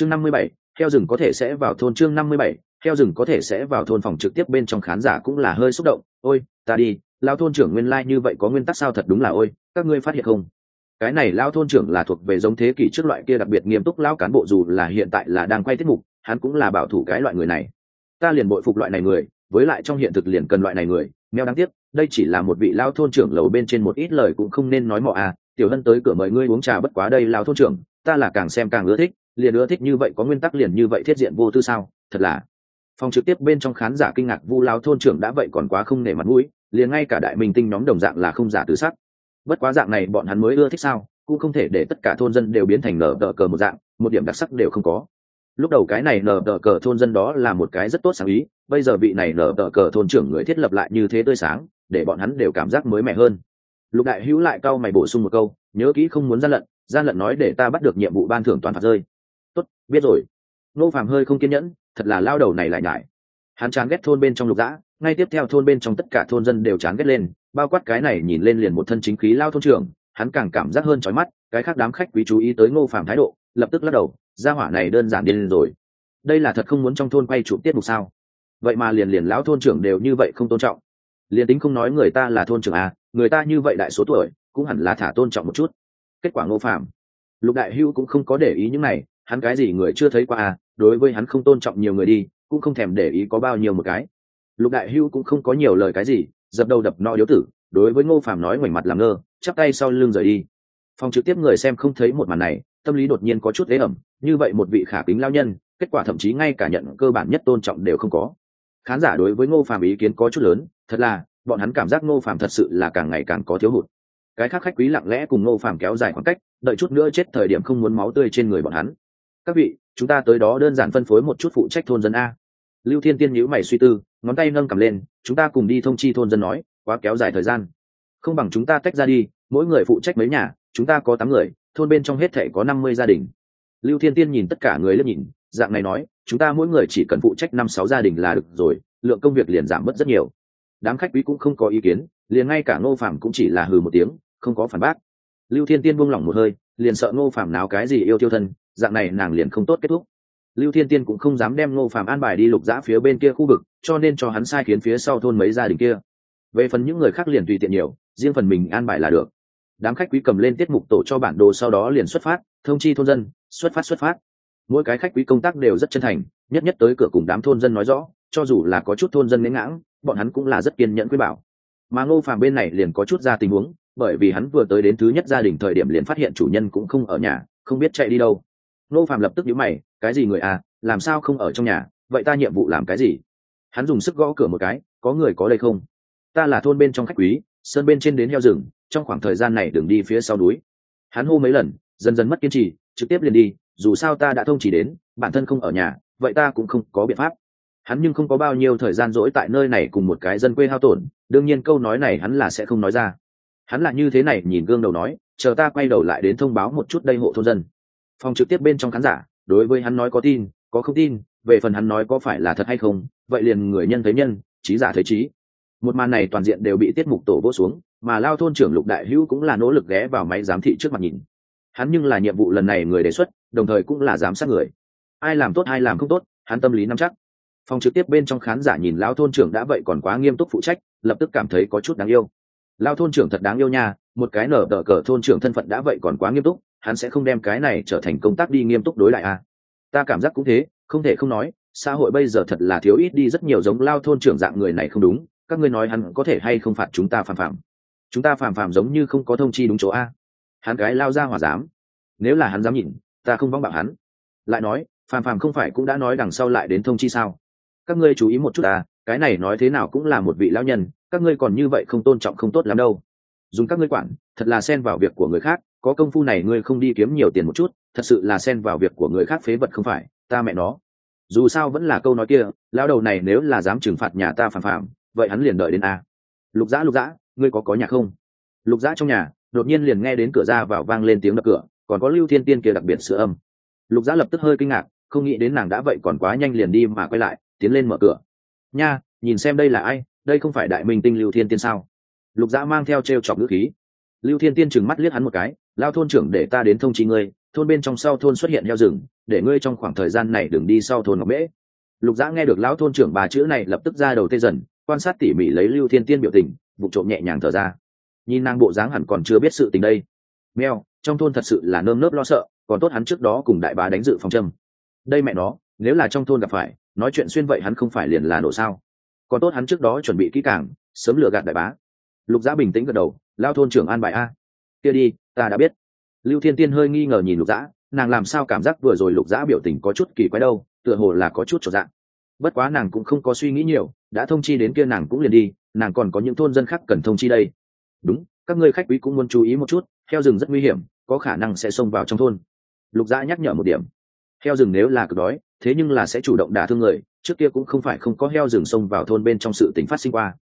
chương năm mươi bảy theo rừng có thể sẽ vào thôn chương năm mươi bảy theo rừng có thể sẽ vào thôn phòng trực tiếp bên trong khán giả cũng là hơi xúc động. Ôi, ta đi, lao thôn trưởng nguyên lai、like、như vậy có nguyên tắc sao thật đúng là ôi, các ngươi phát hiện không? Cái này lao thôn trưởng là thuộc về giống thế kỷ trước loại kia đặc biệt nghiêm túc lao cán bộ dù là hiện tại là đang quay tiết mục, hắn cũng là bảo thủ cái loại người này. Ta liền bội phục loại này người, với lại trong hiện thực liền cần loại này người. Mèo đáng tiếc, đây chỉ là một vị lao thôn trưởng lầu bên trên một ít lời cũng không nên nói mọ à. Tiểu hân tới cửa mời ngươi uống trà bất quá đây, lao thôn trưởng, ta là càng xem càng ưa thích liền ưa thích như vậy có nguyên tắc liền như vậy thiết diện vô tư sao? Thật là. Phòng trực tiếp bên trong khán giả kinh ngạc, vu lao thôn trưởng đã vậy còn quá không nể mặt mũi, liền ngay cả đại minh tinh nhóm đồng dạng là không giả tứ sắc. Bất quá dạng này bọn hắn mới ưa thích sao, cũng không thể để tất cả thôn dân đều biến thành nở đỡ cờ một dạng, một điểm đặc sắc đều không có. Lúc đầu cái này nở đỡ cờ thôn dân đó là một cái rất tốt sáng ý, bây giờ vị này nở đỡ cờ thôn trưởng người thiết lập lại như thế tươi sáng, để bọn hắn đều cảm giác mới mẻ hơn. Lục đại hữu lại cau mày bổ sung một câu, nhớ kỹ không muốn gian lận gian lận nói để ta bắt được nhiệm vụ ban thưởng toàn phạt rơi tốt, biết rồi. Nô phàm hơi không kiên nhẫn, thật là lao đầu này lại nhải. Hắn chán ghét thôn bên trong lục dã, ngay tiếp theo thôn bên trong tất cả thôn dân đều chán ghét lên, bao quát cái này nhìn lên liền một thân chính khí lao thôn trưởng, hắn càng cảm giác hơn trói mắt, cái khác đám khách quý chú ý tới ngô phàm thái độ, lập tức lắc đầu ra hỏa này đơn giản điên rồi. Đây là thật không muốn trong thôn quay chụp tiết mục sao? Vậy mà liền liền lão thôn trưởng đều như vậy không tôn trọng. Liền tính không nói người ta là thôn trưởng à người ta như vậy đại số tuổi, cũng hẳn là thả tôn trọng một chút. Kết quả ngô phàm, lục đại hưu cũng không có để ý những này hắn cái gì người chưa thấy qua à đối với hắn không tôn trọng nhiều người đi, cũng không thèm để ý có bao nhiêu một cái. Lục đại hưu cũng không có nhiều lời cái gì, dập đầu đập nọ điếu tử, đối với ngô phàm nói ngoảnh mặt làm ngơ, chắp tay sau lưng rời đi. Phòng trực tiếp người xem không thấy một màn này, tâm lý đột nhiên có chút ế ẩm, như vậy một vị khả kính lao nhân, kết quả thậm chí ngay cả nhận cơ bản nhất tôn trọng đều không có. Khán giả đối với ngô phàm ý kiến có chút lớn, thật là, bọn hắn cảm giác ngô phàm thật sự là càng ngày càng có thiếu hụt. Cái khác khách quý lặng lẽ cùng ngô phàm kéo dài khoảng cách, đợi chút nữa chết thời điểm không muốn máu tươi trên người bọn hắn các vị, chúng ta tới đó đơn giản phân phối một chút phụ trách thôn dân a. Lưu thiên tiên nhữ mày suy tư, ngón tay nâng cầm lên, chúng ta cùng đi thông chi thôn dân nói, quá kéo dài thời gian. Không bằng chúng ta tách ra đi, mỗi người phụ trách mấy nhà, chúng ta có tám người, thôn bên trong hết thể có năm mươi gia đình. Lưu thiên tiên nhìn tất cả người liếc nhìn, dạng này nói, chúng ta mỗi người chỉ cần phụ trách năm sáu gia đình là được rồi, lượng công việc liền giảm mất rất nhiều. Đám khách quý cũng không có ý kiến, liền ngay cả ngô phạm cũng chỉ là hừ một tiếng, không có phản bác. Lưu thiên tiên buông lỏng một hơi, liền sợ ngô phạm náo cái gì yêu tiêu thân dạng này nàng liền không tốt kết thúc. Lưu thiên tiên cũng không dám đem ngô phạm an bài đi lục giã phía bên kia khu vực, cho nên cho hắn sai khiến phía sau thôn mấy gia đình kia. Về phần những người khác liền tùy tiện nhiều, riêng phần mình an bài là được. Đám khách quý cầm lên tiết mục tổ cho bản đồ sau đó liền xuất phát, thông chi thôn dân, xuất phát xuất phát. Mỗi cái khách quý công tác đều rất chân thành, nhất nhất tới cửa cùng đám thôn dân nói rõ, cho dù là có chút thôn dân ngẽ ngãng, bọn hắn cũng là rất kiên nhẫn quyết bảo. Mà ngô phàm bên này liền có chút ra tình huống, bởi vì hắn vừa tới đến thứ nhất gia đình thời điểm liền phát hiện chủ nhân cũng không ở nhà, không biết chạy đi đâu. Nô Phạm lập tức nhíu mày, cái gì người à? Làm sao không ở trong nhà? Vậy ta nhiệm vụ làm cái gì? Hắn dùng sức gõ cửa một cái, có người có đây không? Ta là thôn bên trong khách quý, sơn bên trên đến heo rừng, trong khoảng thời gian này đừng đi phía sau núi. Hắn hô mấy lần, dần dần mất kiên trì, trực tiếp liền đi, dù sao ta đã thông chỉ đến, bản thân không ở nhà, vậy ta cũng không có biện pháp. Hắn nhưng không có bao nhiêu thời gian rỗi tại nơi này cùng một cái dân quê hao tổn, đương nhiên câu nói này hắn là sẽ không nói ra. Hắn là như thế này, nhìn gương đầu nói, chờ ta quay đầu lại đến thông báo một chút đây hộ thôn dân phòng trực tiếp bên trong khán giả, đối với hắn nói có tin, có không tin, về phần hắn nói có phải là thật hay không, vậy liền người nhân thấy nhân, trí giả thấy trí. Một màn này toàn diện đều bị tiết mục tổ vỗ xuống, mà lao thôn trưởng lục đại hữu cũng là nỗ lực ghé vào máy giám thị trước mặt nhìn. Hắn nhưng là nhiệm vụ lần này người đề xuất, đồng thời cũng là giám sát người. Ai làm tốt, ai làm không tốt, hắn tâm lý nắm chắc. Phòng trực tiếp bên trong khán giả nhìn lao thôn trưởng đã vậy còn quá nghiêm túc phụ trách, lập tức cảm thấy có chút đáng yêu. Lao thôn trưởng thật đáng yêu nha, một cái nở đỡ cờ thôn trưởng thân phận đã vậy còn quá nghiêm túc hắn sẽ không đem cái này trở thành công tác đi nghiêm túc đối lại à? Ta cảm giác cũng thế, không thể không nói, xã hội bây giờ thật là thiếu ít đi rất nhiều giống lao thôn trưởng dạng người này không đúng, các ngươi nói hắn có thể hay không phạt chúng ta phàm phàm chúng ta phàm phàm giống như không có thông chi đúng chỗ a. Hắn cái lao ra hòa dám. Nếu là hắn dám nhìn, ta không vong bạo hắn. Lại nói phàm phàm không phải cũng đã nói đằng sau lại đến thông chi sao? Các ngươi chú ý một chút à cái này nói thế nào cũng là một vị lão nhân, các ngươi còn như vậy không tôn trọng không tốt lắm đâu. Dùng các ngươi quản, thật là xen vào việc của người khác có công phu này ngươi không đi kiếm nhiều tiền một chút, thật sự là xen vào việc của người khác phế vật không phải, ta mẹ nó. Dù sao vẫn là câu nói kia, lão đầu này nếu là dám trừng phạt nhà ta phàm phàm, vậy hắn liền đợi đến a. Lục dã lục dã, ngươi có có nhà không? Lục dã trong nhà, đột nhiên liền nghe đến cửa ra vào vang lên tiếng đập cửa, còn có lưu thiên tiên kia đặc biệt sữa âm. Lục dã lập tức hơi kinh ngạc, không nghĩ đến nàng đã vậy còn quá nhanh liền đi mà quay lại, tiến lên mở cửa. Nha, nhìn xem đây là ai, đây không phải đại minh tinh lưu thiên tiên sao? Lục dã mang theo t r e o chọc ngữ khí lưu thiên tiên chừng mắt liếc hắn một cái, lao thôn trưởng để ta đến thông chi ngươi, thôn bên trong sau thôn xuất hiện heo rừng, để ngươi trong khoảng thời gian này đừng đi sau thôn ngọc mễ. Lục dã nghe được lão thôn trưởng bà chữ này lập tức ra đầu tê dần, quan sát tỉ mỉ lấy lưu thiên tiên biểu tình, vụ trộm nhẹ nhàng thở ra. Nhìn nàng bộ dáng hẳn còn chưa biết sự tình đây. Mèo, trong thôn thật sự là nơm nớp lo sợ, còn tốt hắn trước đó cùng đại bá đánh dự phòng châm. Đây mẹ nó, nếu là trong thôn gặp phải, nói chuyện xuyên vậy hắn không phải liền là nổ sao. Còn tốt hắn trước đó chuẩn bị kỹ càng, sớm lừa gạt đại bá lục giã bình tĩnh gật đầu, lao thôn trưởng an bài a. Kia đi, ta đã biết. Lưu thiên tiên hơi nghi ngờ nhìn lục giã, nàng làm sao cảm giác vừa rồi lục giã biểu tình có chút kỳ quái đâu, tựa hồ là có chút trọn dạng. Bất quá nàng cũng không có suy nghĩ nhiều, đã thông chi đến kia nàng cũng liền đi, nàng còn có những thôn dân khác cần thông chi đây. Đúng, các ngươi khách quý cũng muốn chú ý một chút, heo rừng rất nguy hiểm, có khả năng sẽ xông vào trong thôn. Lục Giã nhắc nhở một điểm. Heo rừng nếu là cực đói, thế nhưng là sẽ chủ động đả thương người, trước kia cũng không phải không có heo rừng xông vào thôn bên trong sự tình phát sinh qua.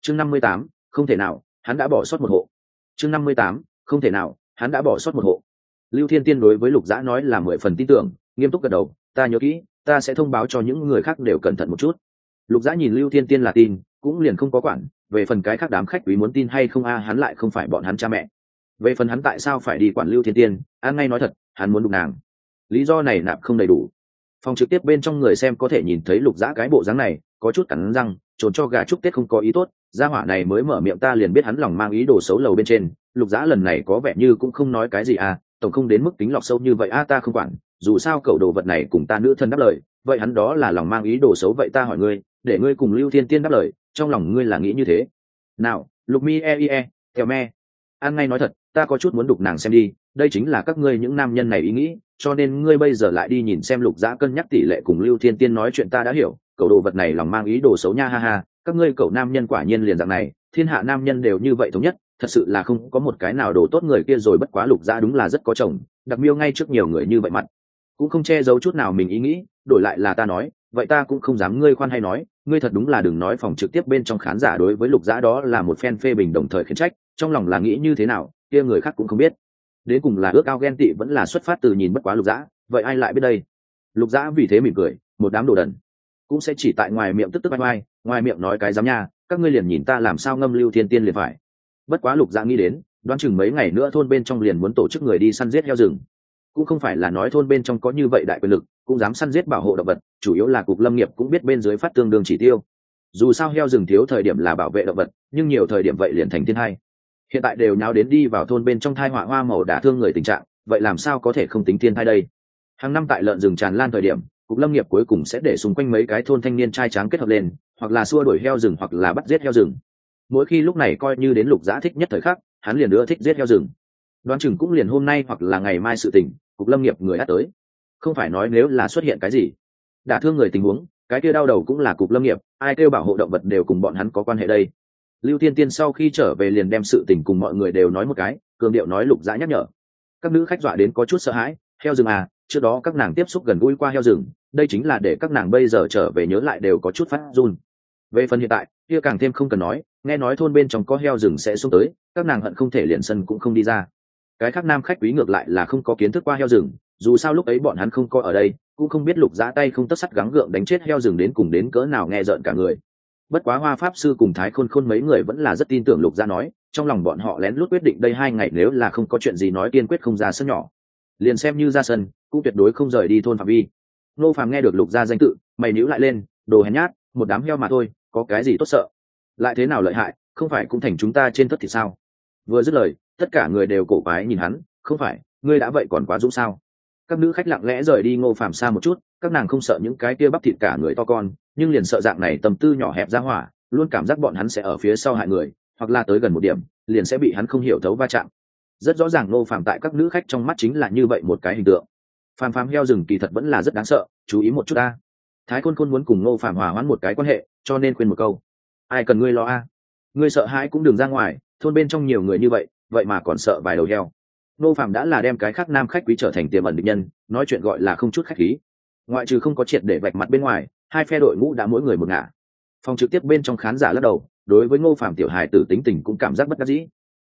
Chương năm mươi tám không thể nào, hắn đã bỏ sót một hộ. Chương năm mươi tám, không thể nào, hắn đã bỏ sót một hộ. Lưu thiên tiên đối với lục dã nói là mười phần tin tưởng, nghiêm túc gật đầu, ta nhớ kỹ, ta sẽ thông báo cho những người khác đều cẩn thận một chút. Lục dã nhìn lưu thiên tiên là tin, cũng liền không có quản, về phần cái khác đám khách quý muốn tin hay không a, hắn lại không phải bọn hắn cha mẹ. Về phần hắn tại sao phải đi quản lưu thiên tiên an ngay nói thật, hắn muốn đụng nàng. Lý do này nạp không đầy đủ. Phòng trực tiếp bên trong người xem có thể nhìn thấy lục dã cái bộ dáng này, có chút cắn răng, trốn cho gà chúc tết không có ý tốt gia hỏa này mới mở miệng ta liền biết hắn lòng mang ý đồ xấu lầu bên trên. Lục dã lần này có vẻ như cũng không nói cái gì à tổng không đến mức tính lọc sâu như vậy a ta không quản. Dù sao cậu đồ vật này cùng ta nữ thân đáp lời, vậy hắn đó là lòng mang ý đồ xấu vậy ta hỏi ngươi, để ngươi cùng lưu thiên tiên đáp lời, trong lòng ngươi là nghĩ như thế. Nào, lục mi e e theo me. An ngay nói thật, ta có chút muốn đục nàng xem đi, đây chính là các ngươi những nam nhân này ý nghĩ, cho nên ngươi bây giờ lại đi nhìn xem lục giã cân nhắc tỷ lệ cùng lưu thiên tiên nói chuyện ta đã hiểu, cậu đồ vật này lòng mang ý đồ xấu nha ha ha các ngươi cậu nam nhân quả nhiên liền dạng này, thiên hạ nam nhân đều như vậy thống nhất, thật sự là không có một cái nào đồ tốt người kia rồi bất quá lục gia đúng là rất có chồng, đặc miêu ngay trước nhiều người như vậy mặt. Cũng không che giấu chút nào mình ý nghĩ, đổi lại là ta nói, vậy ta cũng không dám ngươi khoan hay nói, ngươi thật đúng là đừng nói phòng trực tiếp bên trong khán giả đối với lục giã đó là một fan phê bình đồng thời khiển trách, trong lòng là nghĩ như thế nào, kia người khác cũng không biết. Đến cùng là ước ao ghen tị vẫn là xuất phát từ nhìn bất quá lục giã vậy ai lại biết đây? Lục giã vì thế mỉm cười, một đám đồ đần cũng sẽ chỉ tại ngoài miệng tức tức oai oai ngoài miệng nói cái dám nha, các ngươi liền nhìn ta làm sao ngâm lưu thiên tiên liền phải. Bất quá lục dạ nghĩ đến, đoán chừng mấy ngày nữa thôn bên trong liền muốn tổ chức người đi săn giết heo rừng. Cũng không phải là nói thôn bên trong có như vậy đại quyền lực, cũng dám săn giết bảo hộ động vật, chủ yếu là cục lâm nghiệp cũng biết bên dưới phát tương đương chỉ tiêu. Dù sao heo rừng thiếu thời điểm là bảo vệ động vật, nhưng nhiều thời điểm vậy liền thành thiên hai hiện tại đều nháo đến đi vào thôn bên trong thai họa hoa màu đả thương người tình trạng, vậy làm sao có thể không tính thiên thai đây? Hàng năm tại lợn rừng tràn lan thời điểm cục lâm nghiệp cuối cùng sẽ để xung quanh mấy cái thôn thanh niên trai tráng kết hợp lên, hoặc là xua đuổi heo rừng, hoặc là bắt giết heo rừng. Mỗi khi lúc này coi như đến lục giã thích nhất thời khắc, hắn liền nữa thích giết heo rừng. Đoán chừng cũng liền hôm nay hoặc là ngày mai sự tình, cục lâm nghiệp người đã tới. Không phải nói nếu là xuất hiện cái gì, đả thương người tình huống, cái kia đau đầu cũng là cục lâm nghiệp, ai kêu bảo hộ động vật đều cùng bọn hắn có quan hệ đây. Lưu tiên tiên sau khi trở về liền đem sự tình cùng mọi người đều nói một cái, cường điệu nói lục dã nhắc nhở. Các nữ khách dọa đến có chút sợ hãi, heo rừng à trước đó các nàng tiếp xúc gần gũi qua heo rừng đây chính là để các nàng bây giờ trở về nhớ lại đều có chút phát run. Về phần hiện tại, kia càng thêm không cần nói, nghe nói thôn bên trong có heo rừng sẽ xuống tới, các nàng hận không thể liền sân cũng không đi ra. Cái khác nam khách quý ngược lại là không có kiến thức qua heo rừng, dù sao lúc ấy bọn hắn không có ở đây, cũng không biết lục giã tay không tất sắt gắng gượng đánh chết heo rừng đến cùng đến cỡ nào nghe rợn cả người. Bất quá hoa pháp sư cùng thái khôn khôn mấy người vẫn là rất tin tưởng lục gia nói, trong lòng bọn họ lén lút quyết định đây hai ngày nếu là không có chuyện gì nói kiên quyết không ra sân nhỏ. Liền xem như ra sân, cũng tuyệt đối không rời đi thôn phạm vi nô phàm nghe được lục gia danh tự, mày níu lại lên, đồ hèn nhát, một đám heo mà thôi, có cái gì tốt sợ? Lại thế nào lợi hại, không phải cũng thành chúng ta trên tất thì sao? Vừa dứt lời, tất cả người đều cổ quái nhìn hắn, không phải, ngươi đã vậy còn quá dũng sao? Các nữ khách lặng lẽ rời đi ngô phàm xa một chút, các nàng không sợ những cái kia bắp thịt cả người to con, nhưng liền sợ dạng này tầm tư nhỏ hẹp ra hỏa, luôn cảm giác bọn hắn sẽ ở phía sau hại người, hoặc là tới gần một điểm, liền sẽ bị hắn không hiểu thấu va chạm. Rất rõ ràng Ngô phạm tại các nữ khách trong mắt chính là như vậy một cái hình tượng phàm phàm heo rừng kỳ thật vẫn là rất đáng sợ, chú ý một chút ta. Thái khôn khôn muốn cùng Ngô phạm hòa hoãn một cái quan hệ, cho nên khuyên một câu. Ai cần ngươi lo a? Ngươi sợ hãi cũng đừng ra ngoài, thôn bên trong nhiều người như vậy vậy mà còn sợ vài đầu heo. Ngô phạm đã là đem cái khác nam khách quý trở thành tiềm ẩn định nhân, nói chuyện gọi là không chút khách khí. Ngoại trừ không có triệt để vạch mặt bên ngoài, hai phe đội ngũ đã mỗi người một ngả. Phòng trực tiếp bên trong khán giả lắc đầu, đối với ngô phạm tiểu hài tử tính tình cũng cảm giác bất đắc dĩ.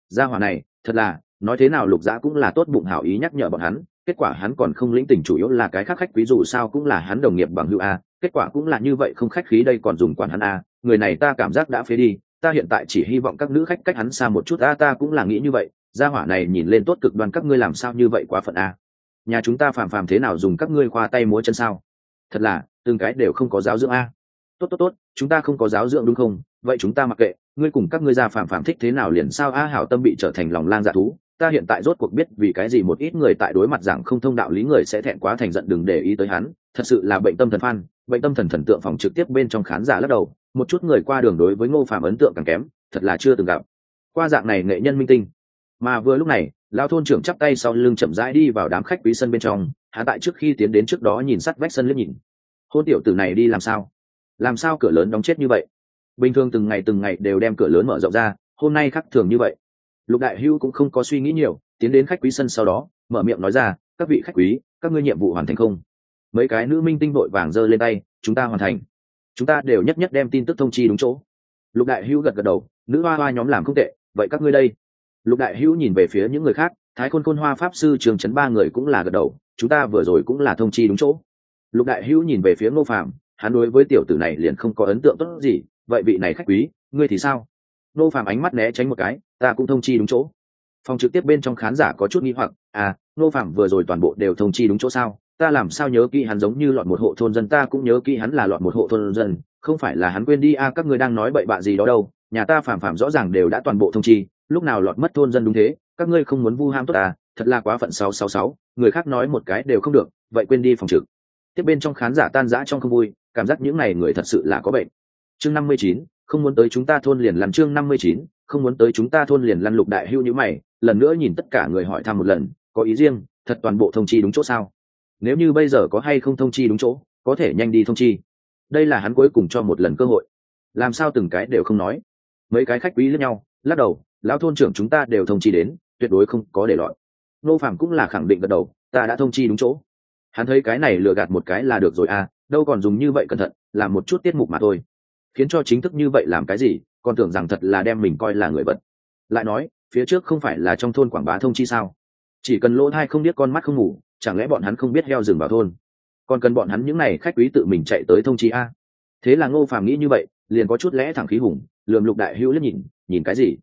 Gia hỏa này, thật là, nói thế nào lục dã cũng là tốt bụng hảo ý nhắc nhở bọn hắn kết quả hắn còn không lĩnh tình chủ yếu là cái khác khách quý dù sao cũng là hắn đồng nghiệp bằng hữu a, kết quả cũng là như vậy không khách khí đây còn dùng quản hắn a, người này ta cảm giác đã phế đi, ta hiện tại chỉ hy vọng các nữ khách cách hắn xa một chút a, ta cũng là nghĩ như vậy, gia hỏa này nhìn lên tốt cực đoan các ngươi làm sao như vậy quá phận a. Nhà chúng ta phàm phàm thế nào dùng các ngươi khoa tay múa chân sao? Thật là, từng cái đều không có giáo dưỡng a. Tốt tốt tốt, chúng ta không có giáo dưỡng đúng không? Vậy chúng ta mặc kệ, ngươi cùng các ngươi ra phàm phàm thích thế nào liền sao a hảo tâm bị trở thành lòng lang dạ thú ta hiện tại rốt cuộc biết vì cái gì một ít người tại đối mặt rằng không thông đạo lý người sẽ thẹn quá thành giận đừng để ý tới hắn, thật sự là bệnh tâm thần phan, bệnh tâm thần thần tượng phòng trực tiếp bên trong khán giả lắc đầu, một chút người qua đường đối với ngô phạm ấn tượng càng kém, thật là chưa từng gặp. Qua dạng này nghệ nhân minh tinh. Mà vừa lúc này lao thôn trưởng chắp tay sau lưng chậm rãi đi vào đám khách quý sân bên trong hạ tại trước khi tiến đến trước đó nhìn sắt vách sân liếc nhìn. Hôn tiểu tử này đi làm sao? Làm sao cửa lớn đóng chết như vậy? Bình thường từng ngày từng ngày đều đem cửa lớn mở rộng ra, hôm nay khắc thường như vậy lục đại hưu cũng không có suy nghĩ nhiều, tiến đến khách quý sân sau đó, mở miệng nói ra, các vị khách quý, các ngươi nhiệm vụ hoàn thành không? Mấy cái nữ minh tinh vội vàng giơ lên tay, chúng ta hoàn thành. Chúng ta đều nhất nhất đem tin tức thông chi đúng chỗ. Lục đại Hưu gật gật đầu, nữ hoa hoa nhóm làm không tệ, vậy các ngươi đây. Lục đại Hưu nhìn về phía những người khác, thái khôn khôn hoa pháp sư trường trấn ba người cũng là gật đầu, chúng ta vừa rồi cũng là thông chi đúng chỗ. Lục đại hữu nhìn về phía ngô phạm hắn đối với tiểu tử này liền không có ấn tượng tốt gì, vậy vị này khách quý, ngươi thì sao? Ngô phạm ánh mắt né tránh một cái ta cũng thông chi đúng chỗ. Phòng trực tiếp bên trong khán giả có chút nghi hoặc à ngô phạm vừa rồi toàn bộ đều thông chi đúng chỗ sao? Ta làm sao nhớ kỹ hắn giống như lọt một hộ thôn dân, ta cũng nhớ kỹ hắn là lọt một hộ thôn dân, không phải là hắn quên đi a các người đang nói bậy bạ gì đó đâu, nhà ta phạm phạm rõ ràng đều đã toàn bộ thông chi, lúc nào lọt mất thôn dân đúng thế, các ngươi không muốn vu ham tốt à thật là quá phận sáu sáu sáu, người khác nói một cái đều không được, vậy quên đi phòng trực. Tiếp bên trong khán giả tan rã trong không vui, cảm giác những này người thật sự là có bệnh. Chương năm mươi chín, không muốn tới chúng ta thôn liền làm chương năm mươi chín không muốn tới chúng ta thôn liền lăn lục đại hưu như mày, lần nữa nhìn tất cả người hỏi thăm một lần, có ý riêng, thật toàn bộ thông chi đúng chỗ sao? Nếu như bây giờ có hay không thông chi đúng chỗ, có thể nhanh đi thông chi. Đây là hắn cuối cùng cho một lần cơ hội. Làm sao từng cái đều không nói. Mấy cái khách quý lẫn nhau, lắc đầu, lão thôn trưởng chúng ta đều thông chi đến, tuyệt đối không có để lọt nô phạm cũng là khẳng định gật đầu, ta đã thông chi đúng chỗ. Hắn thấy cái này lừa gạt một cái là được rồi à đâu còn dùng như vậy cẩn thận, làm một chút tiết mục mà thôi. Khiến cho chính thức như vậy làm cái gì? Còn tưởng rằng thật là đem mình coi là người vật lại nói, phía trước không phải là trong thôn quảng bá thông chi sao? Chỉ cần lỗ thai không biết con mắt không ngủ, chẳng lẽ bọn hắn không biết heo rừng vào thôn? Còn cần bọn hắn những n à y khách quý tự mình chạy tới thông chi a? Thế là ngô phàm nghĩ như vậy, liền có chút lẽ thẳng khí hùng, lườm lục đại hữu liếc nhìn nhìn cái gì?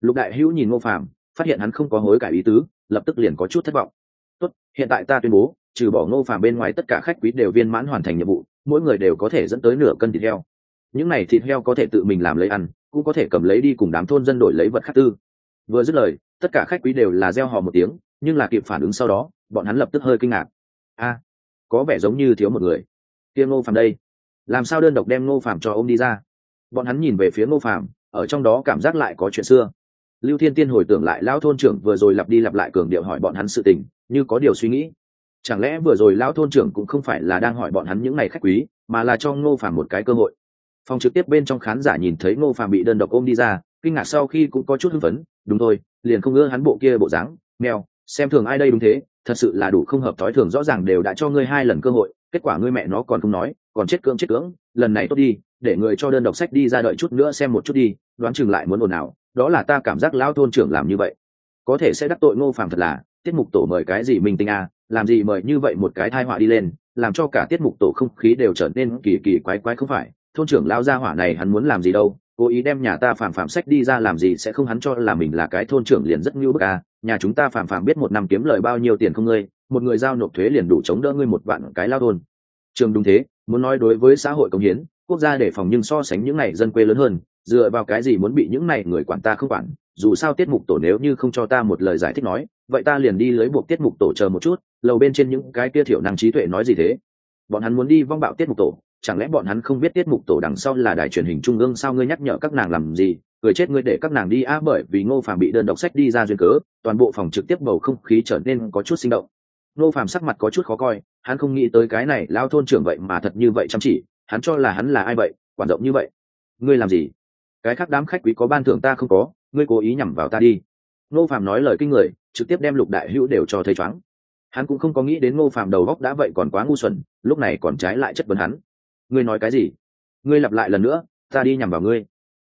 Lục đại hữu nhìn ngô phàm, phát hiện hắn không có hối cải ý tứ, lập tức liền có chút thất vọng. Tốt, hiện tại ta tuyên bố, trừ bỏ ngô phàm bên ngoài tất cả khách quý đều viên mãn hoàn thành nhiệm vụ, mỗi người đều có thể dẫn tới nửa cân thịt heo. Những này thịt heo có thể tự mình làm lấy ăn cũng có thể cầm lấy đi cùng đám thôn dân đổi lấy vật khác tư. Vừa dứt lời, tất cả khách quý đều là gieo hò một tiếng, nhưng là kịp phản ứng sau đó, bọn hắn lập tức hơi kinh ngạc. A, có vẻ giống như thiếu một người. Tiêm ngô phàm đây. Làm sao đơn độc đem ngô phàm cho ông đi ra? Bọn hắn nhìn về phía ngô phàm, ở trong đó cảm giác lại có chuyện xưa. Lưu thiên tiên hồi tưởng lại lão thôn trưởng vừa rồi lặp đi lặp lại cường điệu hỏi bọn hắn sự tình, như có điều suy nghĩ. Chẳng lẽ vừa rồi lão thôn trưởng cũng không phải là đang hỏi bọn hắn những ngày khách quý, mà là cho ngô phàm một cái cơ hội? Phòng trực tiếp bên trong khán giả nhìn thấy ngô phàm bị đơn độc ôm đi ra, kinh ngạc sau khi cũng có chút hưng phấn, đúng thôi, liền không ngơ hắn bộ kia bộ dáng, mèo, xem thường ai đây đúng thế, thật sự là đủ không hợp thói thường, rõ ràng đều đã cho ngươi hai lần cơ hội, kết quả ngươi mẹ nó còn không nói, còn chết cưỡng chết cưỡng, lần này tốt đi, để người cho đơn độc sách đi ra đợi chút nữa xem một chút đi, đoán chừng lại muốn ồn ào, đó là ta cảm giác lão thôn trưởng làm như vậy. Có thể sẽ đắc tội ngô phàm thật là, tiết mục tổ mời cái gì mình tinh à làm gì mời như vậy một cái thai họa đi lên, làm cho cả tiết mục tổ không khí đều trở nên kỳ kỳ quái quái không phải thôn trưởng lao gia hỏa này hắn muốn làm gì đâu, cố ý đem nhà ta phàm phàm sách đi ra làm gì sẽ không hắn cho là mình là cái thôn trưởng liền rất ngưu bức à nhà chúng ta phàm phàm biết một năm kiếm lời bao nhiêu tiền không ngươi, một người giao nộp thuế liền đủ chống đỡ ngươi một vạn cái lao thôn. Trường đúng thế, muốn nói đối với xã hội công hiến, quốc gia để phòng nhưng so sánh những này dân quê lớn hơn, dựa vào cái gì muốn bị những này người quản ta không quản, dù sao tiết mục tổ nếu như không cho ta một lời giải thích nói, vậy ta liền đi lấy buộc tiết mục tổ chờ một chút, lầu bên trên những cái kia thiểu năng trí tuệ nói gì thế? Bọn hắn muốn đi vong bạo tiết mục tổ chẳng lẽ bọn hắn không biết tiết mục tổ đằng sau là đài truyền hình trung ương sao ngươi nhắc nhở các nàng làm gì? Cười chết ngươi để các nàng đi á, bởi vì ngô phàm bị đơn độc sách đi ra duyên cớ, toàn bộ phòng trực tiếp bầu không khí trở nên có chút sinh động. Ngô phàm sắc mặt có chút khó coi, hắn không nghĩ tới cái này lao thôn trưởng vậy mà thật như vậy chăm chỉ, hắn cho là hắn là ai vậy, quản rộng như vậy. Ngươi làm gì? Cái khác đám khách quý có ban thưởng ta không có, ngươi cố ý nhằm vào ta đi. Ngô phàm nói lời kinh người, trực tiếp đem lục đại hữu đều cho thấy choáng. Hắn cũng không có nghĩ đến ngô phàm đầu góc đã vậy còn quá ngu xuẩn, lúc này còn trái lại chất vấn hắn ngươi nói cái gì? Ngươi lặp lại lần nữa, ta đi nhằm vào ngươi.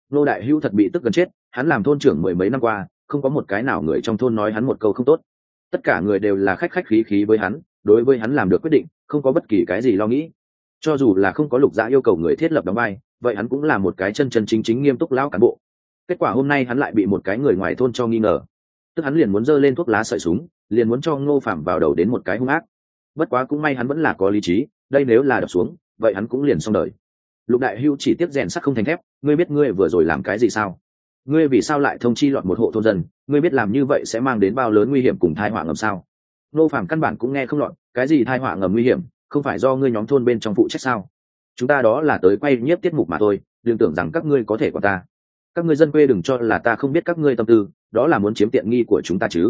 Ngô đại hữu thật bị tức gần chết, hắn làm thôn trưởng mười mấy năm qua, không có một cái nào người trong thôn nói hắn một câu không tốt. Tất cả người đều là khách khách khí khí với hắn, đối với hắn làm được quyết định, không có bất kỳ cái gì lo nghĩ. Cho dù là không có lục dã yêu cầu người thiết lập đóng vai, vậy hắn cũng là một cái chân chân chính chính nghiêm túc lão cán bộ. Kết quả hôm nay hắn lại bị một cái người ngoài thôn cho nghi ngờ. Tức hắn liền muốn giơ lên thuốc lá sợi súng, liền muốn cho ngô phạm vào đầu đến một cái hung ác. Bất quá cũng may hắn vẫn là có lý trí, đây nếu là đập xuống vậy hắn cũng liền xong đời. Lục đại hưu chỉ tiếp rèn sắt không thành thép, ngươi biết ngươi vừa rồi làm cái gì sao? Ngươi vì sao lại thông chi lọt một hộ thôn dân? Ngươi biết làm như vậy sẽ mang đến bao lớn nguy hiểm cùng thai họa ngầm sao? Nô phạm căn bản cũng nghe không lọt, cái gì thai họa ngầm nguy hiểm, không phải do ngươi nhóm thôn bên trong phụ trách sao? Chúng ta đó là tới quay nhiếp tiết mục mà thôi, đừng tưởng rằng các ngươi có thể còn ta. Các ngươi dân quê đừng cho là ta không biết các ngươi tâm tư, đó là muốn chiếm tiện nghi của chúng ta chứ.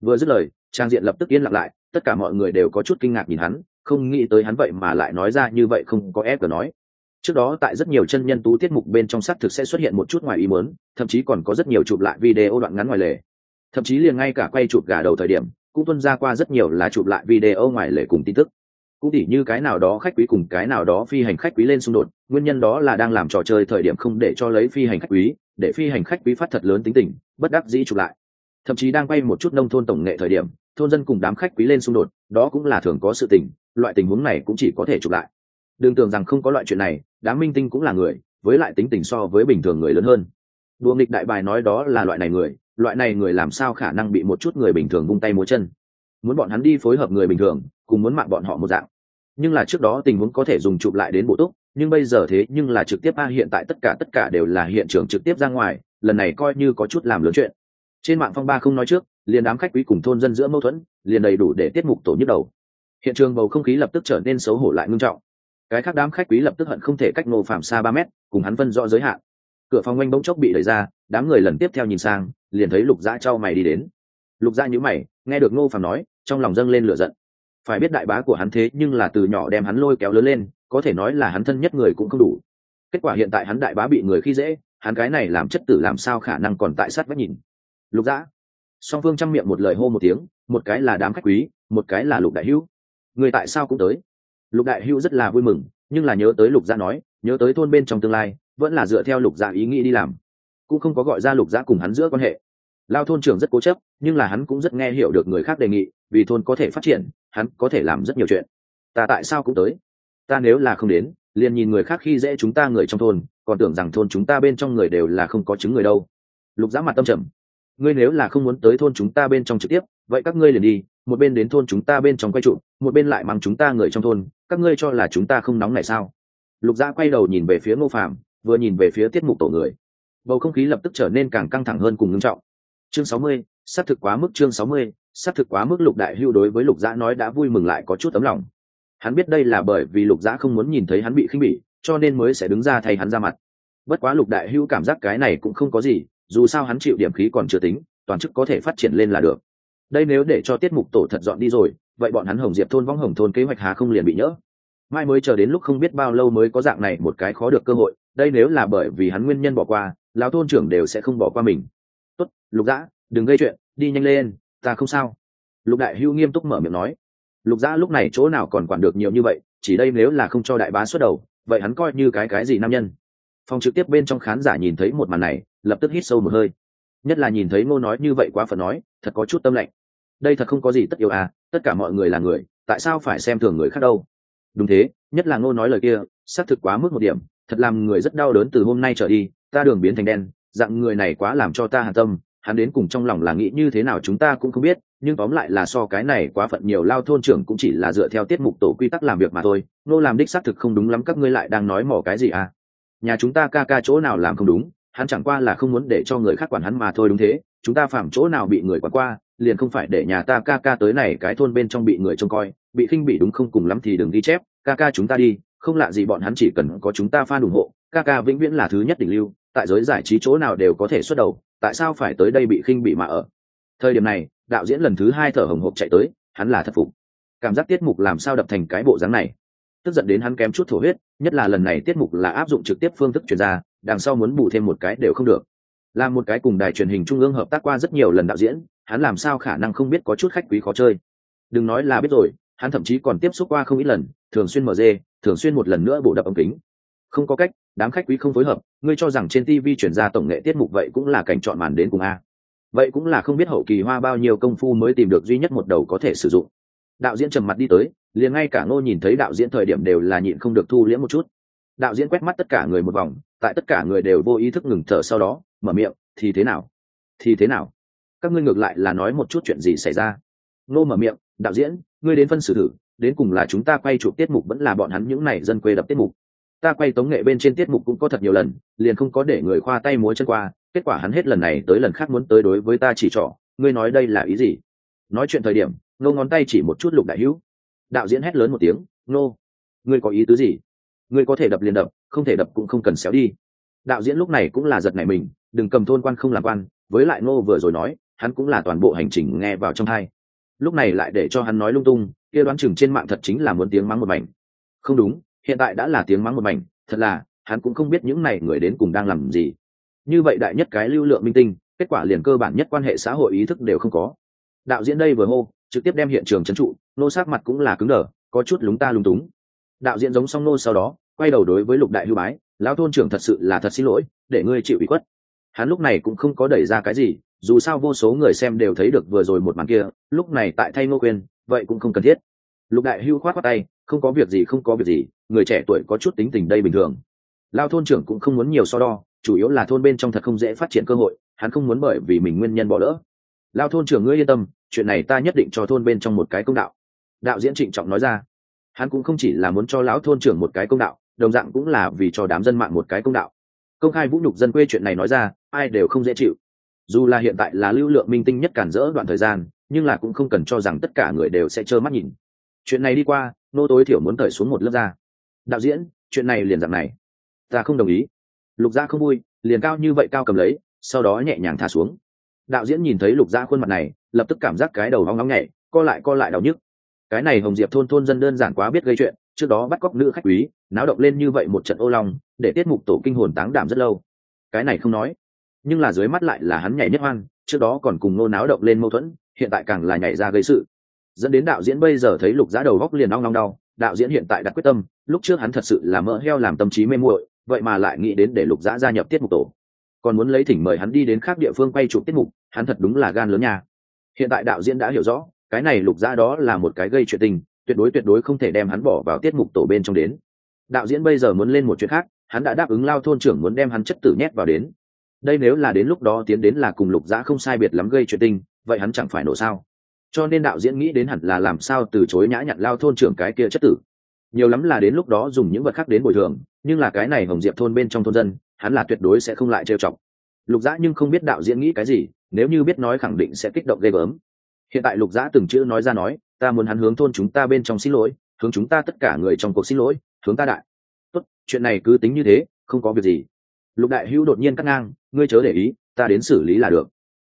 Vừa dứt lời, trang diện lập tức yên lặng lại, tất cả mọi người đều có chút kinh ngạc nhìn hắn không nghĩ tới hắn vậy mà lại nói ra như vậy không có ép cờ nói. Trước đó tại rất nhiều chân nhân tú tiết mục bên trong s thực sẽ xuất hiện một chút ngoài ý mớn thậm chí còn có rất nhiều chụp lại video đoạn ngắn ngoài lề. Thậm chí liền ngay cả quay chụp gà đầu thời điểm, cũng tuân ra qua rất nhiều là chụp lại video ngoài lề cùng tin tức. Cũng tỉ như cái nào đó khách quý cùng cái nào đó phi hành khách quý lên xung đột, nguyên nhân đó là đang làm trò chơi thời điểm không để cho lấy phi hành khách quý, để phi hành khách quý phát thật lớn tính tình, bất đắc dĩ chụp lại. Thậm chí đang quay một chút nông thôn tổng nghệ thời điểm, thôn dân cùng đám khách quý lên xung đột, đó cũng là thường có sự tình loại tình huống này cũng chỉ có thể chụp lại. Đừng tưởng rằng không có loại chuyện này, đám minh tinh cũng là người, với lại tính tình so với bình thường người lớn hơn. Đùa nghịch đại bài nói đó là loại này người, loại này người làm sao khả năng bị một chút người bình thường vung tay múa chân? Muốn bọn hắn đi phối hợp người bình thường, cùng muốn mạng bọn họ một dạng. Nhưng là trước đó tình huống có thể dùng chụp lại đến bộ túc, nhưng bây giờ thế nhưng là trực tiếp a, hiện tại tất cả tất cả đều là hiện trường trực tiếp ra ngoài, lần này coi như có chút làm lớn chuyện. Trên mạng phong ba không nói trước, liền đám khách quý cùng thôn dân giữa mâu thuẫn, liền đầy đủ để tiết mục tổ nhức đầu hiện trường bầu không khí lập tức trở nên xấu hổ lại ngưng trọng. Cái khác đám khách quý lập tức hận không thể cách nô phạm xa ba mét, cùng hắn phân rõ giới hạn. Cửa phòng oanh bỗng chốc bị đẩy ra, đám người lần tiếp theo nhìn sang, liền thấy lục dã trao mày đi đến. Lục dạ dã nhữ mày, nghe được ngô phạm nói, trong lòng dâng lên lửa giận. Phải biết đại bá của hắn thế nhưng là từ nhỏ đem hắn lôi kéo lớn lên, có thể nói là hắn thân nhất người cũng không đủ. Kết quả hiện tại hắn đại bá bị người khi dễ, hắn cái này làm chất tử làm sao khả năng còn tại sát vách nhìn. Lục dã song phương chăm miệng một lời hô một tiếng, một cái là đám khách quý, một cái là lục đại hữu người tại sao cũng tới? Lục đại hữu rất là vui mừng, nhưng là nhớ tới lục gia nói, nhớ tới thôn bên trong tương lai, vẫn là dựa theo lục gia ý nghĩ đi làm. Cũng không có gọi ra lục gia cùng hắn giữa quan hệ. Lao thôn trưởng rất cố chấp, nhưng là hắn cũng rất nghe hiểu được người khác đề nghị, vì thôn có thể phát triển, hắn có thể làm rất nhiều chuyện. Ta tại sao cũng tới? Ta nếu là không đến, liền nhìn người khác khi dễ chúng ta người trong thôn, còn tưởng rằng thôn chúng ta bên trong người đều là không có chứng người đâu. Lục giã mặt tâm trầm. Ngươi nếu là không muốn tới thôn chúng ta bên trong trực tiếp, vậy các ngươi liền đi một bên đến thôn chúng ta bên trong quay trụ, một bên lại mắng chúng ta người trong thôn, các ngươi cho là chúng ta không nóng này sao? Lục Dã quay đầu nhìn về phía ngô phạm vừa nhìn về phía tiết mục tổ người. Bầu không khí lập tức trở nên càng căng thẳng hơn cùng ngưng trọng. Chương sáu mươi, xác thực quá mức chương sáu mươi, xác thực quá mức lục đại hưu đối với lục Dã nói đã vui mừng lại có chút tấm lòng. Hắn biết đây là bởi vì lục Dã không muốn nhìn thấy hắn bị khinh bỉ, cho nên mới sẽ đứng ra thay hắn ra mặt. Bất quá lục đại hưu cảm giác cái này cũng không có gì, dù sao hắn chịu điểm khí còn chưa tính, toàn chức có thể phát triển lên là được đây nếu để cho tiết mục tổ thật dọn đi rồi, vậy bọn hắn hồng diệp thôn võng hồng thôn kế hoạch hà không liền bị nhỡ. Mai mới chờ đến lúc không biết bao lâu mới có dạng này một cái khó được cơ hội, đây nếu là bởi vì hắn nguyên nhân bỏ qua, lão thôn trưởng đều sẽ không bỏ qua mình. Tốt, lục dã, đừng gây chuyện, đi nhanh lên, ta không sao. Lục đại hưu nghiêm túc mở miệng nói. Lục dã lúc này chỗ nào còn quản được nhiều như vậy, chỉ đây nếu là không cho đại bá xuất đầu, vậy hắn coi như cái cái gì nam nhân. Phòng trực tiếp bên trong khán giả nhìn thấy một màn này, lập tức hít sâu một hơi. Nhất là nhìn thấy ngô nói như vậy quá phần nói, thật có chút tâm lạnh đây thật không có gì tất yếu à tất cả mọi người là người, tại sao phải xem thường người khác đâu? Đúng thế, nhất là ngô nói lời kia, xác thực quá mức một điểm, thật làm người rất đau đớn từ hôm nay trở đi, ta đường biến thành đen, dạng người này quá làm cho ta hạ tâm, hắn đến cùng trong lòng là nghĩ như thế nào chúng ta cũng không biết, nhưng tóm lại là so cái này quá phận nhiều lao thôn trưởng cũng chỉ là dựa theo tiết mục tổ quy tắc làm việc mà thôi nô làm đích xác thực không đúng lắm, các ngươi lại đang nói mỏ cái gì à? Nhà chúng ta ca ca chỗ nào làm không đúng? Hắn chẳng qua là không muốn để cho người khác quản hắn mà thôi đúng thế, chúng ta phạm chỗ nào bị người quản qua, liền không phải để nhà ta ca ca tới này cái thôn bên trong bị người trông coi, bị khinh bị đúng không cùng lắm thì đừng ghi chép, ca ca chúng ta đi, không lạ gì bọn hắn chỉ cần có chúng ta fan ủng hộ, ca ca vĩnh viễn là thứ nhất đỉnh lưu, tại giới giải trí chỗ nào đều có thể xuất đầu, tại sao phải tới đây bị khinh bị mà ở? Thời điểm này, đạo diễn lần thứ hai thở hồng hộc chạy tới, hắn là thất phục. Cảm giác tiết mục làm sao đập thành cái bộ dáng này? Tức giận đến hắn kém chút thổ huyết, nhất là lần này tiết mục là áp dụng trực tiếp phương thức chuyển ra đằng sau muốn bù thêm một cái đều không được. Là một cái cùng đài truyền hình trung ương hợp tác qua rất nhiều lần đạo diễn, hắn làm sao khả năng không biết có chút khách quý khó chơi. Đừng nói là biết rồi, hắn thậm chí còn tiếp xúc qua không ít lần, thường xuyên mở dê, thường xuyên một lần nữa bổ đập ống kính. Không có cách, đám khách quý không phối hợp, ngươi cho rằng trên tv chuyển ra tổng nghệ tiết mục vậy cũng là cảnh chọn màn đến cùng a. Vậy cũng là không biết hậu kỳ hoa bao nhiêu công phu mới tìm được duy nhất một đầu có thể sử dụng. Đạo diễn trầm mặt đi tới, liền ngay cả ngô nhìn thấy đạo diễn thời điểm đều là nhịn không được thu liễm một chút. Đạo diễn quét mắt tất cả người một vòng tại tất cả người đều vô ý thức ngừng thở sau đó, mở miệng, thì thế nào? Thì thế nào? Các ngươi ngược lại là nói một chút chuyện gì xảy ra? Ngô mở miệng, đạo diễn, ngươi đến phân xử thử, đến cùng là chúng ta quay chụp tiết mục vẫn là bọn hắn những này dân quê đập tiết mục. Ta quay tống nghệ bên trên tiết mục cũng có thật nhiều lần, liền không có để người khoa tay múa chân qua, kết quả hắn hết lần này tới lần khác muốn tới đối với ta chỉ trỏ. Ngươi nói đây là ý gì? Nói chuyện thời điểm ngô ngón tay chỉ một chút lục đại hữu. Đạo diễn hét lớn một tiếng ngô ngươi có ý tứ gì? Ngươi có thể đập liền đập không thể đập cũng không cần xéo đi. Đạo diễn lúc này cũng là giật này mình, đừng cầm thôn quan không làm quan, với lại ngô vừa rồi nói, hắn cũng là toàn bộ hành trình nghe vào trong hai. Lúc này lại để cho hắn nói lung tung, kia đoán chừng trên mạng thật chính là muốn tiếng mắng một mảnh. Không đúng, hiện tại đã là tiếng mắng một mảnh, thật là, hắn cũng không biết những này người đến cùng đang làm gì. Như vậy đại nhất cái lưu lượng minh tinh, kết quả liền cơ bản nhất quan hệ xã hội ý thức đều không có. Đạo diễn đây vừa hô, trực tiếp đem hiện trường trấn trụ nô sát mặt cũng là cứng đờ, có chút lúng ta lúng túng. Đạo diễn giống song nô sau đó quay đầu đối với lục đại hưu bái, lão thôn trưởng thật sự là thật xin lỗi, để ngươi chịu ủy khuất. Hắn lúc này cũng không có đẩy ra cái gì, dù sao vô số người xem đều thấy được vừa rồi một màn kia, lúc này tại thay ngô quyền vậy cũng không cần thiết. Lục đại hưu khoát khoát tay, không có việc gì, không có việc gì, người trẻ tuổi có chút tính tình đây bình thường. Lao thôn trưởng cũng không muốn nhiều so đo, chủ yếu là thôn bên trong thật không dễ phát triển cơ hội, hắn không muốn bởi vì mình nguyên nhân bỏ lỡ. Lao thôn trưởng ngươi yên tâm, chuyện này ta nhất định cho thôn bên trong một cái công đạo. Đạo diễn trịnh trọng nói ra. Hắn cũng không chỉ là muốn cho lão thôn trưởng một cái công đạo đồng dạng cũng là vì cho đám dân mạng một cái công đạo. Công khai vũ nhục dân quê chuyện này nói ra, ai đều không dễ chịu. Dù là hiện tại là lưu lượng minh tinh nhất cản rỡ đoạn thời gian, nhưng là cũng không cần cho rằng tất cả người đều sẽ trơ mắt nhìn. Chuyện này đi qua, nô tối thiểu muốn thời xuống một lớp ra đạo diễn, chuyện này liền dạng này. Ta không đồng ý. Lục gia không vui, liền cao như vậy cao cầm lấy, sau đó nhẹ nhàng thả xuống. Đạo diễn nhìn thấy lục gia khuôn mặt này, lập tức cảm giác cái đầu hoang ngóng nhảy, co lại co lại đau nhức. Cái này hồng diệp thôn thôn dân đơn giản quá biết gây chuyện trước đó bắt cóc nữ khách quý, náo động lên như vậy một trận ô long, để tiết mục tổ kinh hồn táng đảm rất lâu. Cái này không nói, nhưng là dưới mắt lại là hắn nhảy nhất hoan trước đó còn cùng nô náo động lên mâu thuẫn, hiện tại càng là nhảy ra gây sự. Dẫn đến đạo diễn bây giờ thấy lục giá đầu góc liền long long đau, đạo diễn hiện tại đặt quyết tâm, lúc trước hắn thật sự là mỡ heo làm tâm trí mê muội, vậy mà lại nghĩ đến để lục giá gia nhập tiết mục tổ. Còn muốn lấy thỉnh mời hắn đi đến khác địa phương quay chụp tiết mục, hắn thật đúng là gan lớn nha. Hiện tại đạo diễn đã hiểu rõ, cái này lục giá đó là một cái gây chuyện tình tuyệt đối tuyệt đối không thể đem hắn bỏ vào tiết mục tổ bên trong đến. Đạo diễn bây giờ muốn lên một chuyện khác, hắn đã đáp ứng lao thôn trưởng muốn đem hắn chất tử nhét vào đến. Đây nếu là đến lúc đó tiến đến là cùng lục giã không sai biệt lắm gây chuyện tình, vậy hắn chẳng phải nổ sao? Cho nên đạo diễn nghĩ đến hẳn là làm sao từ chối nhã nhặn lao thôn trưởng cái kia chất tử. Nhiều lắm là đến lúc đó dùng những vật khác đến bồi thường, nhưng là cái này hồng diệp thôn bên trong thôn dân, hắn là tuyệt đối sẽ không lại trêu chọc. Lục dã nhưng không biết đạo diễn nghĩ cái gì, nếu như biết nói khẳng định sẽ kích động ghê gớm. Hiện tại lục dã từng chữ nói ra nói ta muốn hắn hướng thôn chúng ta bên trong xin lỗi, hướng chúng ta tất cả người trong cuộc xin lỗi, hướng ta đại. Tốt, chuyện này cứ tính như thế, không có việc gì. Lục đại hưu đột nhiên cắt ngang, ngươi chớ để ý, ta đến xử lý là được.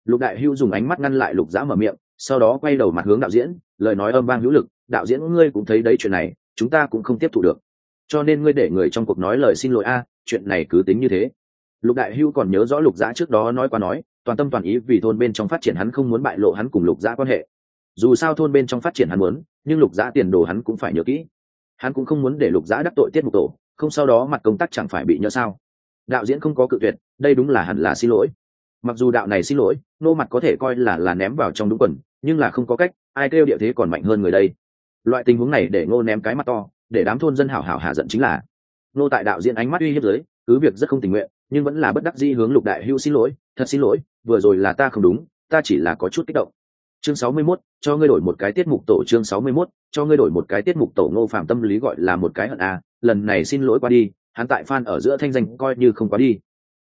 Lục đại hưu dùng ánh mắt ngăn lại lục dã mở miệng, sau đó quay đầu mặt hướng đạo diễn, lời nói âm vang hữu lực, đạo diễn ngươi cũng thấy đấy chuyện này, chúng ta cũng không tiếp thu được. Cho nên ngươi để người trong cuộc nói lời xin lỗi a, chuyện này cứ tính như thế. Lục đại hưu còn nhớ rõ lục giã trước đó nói qua nói, toàn tâm toàn ý vì thôn bên trong phát triển hắn không muốn bại lộ hắn cùng lục giã quan hệ dù sao thôn bên trong phát triển hắn muốn, nhưng lục giã tiền đồ hắn cũng phải nhớ kỹ. Hắn cũng không muốn để lục giã đắc tội tiết mục tổ, không sau đó mặt công tác chẳng phải bị nhỡ sao. Đạo diễn không có cự tuyệt, đây đúng là hẳn là xin lỗi. Mặc dù đạo này xin lỗi, nô mặt có thể coi là là ném vào trong đúng quần, nhưng là không có cách, ai kêu địa thế còn mạnh hơn người đây. Loại tình huống này để ngô ném cái mặt to, để đám thôn dân hảo hảo hạ giận chính là. Nô tại đạo diễn ánh mắt uy hiếp giới, cứ việc rất không tình nguyện, nhưng vẫn là bất đắc dĩ hướng lục đại hưu xin lỗi, thật xin lỗi, vừa rồi là ta không đúng, ta chỉ là có chút kích động chương sáu mươi 61, cho ngươi đổi một cái tiết mục tổ chương sáu mươi 61, cho ngươi đổi một cái tiết mục tổ ngô phạm tâm lý gọi là một cái hận a lần này xin lỗi qua đi hắn tại fan ở giữa thanh danh coi như không quá đi.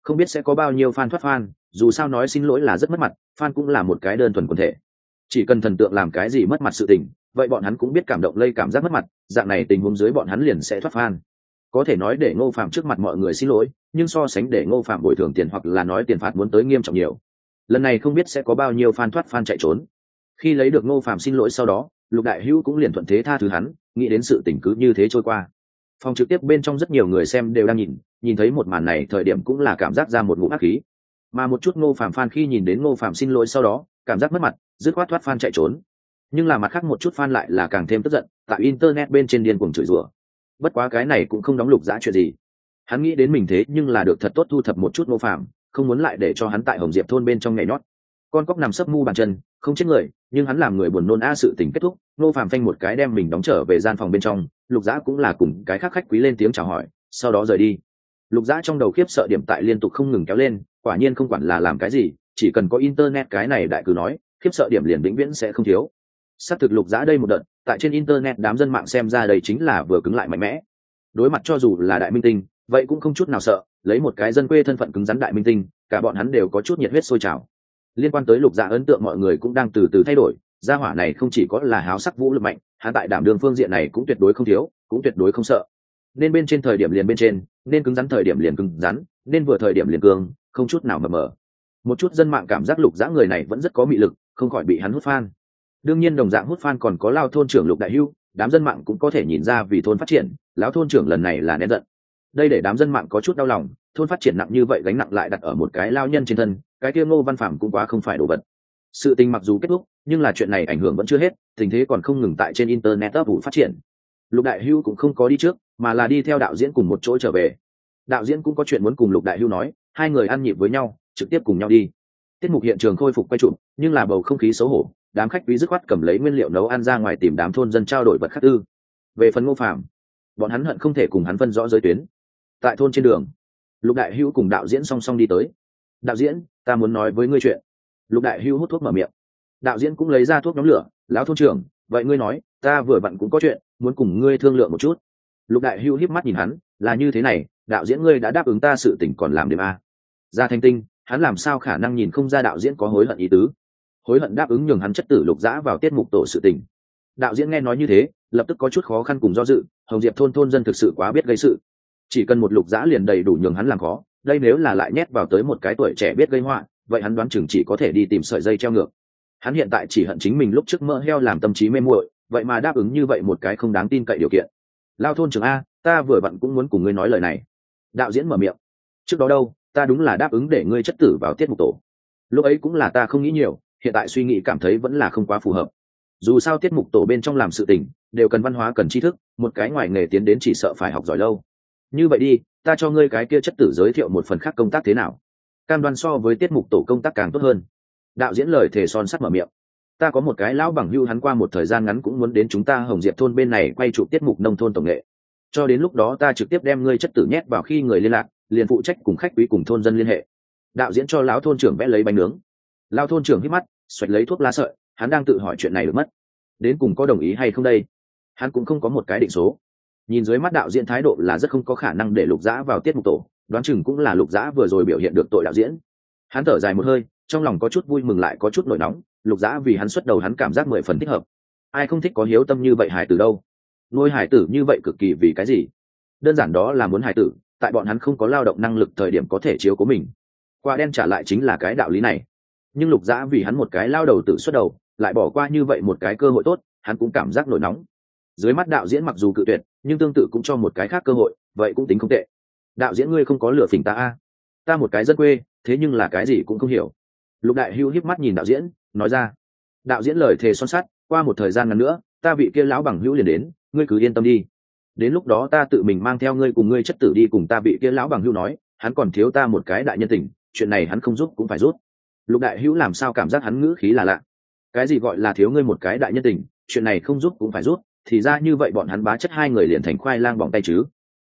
Không biết sẽ có bao nhiêu fan thoát fan dù sao nói xin lỗi là rất mất mặt fan cũng là một cái đơn thuần quần thể. Chỉ cần thần tượng làm cái gì mất mặt sự tình vậy bọn hắn cũng biết cảm động lây cảm giác mất mặt dạng này tình huống dưới bọn hắn liền sẽ thoát fan. có thể nói để ngô phạm trước mặt mọi người xin lỗi nhưng so sánh để ngô phạm bồi thường tiền hoặc là nói tiền phạt muốn tới nghiêm trọng nhiều. Lần này không biết sẽ có bao nhiêu fan thoát fan chạy trốn khi lấy được ngô phạm xin lỗi sau đó, lục đại hữu cũng liền thuận thế tha thứ hắn, nghĩ đến sự tình cứ như thế trôi qua. Phòng trực tiếp bên trong rất nhiều người xem đều đang nhìn nhìn thấy một màn này thời điểm cũng là cảm giác ra một ngụm ác khí. Mà một chút ngô phạm fan khi nhìn đến ngô phạm xin lỗi sau đó, cảm giác mất mặt, dứt khoát thoát fan chạy trốn. Nhưng là mặt khác một chút fan lại là càng thêm tức giận, tại internet bên trên điên cuồng chửi rủa. Bất quá cái này cũng không đóng lục giã chuyện gì. Hắn nghĩ đến mình thế nhưng là được thật tốt thu thập một chút Ngô phạm không muốn lại để cho hắn tại hồng diệp thôn bên trong nhảy nhót. Con cóc nằm sấp mu bàn chân không chết người, nhưng hắn làm người buồn nôn a sự tình kết thúc nô phạm phanh một cái đem mình đóng trở về gian phòng bên trong, lục giã cũng là cùng cái khác khách quý lên tiếng chào hỏi, sau đó rời đi. Lục giã trong đầu khiếp sợ điểm tại liên tục không ngừng kéo lên, quả nhiên không quản là làm cái gì, chỉ cần có internet cái này đại cử nói, khiếp sợ điểm liền vĩnh viễn sẽ không thiếu. Xác thực lục giã đây một đợt, tại trên internet đám dân mạng xem ra đây chính là vừa cứng lại mạnh mẽ. Đối mặt cho dù là đại minh tinh, vậy cũng không chút nào sợ, lấy một cái dân quê thân phận cứng rắn đại minh tinh, cả bọn hắn đều có chút nhiệt huyết sôi trào liên quan tới lục dạ ấn tượng mọi người cũng đang từ từ thay đổi gia hỏa này không chỉ có là háo sắc vũ lực mạnh hắn tại đảm đường phương diện này cũng tuyệt đối không thiếu cũng tuyệt đối không sợ. Nên bên trên thời điểm liền bên trên nên cứng rắn thời điểm liền cứng rắn nên vừa thời điểm liền cường, không chút nào mờ mờ. Một chút dân mạng cảm giác lục dã người này vẫn rất có mị lực không khỏi bị hắn hút fan đương nhiên đồng dạng hút fan còn có lao thôn trưởng lục đại hưu đám dân mạng cũng có thể nhìn ra vì thôn phát triển lão thôn trưởng lần này là nén giận. Đây để đám dân mạng có chút đau lòng thôn phát triển nặng như vậy gánh nặng lại đặt ở một cái lao nhân trên thân, cái kia ngô văn phạm cũng quá không phải đồ vật. Sự tình mặc dù kết thúc, nhưng là chuyện này ảnh hưởng vẫn chưa hết, tình thế còn không ngừng tại trên internet ấp ủ phát triển. Lục đại hưu cũng không có đi trước, mà là đi theo đạo diễn cùng một chỗ trở về. Đạo diễn cũng có chuyện muốn cùng lục đại hưu nói, hai người ăn nhịp với nhau, trực tiếp cùng nhau đi. Tiết mục hiện trường khôi phục quay chụp, nhưng là bầu không khí xấu hổ, đám khách quý dứt khoát cầm lấy nguyên liệu nấu ăn ra ngoài tìm đám thôn dân trao đổi vật khắc tư. Về phần ngô phạm bọn hắn hận không thể cùng hắn phân rõ giới tuyến. Tại thôn trên đường lục đại hữu cùng đạo diễn song song đi tới. Đạo diễn, ta muốn nói với ngươi chuyện. Lục đại hữu hút thuốc mở miệng. Đạo diễn cũng lấy ra thuốc nhóm lửa. Lão thôn trưởng, vậy ngươi nói, ta vừa vặn cũng có chuyện, muốn cùng ngươi thương lượng một chút. Lục đại hữu híp mắt nhìn hắn, là như thế này, đạo diễn ngươi đã đáp ứng ta sự tỉnh còn làm đêm à? a ra thanh tinh, hắn làm sao khả năng nhìn không ra đạo diễn có hối hận ý tứ? Hối hận đáp ứng nhường hắn chất tử lục giã vào tiết mục tổ sự tình. Đạo diễn nghe nói như thế, lập tức có chút khó khăn cùng do dự, hồng diệp thôn thôn dân thực sự quá biết gây sự chỉ cần một lục dã liền đầy đủ nhường hắn làm khó. Đây nếu là lại nhét vào tới một cái tuổi trẻ biết gây họa, vậy hắn đoán chừng chỉ có thể đi tìm sợi dây treo ngược. Hắn hiện tại chỉ hận chính mình lúc trước mỡ heo làm tâm trí mê muội, vậy mà đáp ứng như vậy một cái không đáng tin cậy điều kiện. Lao thôn trưởng a, ta vừa vặn cũng muốn cùng ngươi nói lời này. Đạo diễn mở miệng. Trước đó đâu, ta đúng là đáp ứng để ngươi chất tử vào tiết mục tổ. Lúc ấy cũng là ta không nghĩ nhiều, hiện tại suy nghĩ cảm thấy vẫn là không quá phù hợp. Dù sao tiết mục tổ bên trong làm sự tình, đều cần văn hóa, cần tri thức, một cái ngoài nghề tiến đến chỉ sợ phải học giỏi lâu như vậy đi, ta cho ngươi cái kia chất tử giới thiệu một phần khác công tác thế nào. Cam đoan so với tiết mục tổ công tác càng tốt hơn. Đạo diễn lời thề son sắt mở miệng. Ta có một cái lão bằng hưu hắn qua một thời gian ngắn cũng muốn đến chúng ta hồng diệp thôn bên này quay chụp tiết mục nông thôn tổng nghệ. Cho đến lúc đó ta trực tiếp đem ngươi chất tử nhét vào khi người liên lạc, liền phụ trách cùng khách quý cùng thôn dân liên hệ. Đạo diễn cho lão thôn trưởng vẽ lấy bánh nướng. Lao thôn trưởng hít mắt, xoạch lấy thuốc lá sợi, hắn đang tự hỏi chuyện này được mất. Đến cùng có đồng ý hay không đây? Hắn cũng không có một cái định số nhìn dưới mắt đạo diễn thái độ là rất không có khả năng để lục giã vào tiết mục tổ, đoán chừng cũng là lục giã vừa rồi biểu hiện được tội đạo diễn. Hắn thở dài một hơi, trong lòng có chút vui mừng lại có chút nổi nóng, lục giã vì hắn xuất đầu hắn cảm giác mười phần thích hợp. Ai không thích có hiếu tâm như vậy hải tử đâu. Nuôi hải tử như vậy cực kỳ vì cái gì? Đơn giản đó là muốn hải tử, tại bọn hắn không có lao động năng lực thời điểm có thể chiếu cố mình. Qua đen trả lại chính là cái đạo lý này. Nhưng lục giã vì hắn một cái lao đầu tự xuất đầu, lại bỏ qua như vậy một cái cơ hội tốt, hắn cũng cảm giác nổi nóng. Dưới mắt đạo diễn mặc dù cự tuyệt nhưng tương tự cũng cho một cái khác cơ hội, vậy cũng tính không tệ. Đạo diễn ngươi không có lửa phỉnh ta a? Ta một cái dân quê, thế nhưng là cái gì cũng không hiểu. Lục đại hưu hiếp mắt nhìn đạo diễn, nói ra. Đạo diễn lời thề son sắt, qua một thời gian ngắn nữa, ta vị kia lão bằng hữu liền đến, ngươi cứ yên tâm đi. Đến lúc đó ta tự mình mang theo ngươi cùng ngươi chất tử đi cùng ta bị kia lão bằng hữu nói, hắn còn thiếu ta một cái đại nhân tình, chuyện này hắn không giúp cũng phải rút lục đại hữu làm sao cảm giác hắn ngữ khí là lạ? Cái gì gọi là thiếu ngươi một cái đại nhân tình, chuyện này không giúp cũng phải rút thì ra như vậy bọn hắn bá chất hai người liền thành khoai lang bỏng tay chứ.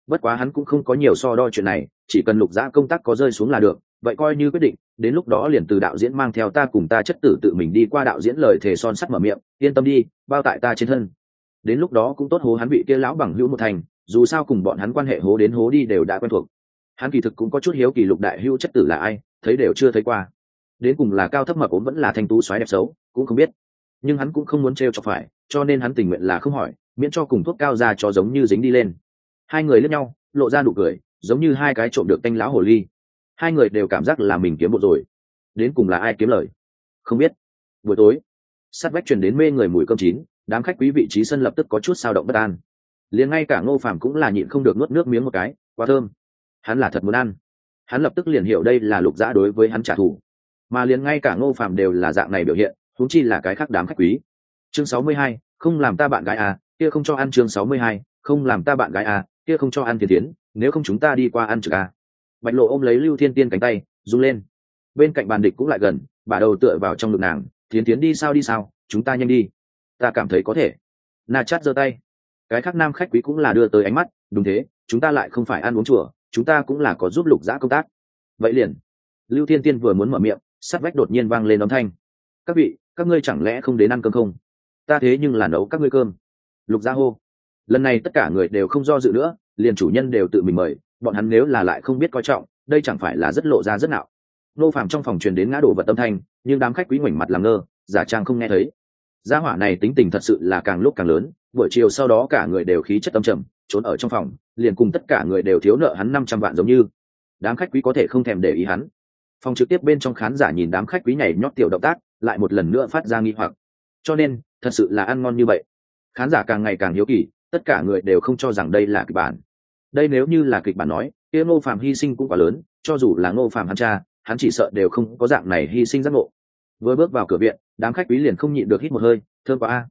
Bất quá hắn cũng không có nhiều so đo chuyện này, chỉ cần lục giã công tác có rơi xuống là được, vậy coi như quyết định, đến lúc đó liền từ đạo diễn mang theo ta cùng ta chất tử tự mình đi qua đạo diễn lời thề son sắt mở miệng, yên tâm đi, bao tại ta trên thân. Đến lúc đó cũng tốt hố hắn bị kia lão bằng hữu một thành, dù sao cùng bọn hắn quan hệ hố đến hố đi đều đã quen thuộc. Hắn kỳ thực cũng có chút hiếu kỳ lục đại hữu chất tử là ai, thấy đều chưa thấy qua. Đến cùng là cao thấp mập ốm vẫn là thanh tú xoáy đẹp xấu, cũng không biết nhưng hắn cũng không muốn trêu cho phải, cho nên hắn tình nguyện là không hỏi, miễn cho cùng thuốc cao ra cho giống như dính đi lên. Hai người lẫn nhau, lộ ra nụ cười, giống như hai cái trộm được canh lão hồ ly. Hai người đều cảm giác là mình kiếm bộ rồi. Đến cùng là ai kiếm lời? Không biết. Buổi tối, sắt vách truyền đến mê người mùi cơm chín, đám khách quý vị trí sân lập tức có chút sao động bất an. Liền ngay cả ngô phàm cũng là nhịn không được nuốt nước miếng một cái, quá thơm. Hắn là thật muốn ăn. Hắn lập tức liền hiểu đây là lục dã đối với hắn trả thù. Mà liền ngay cả ngô phàm đều là dạng này biểu hiện huống chi là cái khác đám khách quý. Chương sáu mươi hai, không làm ta bạn gái à kia không cho ăn chương sáu mươi hai, không làm ta bạn gái à kia không cho ăn tiền tiến, nếu không chúng ta đi qua ăn trực à. Bạch lộ ôm lấy lưu thiên tiên cánh tay rung lên. Bên cạnh bàn địch cũng lại gần, bà đầu tựa vào trong ngực nàng thiến tiến đi sao đi sao, chúng ta nhanh đi. Ta cảm thấy có thể. Na chát giơ tay. Cái khác nam khách quý cũng là đưa tới ánh mắt, đúng thế, chúng ta lại không phải ăn uống chùa, chúng ta cũng là có giúp lục giã công tác. Vậy liền, lưu thiên tiên vừa muốn mở miệng, sắt vách đột nhiên vang lên đón thanh. Các vị các ngươi chẳng lẽ không đến ăn cơm không? Ta thế nhưng là nấu các ngươi cơm. Lục gia hô. Lần này tất cả người đều không do dự nữa, liền chủ nhân đều tự mình mời, bọn hắn nếu là lại không biết coi trọng, đây chẳng phải là rất lộ ra rất nạo. Nô phạm trong phòng truyền đến ngã đổ vật tâm thanh, nhưng đám khách quý ngoảnh mặt làm ngơ, giả trang không nghe thấy. Gia hỏa này tính tình thật sự là càng lúc càng lớn, buổi chiều sau đó cả người đều khí chất tâm trầm, trốn ở trong phòng, liền cùng tất cả người đều thiếu nợ hắn năm trăm vạn giống như. Đám khách quý có thể không thèm để ý hắn. Phòng trực tiếp bên trong khán giả nhìn đám khách quý nhảy nhót tiểu động tác lại một lần nữa phát ra nghi hoặc. Cho nên, thật sự là ăn ngon như vậy. Khán giả càng ngày càng hiếu kỳ, tất cả người đều không cho rằng đây là kịch bản. Đây nếu như là kịch bản nói, kia ngô phạm hy sinh cũng quá lớn, cho dù là ngô phạm hắn cha, hắn chỉ sợ đều không có dạng này hy sinh giác ngộ. Vừa bước vào cửa viện, đám khách quý liền không nhịn được hít một hơi, thơm quá a,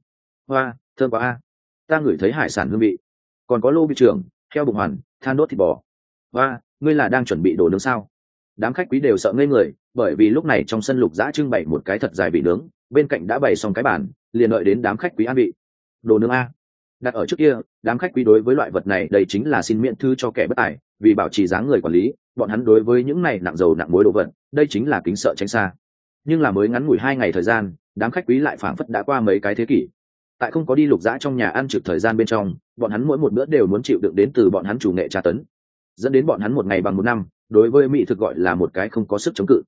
hoa, thơm quá a. Ta ngửi thấy hải sản hương vị. Còn có lô bị trưởng theo bụng hoàn, than đốt thịt bò. Hoa, ngươi là đang chuẩn bị đồ nướng sao? Đám khách quý đều sợ ngây người, bởi vì lúc này trong sân lục giã trưng bày một cái thật dài vị nướng, bên cạnh đã bày xong cái bàn, liền đợi đến đám khách quý ăn vị. Đồ nướng a. Đặt ở trước kia, đám khách quý đối với loại vật này đây chính là xin miễn thư cho kẻ bất tài, vì bảo trì dáng người quản lý, bọn hắn đối với những này nặng dầu nặng mối đồ vật, đây chính là kính sợ tránh xa. Nhưng là mới ngắn ngủi hai ngày thời gian, đám khách quý lại phảng phất đã qua mấy cái thế kỷ. Tại không có đi lục dã trong nhà ăn trực thời gian bên trong, bọn hắn mỗi một bữa đều muốn chịu đựng đến từ bọn hắn chủ nghệ tra tấn, dẫn đến bọn hắn một ngày bằng một năm đối với mỹ thực gọi là một cái không có sức chống cự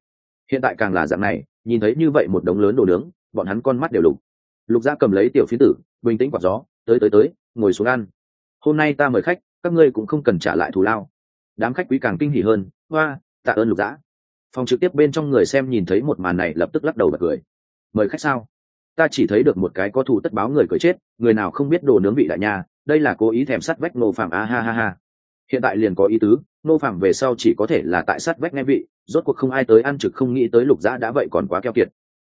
hiện tại càng là dạng này nhìn thấy như vậy một đống lớn đồ nướng bọn hắn con mắt đều lục lục gia cầm lấy tiểu phiến tử bình tĩnh quạt gió tới tới tới ngồi xuống ăn hôm nay ta mời khách các ngươi cũng không cần trả lại thù lao đám khách quý càng kinh hỉ hơn hoa tạ ơn lục gia phòng trực tiếp bên trong người xem nhìn thấy một màn này lập tức lắc đầu bật cười mời khách sao ta chỉ thấy được một cái có thù tất báo người cười chết người nào không biết đồ nướng vị đại nhà đây là cố ý thèm sắt vách nô phạm a ha ha ha hiện tại liền có ý tứ, nô phạm về sau chỉ có thể là tại sát vách nghe vị, rốt cuộc không ai tới ăn trực không nghĩ tới lục giã đã vậy còn quá keo kiệt.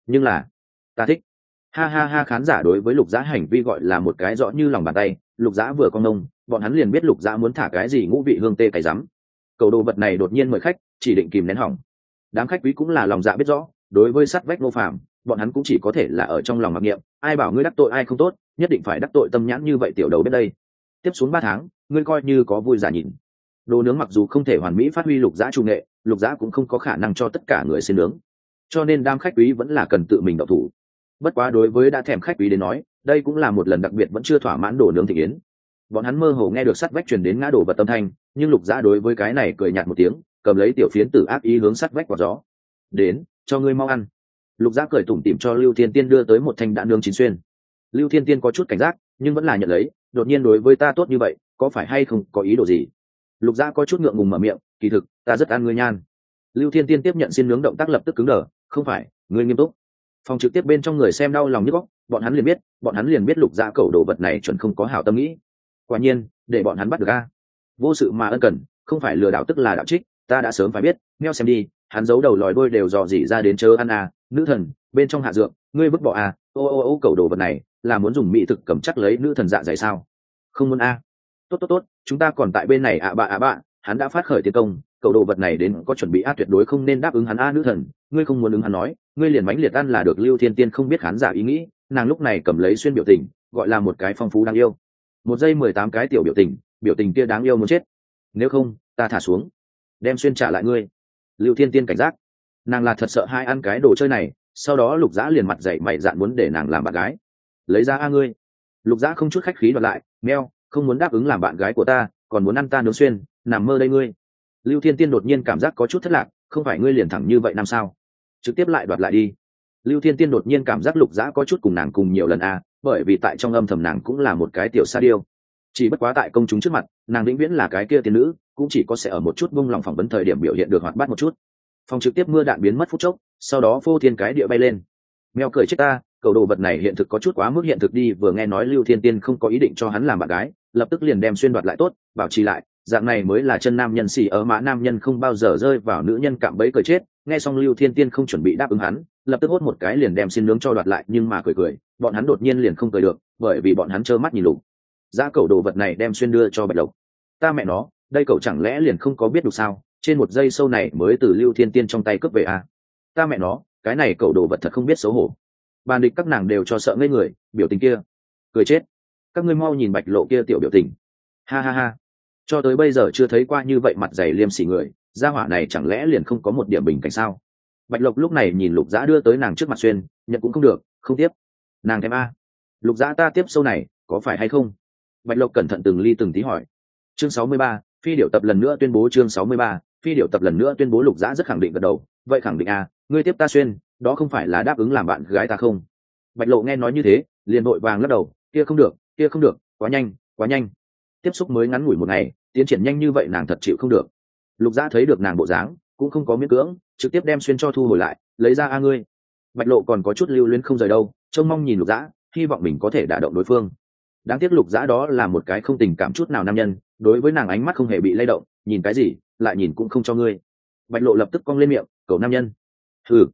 Nhưng là, ta thích. Ha ha ha, khán giả đối với lục giã hành vi gọi là một cái rõ như lòng bàn tay, lục giã vừa con nông, bọn hắn liền biết lục giã muốn thả cái gì ngũ vị hương tê cái rắm. Cầu đồ vật này đột nhiên mời khách, chỉ định kìm nén hỏng. Đám khách quý cũng là lòng dạ biết rõ, đối với sát vách nô phạm bọn hắn cũng chỉ có thể là ở trong lòng mặc niệm, ai bảo ngươi đắc tội ai không tốt, nhất định phải đắc tội tâm nhãn như vậy tiểu đầu biết đây tiếp xuống ba tháng, ngươi coi như có vui giả nhìn. Đồ nướng mặc dù không thể hoàn mỹ phát huy lục giã trung nghệ, lục giã cũng không có khả năng cho tất cả người xin nướng. Cho nên đam khách quý vẫn là cần tự mình đậu thủ. Bất quá đối với đã thèm khách quý đến nói, đây cũng là một lần đặc biệt vẫn chưa thỏa mãn đồ nướng thị yến. bọn hắn mơ hồ nghe được sắt vách truyền đến ngã đổ vật tâm thanh, nhưng lục giã đối với cái này cười nhạt một tiếng, cầm lấy tiểu phiến tử ác ý hướng sắt vách vào gió. Đến, cho ngươi mau ăn. Lục giã cười tủm tỉm cho lưu thiên tiên đưa tới một thanh đạn nương chín xuyên. Lưu thiên tiên có chút cảnh giác, nhưng vẫn là nhận lấy đột nhiên đối với ta tốt như vậy, có phải hay không, có ý đồ gì? Lục Gia có chút ngượng ngùng mở miệng, kỳ thực, ta rất ăn ngươi nhan. Lưu thiên tiên tiếp nhận xin nướng động tác lập tức cứng đờ, không phải, ngươi nghiêm túc. Phòng trực tiếp bên trong người xem đau lòng như góc bọn hắn liền biết, bọn hắn liền biết lục Gia cầu đồ vật này chuẩn không có hảo tâm nghĩ. Quả nhiên, để bọn hắn bắt được a. Vô sự mà ân cần, không phải lừa đảo tức là đạo trích, ta đã sớm phải biết, meo xem đi, hắn giấu đầu lòi đôi đều dò dỉ ra đến chớ ăn à nữ thần, bên trong hạ dược ngươi vứt bỏ à ô ô ô, cầu đồ vật này, là muốn dùng mỹ thực cầm chắc lấy nữ thần dạ dày sao? Không muốn à. tốt tốt tốt, chúng ta còn tại bên này ạ à bạ, ạ bạ, hắn đã phát khởi tiến công, cầu đồ vật này đến có chuẩn bị a tuyệt đối không nên đáp ứng hắn a nữ thần. Ngươi không muốn ứng hắn nói, ngươi liền mánh liệt ăn là được lưu thiên tiên không biết khán giả ý nghĩ. Nàng lúc này cầm lấy xuyên biểu tình, gọi là một cái phong phú đáng yêu. Một giây mười tám cái tiểu biểu tình biểu tình kia đáng yêu muốn chết. Nếu không, ta thả xuống, đem xuyên trả lại ngươi. Lưu thiên tiên cảnh giác. Nàng là thật sợ hai ăn cái đồ chơi này sau đó lục dã liền mặt dậy mày dạn muốn để nàng làm bạn gái. Lấy ra a ngươi. Lục dã không chút khách khí đoạt lại meo không muốn đáp ứng làm bạn gái của ta, còn muốn ăn ta nướng xuyên, nằm mơ đây ngươi. Lưu thiên tiên đột nhiên cảm giác có chút thất lạc, không phải ngươi liền thẳng như vậy năm sao? Trực tiếp lại đoạt lại đi. Lưu thiên tiên đột nhiên cảm giác lục dã có chút cùng nàng cùng nhiều lần a, bởi vì tại trong âm thầm nàng cũng là một cái tiểu sa điêu. Chỉ bất quá tại công chúng trước mặt, nàng vĩnh viễn là cái kia tiên nữ, cũng chỉ có sẽ ở một chút bung lòng phỏng vấn thời điểm biểu hiện được hoạt bát một chút. Phòng trực tiếp mưa đạn biến mất phút chốc sau đó phô thiên cái địa bay lên. Mèo cười chết ta, cầu đồ vật này hiện thực có chút quá mức hiện thực đi, vừa nghe nói lưu thiên tiên không có ý định cho hắn làm bạn gái, lập tức liền đem xuyên đoạt lại tốt, bảo trì lại, dạng này mới là chân nam nhân xì ở mã, nam nhân không bao giờ rơi vào nữ nhân cạm bẫy cười chết. Nghe xong lưu thiên tiên không chuẩn bị đáp ứng hắn, lập tức hốt một cái liền đem xin nướng cho đoạt lại, nhưng mà cười cười, bọn hắn đột nhiên liền không cười được, bởi vì bọn hắn trơ mắt nhìn lục. Giá cầu đồ vật này đem xuyên đưa cho bạch lộc. Ta mẹ nó, đây cậu chẳng lẽ liền không có biết được sao? Trên một giây sâu này mới từ lưu thiên tiên trong tay cướp về à ta mẹ nó, cái này cậu đồ vật thật không biết xấu hổ. Bàn địch các nàng đều cho sợ ngây người, biểu tình kia. Cười chết. Các ngươi mau nhìn bạch lộ kia tiểu biểu tình. Ha ha ha. Cho tới bây giờ chưa thấy qua như vậy mặt dày liêm sỉ người, gia hỏa này chẳng lẽ liền không có một điểm bình cảnh sao? Bạch lộc lúc này nhìn lục dã đưa tới nàng trước mặt xuyên, nhận cũng không được, không tiếp. Nàng thèm a. Lục dã ta tiếp sâu này, có phải hay không? Bạch lộc cẩn thận từng ly từng tí hỏi. Chương sáu mươi ba, phi điệu tập lần nữa tuyên bố chương sáu mươi ba, phi điệu tập lần nữa tuyên bố lục dã rất khẳng định gật đầu. Vậy khẳng định à ngươi tiếp ta xuyên, đó không phải là đáp ứng làm bạn gái ta không? Bạch lộ nghe nói như thế, liền vội vàng lắc đầu, kia không được, kia không được, quá nhanh quá nhanh. Tiếp xúc mới ngắn ngủi một ngày, tiến triển nhanh như vậy nàng thật chịu không được. Lục gia thấy được nàng bộ dáng, cũng không có miễn cưỡng, trực tiếp đem xuyên cho thu hồi lại, lấy ra a ngươi. Bạch lộ còn có chút lưu luyến không rời đâu, trông mong nhìn lục dã, hy vọng mình có thể đả động đối phương. Đáng tiếc lục dã đó là một cái không tình cảm chút nào nam nhân, đối với nàng ánh mắt không hề bị lay động, nhìn cái gì, lại nhìn cũng không cho ngươi. Bạch lộ lập tức cong lên miệng cầu nam nhân thử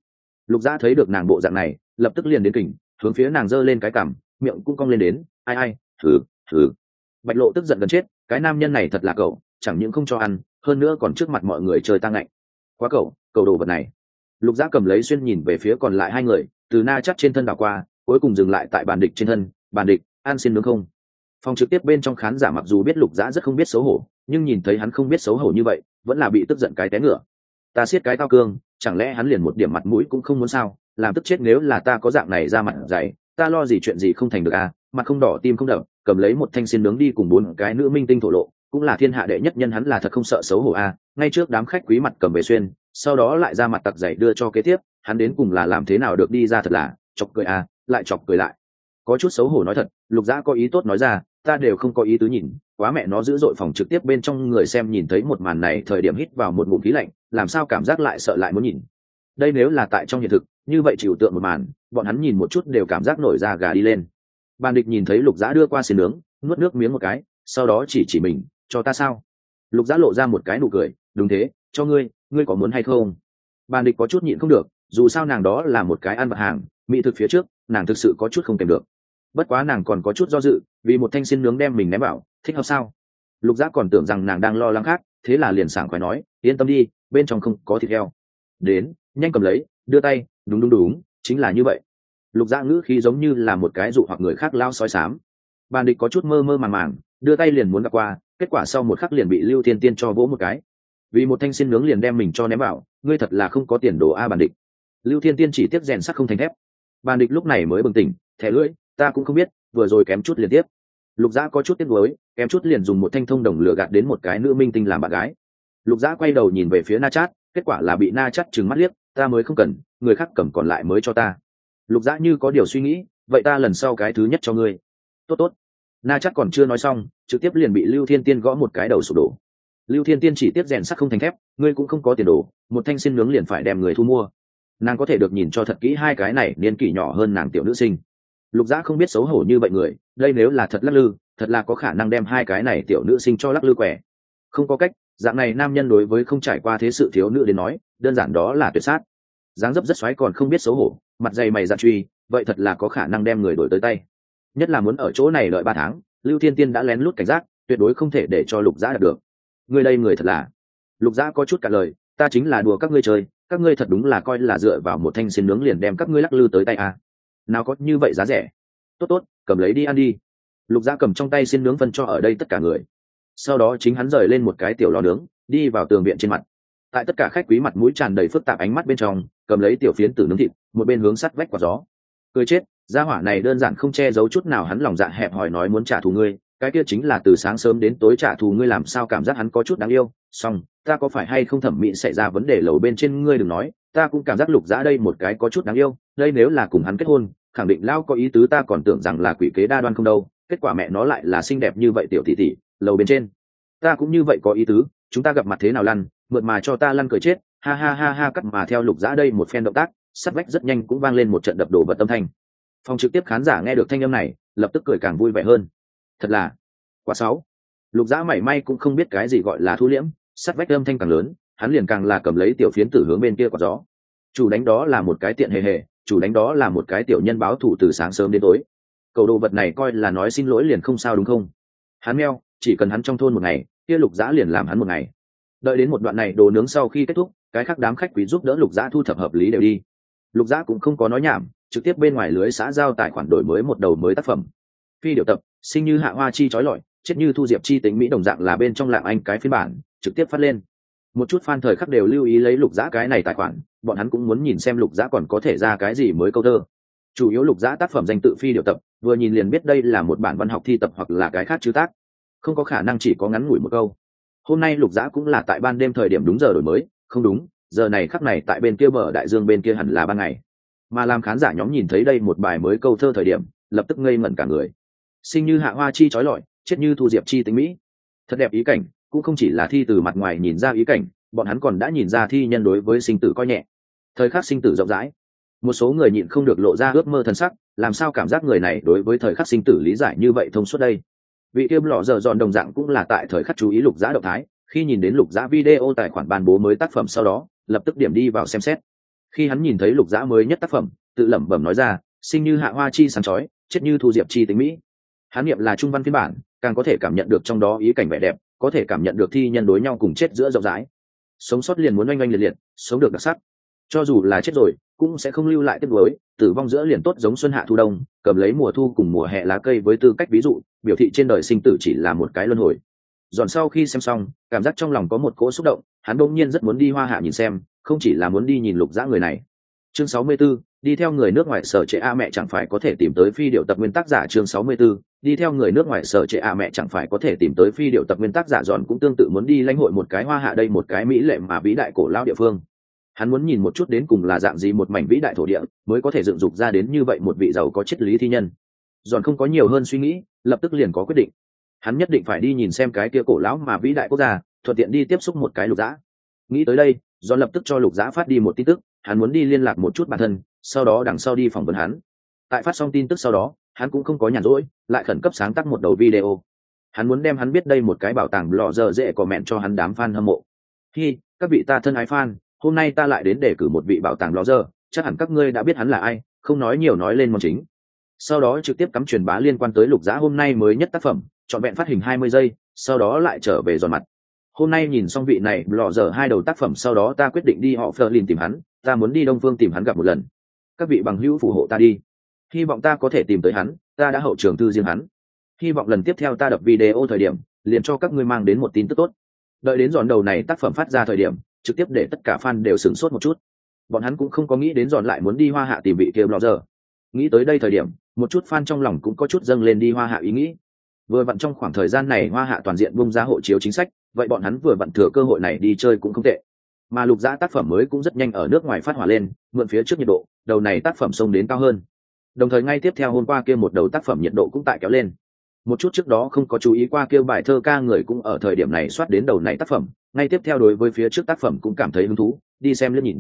lục gia thấy được nàng bộ dạng này, lập tức liền đến kỉnh, hướng phía nàng giơ lên cái cằm, miệng cũng cong lên đến, ai ai thử thử bạch lộ tức giận gần chết, cái nam nhân này thật là cậu, chẳng những không cho ăn, hơn nữa còn trước mặt mọi người chơi tăng lạnh quá cậu cầu đồ vật này. Lục gia cầm lấy xuyên nhìn về phía còn lại hai người, từ na chắc trên thân đảo qua, cuối cùng dừng lại tại bàn địch trên thân, bàn địch an xin nướng không? Phòng trực tiếp bên trong khán giả mặc dù biết lục giã rất không biết xấu hổ, nhưng nhìn thấy hắn không biết xấu hổ như vậy, vẫn là bị tức giận cái té ngựa. Ta siết cái tao cương chẳng lẽ hắn liền một điểm mặt mũi cũng không muốn sao? Làm tức chết nếu là ta có dạng này ra mặt dày ta lo gì chuyện gì không thành được à? Mặt không đỏ, tim không đậm, cầm lấy một thanh xin nướng đi cùng bốn cái nữ minh tinh thổ lộ, cũng là thiên hạ đệ nhất nhân hắn là thật không sợ xấu hổ à? Ngay trước đám khách quý mặt cầm về xuyên, sau đó lại ra mặt tặc dày đưa cho kế tiếp, hắn đến cùng là làm thế nào được đi ra thật là, chọc cười à lại chọc cười lại. Có chút xấu hổ nói thật, lục dã có ý tốt nói ra, ta đều không có ý tứ nhìn, quá mẹ nó dữ dội phòng trực tiếp bên trong người xem nhìn thấy một màn này, thời điểm hít vào một ngụm khí lạnh làm sao cảm giác lại sợ lại muốn nhìn. Đây nếu là tại trong hiện thực, như vậy chịu tượng một màn, bọn hắn nhìn một chút đều cảm giác nổi da gà đi lên. Bàn địch nhìn thấy lục giã đưa qua xin nướng, nuốt nước miếng một cái, sau đó chỉ chỉ mình, cho ta sao? Lục giã lộ ra một cái nụ cười, đúng thế, cho ngươi ngươi có muốn hay không? Bàn địch có chút nhịn không được, dù sao nàng đó là một cái ăn vật hàng, mỹ thực phía trước, nàng thực sự có chút không kèm được. Bất quá nàng còn có chút do dự, vì một thanh xin nướng đem mình ném bảo thích hợp sao? Lục giã còn tưởng rằng nàng đang lo lắng khác, thế là liền sảng khoái nói, yên tâm đi bên trong không có thịt heo. Đến, nhanh cầm lấy, đưa tay, đúng đúng đúng, chính là như vậy. Lục giác ngữ khi giống như là một cái dụ hoặc người khác lao soi sám. Bàn địch có chút mơ mơ màng màng, đưa tay liền muốn gặp qua, kết quả sau một khắc liền bị lưu thiên tiên cho vỗ một cái. Vì một thanh xin nướng liền đem mình cho ném vào, ngươi thật là không có tiền đồ a bàn địch. Lưu thiên tiên chỉ tiếp rèn sắc không thành thép. Bàn địch lúc này mới bừng tỉnh, thẻ lưỡi, ta cũng không biết, vừa rồi kém chút liền tiếp. Lục giã có chút tiếc nuối, kém chút liền dùng một thanh thông đồng lửa gạt đến một cái nữ minh tinh làm bạn gái lục giã quay đầu nhìn về phía na chát, kết quả là bị na chát trừng mắt liếc, ta mới không cần, người khác cầm còn lại mới cho ta. Lục giã như có điều suy nghĩ, vậy ta lần sau cái thứ nhất cho ngươi. Tốt tốt. Na chát còn chưa nói xong, trực tiếp liền bị lưu thiên tiên gõ một cái đầu sụp đổ. Lưu thiên tiên chỉ tiếp rèn sắt không thành thép, ngươi cũng không có tiền đồ, một thanh xin nướng liền phải đem người thu mua. Nàng có thể được nhìn cho thật kỹ hai cái này niên kỷ nhỏ hơn nàng tiểu nữ sinh. Lục giã không biết xấu hổ như vậy người, đây nếu là thật lắc lư, thật là có khả năng đem hai cái này tiểu nữ sinh cho lắc lư quẻ. Không có cách dạng này nam nhân đối với không trải qua thế sự thiếu nữ đến nói, đơn giản đó là tuyệt sát. Dáng dấp rất xoáy còn không biết xấu hổ, mặt dày mày dạn truy, vậy thật là có khả năng đem người đổi tới tay. Nhất là muốn ở chỗ này đợi ba tháng, lưu thiên tiên đã lén lút cảnh giác, tuyệt đối không thể để cho lục giã đạt được. Người đây người thật là. Lục giã có chút cả lời, ta chính là đùa các ngươi chơi, các ngươi thật đúng là coi là dựa vào một thanh xin nướng liền đem các ngươi lắc lư tới tay à. nào có như vậy giá rẻ. Tốt tốt, cầm lấy đi ăn đi. Lục giã cầm trong tay xin nướng phân cho ở đây tất cả người sau đó chính hắn rời lên một cái tiểu lò nướng, đi vào tường viện trên mặt. Tại tất cả khách quý mặt mũi tràn đầy phức tạp ánh mắt bên trong, cầm lấy tiểu phiến tử nướng thịt, một bên hướng sắt vách quả gió. Cười chết, gia hỏa này đơn giản không che giấu chút nào hắn lòng dạ hẹp hỏi nói muốn trả thù ngươi, cái kia chính là từ sáng sớm đến tối trả thù ngươi làm sao cảm giác hắn có chút đáng yêu. Song ta có phải hay không thẩm mỹ xảy ra vấn đề lầu bên trên ngươi đừng nói, ta cũng cảm giác lục dã đây một cái có chút đáng yêu, đây nếu là cùng hắn kết hôn, khẳng định lao có ý tứ ta còn tưởng rằng là quỷ kế đa đoan không đâu, kết quả mẹ nó lại là xinh đẹp như vậy tiểu tỷ tỷ lầu bên trên. Ta cũng như vậy có ý tứ, chúng ta gặp mặt thế nào lăn mượt mà cho ta lăn cười chết, ha ha ha ha, cắt mà theo lục giã đây một phen động tác, sắt vách rất nhanh cũng vang lên một trận đập đổ vật tâm thanh. Phòng trực tiếp khán giả nghe được thanh âm này, lập tức cười càng vui vẻ hơn. Thật là quá sáu lục giã mảy may cũng không biết cái gì gọi là thu liễm, sắt vách âm thanh càng lớn, hắn liền càng là cầm lấy tiểu phiến tử hướng bên kia quả gió. Chủ đánh đó là một cái tiện hề hề, chủ đánh đó là một cái tiểu nhân báo thủ từ sáng sớm đến tối. Cầu đồ vật này coi là nói xin lỗi liền không sao đúng không? Hắn meo chỉ cần hắn trong thôn một ngày, kia lục giã liền làm hắn một ngày. Đợi đến một đoạn này đồ nướng sau khi kết thúc, cái khác đám khách quý giúp đỡ lục giã thu thập hợp lý đều đi. Lục giã cũng không có nói nhảm, trực tiếp bên ngoài lưới xã giao tài khoản đổi mới một đầu mới tác phẩm. Phi điệu tập, sinh như hạ hoa chi trói lọi, chết như thu diệp chi tính mỹ đồng dạng là bên trong lạng anh cái phiên bản, trực tiếp phát lên. Một chút fan thời khắc đều lưu ý lấy lục giã cái này tài khoản, bọn hắn cũng muốn nhìn xem lục giã còn có thể ra cái gì mới câu thơ. Chủ yếu lục giã tác phẩm danh tự phi điệu tập, vừa nhìn liền biết đây là một bản văn học thi tập hoặc là cái khác chứ tác không có khả năng chỉ có ngắn ngủi một câu. Hôm nay lục dã cũng là tại ban đêm thời điểm đúng giờ đổi mới. Không đúng, giờ này khắc này tại bên kia bờ đại dương bên kia hẳn là ban ngày. Mà làm khán giả nhóm nhìn thấy đây một bài mới câu thơ thời điểm, lập tức ngây ngẩn cả người. Sinh như hạ hoa chi trói lọi, chết như thu diệp chi tính mỹ. Thật đẹp ý cảnh, cũng không chỉ là thi từ mặt ngoài nhìn ra ý cảnh, bọn hắn còn đã nhìn ra thi nhân đối với sinh tử coi nhẹ. Thời khắc sinh tử rộng rãi. Một số người nhịn không được lộ ra ước mơ thân sắc, làm sao cảm giác người này đối với thời khắc sinh tử lý giải như vậy thông suốt đây? Vị kiêm lọ dở dọn đồng dạng cũng là tại thời khắc chú ý lục giã động thái, khi nhìn đến lục giã video tài khoản ban bố mới tác phẩm sau đó, lập tức điểm đi vào xem xét. Khi hắn nhìn thấy lục giã mới nhất tác phẩm, tự lẩm bẩm nói ra, sinh như hạ hoa chi sáng chói, chết như thu diệp chi tính mỹ. Hắn niệm là trung văn phiên bản, càng có thể cảm nhận được trong đó ý cảnh vẻ đẹp, có thể cảm nhận được thi nhân đối nhau cùng chết giữa rộng rãi. Sống sót liền muốn oanh oanh liệt liệt, sống được đặc sắc. Cho dù là chết rồi cũng sẽ không lưu lại tiếc nuối tử vong giữa liền tốt giống xuân hạ thu đông cầm lấy mùa thu cùng mùa hè lá cây với tư cách ví dụ biểu thị trên đời sinh tử chỉ là một cái luân hồi. Dọn sau khi xem xong cảm giác trong lòng có một cỗ xúc động hắn bỗng nhiên rất muốn đi hoa hạ nhìn xem không chỉ là muốn đi nhìn lục dã người này. Chương 64, đi theo người nước ngoài sở chế a mẹ chẳng phải có thể tìm tới phi điệu tập nguyên tác giả chương 64, đi theo người nước ngoài sở chế a mẹ chẳng phải có thể tìm tới phi điệu tập nguyên tác giả dọn cũng tương tự muốn đi lãnh hội một cái hoa hạ đây một cái mỹ lệ mà vĩ đại cổ lao địa phương hắn muốn nhìn một chút đến cùng là dạng gì một mảnh vĩ đại thổ địa, mới có thể dựng dục ra đến như vậy một vị giàu có triết lý thi nhân. Giòn không có nhiều hơn suy nghĩ, lập tức liền có quyết định. Hắn nhất định phải đi nhìn xem cái kia cổ lão mà vĩ đại quốc gia, thuận tiện đi tiếp xúc một cái lục dã nghĩ tới đây, giòn lập tức cho lục dã phát đi một tin tức, hắn muốn đi liên lạc một chút bản thân, sau đó đằng sau đi phỏng vấn hắn. Tại phát xong tin tức sau đó, hắn cũng không có nhàn rỗi, lại khẩn cấp sáng tác một đầu video. Hắn muốn đem hắn biết đây một cái bảo tàng lọ dở dễ có mẹn cho hắn đám fan hâm mộ. Khi các vị ta thân ái fan hôm nay ta lại đến để cử một vị bảo tàng lọ giờ, chắc hẳn các ngươi đã biết hắn là ai không nói nhiều nói lên món chính. Sau đó trực tiếp cắm truyền bá liên quan tới lục giá hôm nay mới nhất tác phẩm chọn vẹn phát hình hai mươi giây sau đó lại trở về giòn mặt. Hôm nay nhìn xong vị này lò dở hai đầu tác phẩm sau đó ta quyết định đi họ phờ lin tìm hắn ta muốn đi đông phương tìm hắn gặp một lần. Các vị bằng hữu phù hộ ta đi. Hy vọng ta có thể tìm tới hắn ta đã hậu trường tư riêng hắn. Hy vọng lần tiếp theo ta đập video thời điểm liền cho các ngươi mang đến một tin tức tốt. Đợi đến dọn đầu này tác phẩm phát ra thời điểm trực tiếp để tất cả fan đều sửng sốt một chút. Bọn hắn cũng không có nghĩ đến dọn lại muốn đi hoa hạ tìm vị kia blogger. Nghĩ tới đây thời điểm, một chút fan trong lòng cũng có chút dâng lên đi hoa hạ ý nghĩ. Vừa vặn trong khoảng thời gian này hoa hạ toàn diện bung ra hộ chiếu chính sách, vậy bọn hắn vừa vặn thừa cơ hội này đi chơi cũng không tệ. Mà lục giã tác phẩm mới cũng rất nhanh ở nước ngoài phát hỏa lên, mượn phía trước nhiệt độ, đầu này tác phẩm xông đến cao hơn. Đồng thời ngay tiếp theo hôm qua kia một đầu tác phẩm nhiệt độ cũng tại kéo lên một chút trước đó không có chú ý qua kêu bài thơ ca người cũng ở thời điểm này soát đến đầu này tác phẩm, ngay tiếp theo đối với phía trước tác phẩm cũng cảm thấy hứng thú, đi xem liếc nhìn.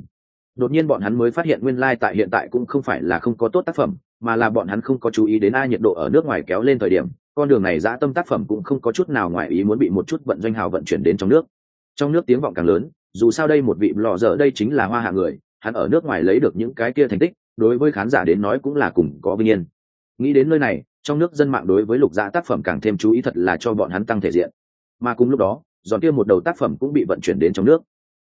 Đột nhiên bọn hắn mới phát hiện nguyên lai、like、tại hiện tại cũng không phải là không có tốt tác phẩm, mà là bọn hắn không có chú ý đến ai nhiệt độ ở nước ngoài kéo lên thời điểm, con đường này dã tâm tác phẩm cũng không có chút nào ngoài ý muốn bị một chút vận doanh hào vận chuyển đến trong nước. Trong nước tiếng vọng càng lớn, dù sao đây một vị lò dở đây chính là hoa hạ người, hắn ở nước ngoài lấy được những cái kia thành tích, đối với khán giả đến nói cũng là cùng có vinh yên. Nghĩ đến nơi này trong nước dân mạng đối với lục dạ tác phẩm càng thêm chú ý thật là cho bọn hắn tăng thể diện. Mà cùng lúc đó giòn kia một đầu tác phẩm cũng bị vận chuyển đến trong nước.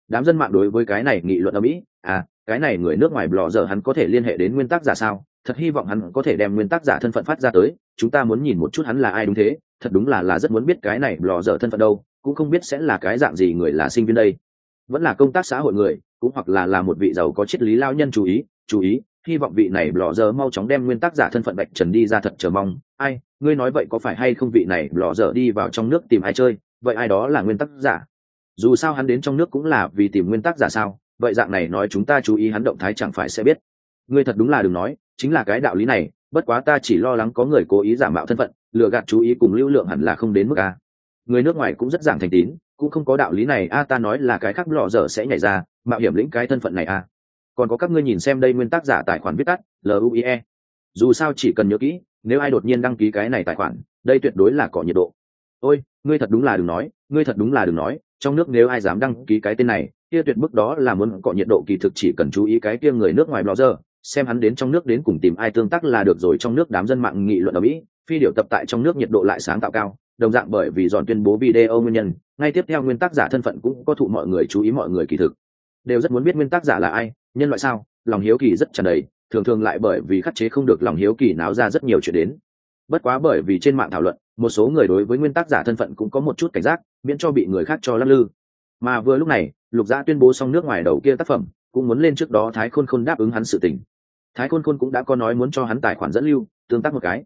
Đám dân mạng đối với cái này nghị luận ở mỹ à cái này người nước ngoài lò dở hắn có thể liên hệ đến nguyên tác giả sao? Thật hy vọng hắn có thể đem nguyên tác giả thân phận phát ra tới, chúng ta muốn nhìn một chút hắn là ai đúng thế, thật đúng là là rất muốn biết cái này lò dở thân phận đâu, cũng không biết sẽ là cái dạng gì người là sinh viên đây. Vẫn là công tác xã hội người, cũng hoặc là là một vị giàu có triết lý lao nhân chú ý chú ý hy vọng vị này lò dở mau chóng đem nguyên tác giả thân phận bạch trần đi ra thật chờ mong. Ai, ngươi nói vậy có phải hay không vị này lò dở đi vào trong nước tìm ai chơi? Vậy ai đó là nguyên tác giả. Dù sao hắn đến trong nước cũng là vì tìm nguyên tác giả sao? Vậy dạng này nói chúng ta chú ý hắn động thái chẳng phải sẽ biết. Ngươi thật đúng là đừng nói, chính là cái đạo lý này, bất quá ta chỉ lo lắng có người cố ý giả mạo thân phận, lừa gạt chú ý cùng lưu lượng hẳn là không đến mức a. Người nước ngoài cũng rất giảng thành tín, cũng không có đạo lý này a, ta nói là cái khác lọ dở sẽ nhảy ra, mạo hiểm lĩnh cái thân phận này a còn có các ngươi nhìn xem đây nguyên tác giả tài khoản viết tắt luie dù sao chỉ cần nhớ kỹ, nếu ai đột nhiên đăng ký cái này tài khoản, đây tuyệt đối là có nhiệt độ. Ôi, ngươi thật đúng là đừng nói, ngươi thật đúng là đừng nói, trong nước nếu ai dám đăng ký cái tên này, kia tuyệt bức đó là muốn cọ nhiệt độ kỳ thực chỉ cần chú ý cái kia người nước ngoài blogger, xem hắn đến trong nước đến cùng tìm ai tương tác là được rồi trong nước đám dân mạng nghị luận ở mỹ, phi điều tập tại trong nước nhiệt độ lại sáng tạo cao, đồng dạng bởi vì dọn tuyên bố video nguyên nhân, ngay tiếp theo nguyên tác giả thân phận cũng có thụ mọi người chú ý mọi người kỳ thực. Đều rất muốn biết nguyên tác giả là ai nhân loại sao? Lòng hiếu kỳ rất tràn đầy, thường thường lại bởi vì khắc chế không được lòng hiếu kỳ náo ra rất nhiều chuyện đến. Bất quá bởi vì trên mạng thảo luận, một số người đối với nguyên tác giả thân phận cũng có một chút cảnh giác, miễn cho bị người khác cho lắc lư. Mà vừa lúc này, lục gia tuyên bố xong nước ngoài đầu kia tác phẩm, cũng muốn lên trước đó thái khôn khôn đáp ứng hắn sự tình. Thái khôn khôn cũng đã có nói muốn cho hắn tài khoản dẫn lưu, tương tác một cái.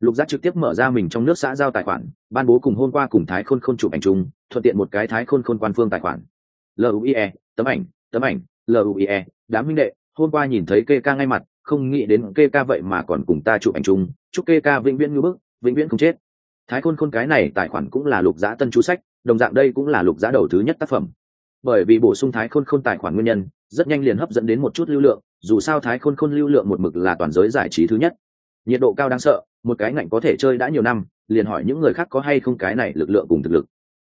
Lục giác trực tiếp mở ra mình trong nước xã giao tài khoản, ban bố cùng hôm qua cùng thái khôn khôn chụp ảnh chung, thuận tiện một cái thái khôn khôn quan phương tài khoản. Luie tấm ảnh tấm ảnh luie đám huynh đệ, hôm qua nhìn thấy kê ca ngay mặt, không nghĩ đến kê ca vậy mà còn cùng ta chụp ảnh chung. Chúc kê ca vĩnh viễn ngưỡng bức, vĩnh viễn không chết. Thái khôn khôn cái này tài khoản cũng là lục giá tân chú sách, đồng dạng đây cũng là lục giá đầu thứ nhất tác phẩm. Bởi vì bổ sung thái khôn khôn tài khoản nguyên nhân, rất nhanh liền hấp dẫn đến một chút lưu lượng, dù sao thái khôn khôn lưu lượng một mực là toàn giới giải trí thứ nhất. Nhiệt độ cao đáng sợ, một cái ngạnh có thể chơi đã nhiều năm, liền hỏi những người khác có hay không cái này lực lượng cùng thực lực.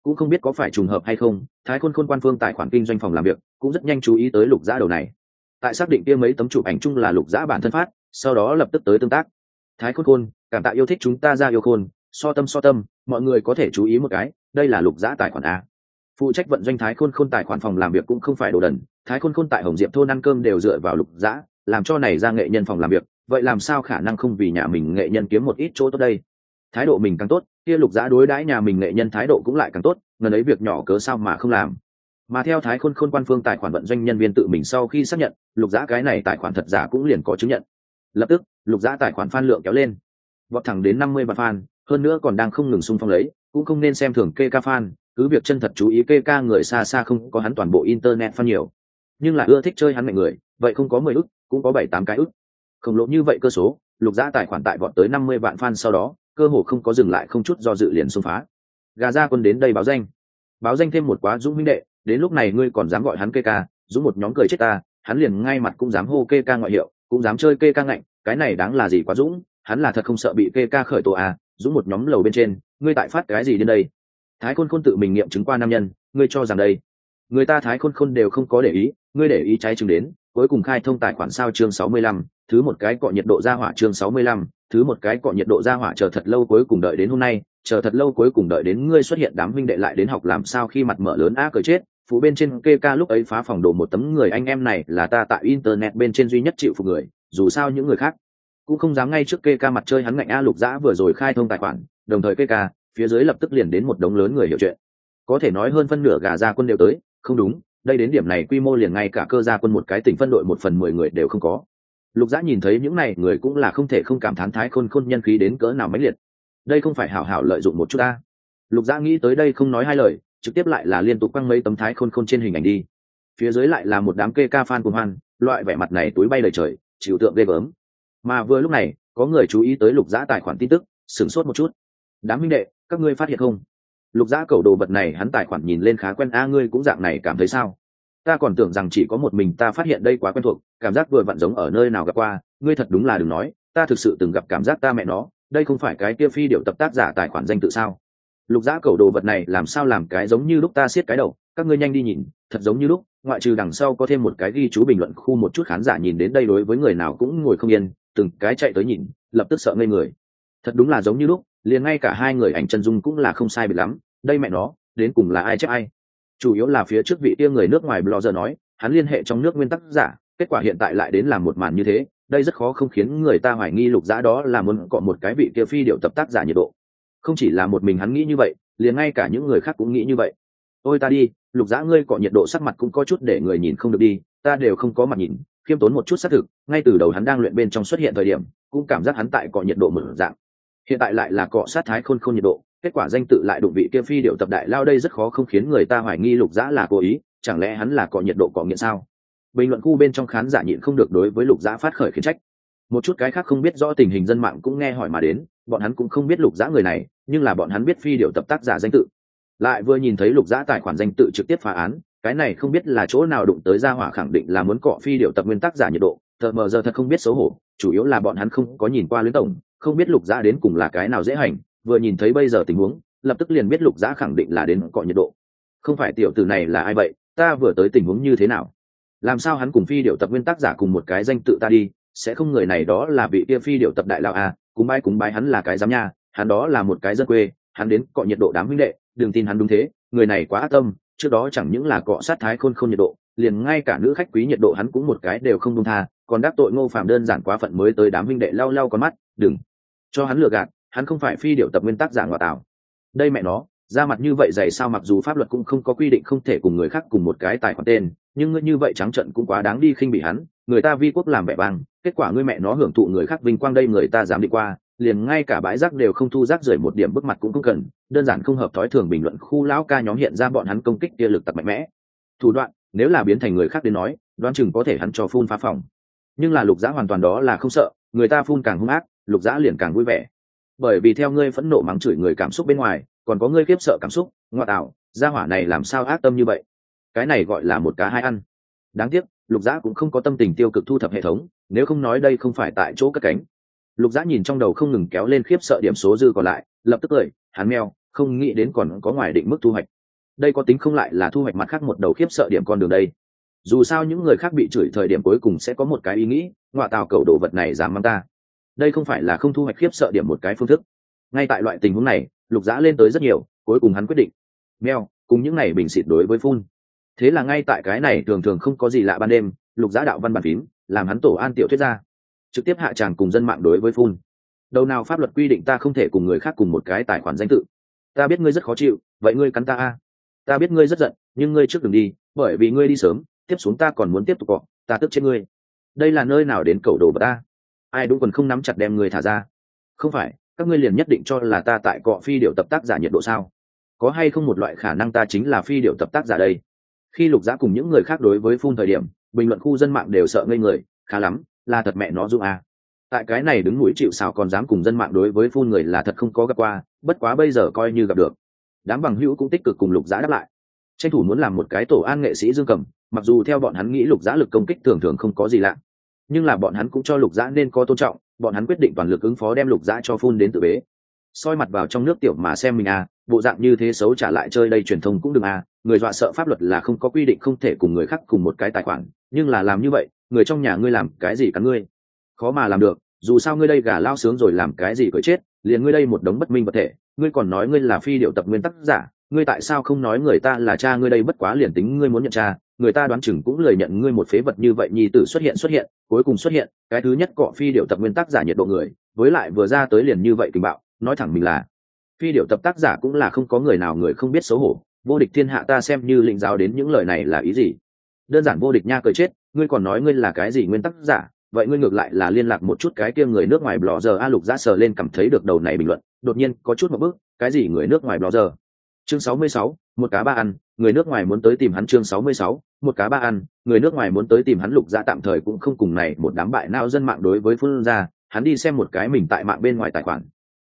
Cũng không biết có phải trùng hợp hay không, thái khôn khôn quan phương tài khoản kinh doanh phòng làm việc, cũng rất nhanh chú ý tới lục giã đầu này tại xác định kia mấy tấm chụp ảnh chung là lục giã bản thân phát, sau đó lập tức tới tương tác. Thái khôn khôn, cảm tạ yêu thích chúng ta ra yêu khôn, so tâm so tâm, mọi người có thể chú ý một cái, đây là lục giã tài khoản a. Phụ trách vận doanh thái khôn khôn tài khoản phòng làm việc cũng không phải đồ đần, thái khôn khôn tại hồng diệp thôn ăn cơm đều dựa vào lục giã làm cho này ra nghệ nhân phòng làm việc, vậy làm sao khả năng không vì nhà mình nghệ nhân kiếm một ít chỗ tốt đây? Thái độ mình càng tốt, kia lục giã đối đãi nhà mình nghệ nhân thái độ cũng lại càng tốt, ngần ấy việc nhỏ cớ sao mà không làm mà theo thái khôn khôn quan phương tài khoản vận doanh nhân viên tự mình sau khi xác nhận, lục giã cái này tài khoản thật giả cũng liền có chứng nhận. Lập tức, lục giã tài khoản phan lượng kéo lên. Vọt thẳng đến năm mươi vạn fan hơn nữa còn đang không ngừng xung phong lấy, cũng không nên xem thường kê ca fan cứ việc chân thật chú ý kê ca người xa xa không có hắn toàn bộ internet fan nhiều. Nhưng là ưa thích chơi hắn mạnh người, vậy không có mười ức, cũng có bảy tám cái ức. Khổng lồ như vậy cơ số, lục giã tài khoản tại vọt tới năm mươi vạn fan sau đó, cơ hồ không có dừng lại không chút do dự liền xung phá. Gà ra quân đến đây báo danh. Báo danh thêm một quá dũng minh đệ đến lúc này ngươi còn dám gọi hắn kê ca, dũng một nhóm cười chết ta, hắn liền ngay mặt cũng dám hô kê ca ngoại hiệu, cũng dám chơi kê ca ngạnh, cái này đáng là gì quá dũng, hắn là thật không sợ bị kê ca khởi tổ à dũng một nhóm lầu bên trên, ngươi tại phát cái gì đến đây? Thái khôn khôn tự mình nghiệm chứng qua nam nhân, ngươi cho rằng đây? Người ta thái khôn khôn đều không có để ý, ngươi để ý trái chứng đến, cuối cùng khai thông tài khoản sao chương sáu mươi lăm, thứ một cái cọ nhiệt độ ra hỏa chương sáu mươi lăm, thứ một cái cọ nhiệt độ ra hỏa chờ thật lâu cuối cùng đợi đến hôm nay, chờ thật lâu cuối cùng đợi đến ngươi xuất hiện đám huynh đệ lại đến học làm sao khi mặt mở lớn á cười chết phụ bên trên kê ca lúc ấy phá phòng đồ một tấm người anh em này là ta tại internet bên trên duy nhất chịu phục người, dù sao những người khác cũng không dám ngay trước kê ca mặt chơi hắn ngạnh a lục dã vừa rồi khai thông tài khoản, đồng thời kê ca, phía dưới lập tức liền đến một đống lớn người hiểu chuyện. Có thể nói hơn phân nửa gà gia quân đều tới, không đúng, đây đến điểm này quy mô liền ngay cả cơ gia quân một cái tỉnh phân đội một phần mười người đều không có. Lục dã nhìn thấy những này người cũng là không thể không cảm thán thái khôn khôn nhân khí đến cỡ nào mãnh liệt. Đây không phải hảo hảo lợi dụng một chút ta lục dã nghĩ tới đây không nói hai lời trực tiếp lại là liên tục quăng mấy tấm thái khôn khôn trên hình ảnh đi. Phía dưới lại là một đám kê ca fan cùng hoan, loại vẻ mặt này túi bay lời trời, chịu tượng ghê gớm. Mà vừa lúc này, có người chú ý tới lục dã tài khoản tin tức, sửng sốt một chút. Đám minh đệ, các ngươi phát hiện không? Lục dã cầu đồ vật này hắn tài khoản nhìn lên khá quen, a, ngươi cũng dạng này cảm thấy sao? Ta còn tưởng rằng chỉ có một mình ta phát hiện đây quá quen thuộc, cảm giác vừa vặn giống ở nơi nào gặp qua, ngươi thật đúng là đừng nói, ta thực sự từng gặp cảm giác ta mẹ nó, đây không phải cái kia phi điệu tập tác giả tài khoản danh tự sao? Lục giã cầu đồ vật này làm sao làm cái giống như lúc ta siết cái đầu, các ngươi nhanh đi nhìn, thật giống như lúc, ngoại trừ đằng sau có thêm một cái ghi chú bình luận khu một chút khán giả nhìn đến đây đối với người nào cũng ngồi không yên, từng cái chạy tới nhìn, lập tức sợ ngây người. Thật đúng là giống như lúc, liền ngay cả hai người ảnh chân dung cũng là không sai bị lắm, đây mẹ nó, đến cùng là ai chép ai. Chủ yếu là phía trước vị kia người nước ngoài blogger nói, hắn liên hệ trong nước nguyên tắc giả, kết quả hiện tại lại đến làm một màn như thế, đây rất khó không khiến người ta hoài nghi lục giã đó là muốn cọ một cái vị kia phi điệu tập tác giả nhiệt độ không chỉ là một mình hắn nghĩ như vậy, liền ngay cả những người khác cũng nghĩ như vậy. Ôi ta đi, lục dã ngươi cọ nhiệt độ sắc mặt cũng có chút để người nhìn không được đi, ta đều không có mặt nhìn, khiêm tốn một chút xác thực, ngay từ đầu hắn đang luyện bên trong xuất hiện thời điểm, cũng cảm giác hắn tại cọ nhiệt độ mở dạng. Hiện tại lại là cọ sát thái khôn khôn nhiệt độ, kết quả danh tự lại đụng vị kia phi điệu tập đại lao đây rất khó không khiến người ta hoài nghi lục dã là cố ý, chẳng lẽ hắn là cọ nhiệt độ cọ nghiện sao? Bình luận khu bên trong khán giả nhịn không được đối với lục dã phát khởi khiển trách. Một chút cái khác không biết rõ tình hình dân mạng cũng nghe hỏi mà đến bọn hắn cũng không biết lục giã người này, nhưng là bọn hắn biết phi điệu tập tác giả danh tự. Lại vừa nhìn thấy lục giã tài khoản danh tự trực tiếp phá án, cái này không biết là chỗ nào đụng tới ra hỏa khẳng định là muốn cọ phi điệu tập nguyên tác giả nhiệt độ thợ mờ giờ thật không biết xấu hổ, chủ yếu là bọn hắn không có nhìn qua luyến tổng, không biết lục giã đến cùng là cái nào dễ hành, vừa nhìn thấy bây giờ tình huống, lập tức liền biết lục giã khẳng định là đến cọ nhiệt độ. Không phải tiểu tử này là ai vậy, ta vừa tới tình huống như thế nào? Làm sao hắn cùng phi điệu tập nguyên tác giả cùng một cái danh tự ta đi, sẽ không người này đó là vị kia phi điệu tập đại lão à? Cúng bái cúng bái hắn là cái giám nha, hắn đó là một cái dân quê, hắn đến cọ nhiệt độ đám huynh đệ, đừng tin hắn đúng thế, người này quá ác tâm, trước đó chẳng những là cọ sát thái khôn không nhiệt độ, liền ngay cả nữ khách quý nhiệt độ hắn cũng một cái đều không đông tha, còn đắc tội ngô phạm đơn giản quá phận mới tới đám huynh đệ lau lau con mắt, đừng cho hắn lừa gạt, hắn không phải phi điệu tập nguyên tắc giả ngoại tảo đây mẹ nó, ra mặt như vậy dày sao mặc dù pháp luật cũng không có quy định không thể cùng người khác cùng một cái tài khoản tên, nhưng ngươi như vậy trắng trận cũng quá đáng đi khinh bị hắn người ta vi quốc làm vẻ vang, kết quả ngươi mẹ nó hưởng thụ người khác vinh quang đây người ta dám đi qua, liền ngay cả bãi rác đều không thu rác rưởi một điểm bức mặt cũng không cần, đơn giản không hợp thói thường bình luận khu lão ca nhóm hiện ra bọn hắn công kích kia lực tập mạnh mẽ. Thủ đoạn, nếu là biến thành người khác đến nói, đoán chừng có thể hắn cho phun phá phòng. Nhưng là lục giã hoàn toàn đó là không sợ, người ta phun càng hung ác, lục giã liền càng vui vẻ. Bởi vì theo ngươi phẫn nộ mắng chửi người cảm xúc bên ngoài, còn có ngươi khiếp sợ cảm xúc ngoại tạo, gia hỏa này làm sao ác tâm như vậy? Cái này gọi là một cá hai ăn. Đáng tiếc lục giã cũng không có tâm tình tiêu cực thu thập hệ thống, nếu không nói đây không phải tại chỗ cất cánh. Lục giã nhìn trong đầu không ngừng kéo lên khiếp sợ điểm số dư còn lại, lập tức cười, hắn meo, không nghĩ đến còn có ngoài định mức thu hoạch. Đây có tính không lại là thu hoạch mặt khác một đầu khiếp sợ điểm con đường đây. Dù sao những người khác bị chửi thời điểm cuối cùng sẽ có một cái ý nghĩ, ngoại tào cầu đồ vật này dám mang ta. Đây không phải là không thu hoạch khiếp sợ điểm một cái phương thức. Ngay tại loại tình huống này, lục giã lên tới rất nhiều, cuối cùng hắn quyết định. Meo, cùng những này bình xịt đối với phun thế là ngay tại cái này thường thường không có gì lạ ban đêm, lục giã đạo văn bản phím, làm hắn tổ an tiểu thuyết ra. Trực tiếp hạ tràng cùng dân mạng đối với phun. Đầu nào pháp luật quy định ta không thể cùng người khác cùng một cái tài khoản danh tự. Ta biết ngươi rất khó chịu, vậy ngươi cắn ta a. Ta biết ngươi rất giận, nhưng ngươi trước đừng đi, bởi vì ngươi đi sớm, tiếp xuống ta còn muốn tiếp tục cọ, ta tức chết ngươi. Đây là nơi nào đến cầu đồ bà ta? Ai đúng còn không nắm chặt đem người thả ra? Không phải, các ngươi liền nhất định cho là ta tại cọ phi điệu tập tác giả nhiệt độ sao? Có hay không một loại khả năng ta chính là phi điệu tập tác giả đây? Khi lục giã cùng những người khác đối với phun thời điểm, bình luận khu dân mạng đều sợ ngây người, khá lắm, là thật mẹ nó dung à. tại cái này đứng mũi chịu xào còn dám cùng dân mạng đối với phun người là thật không có gặp qua, bất quá bây giờ coi như gặp được. Đám bằng hữu cũng tích cực cùng lục giã đáp lại. Tranh thủ muốn làm một cái tổ an nghệ sĩ dương cầm, mặc dù theo bọn hắn nghĩ lục giã lực công kích thường thường không có gì lạ, nhưng là bọn hắn cũng cho lục giã nên có tôn trọng, bọn hắn quyết định toàn lực ứng phó đem lục giã cho phun đến tự bế. Soi mặt vào trong nước tiểu mà xem mình à bộ dạng như thế xấu trả lại chơi đây truyền thông cũng đừng à người dọa sợ pháp luật là không có quy định không thể cùng người khác cùng một cái tài khoản, nhưng là làm như vậy, người trong nhà ngươi làm cái gì cắn ngươi? Khó mà làm được, dù sao ngươi đây gà lao sướng rồi làm cái gì cởi chết, liền ngươi đây một đống bất minh vật thể, ngươi còn nói ngươi là phi điệu tập nguyên tắc giả, ngươi tại sao không nói người ta là cha ngươi đây bất quá liền tính ngươi muốn nhận cha, người ta đoán chừng cũng lời nhận ngươi một phế vật như vậy, nhi tử xuất hiện xuất hiện, cuối cùng xuất hiện, cái thứ nhất cọ phi điệu tập nguyên tắc giả nhiệt độ người, với lại vừa ra tới liền như vậy tình bạo, nói thẳng mình là phi điệu tập tác giả cũng là không có người nào người không biết xấu hổ vô địch thiên hạ ta xem như lĩnh giáo đến những lời này là ý gì? Đơn giản vô địch nha cười chết ngươi còn nói ngươi là cái gì nguyên tắc giả? Vậy ngươi ngược lại là liên lạc một chút cái kia người nước ngoài blogger a lục ra sờ lên cảm thấy được đầu này bình luận đột nhiên có chút một bước cái gì người nước ngoài blogger? Chương 66, một cá ba ăn người nước ngoài muốn tới tìm hắn chương 66, một cá ba ăn người nước ngoài muốn tới tìm hắn lục ra tạm thời cũng không cùng này một đám bại nao dân mạng đối với phương ra hắn đi xem một cái mình tại mạng bên ngoài tài khoản.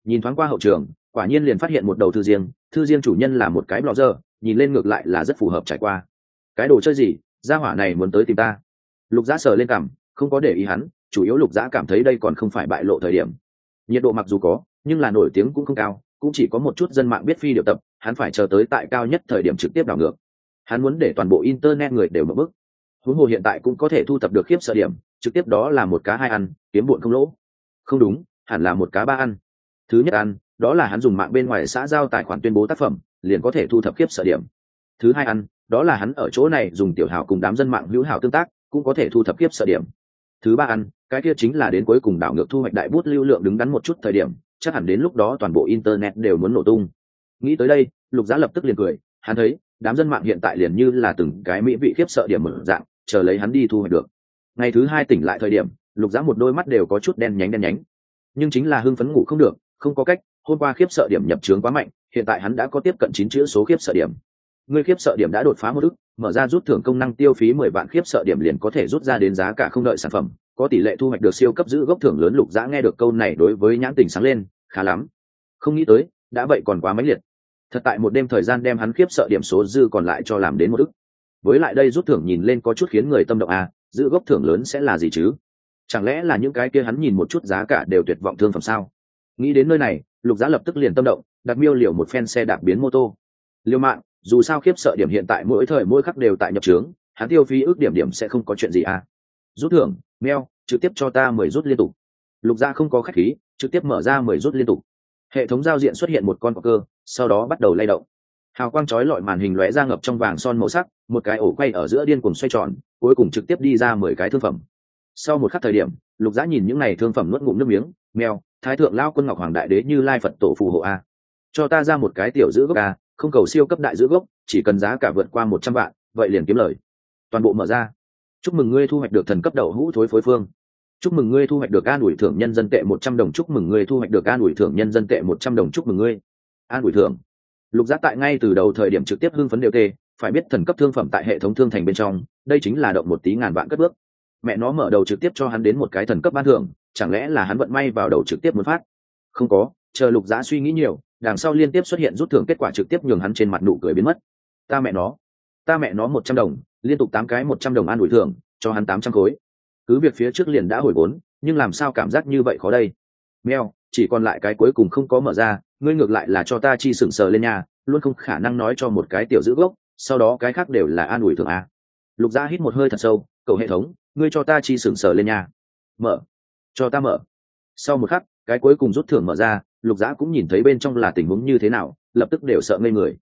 Nhìn thoáng qua hậu trường quả nhiên liền phát hiện một đầu thư riêng thư riêng chủ nhân là một cái blogger, nhìn lên ngược lại là rất phù hợp trải qua. Cái đồ chơi gì? Gia hỏa này muốn tới tìm ta. Lục giã sờ lên cảm, không có để ý hắn, chủ yếu lục giã cảm thấy đây còn không phải bại lộ thời điểm. Nhiệt độ mặc dù có, nhưng là nổi tiếng cũng không cao, cũng chỉ có một chút dân mạng biết phi điệu tập, hắn phải chờ tới tại cao nhất thời điểm trực tiếp đảo ngược. Hắn muốn để toàn bộ internet người đều mở bức huống hồ hiện tại cũng có thể thu thập được khiếp sợ điểm, trực tiếp đó là một cá hai ăn, kiếm bụn không lỗ. Không đúng, hẳn là một cá ba ăn. Thứ nhất ăn đó là hắn dùng mạng bên ngoài xã giao tài khoản tuyên bố tác phẩm, liền có thể thu thập khiếp sợ điểm. Thứ hai ăn, đó là hắn ở chỗ này dùng tiểu hảo cùng đám dân mạng hữu hảo tương tác, cũng có thể thu thập khiếp sợ điểm. Thứ ba ăn, cái kia chính là đến cuối cùng đảo ngược thu hoạch đại bút lưu lượng đứng đắn một chút thời điểm, chắc hẳn đến lúc đó toàn bộ internet đều muốn nổ tung. Nghĩ tới đây, lục giá lập tức liền cười, hắn thấy, đám dân mạng hiện tại liền như là từng cái mỹ vị khiếp sợ điểm mở dạng, chờ lấy hắn đi thu hoạch được. Ngày thứ hai tỉnh lại thời điểm, lục giá một đôi mắt đều có chút đen nhánh đen nhánh. Nhưng chính là hưng phấn ngủ không được, không có cách hôm qua khiếp sợ điểm nhập trướng quá mạnh, hiện tại hắn đã có tiếp cận chín chữ số khiếp sợ điểm. Người khiếp sợ điểm đã đột phá một ức, mở ra rút thưởng công năng tiêu phí mười vạn khiếp sợ điểm liền có thể rút ra đến giá cả không đợi sản phẩm, có tỷ lệ thu hoạch được siêu cấp giữ gốc thưởng lớn lục dã nghe được câu này đối với nhãn tình sáng lên, khá lắm. Không nghĩ tới, đã vậy còn quá mãnh liệt. Thật tại một đêm thời gian đem hắn khiếp sợ điểm số dư còn lại cho làm đến một ức. Với lại đây rút thưởng nhìn lên có chút khiến người tâm động à giữ gốc thưởng lớn sẽ là gì chứ? Chẳng lẽ là những cái kia hắn nhìn một chút giá cả đều tuyệt vọng thương phẩm sao? Nghĩ đến nơi này lục giá lập tức liền tâm động, đặt miêu liều một phen xe đạp biến mô tô. Liêu mạng, dù sao khiếp sợ điểm hiện tại mỗi thời mỗi khắc đều tại nhập trướng, hắn tiêu phí ước điểm điểm sẽ không có chuyện gì à. Rút thưởng, meo, trực tiếp cho ta mười rút liên tục. Lục gia không có khách khí, trực tiếp mở ra mười rút liên tục. Hệ thống giao diện xuất hiện một con cơ, sau đó bắt đầu lay động. Hào quang trói lọi màn hình lóe ra ngập trong vàng son màu sắc, một cái ổ quay ở giữa điên cùng xoay tròn, cuối cùng trực tiếp đi ra mười cái thương phẩm. Sau một khắc thời điểm, lục giã nhìn những n à y thương phẩm nuốt ngụm nước miếng mèo thái thượng lao quân ngọc hoàng đại đế như lai phật tổ phù hộ a. Cho ta ra một cái tiểu giữ gốc a, không cầu siêu cấp đại giữ gốc, chỉ cần giá cả vượt qua một trăm vạn, vậy liền kiếm lời. Toàn bộ mở ra. Chúc mừng ngươi thu hoạch được thần cấp đầu hũ thối phối phương. Chúc mừng ngươi thu hoạch được an ủi thưởng nhân dân tệ một trăm đồng, chúc mừng ngươi thu hoạch được an ủi thưởng nhân dân tệ một trăm đồng, chúc mừng ngươi. An ủi thưởng. Lục giá tại ngay từ đầu thời điểm trực tiếp hưng phấn đều tê, phải biết thần cấp thương phẩm tại hệ thống thương thành bên trong, đây chính là động một tí ngàn vạn cất bước mẹ nó mở đầu trực tiếp cho hắn đến một cái thần cấp ban thưởng, chẳng lẽ là hắn vận may vào đầu trực tiếp muốn phát? Không có, chờ lục giã suy nghĩ nhiều, đằng sau liên tiếp xuất hiện rút thưởng kết quả trực tiếp nhường hắn trên mặt nụ cười biến mất. Ta mẹ nó, ta mẹ nó một trăm đồng, liên tục tám cái một trăm đồng an ủi thưởng, cho hắn tám trăm khối. Cứ việc phía trước liền đã hồi vốn, nhưng làm sao cảm giác như vậy khó đây? Mèo, chỉ còn lại cái cuối cùng không có mở ra, ngươi ngược lại là cho ta chi sừng sờ lên nhà luôn không khả năng nói cho một cái tiểu giữ gốc, sau đó cái khác đều là an ủi thưởng à? lục gia hít một hơi thật sâu, cầu hệ thống ngươi cho ta chi sừng sờ lên nhà mở. Cho ta mở. Sau một khắc, cái cuối cùng rút thưởng mở ra, lục giã cũng nhìn thấy bên trong là tình huống như thế nào, lập tức đều sợ ngây người.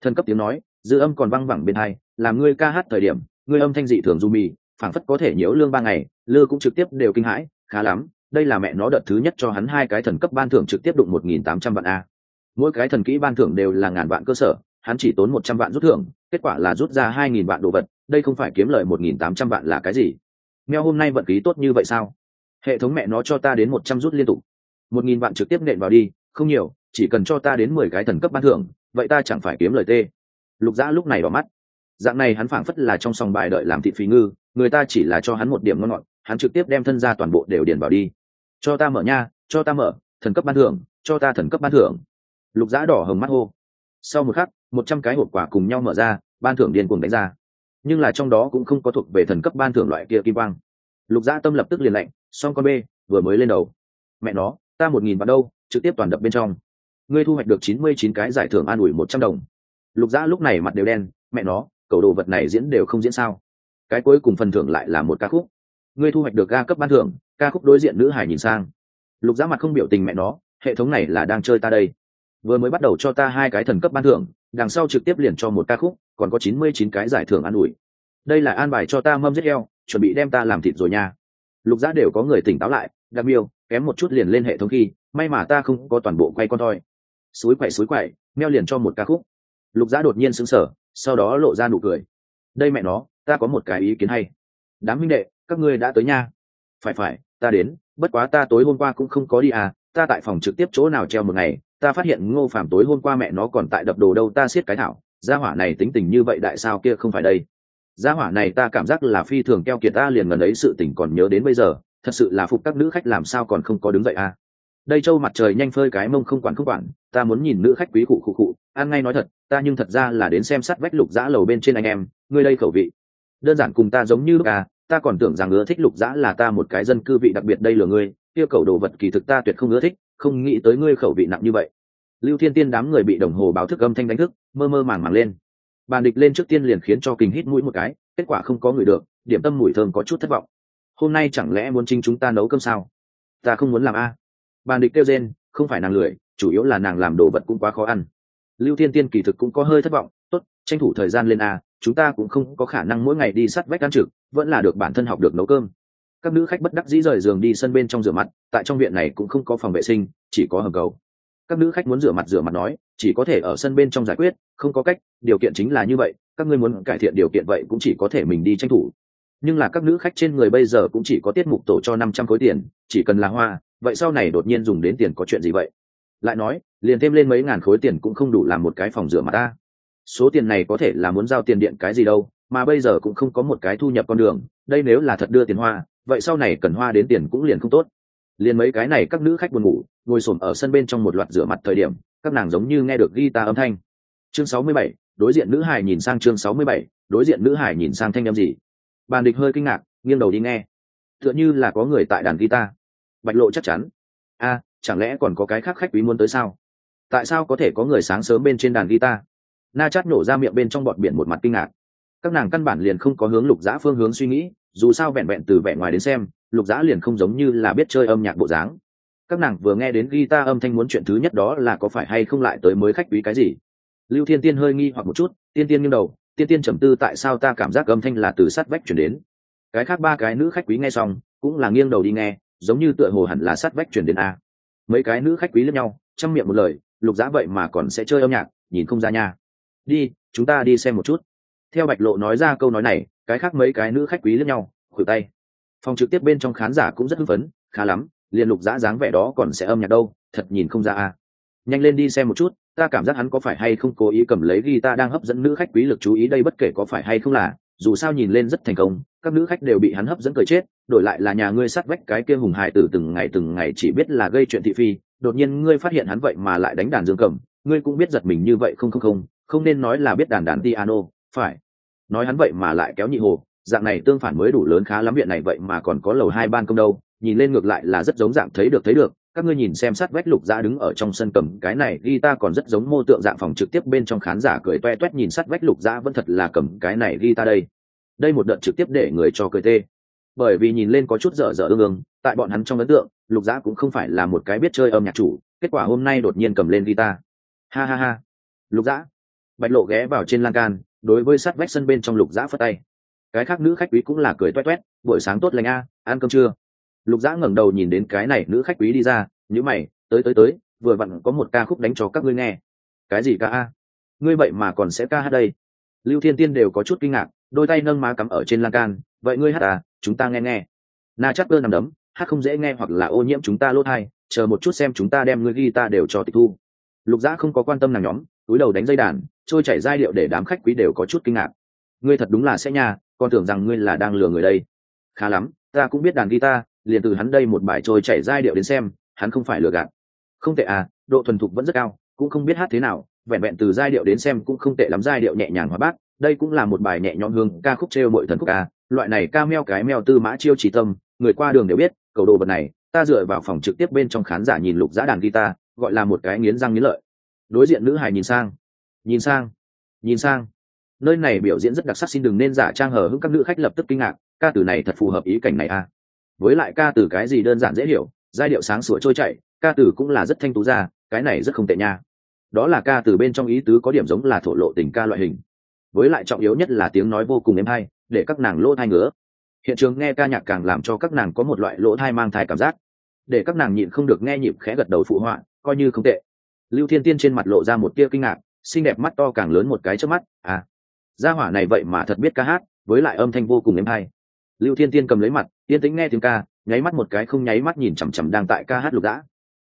Thân cấp tiếng nói, dư âm còn văng vẳng bên hai, làm ngươi ca hát thời điểm, ngươi âm thanh dị thường du mì, phảng phất có thể nhiễu lương ba ngày, lư cũng trực tiếp đều kinh hãi, khá lắm, đây là mẹ nó đợt thứ nhất cho hắn hai cái thần cấp ban thưởng trực tiếp đụng một nghìn tám trăm vạn a. Mỗi cái thần kỹ ban thưởng đều là ngàn vạn cơ sở, hắn chỉ tốn một trăm vạn rút thưởng, kết quả là rút ra hai nghìn vạn đồ vật, đây không phải kiếm lời một nghìn tám trăm vạn là cái gì? Meo hôm nay vận khí tốt như vậy sao? Hệ thống mẹ nó cho ta đến một trăm rút liên tục. Một nghìn vạn trực tiếp nện vào đi, không nhiều, chỉ cần cho ta đến mười cái thần cấp ban thưởng, vậy ta chẳng phải kiếm lời tê. Lục dã lúc này đỏ mắt. Dạng này hắn phảng phất là trong sòng bài đợi làm thị phí ngư, người ta chỉ là cho hắn một điểm ngon ngọt, hắn trực tiếp đem thân ra toàn bộ đều điền vào đi. Cho ta mở nha, cho ta mở, thần cấp ban thưởng, cho ta thần cấp ban thưởng. Lục dã đỏ hồng mắt hô. Sau một khắc, một trăm cái hộp quả cùng nhau mở ra, ban thưởng điền cuồng đánh ra nhưng là trong đó cũng không có thuộc về thần cấp ban thưởng loại kia kim quang. Lục gia tâm lập tức liền lạnh, song con b vừa mới lên đầu. Mẹ nó, ta một nghìn vào đâu, trực tiếp toàn đập bên trong. Ngươi thu hoạch được chín mươi chín cái giải thưởng an ủi một trăm đồng. Lục gia lúc này mặt đều đen, mẹ nó, cầu đồ vật này diễn đều không diễn sao? Cái cuối cùng phần thưởng lại là một ca khúc. Ngươi thu hoạch được ga cấp ban thưởng, ca khúc đối diện nữ hải nhìn sang. Lục dã mặt không biểu tình mẹ nó, hệ thống này là đang chơi ta đây. Vừa mới bắt đầu cho ta hai cái thần cấp ban thưởng, đằng sau trực tiếp liền cho một ca khúc còn có chín mươi chín cái giải thưởng an ủi. Đây là an bài cho ta mâm giết heo, chuẩn bị đem ta làm thịt rồi nha. Lục giá đều có người tỉnh táo lại, đặc miêu, kém một chút liền lên hệ thống khi, may mà ta không có toàn bộ quay con thoi suối quậy suối quậy, meo liền cho một ca khúc. Lục giá đột nhiên sững sờ, sau đó lộ ra nụ cười. Đây mẹ nó, ta có một cái ý kiến hay. Đám minh đệ, các ngươi đã tới nha. Phải phải, ta đến, bất quá ta tối hôm qua cũng không có đi à ta tại phòng trực tiếp chỗ nào treo một ngày, ta phát hiện ngô phạm tối hôm qua mẹ nó còn tại đập đồ đâu, ta siết cái thảo gia hỏa này tính tình như vậy đại sao kia không phải đây? Gia hỏa này ta cảm giác là phi thường keo kiệt ta liền ngần ấy sự tình còn nhớ đến bây giờ, thật sự là phục các nữ khách làm sao còn không có đứng dậy à? Đây châu mặt trời nhanh phơi cái mông không quản không quản, ta muốn nhìn nữ khách quý cụ cụ cụ an ngay nói thật, ta nhưng thật ra là đến xem sát vách lục dã lầu bên trên anh em, ngươi đây khẩu vị. Đơn giản cùng ta giống như lúc à ta còn tưởng rằng ưa thích lục dã là ta một cái dân cư vị đặc biệt đây lừa ngươi, yêu cầu đồ vật kỳ thực ta tuyệt không ưa thích, không nghĩ tới ngươi khẩu vị nặng như vậy lưu thiên tiên đám người bị đồng hồ báo thức âm thanh đánh thức, mơ mơ màng màng lên. Bàn địch lên trước tiên liền khiến cho kình hít mũi một cái, kết quả không có người được, điểm tâm mùi thơm có chút thất vọng. Hôm nay chẳng lẽ muốn chính chúng ta nấu cơm sao? Ta không muốn làm a. Bàn địch kêu rên, không phải nàng lười, chủ yếu là nàng làm đồ vật cũng quá khó ăn. Lưu thiên tiên kỳ thực cũng có hơi thất vọng, tốt, tranh thủ thời gian lên a, chúng ta cũng không có khả năng mỗi ngày đi sắt vách ăn trực, vẫn là được bản thân học được nấu cơm. Các nữ khách bất đắc dĩ rời giường đi sân bên trong rửa mặt, tại trong viện này cũng không có phòng vệ sinh, chỉ có hầm cầu các nữ khách muốn rửa mặt rửa mặt nói, chỉ có thể ở sân bên trong giải quyết, không có cách, điều kiện chính là như vậy, các ngươi muốn cải thiện điều kiện vậy cũng chỉ có thể mình đi tranh thủ. Nhưng là các nữ khách trên người bây giờ cũng chỉ có tiết mục tổ cho năm trăm khối tiền, chỉ cần là hoa, vậy sau này đột nhiên dùng đến tiền có chuyện gì vậy? Lại nói, liền thêm lên mấy ngàn khối tiền cũng không đủ làm một cái phòng rửa mặt ta. Số tiền này có thể là muốn giao tiền điện cái gì đâu, mà bây giờ cũng không có một cái thu nhập con đường, đây nếu là thật đưa tiền hoa, vậy sau này cần hoa đến tiền cũng liền không tốt liền mấy cái này các nữ khách buồn ngủ, ngồi s ở sân bên trong một loạt rửa mặt thời điểm, các nàng giống như nghe được ghi ta âm thanh. Chương sáu mươi bảy, đối diện nữ hải nhìn sang chương sáu mươi bảy, đối diện nữ hải nhìn sang thanh â gì? Bàn địch hơi kinh ngạc, nghiêng đầu đi nghe. Tựa như là có người tại đàn guitar. Bạch lộ chắc chắn. A, chẳng lẽ còn có cái khác khách quý muốn tới sao? Tại sao có thể có người sáng sớm bên trên đàn guitar? Na chát nổ ra miệng bên trong bọt biển một mặt kinh ngạc. Các nàng căn bản liền không có hướng lục giã phương hướng suy nghĩ, dù sao vẹn vẹn từ vẻ ngoài đến xem lục giã liền không giống như là biết chơi âm nhạc bộ dáng. Các nàng vừa nghe đến guitar âm thanh muốn chuyện thứ nhất đó là có phải hay không lại tới mới khách quý cái gì? Lưu thiên tiên hơi nghi hoặc một chút, tiên tiên nghiêng đầu, tiên tiên trầm tư tại sao ta cảm giác âm thanh là từ sát vách chuyển đến. Cái khác ba cái nữ khách quý nghe xong, cũng là nghiêng đầu đi nghe, giống như tựa hồ hẳn là sát vách chuyển đến a. Mấy cái nữ khách quý lẫn nhau, chăm miệng một lời, lục giã vậy mà còn sẽ chơi âm nhạc, nhìn không ra nha. Đi, chúng ta đi xem một chút. Theo bạch lộ nói ra câu nói này, cái khác mấy cái nữ khách quý lẫn nhau, khuỷu tay phòng trực tiếp bên trong khán giả cũng rất hưng phấn, khá lắm, liền lục dã dáng vẻ đó còn sẽ âm nhạc đâu, thật nhìn không ra à nhanh lên đi xem một chút, ta cảm giác hắn có phải hay không cố ý cầm lấy guitar đang hấp dẫn nữ khách quý lực chú ý đây bất kể có phải hay không là, dù sao nhìn lên rất thành công, các nữ khách đều bị hắn hấp dẫn cười chết, đổi lại là nhà ngươi sát vách cái kia hùng hải từ từng ngày từng ngày chỉ biết là gây chuyện thị phi, đột nhiên ngươi phát hiện hắn vậy mà lại đánh đàn dương cầm, ngươi cũng biết giật mình như vậy không không không không nên nói là biết đàn đàn piano, phải. Nói hắn vậy mà lại kéo nhị hồ dạng này tương phản mới đủ lớn khá lắm, viện này vậy mà còn có lầu hai ban công đâu, nhìn lên ngược lại là rất giống dạng thấy được thấy được. Các ngươi nhìn xem sát vách lục gia đứng ở trong sân cầm, cái này ghi ta còn rất giống mô tượng dạng phòng trực tiếp bên trong khán giả cười toe toét nhìn sát vách lục gia vẫn thật là cầm cái này ghi ta đây. Đây một đợt trực tiếp để người cho cười tê. Bởi vì nhìn lên có chút dở dở ương ương, tại bọn hắn trong ấn tượng, lục gia cũng không phải là một cái biết chơi âm nhạc chủ, kết quả hôm nay đột nhiên cầm lên guitar. Ha ha ha. Lục dã. Bạch lộ ghé vào trên lan can, đối với sát vách sân bên trong lục dã phất tay cái khác nữ khách quý cũng là cười toét toét buổi sáng tốt lành a, ăn cơm chưa? Lục dã ngẩng đầu nhìn đến cái này nữ khách quý đi ra nhữ mày, tới tới tới, vừa vặn có một ca khúc đánh cho các ngươi nghe. Cái gì ca a? Ngươi vậy mà còn sẽ ca hát đây? Lưu thiên tiên đều có chút kinh ngạc, đôi tay nâng má cắm ở trên lan can, vậy ngươi hát à chúng ta nghe nghe. Na chắc cơ nằm đấm, hát không dễ nghe hoặc là ô nhiễm chúng ta lốt hai chờ một chút xem chúng ta đem ngươi ghi ta đều cho tịch thu. Lục dã không có quan tâm nàng nhóm, túi đầu đánh dây đàn, trôi chảy giai điệu để đám khách quý đều có chút kinh ngạc. Ngươi thật đúng là sẽ nha con tưởng rằng ngươi là đang lừa người đây. Khá lắm, ta cũng biết đàn guitar, liền từ hắn đây một bài trôi chảy giai điệu đến xem, hắn không phải lừa gạt. Không tệ à độ thuần thục vẫn rất cao, cũng không biết hát thế nào, vẹn vẹn từ giai điệu đến xem cũng không tệ lắm, giai điệu nhẹ nhàng hóa bát đây cũng là một bài nhẹ nhõm hương, ca khúc trêu bội thần khúc ca loại này ca meo cái meo tư mã chiêu trí tâm, người qua đường đều biết, cầu đồ vật này, ta dựa vào phòng trực tiếp bên trong khán giả nhìn lục giã đàn guitar, gọi là một cái nghiến răng nghiến lợi. Đối diện nữ hài nhìn sang nhìn sang nhìn sang nơi này biểu diễn rất đặc sắc, xin đừng nên giả trang hờ hững, các nữ khách lập tức kinh ngạc, ca từ này thật phù hợp ý cảnh này à. Với lại ca từ cái gì đơn giản dễ hiểu, giai điệu sáng sủa trôi chảy, ca từ cũng là rất thanh tú ra, cái này rất không tệ nha. Đó là ca từ bên trong ý tứ có điểm giống là thổ lộ tình ca loại hình. Với lại trọng yếu nhất là tiếng nói vô cùng êm hay, để các nàng lỗ thai ngứa. Hiện trường nghe ca nhạc càng làm cho các nàng có một loại lỗ thai mang thai cảm giác. Để các nàng nhịn không được nghe nhịp khẽ gật đầu phụ họa, coi như không tệ. Lưu thiên tiên trên mặt lộ ra một tia kinh ngạc, xinh đẹp mắt to càng lớn một cái trước mắt à gia hỏa này vậy mà thật biết ca hát, với lại âm thanh vô cùng êm hay. Lưu thiên tiên cầm lấy mặt, yên tĩnh nghe tiếng ca, nháy mắt một cái không nháy mắt nhìn chằm chằm đang tại ca hát lục đã.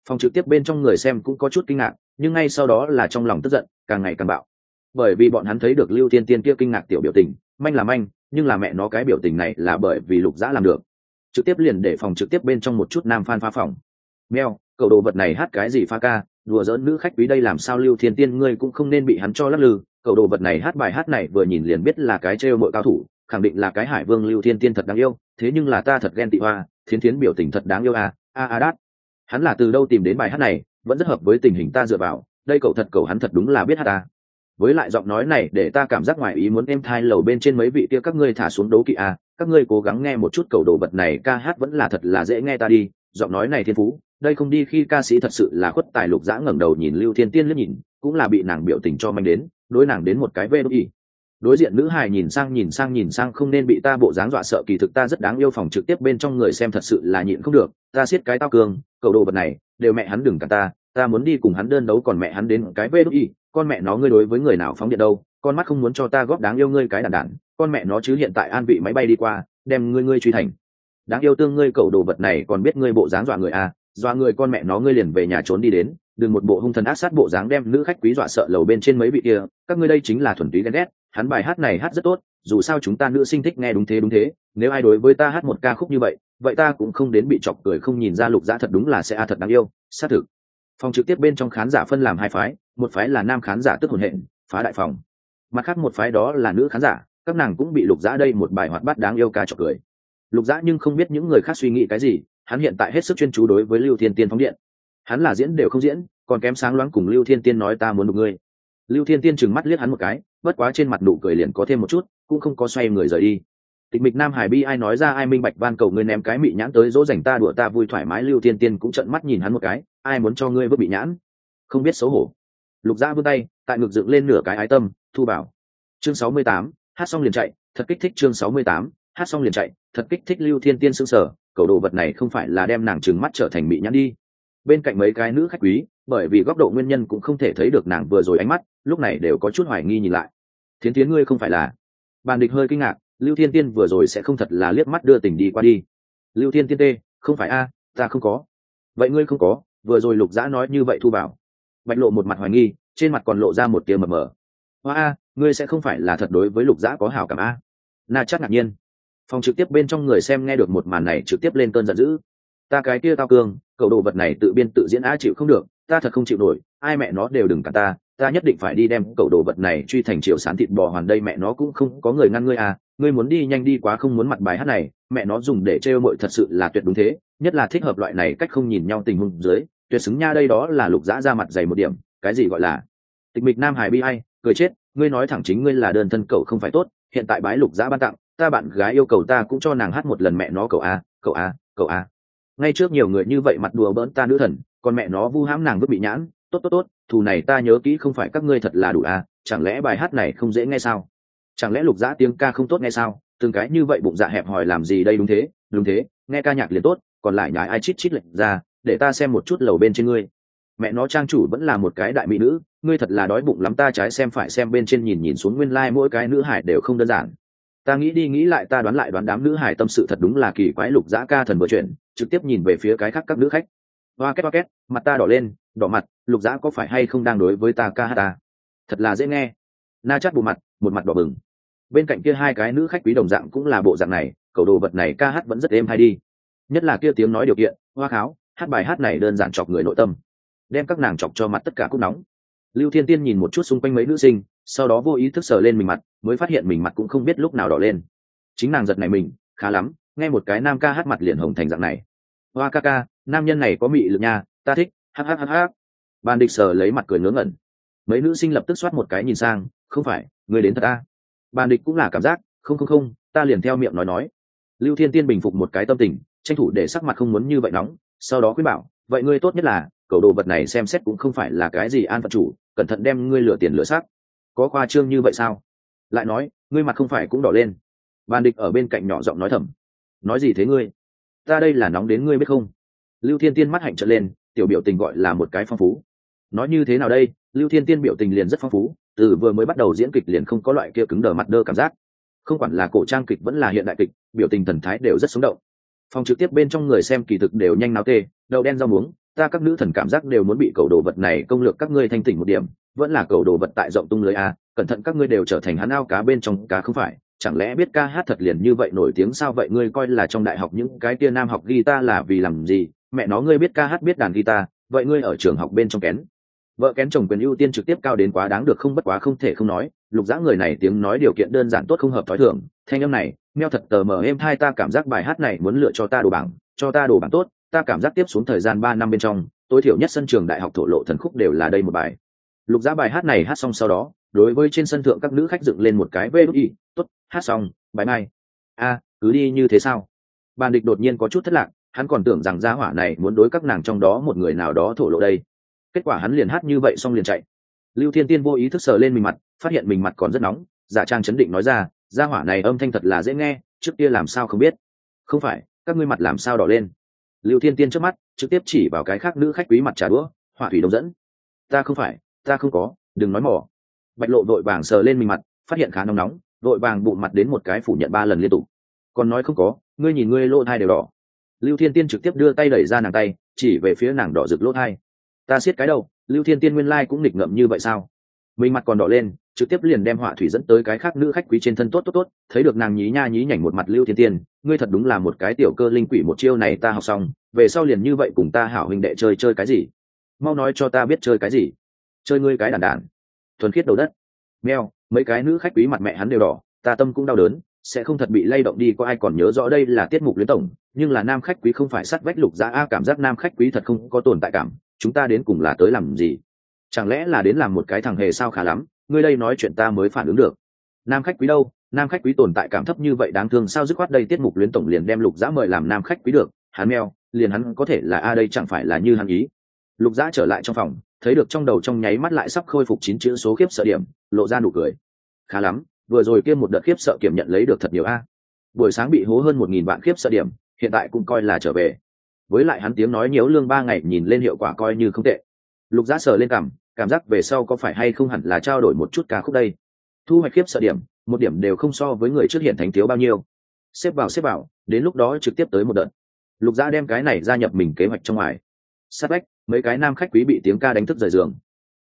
phòng trực tiếp bên trong người xem cũng có chút kinh ngạc, nhưng ngay sau đó là trong lòng tức giận, càng ngày càng bạo. Bởi vì bọn hắn thấy được lưu thiên tiên kia kinh ngạc tiểu biểu tình, manh là manh, nhưng là mẹ nó cái biểu tình này là bởi vì lục dã làm được. Trực tiếp liền để phòng trực tiếp bên trong một chút nam phan pha phòng. Meo cậu đồ vật này hát cái gì pha ca, đùa dỡn nữ khách quý đây làm sao lưu thiên tiên ngươi cũng không nên bị hắn cho lắc lư cậu đồ vật này hát bài hát này vừa nhìn liền biết là cái trêu mội cao thủ khẳng định là cái hải vương lưu thiên tiên thật đáng yêu thế nhưng là ta thật ghen tị hoa thiến thiến biểu tình thật đáng yêu à, a a đát. Hắn là từ đâu tìm đến bài hát này vẫn rất hợp với tình hình ta dựa vào đây cậu thật cậu hắn thật đúng là biết hát ta. Với lại giọng nói này để ta cảm giác ngoài ý muốn em thai lầu bên trên mấy vị kia các ngươi thả xuống đấu kỵ à, các ngươi cố gắng nghe một chút cầu đồ vật này ca hát vẫn là thật là dễ nghe ta đi giọng nói này thiên phú đây không đi khi ca sĩ thật sự là khuất tài lục dã ngẩng đầu nhìn lưu thiên tiên liếc nhìn cũng là bị nàng biểu tình cho manh đến đối nàng đến một cái vê đô y đối diện nữ hài nhìn sang nhìn sang nhìn sang, không nên bị ta bộ dáng dọa sợ, kỳ thực ta rất đáng yêu phòng trực tiếp bên trong người xem thật sự là nhịn không được. Ta siết cái tao cường cầu đồ vật này, đều mẹ hắn đừng cả ta. Ta muốn đi cùng hắn đơn đấu, còn mẹ hắn đến cái vê đô y con mẹ nó ngươi đối với người nào phóng điện đâu? Con mắt không muốn cho ta góp đáng yêu ngươi cái đàn đản con mẹ nó chứ hiện tại an vị máy bay đi qua, đem ngươi ngươi truy thành. Đáng yêu tương ngươi cầu đồ vật này còn biết ngươi bộ dáng dọa người à? Dọa người con mẹ nó ngươi liền về nhà trốn đi đến đừng một bộ hung thần ác sát bộ dáng đem nữ khách quý dọa sợ lầu bên trên mấy vị kia, các ngươi đây chính là thuần túy ghen ghét, hắn bài hát này hát rất tốt, dù sao chúng ta nữ sinh thích nghe đúng thế đúng thế, nếu ai đối với ta hát một ca khúc như vậy vậy ta cũng không đến bị chọc cười không nhìn ra lục dã thật đúng là sẽ a thật đáng yêu, xác thực. Phòng trực tiếp bên trong khán giả phân làm hai phái, một phái là nam khán giả tức hồn hện, phá đại phòng. Mặt khác một phái đó là nữ khán giả, các nàng cũng bị lục dã đây một bài hoạt bát đáng yêu ca chọc cười. Lục dã nhưng không biết những người khác suy nghĩ cái gì, hắn hiện tại hết sức chuyên chú đối với lưu thiên tiên phóng điện hắn là diễn đều không diễn, còn kém sáng loáng cùng lưu thiên tiên nói ta muốn đục ngươi. Lưu thiên tiên trừng mắt liếc hắn một cái, bất quá trên mặt nụ cười liền có thêm một chút, cũng không có xoay người rời đi. Tịch mịch nam hải bi ai nói ra ai minh bạch van cầu ngươi ném cái mị nhãn tới dỗ dành ta đùa ta vui thoải mái, lưu thiên tiên cũng trận mắt nhìn hắn một cái, ai muốn cho ngươi vứt bị nhãn? Không biết xấu hổ. Lục gia vươn tay, tại ngực dựng lên nửa cái ái tâm, thu bảo. Chương sáu mươi tám, hát xong liền chạy, thật kích thích chương sáu mươi tám, hát xong liền chạy, thật kích thích lưu thiên tiên s ư sở cầu đồ vật này không phải là đem nàng trừng mắt trở thành mị nhãn đi bên cạnh mấy cái nữ khách quý, bởi vì góc độ nguyên nhân cũng không thể thấy được nàng vừa rồi ánh mắt, lúc này đều có chút hoài nghi nhìn lại. Thiến tiến ngươi không phải là? Bàn địch hơi kinh ngạc, lưu thiên tiên vừa rồi sẽ không thật là liếc mắt đưa tình đi qua đi. Lưu thiên tiên tê, không phải a, ta không có. Vậy ngươi không có, vừa rồi lục dã nói như vậy thu bảo bạch lộ một mặt hoài nghi, trên mặt còn lộ ra một tia mờ mờ. Hoa a, ngươi sẽ không phải là thật đối với lục dã có hảo cảm a? Na chắc ngạc nhiên. Phòng trực tiếp bên trong người xem nghe được một màn này trực tiếp lên cơn giận dữ ta cái kia tao cương, cậu đồ vật này tự biên tự diễn á chịu không được, ta thật không chịu nổi, ai mẹ nó đều đừng cả ta ta nhất định phải đi đem cậu đồ vật này truy thành triệu sán thịt bò hoàn đây mẹ nó cũng không có người ngăn ngươi à ngươi muốn đi nhanh đi quá không muốn mặt bài hát này, mẹ nó dùng để trêu mội thật sự là tuyệt đúng thế, nhất là thích hợp loại này cách không nhìn nhau tình huống dưới, tuyệt xứng nha đây đó là lục dã ra mặt dày một điểm, cái gì gọi là? Tịch mịch nam hải bi hay cười chết, ngươi nói thẳng chính ngươi là đơn thân cậu không phải tốt, hiện tại bái lục dã ban tặng, ta bạn gái yêu cầu ta cũng cho nàng hát một lần mẹ nó cậu a cậu a cậu a ngay trước nhiều người như vậy mặt đùa bỡn ta nữ thần còn mẹ nó vu hãm nàng vứt bị nhãn, tốt tốt tốt, thù này ta nhớ kỹ không phải các ngươi thật là đủ à chẳng lẽ bài hát này không dễ nghe sao? Chẳng lẽ lục dã tiếng ca không tốt nghe sao? Từng cái như vậy bụng dạ hẹp hòi làm gì đây đúng thế? Đúng thế, nghe ca nhạc liền tốt, còn lại nhái ai chít chít lệnh ra, để ta xem một chút lầu bên trên ngươi. Mẹ nó trang chủ vẫn là một cái đại mỹ nữ, ngươi thật là đói bụng lắm ta trái xem phải xem bên trên nhìn nhìn xuống nguyên lai、like、mỗi cái nữ hải đều không đơn giản ta nghĩ đi nghĩ lại, ta đoán lại đoán đám nữ hải tâm sự thật đúng là kỳ quái, lục dã ca thần vừa chuyện trực tiếp nhìn về phía cái khác các nữ khách. Hoa két hoa két, mặt ta đỏ lên, đỏ mặt, lục dã có phải hay không đang đối với ta ca hát ta? Thật là dễ nghe. Na chắt bộ mặt, một mặt đỏ bừng. Bên cạnh kia hai cái nữ khách quý đồng dạng cũng là bộ dạng này, cầu đồ vật này ca hát vẫn rất êm hay đi. Nhất là kia tiếng nói điều kiện, hoa kháo, hát bài hát này đơn giản chọc người nội tâm, đem các nàng chọc cho mặt tất cả cúc nóng. Lưu thiên tiên nhìn một chút xung quanh mấy nữ sinh sau đó vô ý thức sờ lên mình mặt, mới phát hiện mình mặt cũng không biết lúc nào đỏ lên. Chính nàng giật này mình, khá lắm, nghe một cái nam ca hát mặt liền hồng thành dạng này. Hoa ca ca, nam nhân này có mị lực nha, ta thích hắc hắc hắc hắc bàn địch sờ lấy mặt cười ngớ ngẩn. Mấy nữ sinh lập tức soát một cái nhìn sang, không phải, người đến thật ta. Bàn địch cũng là cảm giác, không không không, ta liền theo miệng nói nói. Lưu thiên tiên bình phục một cái tâm tình, tranh thủ để sắc mặt không muốn như vậy nóng, sau đó khuyên bảo, vậy ngươi tốt nhất là, cầu đồ vật này xem xét cũng không phải là cái gì an phận chủ, cẩn thận đem ngươi lửa tiền lửa sắc có khoa trương như vậy sao? Lại nói, ngươi mặt không phải cũng đỏ lên. Bàn địch ở bên cạnh nhỏ giọng nói thầm. Nói gì thế ngươi? Ta đây là nóng đến ngươi biết không? Lưu thiên tiên mắt hạnh trở lên, tiểu biểu tình gọi là một cái phong phú. Nói như thế nào đây? Lưu thiên tiên biểu tình liền rất phong phú, từ vừa mới bắt đầu diễn kịch liền không có loại kia cứng đờ mặt đơ cảm giác. Không quản là cổ trang kịch vẫn là hiện đại kịch, biểu tình thần thái đều rất sống động. Phòng trực tiếp bên trong người xem kỳ thực đều nhanh náo tê, đậu đen rau muống ta các nữ thần cảm giác đều muốn bị cầu đồ vật này công lược các ngươi thanh tỉnh một điểm, vẫn là cầu đồ vật tại rộng tung lưới a, cẩn thận các ngươi đều trở thành hắn ao cá bên trong cá không phải, chẳng lẽ biết ca hát thật liền như vậy nổi tiếng sao? Vậy ngươi coi là trong đại học những cái tia nam học guitar là vì làm gì? Mẹ nó, ngươi biết ca hát, biết đàn guitar, vậy ngươi ở trường học bên trong kén. Vợ kén chồng quyền ưu tiên trực tiếp cao đến quá đáng được không bất quá không thể không nói, lục dã người này tiếng nói điều kiện đơn giản tốt không hợp thói thường. Thanh âm này, meo thật tờ mờ êm hai ta cảm giác bài hát này muốn lựa cho ta đồ bảng, cho ta đồ bảng tốt ta cảm giác tiếp xuống thời gian ba năm bên trong, tối thiểu nhất sân trường đại học thổ lộ thần khúc đều là đây một bài. Lục giá bài hát này hát xong sau đó, đối với trên sân thượng các nữ khách dựng lên một cái vê y, tốt, hát xong, bài mai. A, cứ đi như thế sao? Bàn địch đột nhiên có chút thất lạc, hắn còn tưởng rằng gia hỏa này muốn đối các nàng trong đó một người nào đó thổ lộ đây. Kết quả hắn liền hát như vậy xong liền chạy. Lưu thiên tiên vô ý thức sờ lên mình mặt, phát hiện mình mặt còn rất nóng, giả trang chấn định nói ra, gia hỏa này âm thanh thật là dễ nghe, trước kia làm sao không biết. Không phải, các ngươi mặt làm sao đỏ lên? Lưu thiên tiên trước mắt, trực tiếp chỉ vào cái khác nữ khách quý mặt trà đũa hỏa thủy đông dẫn. Ta không phải, ta không có, đừng nói mỏ bạch lộ vội vàng sờ lên mình mặt, phát hiện khá nóng nóng, vội vàng bụng mặt đến một cái phủ nhận ba lần liên tục. Còn nói không có, ngươi nhìn ngươi lỗ thai đều đỏ. Lưu thiên tiên trực tiếp đưa tay đẩy ra nàng tay, chỉ về phía nàng đỏ rực lỗ thai. Ta siết cái đầu, lưu thiên tiên nguyên lai、like、cũng nghịch ngợm như vậy sao? Mình mặt còn đỏ lên trực tiếp liền đem họa thủy dẫn tới cái khác nữ khách quý trên thân tốt tốt tốt, thấy được nàng nhí nha nhí nhảnh một mặt lưu thiên tiên, ngươi thật đúng là một cái tiểu cơ linh quỷ một chiêu này ta học xong, về sau liền như vậy cùng ta hảo huynh đệ chơi chơi cái gì? Mau nói cho ta biết chơi cái gì? Chơi ngươi cái đàn đàn. Thuần khiết đầu đất. Meo mấy cái nữ khách quý mặt mẹ hắn đều đỏ, ta tâm cũng đau đớn, sẽ không thật bị lay động đi, có ai còn nhớ rõ đây là tiết mục luyến tổng, nhưng là nam khách quý không phải sắt vách lục giá a, cảm giác nam khách quý thật không có tồn tại cảm, chúng ta đến cùng là tới làm gì? Chẳng lẽ là đến làm một cái thằng hề sao khá lắm? Ngươi đây nói chuyện ta mới phản ứng được. Nam khách quý đâu? Nam khách quý tồn tại cảm thấp như vậy đáng thương sao dứt khoát đây tiết mục luyến tổng liền đem lục giã mời làm nam khách quý được. Hắn meo, liền hắn có thể là a đây chẳng phải là như hắn ý. Lục giã trở lại trong phòng, thấy được trong đầu trong nháy mắt lại sắp khôi phục chín chữ số khiếp sợ điểm, lộ ra nụ cười. Khá lắm, vừa rồi kia một đợt khiếp sợ kiểm nhận lấy được thật nhiều a. Buổi sáng bị hố hơn một nghìn vạn khiếp sợ điểm, hiện tại cũng coi là trở về. Với lại hắn tiếng nói nhiễu lương ba ngày nhìn lên hiệu quả coi như không tệ. Lục giá sờ lên cằm cảm giác về sau có phải hay không hẳn là trao đổi một chút ca khúc đây? Thu hoạch khiếp sợ điểm, một điểm đều không so với người trước hiện thánh thiếu bao nhiêu. Xếp vào xếp vào, đến lúc đó trực tiếp tới một đợt. Lục gia đem cái này gia nhập mình kế hoạch trong ngoài. Sát bách mấy cái nam khách quý bị tiếng ca đánh thức rời giường.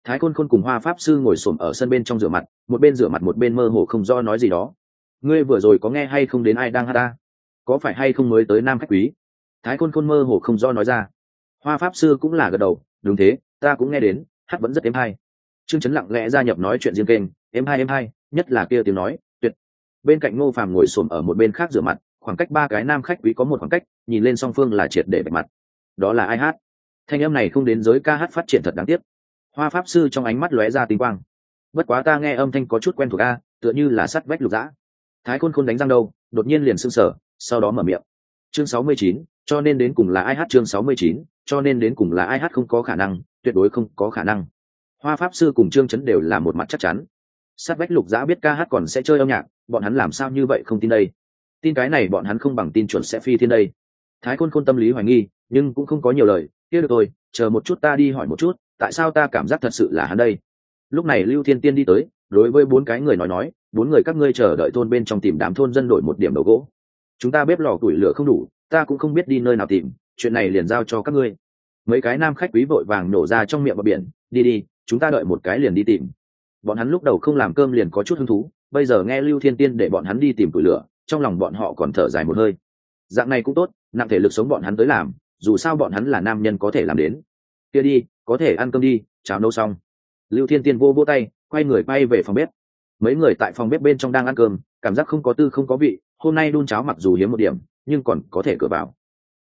Thái khôn khôn cùng hoa pháp sư ngồi xổm ở sân bên trong rửa mặt, một bên rửa mặt một bên mơ hồ không do nói gì đó. Ngươi vừa rồi có nghe hay không đến ai đang hát ta? Có phải hay không mới tới nam khách quý? Thái khôn khôn mơ hồ không do nói ra. Hoa pháp sư cũng là gật đầu, đúng thế, ta cũng nghe đến hát vẫn rất êm hay trương chấn lặng lẽ gia nhập nói chuyện riêng kênh, êm hai êm hai, nhất là kia tiếng nói, tuyệt. Bên cạnh ngô phàm ngồi xổm ở một bên khác rửa mặt, khoảng cách ba cái nam khách quý có một khoảng cách, nhìn lên song phương là triệt để bạch mặt. Đó là ai hát? Thanh âm này không đến giới ca hát phát triển thật đáng tiếc. Hoa pháp sư trong ánh mắt lóe ra tinh quang. Bất quá ta nghe âm thanh có chút quen thuộc a, tựa như là sắt vách lục dã. Thái khôn khôn đánh răng đâu, đột nhiên liền sưng sở sau đó mở miệng. Chương sáu mươi chín, cho nên đến cùng là ai hát chương sáu mươi chín, cho nên đến cùng là ai hát không có khả năng tuyệt đối không có khả năng. Hoa pháp sư cùng trương chấn đều là một mặt chắc chắn. Sát vách lục dã biết ca hát còn sẽ chơi âm nhạc, bọn hắn làm sao như vậy không tin đây? Tin cái này bọn hắn không bằng tin chuẩn sẽ phi thiên đây. Thái khôn khôn tâm lý hoài nghi, nhưng cũng không có nhiều lời. Kia được tôi chờ một chút ta đi hỏi một chút, tại sao ta cảm giác thật sự là hắn đây? Lúc này lưu thiên tiên đi tới, đối với bốn cái người nói nói, bốn người các ngươi chờ đợi thôn bên trong tìm đám thôn dân đổi một điểm đầu gỗ. Chúng ta bếp lò củi lửa không đủ, ta cũng không biết đi nơi nào tìm, chuyện này liền giao cho các ngươi mấy cái nam khách quý vội vàng nổ ra trong miệng vào biển, đi đi, chúng ta đợi một cái liền đi tìm. Bọn hắn lúc đầu không làm cơm liền có chút hứng thú, bây giờ nghe lưu thiên tiên để bọn hắn đi tìm củi lửa, trong lòng bọn họ còn thở dài một hơi. Dạng này cũng tốt, nặng thể lực sống bọn hắn tới làm, dù sao bọn hắn là nam nhân có thể làm đến. Kia đi, có thể ăn cơm đi, cháo nấu xong. Lưu thiên tiên vô vô tay, quay người bay về phòng bếp. Mấy người tại phòng bếp bên trong đang ăn cơm, cảm giác không có tư không có vị, hôm nay đun cháo mặc dù hiếm một điểm, nhưng còn có thể cửa vào.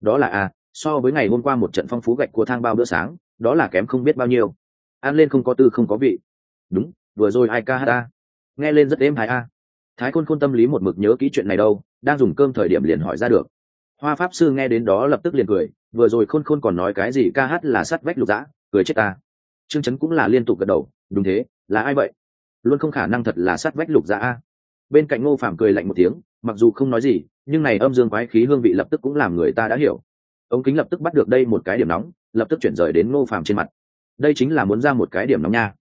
Đó là a so với ngày hôm qua một trận phong phú gạch của thang bao bữa sáng, đó là kém không biết bao nhiêu. Ăn lên không có tư không có vị. Đúng, vừa rồi ai ca hát ta nghe lên rất êm thái a. Thái khôn khôn tâm lý một mực nhớ kỹ chuyện này đâu, đang dùng cơm thời điểm liền hỏi ra được. Hoa pháp sư nghe đến đó lập tức liền cười, vừa rồi khôn khôn còn nói cái gì ca hát là sắt vách lục dã, cười chết ta. Trương chấn cũng là liên tục gật đầu, đúng thế, là ai vậy? Luôn không khả năng thật là sắt vách lục dã a. Bên cạnh ngô phạm cười lạnh một tiếng, mặc dù không nói gì, nhưng này âm dương quái khí hương vị lập tức cũng làm người ta đã hiểu ống kính lập tức bắt được đây một cái điểm nóng, lập tức chuyển rời đến ngô Phàm trên mặt. Đây chính là muốn ra một cái điểm nóng nha.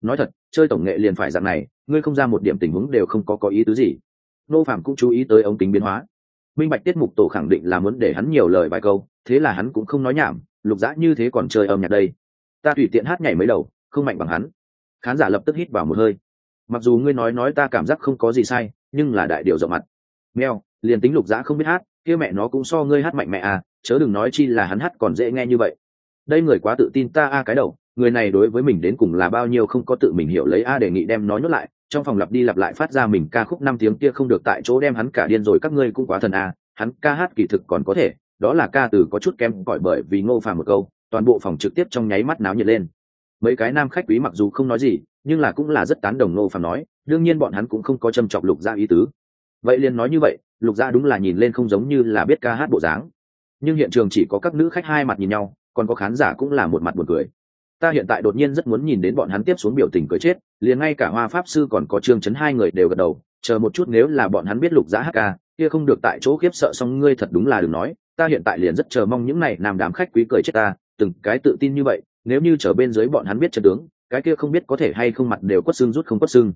Nói thật, chơi tổng nghệ liền phải dạng này, ngươi không ra một điểm tình huống đều không có có ý tứ gì. Ngô Phàm cũng chú ý tới ống kính biến hóa. Minh bạch tiết mục tổ khẳng định là muốn để hắn nhiều lời vài câu, thế là hắn cũng không nói nhảm, lục dã như thế còn chơi âm nhạc đây. Ta tùy tiện hát nhảy mấy đầu, không mạnh bằng hắn. Khán giả lập tức hít vào một hơi. Mặc dù ngươi nói nói ta cảm giác không có gì sai, nhưng là đại điều rộng mặt. Mèo, liền tính lục dã không biết hát kia mẹ nó cũng so ngươi hát mạnh mẹ à chớ đừng nói chi là hắn hát còn dễ nghe như vậy. Đây người quá tự tin ta a cái đầu, người này đối với mình đến cùng là bao nhiêu không có tự mình hiểu lấy a đề nghị đem nó nhốt lại, trong phòng lặp đi lặp lại phát ra mình ca khúc năm tiếng kia không được tại chỗ đem hắn cả điên rồi các ngươi cũng quá thần a, hắn ca hát kỳ thực còn có thể, đó là ca từ có chút kém cỏi bởi vì ngô phàm một câu, toàn bộ phòng trực tiếp trong nháy mắt náo nhiệt lên. Mấy cái nam khách quý mặc dù không nói gì, nhưng là cũng là rất tán đồng ngô phàm nói, đương nhiên bọn hắn cũng không có châm chọc lục ra ý tứ. Vậy liền nói như vậy lục gia đúng là nhìn lên không giống như là biết ca hát bộ dáng. Nhưng hiện trường chỉ có các nữ khách hai mặt nhìn nhau còn có khán giả cũng là một mặt buồn cười. Ta hiện tại đột nhiên rất muốn nhìn đến bọn hắn tiếp xuống biểu tình cười chết liền ngay cả hoa pháp sư còn có trương chấn hai người đều gật đầu chờ một chút nếu là bọn hắn biết lục giá ca, kia không được tại chỗ khiếp sợ xong ngươi thật đúng là đừng nói ta hiện tại liền rất chờ mong những này làm đám khách quý cười chết ta từng cái tự tin như vậy nếu như chờ bên dưới bọn hắn biết chân tướng cái kia không biết có thể hay không mặt đều quất xương rút không quất xương.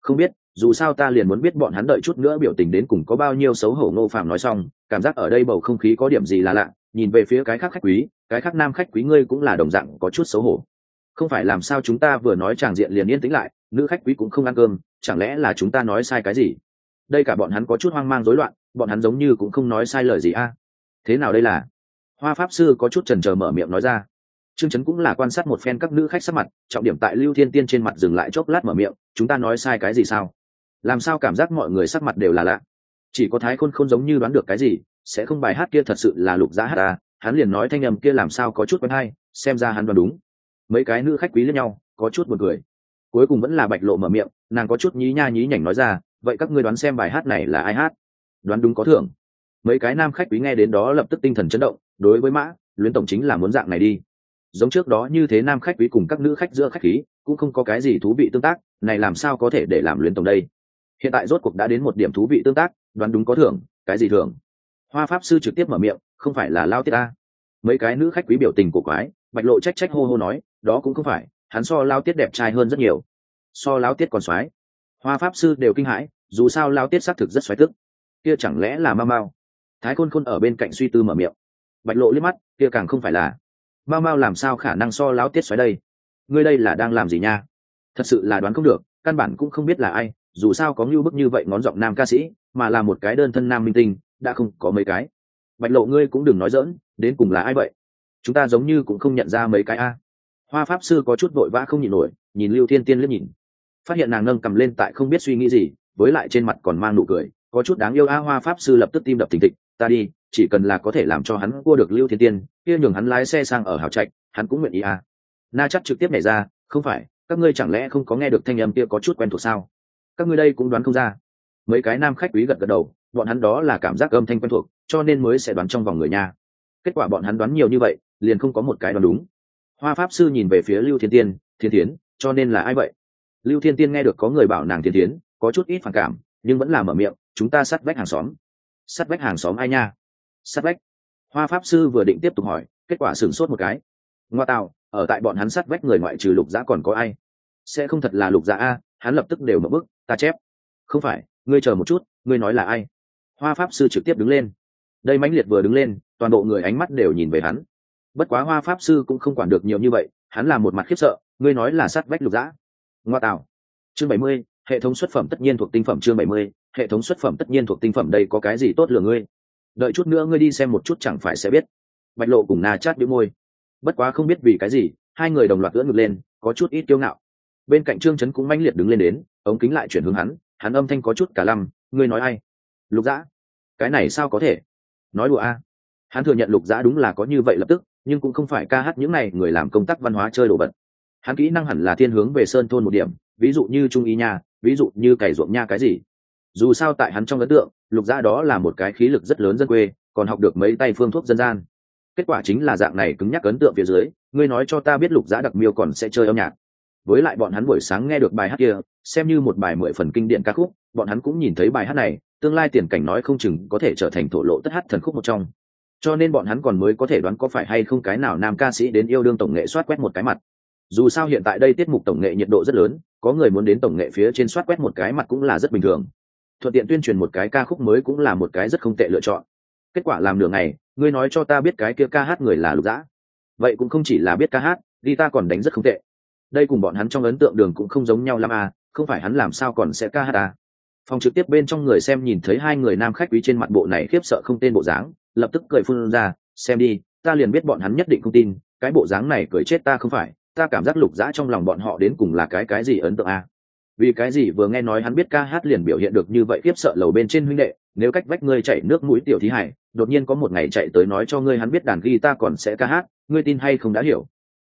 Không biết dù sao ta liền muốn biết bọn hắn đợi chút nữa biểu tình đến cùng có bao nhiêu xấu hổ ngô phạm nói xong, cảm giác ở đây bầu không khí có điểm gì là lạ, nhìn về phía cái khác khách quý, cái khác nam khách quý ngươi cũng là đồng dạng có chút xấu hổ. Không phải làm sao chúng ta vừa nói tràng diện liền yên tĩnh lại, nữ khách quý cũng không ăn cơm, chẳng lẽ là chúng ta nói sai cái gì? Đây cả bọn hắn có chút hoang mang rối loạn, bọn hắn giống như cũng không nói sai lời gì a. Thế nào đây là? Hoa pháp sư có chút trần trờ mở miệng nói ra. Trương trấn cũng là quan sát một phen các nữ khách sắc mặt, trọng điểm tại lưu thiên tiên trên mặt dừng lại chốc lát mở miệng, chúng ta nói sai cái gì sao? Làm sao cảm giác mọi người sắc mặt đều là lạ? Chỉ có thái khôn không giống như đoán được cái gì, sẽ không bài hát kia thật sự là lục giá hát à? Hắn liền nói thanh âm kia làm sao có chút quen hay, xem ra hắn đoán đúng. Mấy cái nữ khách quý lẫn nhau, có chút một cười. Cuối cùng vẫn là bạch lộ mở miệng, nàng có chút nhí nha nhí nhảnh nói ra, vậy các ngươi đoán xem bài hát này là ai hát? Đoán đúng có thưởng. Mấy cái nam khách quý nghe đến đó lập tức tinh thần chấn động, đối với mã, luyến tổng chính là muốn dạng này đi. Giống trước đó như thế nam khách quý cùng các nữ khách giữa khách khí, cũng không có cái gì thú vị tương tác, này làm sao có thể để làm luyến tổng đây? Hiện tại rốt cuộc đã đến một điểm thú vị tương tác, đoán đúng có thưởng, cái gì thưởng? Hoa pháp sư trực tiếp mở miệng, không phải là lao tiết ta mấy cái nữ khách quý biểu tình của quái, bạch lộ trách trách hô hô nói, đó cũng không phải, hắn so lao tiết đẹp trai hơn rất nhiều. So lao tiết còn soái hoa pháp sư đều kinh hãi, dù sao lao tiết xác thực rất xoáy tức. Kia chẳng lẽ là ma mao? Thái khôn khôn ở bên cạnh suy tư mở miệng. Bạch lộ liếc mắt, kia càng không phải là. Mau mau làm sao khả năng so lao tiết xoáy đây? Ngươi đây là đang làm gì nha? Thật sự là đoán không được, căn bản cũng không biết là ai dù sao có ngưu bức như vậy ngón giọng nam ca sĩ, mà là một cái đơn thân nam minh tinh, đã không có mấy cái. Bạch lộ ngươi cũng đừng nói dỡn đến cùng là ai vậy? Chúng ta giống như cũng không nhận ra mấy cái a. Hoa pháp sư có chút vội vã không nhịn nổi, nhìn lưu thiên tiên liếc nhìn. Phát hiện nàng nâng cầm lên tại không biết suy nghĩ gì, với lại trên mặt còn mang nụ cười, có chút đáng yêu a, hoa pháp sư lập tức tim đập thình thịch, ta đi, chỉ cần là có thể làm cho hắn cua được lưu thiên tiên, kia nhường hắn lái xe sang ở hào trạch, hắn cũng nguyện ý a. Na chắc trực tiếp nhảy ra, không phải, các ngươi chẳng lẽ không có nghe được thanh âm kia có chút quen thuộc sao? Các ngươi đây cũng đoán không ra. Mấy cái nam khách quý gật gật đầu, bọn hắn đó là cảm giác âm thanh quen thuộc, cho nên mới sẽ đoán trong vòng người nha kết quả bọn hắn đoán nhiều như vậy, liền không có một cái đoán đúng. Hoa pháp sư nhìn về phía lưu thiên tiên, thiên tiến cho nên là ai vậy? Lưu thiên tiên nghe được có người bảo nàng thiên tiến có chút ít phản cảm, nhưng vẫn là mở miệng, chúng ta sát vách hàng xóm. Sát vách hàng xóm ai nha? Sát vách. Hoa pháp sư vừa định tiếp tục hỏi, kết quả sửng sốt một cái. Ngoa tạo, ở tại bọn hắn sát vách người ngoại trừ lục dã còn có ai? Sẽ không thật là lục dã a, hắn lập tức đều mở bức ta chép. Không phải, ngươi chờ một chút, ngươi nói là ai? Hoa pháp sư trực tiếp đứng lên. Đây mãnh liệt vừa đứng lên, toàn bộ người ánh mắt đều nhìn về hắn. Bất quá hoa pháp sư cũng không quản được nhiều như vậy, hắn là một mặt khiếp sợ, ngươi nói là sát vách lục giã ngoa tạo. Chương bảy mươi, hệ thống xuất phẩm tất nhiên thuộc tinh phẩm chương bảy mươi, hệ thống xuất phẩm tất nhiên thuộc tinh phẩm đây có cái gì tốt lừa ngươi? Đợi chút nữa ngươi đi xem một chút chẳng phải sẽ biết. Bạch lộ cùng na chát đĩu môi. Bất quá không biết vì cái gì, hai người đồng loạt gỡ ngực lên, có chút ít kiêu ngạo bên cạnh trương trấn cũng mãnh liệt đứng lên đến, ống kính lại chuyển hướng hắn hắn âm thanh có chút cả lăm, ngươi nói ai? Lục dã. Cái này sao có thể? Nói đùa a. Hắn thừa nhận lục dã đúng là có như vậy lập tức, nhưng cũng không phải ca hát những này người làm công tác văn hóa chơi đồ vật. Hắn kỹ năng hẳn là thiên hướng về sơn thôn một điểm, ví dụ như trung y nha, ví dụ như cày ruộng nha cái gì. Dù sao tại hắn trong ấn tượng, lục dã đó là một cái khí lực rất lớn dân quê, còn học được mấy tay phương thuốc dân gian. Kết quả chính là dạng này cứng nhắc ấn tượng phía dưới, ngươi nói cho ta biết lục dã đặc miêu còn sẽ chơi âm nhạc với lại bọn hắn buổi sáng nghe được bài hát kia, xem như một bài mười phần kinh điển ca khúc, bọn hắn cũng nhìn thấy bài hát này, tương lai tiền cảnh nói không chừng có thể trở thành thổ lộ tất hát thần khúc một trong. Cho nên bọn hắn còn mới có thể đoán có phải hay không cái nào nam ca sĩ đến yêu đương tổng nghệ soát quét một cái mặt. Dù sao hiện tại đây tiết mục tổng nghệ nhiệt độ rất lớn, có người muốn đến tổng nghệ phía trên soát quét một cái mặt cũng là rất bình thường. Thuận tiện tuyên truyền một cái ca khúc mới cũng là một cái rất không tệ lựa chọn. Kết quả làm nửa ngày, ngươi nói cho ta biết cái kia ca hát người là lục dã. Vậy cũng không chỉ là biết ca hát đi ta còn đánh rất không tệ đây cùng bọn hắn trong ấn tượng đường cũng không giống nhau lắm à không phải hắn làm sao còn sẽ ca hát à. Phòng trực tiếp bên trong người xem nhìn thấy hai người nam khách quý trên mặt bộ này khiếp sợ không tên bộ dáng, lập tức cười phun ra, xem đi, ta liền biết bọn hắn nhất định không tin, cái bộ dáng này cười chết ta không phải, ta cảm giác lục dã trong lòng bọn họ đến cùng là cái cái gì ấn tượng à. Vì cái gì vừa nghe nói hắn biết ca hát liền biểu hiện được như vậy khiếp sợ lầu bên trên huynh đệ, nếu cách vách ngươi chạy nước mũi tiểu thí hải, đột nhiên có một ngày chạy tới nói cho ngươi hắn biết đàn guitar còn sẽ ca hát, ngươi tin hay không đã hiểu.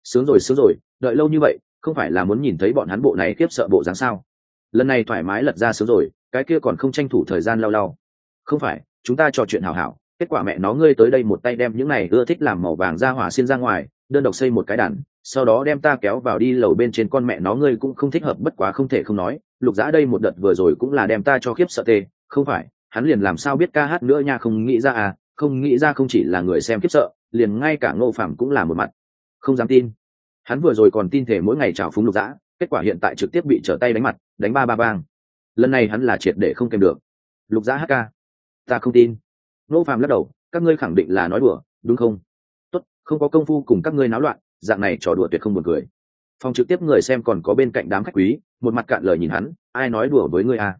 Sướng rồi sướng rồi, đợi lâu như vậy không phải là muốn nhìn thấy bọn hắn bộ này khiếp sợ bộ dáng sao? Lần này thoải mái lật ra sớm rồi, cái kia còn không tranh thủ thời gian lau lau. Không phải, chúng ta trò chuyện hào hảo, kết quả mẹ nó ngươi tới đây một tay đem những này ưa thích làm màu vàng ra hỏa xin ra ngoài, đơn độc xây một cái đàn, sau đó đem ta kéo vào đi lầu bên trên con mẹ nó ngươi cũng không thích hợp, bất quá không thể không nói, lục giã đây một đợt vừa rồi cũng là đem ta cho khiếp sợ tê. Không phải, hắn liền làm sao biết ca hát nữa nha, không nghĩ ra à không nghĩ ra không chỉ là người xem khiếp sợ, liền ngay cả ngô phạm cũng là một mặt. Không dám tin hắn vừa rồi còn tin thể mỗi ngày trào phúng lục dã, kết quả hiện tại trực tiếp bị trở tay đánh mặt, đánh ba ba bang. Lần này hắn là triệt để không kèm được. Lục dã hk ta không tin. Ngô phạm lắc đầu, các ngươi khẳng định là nói đùa, đúng không? Tốt, không có công phu cùng các ngươi náo loạn, dạng này trò đùa tuyệt không buồn cười. Phòng trực tiếp người xem còn có bên cạnh đám khách quý, một mặt cạn lời nhìn hắn, ai nói đùa với ngươi à?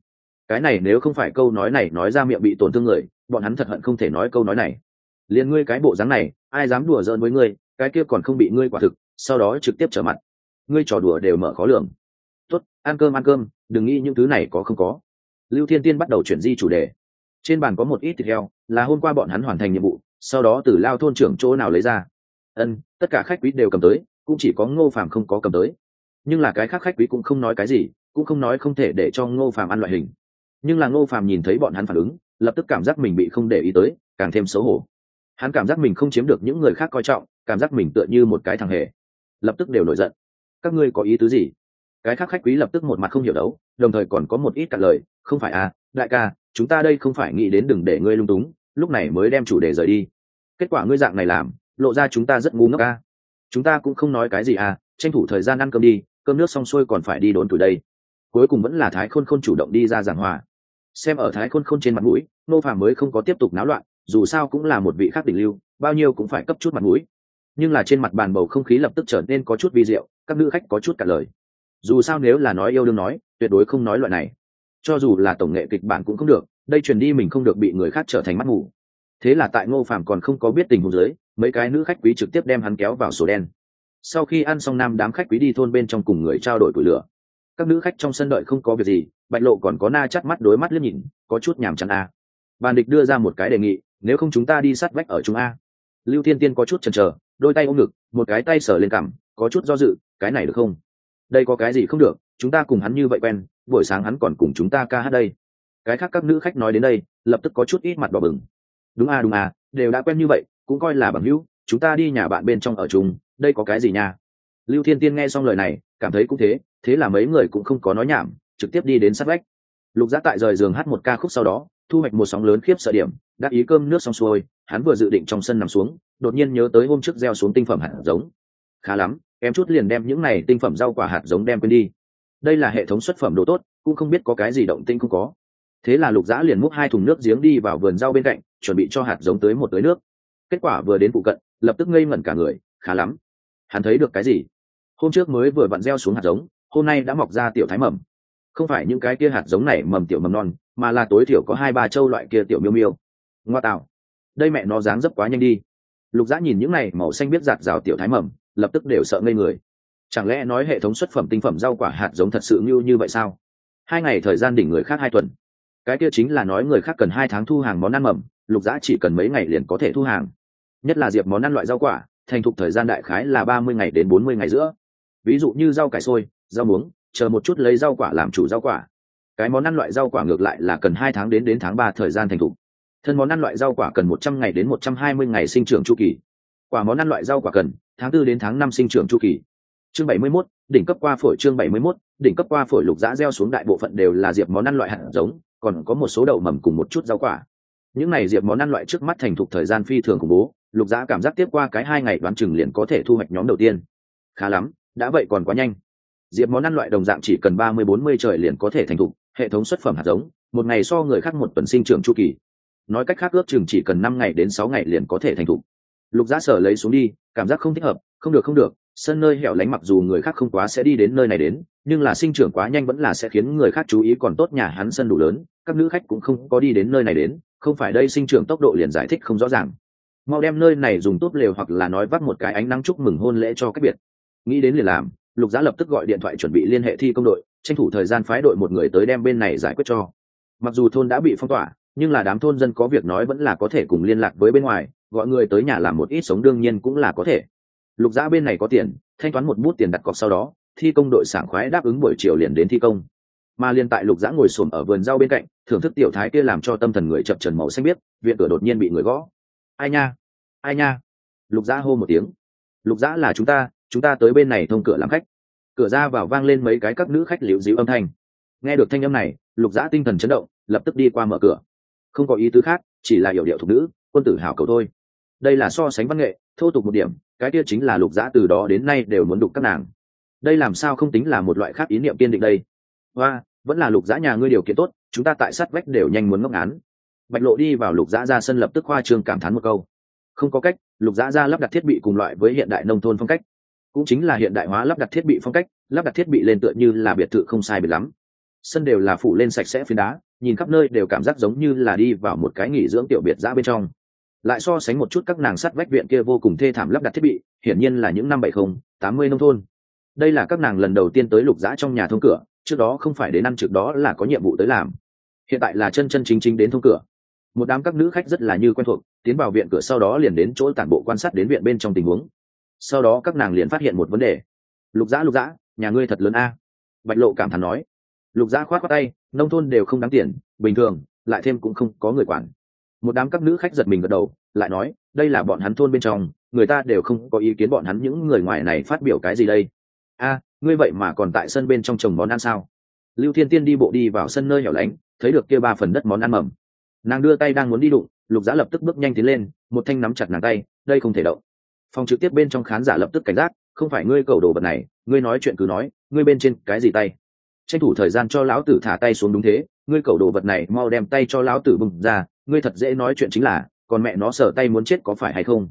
Cái này nếu không phải câu nói này nói ra miệng bị tổn thương người, bọn hắn thật hận không thể nói câu nói này. Liền ngươi cái bộ dáng này, ai dám đùa giỡn với ngươi, cái kia còn không bị ngươi quả thực sau đó trực tiếp trở mặt. Ngươi trò đùa đều mở khó lường. Tốt, ăn cơm ăn cơm, đừng nghĩ những thứ này có không có. Lưu thiên tiên bắt đầu chuyển di chủ đề. Trên bàn có một ít thịt heo, là hôm qua bọn hắn hoàn thành nhiệm vụ, sau đó từ lao thôn trưởng chỗ nào lấy ra. Ân, tất cả khách quý đều cầm tới, cũng chỉ có ngô phàm không có cầm tới. Nhưng là cái khác khách quý cũng không nói cái gì, cũng không nói không thể để cho ngô phàm ăn loại hình. Nhưng là ngô phàm nhìn thấy bọn hắn phản ứng, lập tức cảm giác mình bị không để ý tới, càng thêm xấu hổ. Hắn cảm giác mình không chiếm được những người khác coi trọng, cảm giác mình tựa như một cái thằng hề lập tức đều nổi giận. Các ngươi có ý tứ gì? Cái khác khách quý lập tức một mặt không hiểu đấu, đồng thời còn có một ít cạn lời, không phải à đại ca, chúng ta đây không phải nghĩ đến đừng để ngươi lung túng, lúc này mới đem chủ đề rời đi. Kết quả ngươi dạng này làm, lộ ra chúng ta rất ngu ngốc ca chúng ta cũng không nói cái gì à tranh thủ thời gian ăn cơm đi, cơm nước xong xuôi còn phải đi đốn tuổi đây. Cuối cùng vẫn là thái khôn khôn chủ động đi ra giảng hòa. Xem ở thái khôn khôn trên mặt mũi nô phàm mới không có tiếp tục náo loạn, dù sao cũng là một vị khác đỉnh lưu, bao nhiêu cũng phải cấp chút mặt mũi nhưng là trên mặt bàn bầu không khí lập tức trở nên có chút vi diệu, các nữ khách có chút cả lời. Dù sao nếu là nói yêu đương nói, tuyệt đối không nói loại này. Cho dù là tổng nghệ kịch bản cũng không được, đây truyền đi mình không được bị người khác trở thành mắt ngủ thế là tại ngô phàm còn không có biết tình huống giới mấy cái nữ khách quý trực tiếp đem hắn kéo vào sổ đen. Sau khi ăn xong nam đám khách quý đi thôn bên trong cùng người trao đổi tuổi lửa. Các nữ khách trong sân đợi không có việc gì, bạch lộ còn có na chắt mắt đối mắt liếc nhìn, có chút nhàm chán a à. bàn địch đưa ra một cái đề nghị, nếu không chúng ta đi sát vách ở chúng a. Lưu thiên tiên có chút chần chờ đôi tay ôm ngực, một cái tay sờ lên cằm, có chút do dự, cái này được không? Đây có cái gì không được, chúng ta cùng hắn như vậy quen, buổi sáng hắn còn cùng chúng ta ca hát đây. Cái khác các nữ khách nói đến đây, lập tức có chút ít mặt đỏ bừng. Đúng à đúng à đều đã quen như vậy, cũng coi là bằng hữu, chúng ta đi nhà bạn bên trong ở chung, đây có cái gì nha? Lưu thiên tiên nghe xong lời này, cảm thấy cũng thế thế là mấy người cũng không có nói nhảm, trực tiếp đi đến sát vách. Lục giác tại rời giường hát một ca khúc sau đó thu hoạch một sóng lớn khiếp sợ điểm đắc ý cơm nước xong xuôi, hắn vừa dự định trong sân nằm xuống, đột nhiên nhớ tới hôm trước gieo xuống tinh phẩm hạt giống. Khá lắm, em chút liền đem những này tinh phẩm rau quả hạt giống đem quên đi. Đây là hệ thống xuất phẩm đồ tốt, cũng không biết có cái gì động tinh không có. Thế là lục dã liền múc hai thùng nước giếng đi vào vườn rau bên cạnh, chuẩn bị cho hạt giống tới một tưới nước. Kết quả vừa đến phụ cận, lập tức ngây ngẩn cả người, khá lắm. Hắn thấy được cái gì? Hôm trước mới vừa vặn gieo xuống hạt giống, hôm nay đã mọc ra tiểu thái mầm. Không phải những cái kia hạt giống này mầm tiểu mầm non mà là tối thiểu có hai ba châu loại kia tiểu miêu miêu. Ngoa tạo. Đây mẹ nó dáng dấp quá nhanh đi. Lục dã nhìn những này màu xanh biết giạt rào tiểu thái mầm, lập tức đều sợ ngây người. Chẳng lẽ nói hệ thống xuất phẩm tinh phẩm rau quả hạt giống thật sự như như vậy sao? Hai ngày thời gian đỉnh người khác hai tuần. Cái kia chính là nói người khác cần hai tháng thu hàng món ăn mầm, lục dã chỉ cần mấy ngày liền có thể thu hàng. Nhất là diệp món ăn loại rau quả, thành thục thời gian đại khái là ba mươi ngày đến bốn mươi ngày giữa. Ví dụ như rau cải sôi rau muống, chờ một chút lấy rau quả làm chủ rau quả cái món ăn loại rau quả ngược lại là cần hai tháng đến đến tháng ba thời gian thành thục. Thân món ăn loại rau quả cần một trăm ngày đến một trăm hai mươi ngày sinh trưởng chu kỳ. Quả món ăn loại rau quả cần tháng tư đến tháng năm sinh trưởng chu kỳ. Chương bảy mươi 71, đỉnh cấp qua phổi chương bảy mươi 71, đỉnh cấp qua phổi lục dã gieo xuống đại bộ phận đều là diệp món ăn loại hạt giống còn có một số đậu mầm cùng một chút rau quả. Những này diệp món ăn loại trước mắt thành thục thời gian phi thường khủng bố lục dã cảm giác tiếp qua cái hai ngày đoán chừng liền có thể thu hoạch nhóm đầu tiên. Khá lắm đã vậy còn quá nhanh. Diệp món ăn loại đồng dạng chỉ cần ba mươi bốn mươi trời liền có thể thành thục hệ thống xuất phẩm hạt giống, một ngày so người khác một tuần sinh trưởng chu kỳ. Nói cách khác, ước chừng chỉ cần năm ngày đến sáu ngày liền có thể thành thục. Lục giã sở lấy xuống đi, cảm giác không thích hợp, không được không được, sân nơi hẻo lánh mặc dù người khác không quá sẽ đi đến nơi này đến, nhưng là sinh trưởng quá nhanh vẫn là sẽ khiến người khác chú ý, còn tốt nhà hắn sân đủ lớn, các nữ khách cũng không có đi đến nơi này đến, không phải đây sinh trưởng tốc độ liền giải thích không rõ ràng. Mau đem nơi này dùng tốt lều hoặc là nói vắt một cái ánh nắng chúc mừng hôn lễ cho cách biệt. Nghĩ đến liền làm lục giá lập tức gọi điện thoại chuẩn bị liên hệ thi công đội, tranh thủ thời gian phái đội một người tới đem bên này giải quyết cho. Mặc dù thôn đã bị phong tỏa, nhưng là đám thôn dân có việc nói vẫn là có thể cùng liên lạc với bên ngoài, gọi người tới nhà làm một ít sống đương nhiên cũng là có thể. Lục giã bên này có tiền, thanh toán một bút tiền đặt cọc sau đó, thi công đội sảng khoái đáp ứng buổi chiều liền đến thi công. Mà liên tại lục giã ngồi xổm ở vườn rau bên cạnh, thưởng thức tiểu thái kia làm cho tâm thần người chập trần màu xanh biết viện cửa đột nhiên bị người gõ. Ai nha? Ai nha? Lục giã hô một tiếng. Lục giã là chúng ta chúng ta tới bên này thông cửa làm khách. Cửa ra vào vang lên mấy cái các nữ khách liễu dịu âm thanh. Nghe được thanh âm này, lục dã tinh thần chấn động, lập tức đi qua mở cửa. Không có ý tứ khác, chỉ là hiểu điệu thục nữ, quân tử hảo cầu thôi. Đây là so sánh văn nghệ, thô tục một điểm, cái kia chính là lục dã từ đó đến nay đều muốn đục các nàng. Đây làm sao không tính là một loại khác ý niệm kiên định đây? Và vẫn là lục dã nhà ngươi điều kiện tốt, chúng ta tại sát vách đều nhanh muốn ngốc án bạch lộ đi vào lục dã ra sân lập tức khoa trương cảm thán một câu. Không có cách, lục dã ra lắp đặt thiết bị cùng loại với hiện đại nông thôn phong cách cũng chính là hiện đại hóa lắp đặt thiết bị phong cách, lắp đặt thiết bị lên tựa như là biệt thự không sai biệt lắm. Sân đều là phủ lên sạch sẽ phiến đá, nhìn khắp nơi đều cảm giác giống như là đi vào một cái nghỉ dưỡng tiểu biệt ra bên trong. Lại so sánh một chút các nàng sắt vách viện kia vô cùng thê thảm lắp đặt thiết bị, hiển nhiên là những năm bảy không, tám mươi nông thôn. Đây là các nàng lần đầu tiên tới lục giã trong nhà thông cửa, trước đó không phải đến ăn trực đó là có nhiệm vụ tới làm. Hiện tại là chân chân chính chính đến thông cửa. Một đám các nữ khách rất là như quen thuộc, tiến vào viện cửa sau đó liền đến chỗ tản bộ quan sát đến viện bên trong tình huống sau đó các nàng liền phát hiện một vấn đề. Lục dã lục dã, nhà ngươi thật lớn a. Bạch lộ cảm thán nói. Lục dã khoát khoát tay, nông thôn đều không đáng tiền, bình thường, lại thêm cũng không có người quản. Một đám các nữ khách giật mình gật đầu, lại nói, đây là bọn hắn thôn bên trong, người ta đều không có ý kiến bọn hắn những người ngoài này phát biểu cái gì đây. A, ngươi vậy mà còn tại sân bên trong trồng món ăn sao? Lưu thiên tiên đi bộ đi vào sân nơi hẻo lánh, thấy được kia ba phần đất món ăn mầm. Nàng đưa tay đang muốn đi đụng, lục giá lập tức bước nhanh tiến lên, một thanh nắm chặt nàng tay, đây không thể động phòng trực tiếp bên trong khán giả lập tức cảnh giác, không phải ngươi cầu đồ vật này, ngươi nói chuyện cứ nói, ngươi bên trên cái gì tay? Tranh thủ thời gian cho lão tử thả tay xuống đúng thế, ngươi cầu đồ vật này mau đem tay cho lão tử bừng ra, ngươi thật dễ nói chuyện chính là, còn mẹ nó sở tay muốn chết có phải hay không?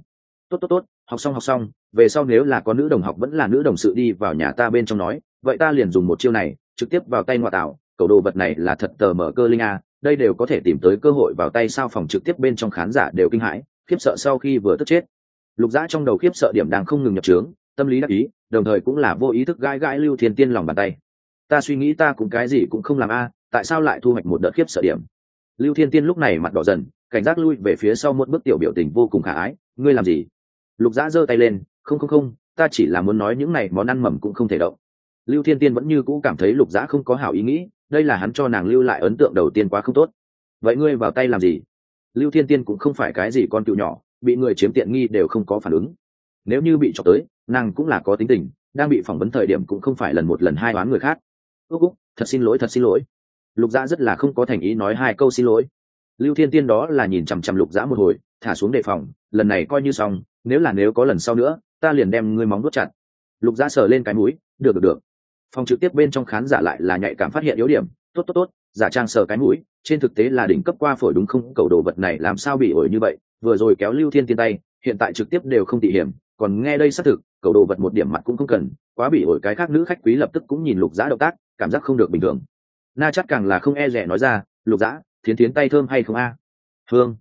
Tốt tốt tốt, học xong học xong, về sau nếu là có nữ đồng học vẫn là nữ đồng sự đi vào nhà ta bên trong nói, vậy ta liền dùng một chiêu này, trực tiếp vào tay ngoại tạo, cầu đồ vật này là thật tờ mở cơ linh a, đây đều có thể tìm tới cơ hội vào tay sao phòng trực tiếp bên trong khán giả đều kinh hãi, khiếp sợ sau khi vừa tức chết lục dã trong đầu khiếp sợ điểm đang không ngừng nhập trướng, tâm lý đắc ý, đồng thời cũng là vô ý thức gãi gãi lưu thiên tiên lòng bàn tay. Ta suy nghĩ ta cũng cái gì cũng không làm a, tại sao lại thu hoạch một đợt khiếp sợ điểm? Lưu thiên tiên lúc này mặt đỏ dần, cảnh giác lui về phía sau một bước tiểu biểu tình vô cùng khả ái, ngươi làm gì? Lục dã giơ tay lên, không không không, ta chỉ là muốn nói những này món ăn mầm cũng không thể động. Lưu thiên tiên vẫn như cũ cảm thấy lục dã không có hảo ý nghĩ, đây là hắn cho nàng lưu lại ấn tượng đầu tiên quá không tốt. Vậy ngươi vào tay làm gì? Lưu thiên tiên cũng không phải cái gì con cựu nhỏ bị người chiếm tiện nghi đều không có phản ứng. Nếu như bị chọc tới, nàng cũng là có tính tình, đang bị phỏng vấn thời điểm cũng không phải lần một lần hai đoán người khác. Ước úc, thật xin lỗi, thật xin lỗi. Lục dã rất là không có thành ý nói hai câu xin lỗi. Lưu thiên tiên đó là nhìn chằm chằm lục dã một hồi, thả xuống đề phòng, lần này coi như xong, nếu là nếu có lần sau nữa, ta liền đem ngươi móng đốt chặt. Lục dã sờ lên cái mũi, được được được. Phòng trực tiếp bên trong khán giả lại là nhạy cảm phát hiện yếu điểm, tốt tốt tốt, giả trang sờ cái mũi, trên thực tế là đỉnh cấp qua phổi đúng không? Cầu đồ vật này làm sao bị ổi như vậy? Vừa rồi kéo lưu thiên tiên tay, hiện tại trực tiếp đều không tỉ hiểm, còn nghe đây xác thực, cầu đồ vật một điểm mặt cũng không cần, quá bị ổi cái khác nữ khách quý lập tức cũng nhìn lục giã động tác, cảm giác không được bình thường. Na chắc càng là không e rẻ nói ra, lục giã thiến thiến tay thơm hay không a? Hương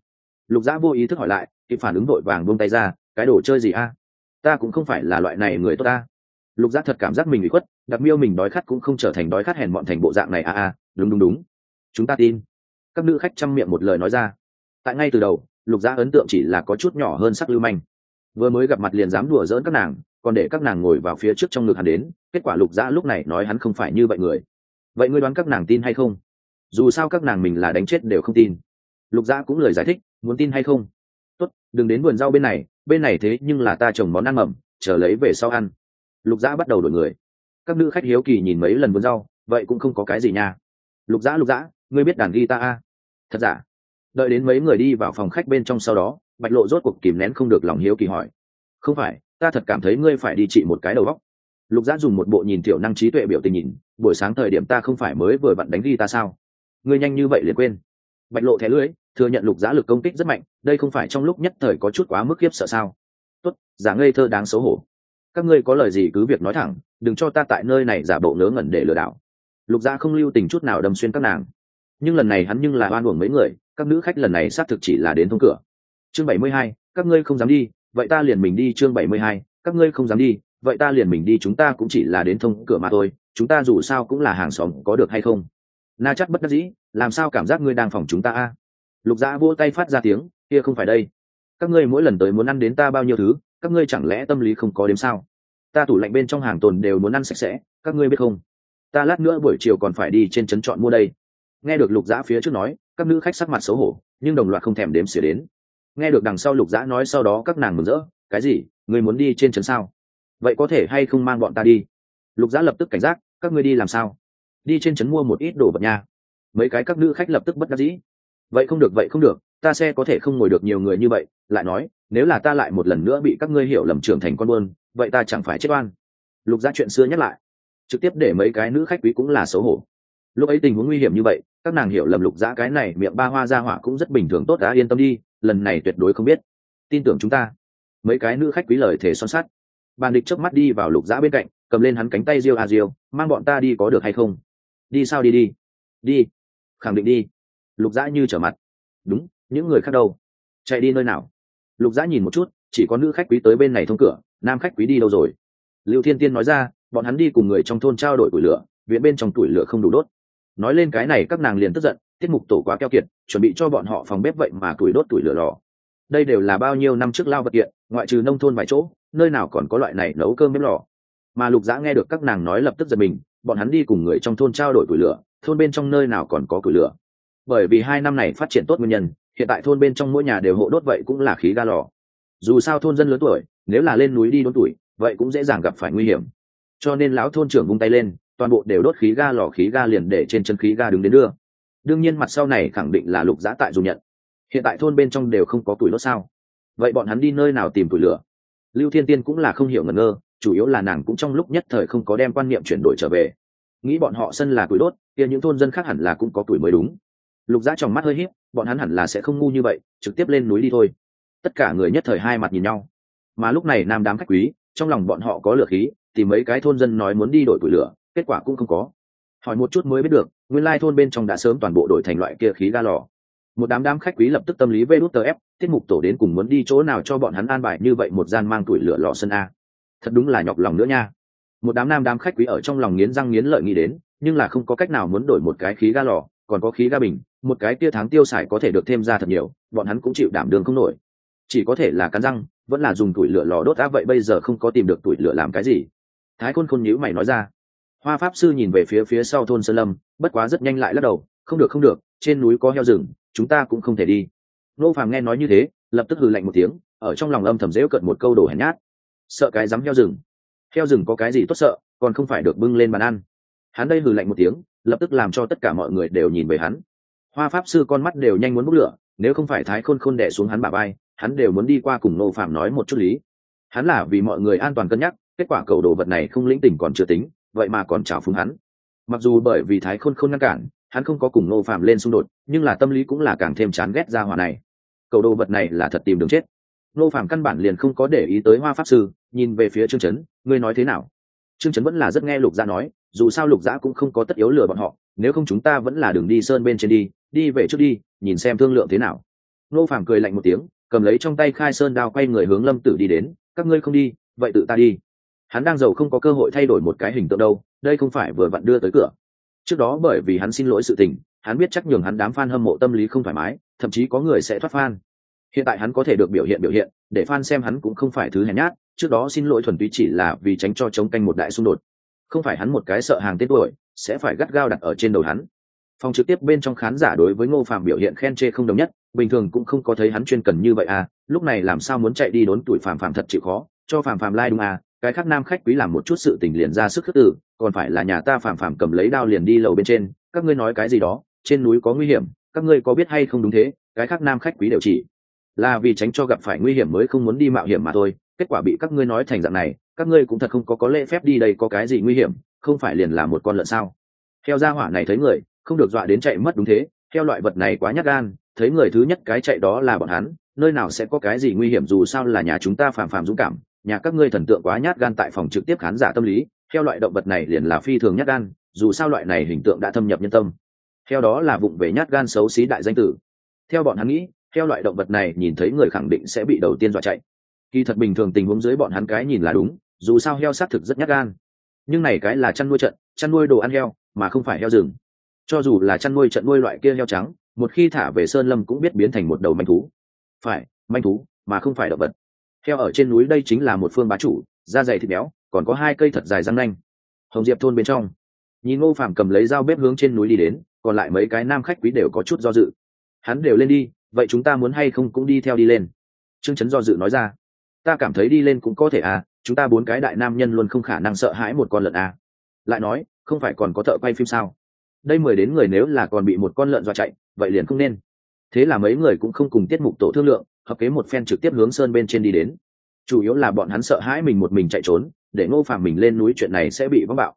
lục giã vô ý thức hỏi lại, kịp phản ứng vội vàng buông tay ra, cái đồ chơi gì a? Ta cũng không phải là loại này người tốt ta lục giã thật cảm giác mình bị khuất, đặc miêu mình đói khát cũng không trở thành đói khát hèn mọn thành bộ dạng này a a, đúng đúng đúng. Chúng ta tin. Các nữ khách chăm miệng một lời nói ra. Tại ngay từ đầu lục gia ấn tượng chỉ là có chút nhỏ hơn sắc lưu manh. Vừa mới gặp mặt liền dám đùa dỡn các nàng, còn để các nàng ngồi vào phía trước trong ngực hắn đến, kết quả lục gia lúc này nói hắn không phải như vậy người. Vậy ngươi đoán các nàng tin hay không? Dù sao các nàng mình là đánh chết đều không tin. Lục gia cũng lời giải thích, muốn tin hay không? Tốt, đừng đến vườn rau bên này bên này thế nhưng là ta trồng món ăn mầm, chờ lấy về sau ăn. Lục gia bắt đầu đổi người. Các nữ khách hiếu kỳ nhìn mấy lần vườn rau, vậy cũng không có cái gì nha. Lục dã lục dã ngươi biết đàn guitar a? Thật giả? Đợi đến mấy người đi vào phòng khách bên trong sau đó, bạch lộ rốt cuộc kìm nén không được lòng hiếu kỳ hỏi, không phải, ta thật cảm thấy ngươi phải đi trị một cái đầu góc lục giã dùng một bộ nhìn tiểu năng trí tuệ biểu tình nhìn, buổi sáng thời điểm ta không phải mới vừa vặn đánh ghi ta sao? Ngươi nhanh như vậy liền quên. Bạch lộ thẻ lưới thừa nhận lục giã lực công kích rất mạnh, đây không phải trong lúc nhất thời có chút quá mức khiếp sợ sao? Tốt, giả ngây thơ đáng xấu hổ. Các ngươi có lời gì cứ việc nói thẳng, đừng cho ta tại nơi này giả bộ ngớ ngẩn để lừa đảo. Lục giã không lưu tình chút nào đâm xuyên các nàng nhưng lần này hắn nhưng là oan uổng mấy người, các nữ khách lần này xác thực chỉ là đến thông cửa. Chương bảy mươi hai, các ngươi không dám đi, vậy ta liền mình đi chương bảy mươi hai, các ngươi không dám đi, vậy ta liền mình đi, chúng ta cũng chỉ là đến thông cửa mà thôi, chúng ta dù sao cũng là hàng xóm, có được hay không? Na chắc bất đắc dĩ, làm sao cảm giác ngươi đang phòng chúng ta a? Lục dã vỗ tay phát ra tiếng, kia không phải đây. Các ngươi mỗi lần tới muốn ăn đến ta bao nhiêu thứ, các ngươi chẳng lẽ tâm lý không có đếm sao? Ta tủ lạnh bên trong hàng tồn đều muốn ăn sạch sẽ, các ngươi biết không? Ta lát nữa buổi chiều còn phải đi trên trấn chọn mua đây nghe được lục giã phía trước nói, các nữ khách sắc mặt xấu hổ, nhưng đồng loạt không thèm đếm xỉa đến. Nghe được đằng sau lục giã nói sau đó các nàng mừng rỡ, cái gì? Người muốn đi trên trấn sao? Vậy có thể hay không mang bọn ta đi? Lục giã lập tức cảnh giác, các ngươi đi làm sao? Đi trên trấn mua một ít đồ vật nha. Mấy cái các nữ khách lập tức bất đắc dĩ. Vậy không được, vậy không được, ta xe có thể không ngồi được nhiều người như vậy. Lại nói, nếu là ta lại một lần nữa bị các ngươi hiểu lầm trưởng thành con buôn, vậy ta chẳng phải chết oan. Lục giã chuyện xưa nhắc lại, trực tiếp để mấy cái nữ khách quý cũng là xấu hổ. Lúc ấy tình huống nguy hiểm như vậy các nàng hiểu lầm lục dã cái này miệng ba hoa ra hỏa cũng rất bình thường tốt đã yên tâm đi, lần này tuyệt đối không biết. Tin tưởng chúng ta. Mấy cái nữ khách quý lời thể son sắt. Bàn địch chớp mắt đi vào lục dã bên cạnh, cầm lên hắn cánh tay riêu a riêu mang bọn ta đi có được hay không? Đi sao đi đi? Đi. Khẳng định đi. Lục dã như trở mặt. Đúng, những người khác đâu? Chạy đi nơi nào? Lục dã nhìn một chút, chỉ có nữ khách quý tới bên này thông cửa, nam khách quý đi đâu rồi? Lưu thiên tiên nói ra, bọn hắn đi cùng người trong thôn trao đổi củi lửa, viện bên trong củi lửa không đủ đốt nói lên cái này các nàng liền tức giận, tiết mục tổ quá keo kiệt, chuẩn bị cho bọn họ phòng bếp vậy mà tuổi đốt tuổi lửa lò. Đây đều là bao nhiêu năm trước lao vật kiện, ngoại trừ nông thôn vài chỗ, nơi nào còn có loại này nấu cơm bếp lò. Mà lục dã nghe được các nàng nói lập tức giật mình, bọn hắn đi cùng người trong thôn trao đổi tuổi lửa, thôn bên trong nơi nào còn có tuổi lửa. Bởi vì hai năm này phát triển tốt nguyên nhân, hiện tại thôn bên trong mỗi nhà đều hộ đốt vậy cũng là khí ga lò. Dù sao thôn dân lớn tuổi, nếu là lên núi đi đốn tuổi vậy cũng dễ dàng gặp phải nguy hiểm. Cho nên lão thôn trưởng vung tay lên toàn bộ đều đốt khí ga lò khí ga liền để trên chân khí ga đứng đến đưa. Đương nhiên mặt sau này khẳng định là lục giã tại dùng nhận. Hiện tại thôn bên trong đều không có tuổi đốt sao. Vậy bọn hắn đi nơi nào tìm tuổi lửa? Lưu thiên tiên cũng là không hiểu ngẩn ngơ, chủ yếu là nàng cũng trong lúc nhất thời không có đem quan niệm chuyển đổi trở về. Nghĩ bọn họ sân là tuổi đốt, kia những thôn dân khác hẳn là cũng có tuổi mới đúng. Lục giã trong mắt hơi hít bọn hắn hẳn là sẽ không ngu như vậy, trực tiếp lên núi đi thôi. Tất cả người nhất thời hai mặt nhìn nhau. Mà lúc này nam đám khách quý, trong lòng bọn họ có lửa khí, thì mấy cái thôn dân nói muốn đi đổi củi lửa kết quả cũng không có. Hỏi một chút mới biết được, nguyên lai thôn bên trong đã sớm toàn bộ đổi thành loại kia khí ga lò. Một đám đám khách quý lập tức tâm lý vê đút tờ ép, tiết mục tổ đến cùng muốn đi chỗ nào cho bọn hắn an bài như vậy một gian mang tuổi lửa lò sân a. Thật đúng là nhọc lòng nữa nha. Một đám nam đám khách quý ở trong lòng nghiến răng nghiến lợi nghĩ đến, nhưng là không có cách nào muốn đổi một cái khí ga lò, còn có khí ga bình, một cái kia tháng tiêu xài có thể được thêm ra thật nhiều, bọn hắn cũng chịu đảm đường không nổi. Chỉ có thể là cắn răng, vẫn là dùng tuổi lửa lò đốt á vậy bây giờ không có tìm được tuổi lửa làm cái gì. Thái khôn khôn nhữ mày nói ra hoa pháp sư nhìn về phía phía sau thôn sơn lâm, bất quá rất nhanh lại lắc đầu, không được không được, trên núi có heo rừng, chúng ta cũng không thể đi. Nô phàm nghe nói như thế, lập tức hừ lạnh một tiếng, ở trong lòng âm thầm dễu cận một câu đồ hèn nhát. Sợ cái dám heo rừng. Heo rừng có cái gì tốt sợ, còn không phải được bưng lên bàn ăn. Hắn đây hừ lạnh một tiếng, lập tức làm cho tất cả mọi người đều nhìn về hắn. Hoa pháp sư con mắt đều nhanh muốn bốc lửa, nếu không phải thái khôn khôn đẻ xuống hắn bà bay hắn đều muốn đi qua cùng nô phàm nói một chút lý. Hắn là vì mọi người an toàn cân nhắc, kết quả cầu đồ vật này không lĩnh tình còn chưa tính vậy mà còn chảo phúng hắn. Mặc dù bởi vì thái khôn không ngăn cản, hắn không có cùng nô phạm lên xung đột, nhưng là tâm lý cũng là càng thêm chán ghét ra hòa này. Cầu đồ vật này là thật tìm đường chết. Nô phạm căn bản liền không có để ý tới hoa pháp sư, nhìn về phía trương trấn ngươi nói thế nào? Trương trấn vẫn là rất nghe lục gia nói, dù sao lục gia cũng không có tất yếu lừa bọn họ, nếu không chúng ta vẫn là đường đi sơn bên trên đi đi về trước đi, nhìn xem thương lượng thế nào. Nô phạm cười lạnh một tiếng, cầm lấy trong tay khai sơn đao quay người hướng lâm tử đi đến, các ngươi không đi, vậy tự ta đi hắn đang giàu không có cơ hội thay đổi một cái hình tượng đâu, đây không phải vừa vặn đưa tới cửa. Trước đó bởi vì hắn xin lỗi sự tình, hắn biết chắc nhường hắn đám f a n hâm mộ tâm lý không thoải mái, thậm chí có người sẽ thoát f a n hiện tại hắn có thể được biểu hiện biểu hiện, để f a n xem hắn cũng không phải thứ hèn nhát, trước đó xin lỗi thuần túy chỉ là vì tránh cho chống canh một đại xung đột. Không phải hắn một cái sợ hàng tên tuổi, sẽ phải gắt gao đặt ở trên đầu hắn. Phòng trực tiếp bên trong khán giả đối với ngô phạm biểu hiện khen chê không đồng nhất, bình thường cũng không có thấy hắn chuyên cần như vậy à lúc này làm sao muốn chạy đi đốn tuổi phàm phàm thật chịu khó, cho phàm phàm lai、like、đúng à cái khác nam khách quý làm một chút sự tình liền ra sức khước tử còn phải là nhà ta phàm phàm cầm lấy đao liền đi lầu bên trên, các ngươi nói cái gì đó, trên núi có nguy hiểm, các ngươi có biết hay không đúng thế, cái khác nam khách quý đều chỉ. Là vì tránh cho gặp phải nguy hiểm mới không muốn đi mạo hiểm mà thôi, kết quả bị các ngươi nói thành dạng này, các ngươi cũng thật không có có lễ phép đi đây có cái gì nguy hiểm, không phải liền là một con lợn sao? Theo gia hỏa này thấy người, không được dọa đến chạy mất đúng thế, theo loại vật này quá nhát gan, thấy người thứ nhất cái chạy đó là bọn hắn, nơi nào sẽ có cái gì nguy hiểm dù sao là nhà chúng ta phàm phàm dũng cảm nhà các ngươi thần tượng quá nhát gan tại phòng trực tiếp khán giả tâm lý, theo loại động vật này liền là phi thường nhát gan, dù sao loại này hình tượng đã thâm nhập nhân tâm. Theo đó là vụng về nhát gan xấu xí đại danh tử. Theo bọn hắn nghĩ, theo loại động vật này nhìn thấy người khẳng định sẽ bị đầu tiên dọa chạy. Kỳ thật bình thường tình huống dưới bọn hắn cái nhìn là đúng, dù sao heo xác thực rất nhát gan. Nhưng này cái là chăn nuôi trận, chăn nuôi đồ ăn heo, mà không phải heo rừng. Cho dù là chăn nuôi trận nuôi loại kia heo trắng, một khi thả về sơn lâm cũng biết biến thành một đầu manh thú. Phải, manh thú, mà không phải động vật theo ở trên núi đây chính là một phương bá chủ, da dày thịt béo, còn có hai cây thật dài răng nanh. Hồng diệp thôn bên trong. Nhìn ngô phạm cầm lấy dao bếp hướng trên núi đi đến, còn lại mấy cái nam khách quý đều có chút do dự. Hắn đều lên đi, vậy chúng ta muốn hay không cũng đi theo đi lên? Trương trấn do dự nói ra. Ta cảm thấy đi lên cũng có thể à chúng ta bốn cái đại nam nhân luôn không khả năng sợ hãi một con lợn à. lại nói, không phải còn có thợ quay phim sao? Đây mười đến người nếu là còn bị một con lợn dọa chạy, vậy liền không nên. Thế là mấy người cũng không cùng tiết mục tổ thương lượng hợp kế một phen trực tiếp hướng sơn bên trên đi đến. Chủ yếu là bọn hắn sợ hãi mình một mình chạy trốn, để ngô phàm mình lên núi chuyện này sẽ bị vắng bạo.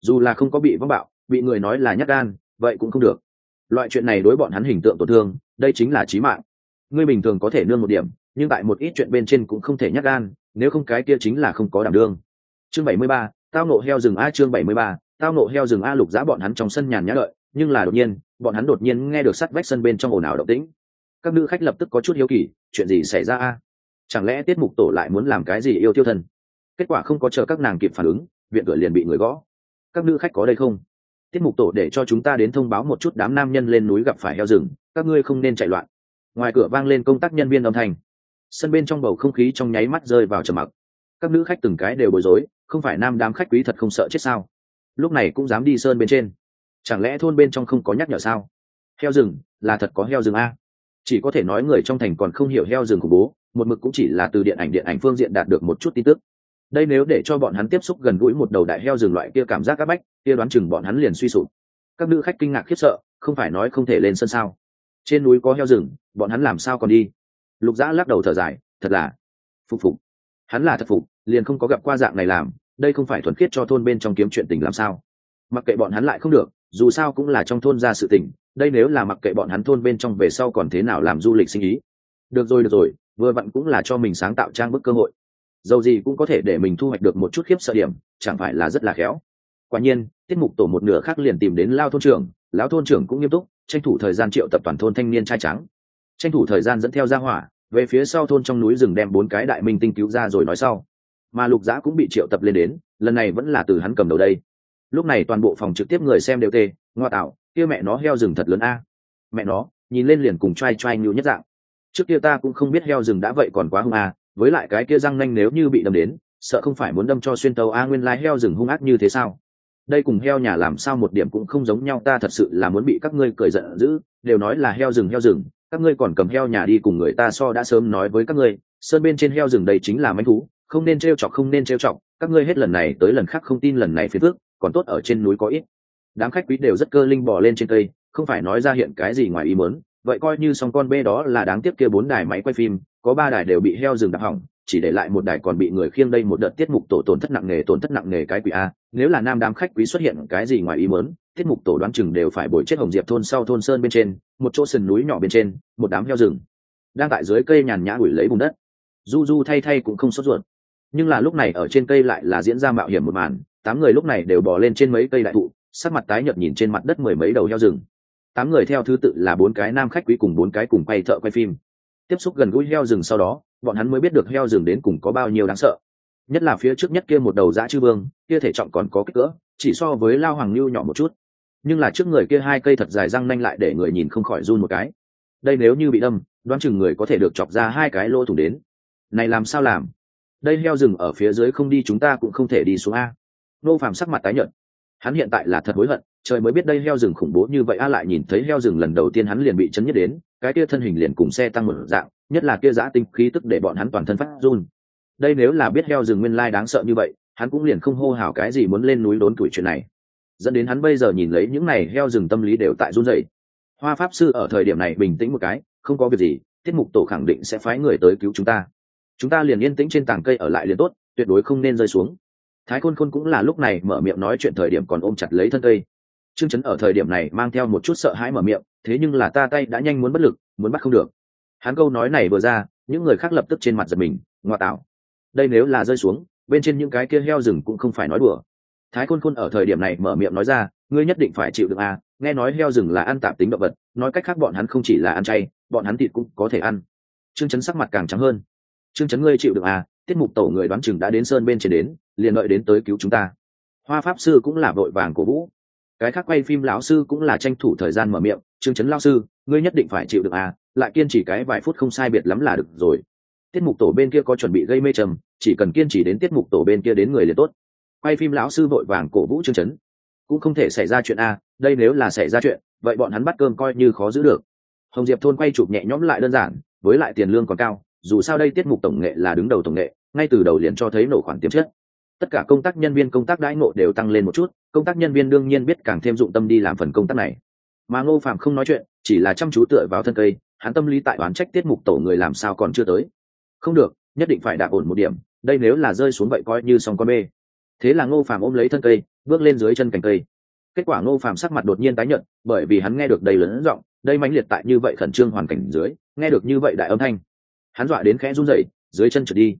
Dù là không có bị vắng bạo, bị người nói là nhát gan, vậy cũng không được. Loại chuyện này đối bọn hắn hình tượng tổn thương, đây chính là trí mạng. Ngươi bình thường có thể nương một điểm, nhưng tại một ít chuyện bên trên cũng không thể nhát gan, nếu không cái kia chính là không có đảm đương. Chương bảy mươi ba, tao nộ heo rừng a chương bảy mươi ba, tao nộ heo rừng a lục giã bọn hắn trong sân nhàn nhã lợi nhưng là đột nhiên, bọn hắn đột nhiên nghe được sắt vách sân bên trong ồn ào động tĩnh các nữ khách lập tức có chút hiếu kỳ, chuyện gì xảy ra a? Chẳng lẽ tiết mục tổ lại muốn làm cái gì yêu tiêu thân? Kết quả không có chờ các nàng kịp phản ứng, viện cửa liền bị người gõ. Các nữ khách có đây không? Tiết mục tổ để cho chúng ta đến thông báo một chút đám nam nhân lên núi gặp phải heo rừng, các ngươi không nên chạy loạn. Ngoài cửa vang lên công tác nhân viên âm thanh. Sân bên trong bầu không khí trong nháy mắt rơi vào trầm mặc. Các nữ khách từng cái đều bối rối, không phải nam đám khách quý thật không sợ chết sao? Lúc này cũng dám đi sơn bên trên. Chẳng lẽ thôn bên trong không có nhắc nhở sao? Heo rừng, là thật có heo rừng a? Chỉ có thể nói người trong thành còn không hiểu heo rừng khủng bố, một mực cũng chỉ là từ điện ảnh điện ảnh phương diện đạt được một chút tin tức. Đây nếu để cho bọn hắn tiếp xúc gần gũi một đầu đại heo rừng loại kia cảm giác áp bách, kia đoán chừng bọn hắn liền suy sụp. Các nữ khách kinh ngạc khiếp sợ, không phải nói không thể lên sân sao? Trên núi có heo rừng, bọn hắn làm sao còn đi? Lục dã lắc đầu thở dài, thật là phục phục. Hắn là thật phục, liền không có gặp qua dạng này làm, đây không phải thuần khiết cho thôn bên trong kiếm chuyện tình làm sao? Mặc kệ bọn hắn lại không được, dù sao cũng là trong thôn ra sự tình đây nếu là mặc kệ bọn hắn thôn bên trong về sau còn thế nào làm du lịch sinh ý. Được rồi được rồi, vừa vặn cũng là cho mình sáng tạo trang bức cơ hội. Dầu gì cũng có thể để mình thu hoạch được một chút khiếp sợ điểm, chẳng phải là rất là khéo. Quả nhiên, tiết mục tổ một nửa khác liền tìm đến lao thôn trưởng lão thôn trưởng cũng nghiêm túc, tranh thủ thời gian triệu tập toàn thôn thanh niên trai trắng. Tranh thủ thời gian dẫn theo ra hỏa, về phía sau thôn trong núi rừng đem bốn cái đại minh tinh cứu ra rồi nói sau. Mà lục giã cũng bị triệu tập lên đến, lần này vẫn là từ hắn cầm đầu đây. Lúc này toàn bộ phòng trực tiếp người xem đều tê, ngoa tạo kia mẹ nó heo rừng thật lớn a. Mẹ nó nhìn lên liền cùng t r a i t r a i nhất dạng. Trước kia ta cũng không biết heo rừng đã vậy còn quá hung a với lại cái kia răng nanh nếu như bị đâm đến sợ không phải muốn đâm cho xuyên tàu a nguyên lai heo rừng hung ác như thế sao? Đây cùng heo nhà làm sao một điểm cũng không giống nhau ta thật sự là muốn bị các ngươi cười giận dữ đều nói là heo rừng heo rừng các ngươi còn cầm heo nhà đi cùng người ta so đã sớm nói với các ngươi sơn bên trên heo rừng đây chính là manh thú không nên trêu chọc không nên trêu chọc các ngươi hết lần này tới lần khác không tin lần này phía trước, còn tốt ở trên núi có ít đám khách quý đều rất cơ linh bỏ lên trên cây, không phải nói ra hiện cái gì ngoài ý muốn, vậy coi như song con bê đó là đáng tiếc kia bốn đài máy quay phim, có ba đài đều bị heo rừng đập hỏng, chỉ để lại một đài còn bị người khiêng đây một đợt tiết mục tổ tổn thất nặng nề, tổn thất nặng nề cái quỷ a. Nếu là nam đám khách quý xuất hiện cái gì ngoài ý muốn, tiết mục tổ đoán chừng đều phải bồi chết hồng diệp thôn sau thôn sơn bên trên, một chỗ sườn núi nhỏ bên trên, một đám heo rừng đang tại dưới cây nhàn nhã ủi lấy bùn đất. Du du thay thay cũng không sốt ruột. Nhưng là lúc này ở trên cây lại là diễn ra mạo hiểm một màn, tám người lúc này đều bỏ lên trên mấy cây đại thụ sắc mặt tái nhợt nhìn trên mặt đất mười mấy đầu heo rừng. Tám người theo thứ tự là bốn cái nam khách quý cùng bốn cái cùng quay thợ quay phim. Tiếp xúc gần gũi heo rừng sau đó, bọn hắn mới biết được heo rừng đến cùng có bao nhiêu đáng sợ. Nhất là phía trước nhất kia một đầu dã chư vương, kia thể trọng còn có kích cỡ, chỉ so với lao hoàng lưu nhỏ một chút. Nhưng là trước người kia hai cây thật dài răng nanh lại để người nhìn không khỏi run một cái. Đây nếu như bị đâm, đoán chừng người có thể được chọc ra hai cái lỗ thủng đến. Này làm sao làm? Đây heo rừng ở phía dưới không đi chúng ta cũng không thể đi xuống a. Nô phàm sắc mặt tái nhợt hắn hiện tại là thật hối hận, trời mới biết đây heo rừng khủng bố như vậy a lại nhìn thấy heo rừng lần đầu tiên hắn liền bị chấn nhất đến, cái kia thân hình liền cùng xe tăng một dạng, nhất là kia giã tinh khí tức để bọn hắn toàn thân phát run. Đây nếu là biết heo rừng nguyên lai đáng sợ như vậy, hắn cũng liền không hô hào cái gì muốn lên núi đốn tuổi chuyện này. Dẫn đến hắn bây giờ nhìn lấy những này heo rừng tâm lý đều tại run rẩy. Hoa pháp sư ở thời điểm này bình tĩnh một cái, không có việc gì, tiết mục tổ khẳng định sẽ phái người tới cứu chúng ta. Chúng ta liền yên tĩnh trên tảng cây ở lại liền tốt, tuyệt đối không nên rơi xuống thái khôn khôn cũng là lúc này mở miệng nói chuyện thời điểm còn ôm chặt lấy thân cây. Trương chấn ở thời điểm này mang theo một chút sợ hãi mở miệng, thế nhưng là ta tay đã nhanh muốn bất lực, muốn bắt không được. Hắn câu nói này vừa ra, những người khác lập tức trên mặt giật mình, ngoa tạo. Đây nếu là rơi xuống, bên trên những cái kia heo rừng cũng không phải nói đùa. Thái khôn khôn ở thời điểm này mở miệng nói ra, ngươi nhất định phải chịu được à nghe nói heo rừng là ăn tạp tính động vật, nói cách khác bọn hắn không chỉ là ăn chay, bọn hắn thịt cũng có thể ăn. Trương chấn sắc mặt càng trắng hơn. Trương chấn ngươi chịu được à tiết mục tổ người đoán chừng đã đến sơn bên trên đến, liền đợi đến tới cứu chúng ta. Hoa pháp sư cũng là vội vàng của vũ. Cái khác quay phim lão sư cũng là tranh thủ thời gian mở miệng chương chấn lao sư, ngươi nhất định phải chịu được à lại kiên trì cái vài phút không sai biệt lắm là được rồi. Tiết mục tổ bên kia có chuẩn bị gây mê trầm, chỉ cần kiên trì đến tiết mục tổ bên kia đến người liền tốt. Quay phim lão sư vội vàng cổ vũ chương chấn. Cũng không thể xảy ra chuyện a đây nếu là xảy ra chuyện, vậy bọn hắn bắt cơm coi như khó giữ được. Hồng diệp thôn quay chụp nhẹ nhõm lại đơn giản, với lại tiền lương còn cao dù sao đây tiết mục tổng nghệ là đứng đầu tổng nghệ, ngay từ đầu liền cho thấy nổ khoản tiềm chất. Tất cả công tác nhân viên công tác đãi ngộ đều tăng lên một chút, công tác nhân viên đương nhiên biết càng thêm dụng tâm đi làm phần công tác này. Mà ngô phạm không nói chuyện, chỉ là chăm chú tựa vào thân cây, hắn tâm lý tại oán trách tiết mục tổ người làm sao còn chưa tới. Không được, nhất định phải đạp ổn một điểm, đây nếu là rơi xuống vậy coi như xong con bê. Thế là ngô Phạm ôm lấy thân cây, bước lên dưới chân cành cây. Kết quả ngô Phạm sắc mặt đột nhiên tái nhận bởi vì hắn nghe được đầy lớn giọng đây mãnh liệt tại như vậy khẩn trương hoàn cảnh dưới, nghe được như vậy đại âm thanh hắn dọa đến khẽ run rẩy, dưới chân trượt đi.